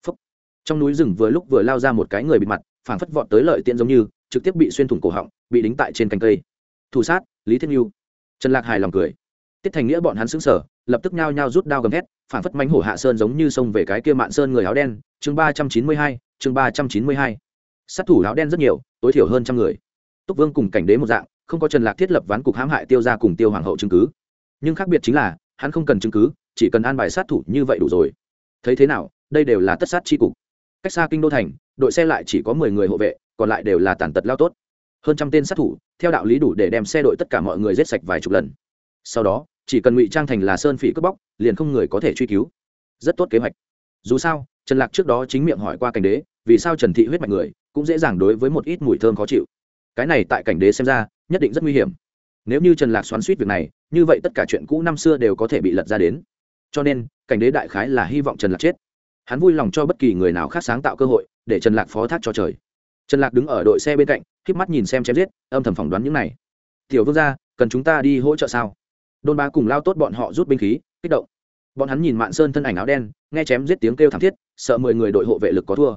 A: Phúc. trong núi rừng vừa lúc vừa lao ra một cái người bị mặt, phảng phất vọt tới lợi tiễn giống như, trực tiếp bị xuyên thủng cổ họng, bị đính tại trên cành cây thủ sát, lý thiên nhu. Trần lạc hài lòng cười. Tiết thành nghĩa bọn hắn xứng sở lập tức nhao nhao rút đao gầm thét phản phất mánh hổ hạ sơn giống như sông về cái kia mạn sơn người áo đen. Chương ba trăm chín mươi hai, chương ba trăm chín mươi hai. Sát thủ áo đen rất nhiều, tối thiểu hơn trăm người. Túc vương cùng cảnh đế một dạng, không có trần lạc thiết lập ván cục hãm hại tiêu ra cùng tiêu hoàng hậu chứng cứ. Nhưng khác biệt chính là, hắn không cần chứng cứ, chỉ cần an bài sát thủ như vậy đủ rồi. Thấy thế nào, đây đều là tất sát tri cục. Cách xa kinh đô thành, đội xe lại chỉ có mười người hộ vệ, còn lại đều là tàn tật lao tốt hơn trăm tên sát thủ, theo đạo lý đủ để đem xe đội tất cả mọi người giết sạch vài chục lần. Sau đó, chỉ cần ngụy trang thành là sơn phỉ cướp bóc, liền không người có thể truy cứu. Rất tốt kế hoạch. Dù sao, trần lạc trước đó chính miệng hỏi qua cảnh đế, vì sao trần thị huyết mạch người cũng dễ dàng đối với một ít mùi thơm khó chịu. Cái này tại cảnh đế xem ra, nhất định rất nguy hiểm. Nếu như trần lạc xoắn suýt việc này, như vậy tất cả chuyện cũ năm xưa đều có thể bị lật ra đến. Cho nên, cảnh đế đại khái là hy vọng trần lạc chết. Hắn vui lòng cho bất kỳ người nào khác sáng tạo cơ hội để trần lạc phó thác cho trời trần lạc đứng ở đội xe bên cạnh k mắt nhìn xem chém giết, âm thầm phỏng đoán những này. Tiểu vương gia, cần chúng ta đi hỗ trợ sao? Đôn ba cùng lao tốt bọn họ rút binh khí, kích động. Bọn hắn nhìn mạn sơn thân ảnh áo đen, nghe chém giết tiếng kêu thảm thiết, sợ mười người đội hộ vệ lực có thua.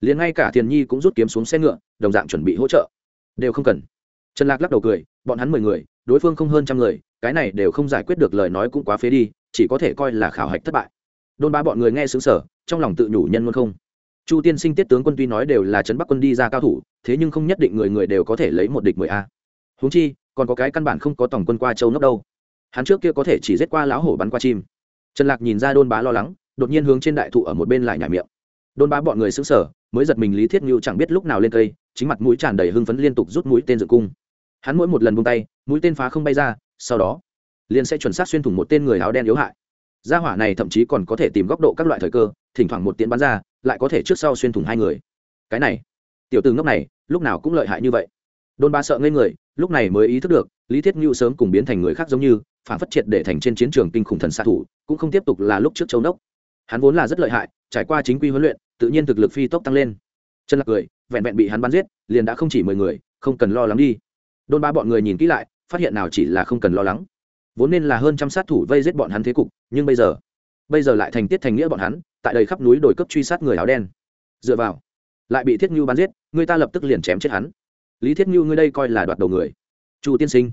A: Liền ngay cả thiền nhi cũng rút kiếm xuống xe ngựa, đồng dạng chuẩn bị hỗ trợ. Đều không cần. Trần lạc lắc đầu cười, bọn hắn mười người, đối phương không hơn trăm người, cái này đều không giải quyết được lời nói cũng quá phế đi, chỉ có thể coi là khảo hạch thất bại. Đôn ba bọn người nghe xứng sở trong lòng tự nhủ nhân luôn không chu tiên sinh tiết tướng quân tuy nói đều là trấn bắc quân đi ra cao thủ, thế nhưng không nhất định người người đều có thể lấy một địch mười a. Huống chi, còn có cái căn bản không có tổng quân qua châu nốc đâu. Hắn trước kia có thể chỉ giết qua lão hổ bắn qua chim. Trần lạc nhìn ra đôn bá lo lắng, đột nhiên hướng trên đại thụ ở một bên lại nhảy miệng. Đôn bá bọn người xứng sở mới giật mình lý thiết ngưu chẳng biết lúc nào lên cây, chính mặt mũi tràn đầy hưng phấn liên tục rút mũi tên dựng cung. Hắn mỗi một lần buông tay, mũi tên phá không bay ra, sau đó, liền sẽ chuẩn xác xuyên thủng một tên người áo đen yếu hại. Gia hỏa này thậm chí còn có thể tìm góc độ các loại thời cơ, thỉnh thoảng một tiến bắn ra lại có thể trước sau xuyên thủng hai người. Cái này, tiểu từ ngốc này, lúc nào cũng lợi hại như vậy. Đôn ba sợ ngây người, lúc này mới ý thức được, lý thiết ngưu sớm cùng biến thành người khác giống như, phản phất triệt để thành trên chiến trường kinh khủng thần xạ thủ, cũng không tiếp tục là lúc trước châu đốc hắn vốn là rất lợi hại, trải qua chính quy huấn luyện, tự nhiên thực lực phi tốc tăng lên. Chân lạc cười, vẹn vẹn bị hắn bắn giết, liền đã không chỉ mười người, không cần lo lắng đi. Đôn ba bọn người nhìn kỹ lại, phát hiện nào chỉ là không cần lo lắng. Vốn nên là hơn trăm sát thủ vây giết bọn hắn thế cục, nhưng bây giờ bây giờ lại thành tiết thành nghĩa bọn hắn tại đây khắp núi đồi cấp truy sát người áo đen. Dựa vào, lại bị thiết ngưu bắn giết, người ta lập tức liền chém chết hắn. Lý thiết ngưu ngươi đây coi là đoạt đầu người. Chu tiên sinh,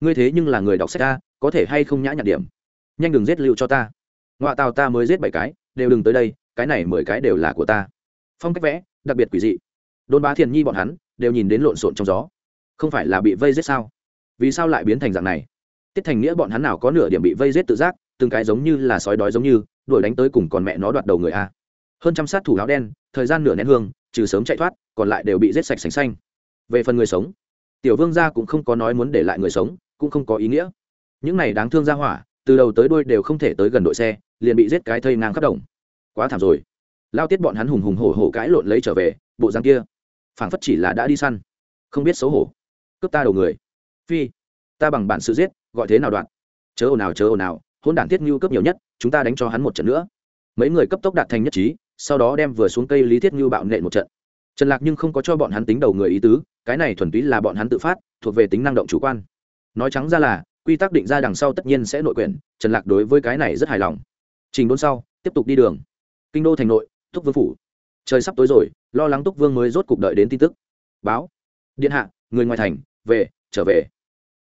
A: ngươi thế nhưng là người đọc sách ta, có thể hay không nhã nhặn điểm? Nhanh đừng giết lưu cho ta. Ngoại tàu ta mới giết bảy cái, đều đừng tới đây, cái này mười cái đều là của ta. Phong cách vẽ, đặc biệt quỷ dị. Đôn bá thiền nhi bọn hắn, đều nhìn đến lộn xộn trong gió. Không phải là bị vây giết sao? Vì sao lại biến thành dạng này? Tiết thành nghĩa bọn hắn nào có nửa điểm bị vây giết tự giác? Từng cái giống như là sói đói giống như, đuổi đánh tới cùng còn mẹ nó đoạt đầu người a. Hơn trăm sát thủ áo đen, thời gian nửa nén hương, trừ sớm chạy thoát, còn lại đều bị giết sạch sành xanh. Về phần người sống, tiểu vương gia cũng không có nói muốn để lại người sống, cũng không có ý nghĩa. Những này đáng thương ra hỏa, từ đầu tới đuôi đều không thể tới gần đội xe, liền bị giết cái thây ngang khắp đồng. Quá thảm rồi. Lao tiết bọn hắn hùng hùng hổ hổ cãi lộn lấy trở về, bộ răng kia, phảng phất chỉ là đã đi săn. Không biết xấu hổ. Cướp ta đầu người. Phi, ta bằng bản sự giết, gọi thế nào đoạn? Chớ ồn nào chớ ồn nào hôn đản thiết ngưu cấp nhiều nhất, chúng ta đánh cho hắn một trận nữa. Mấy người cấp tốc đạt thành nhất trí, sau đó đem vừa xuống cây lý thiết ngưu bạo nện một trận. Trần lạc nhưng không có cho bọn hắn tính đầu người ý tứ, cái này thuần túy là bọn hắn tự phát, thuộc về tính năng động chủ quan. Nói trắng ra là, quy tắc định ra đằng sau tất nhiên sẽ nội quyển. trần lạc đối với cái này rất hài lòng. Trình đốn sau, tiếp tục đi đường. Kinh đô thành nội, túc vương phủ. Trời sắp tối rồi, lo lắng túc vương mới rốt cục đợi đến tin tức. Báo. Điện hạ, người ngoài thành, về, trở về.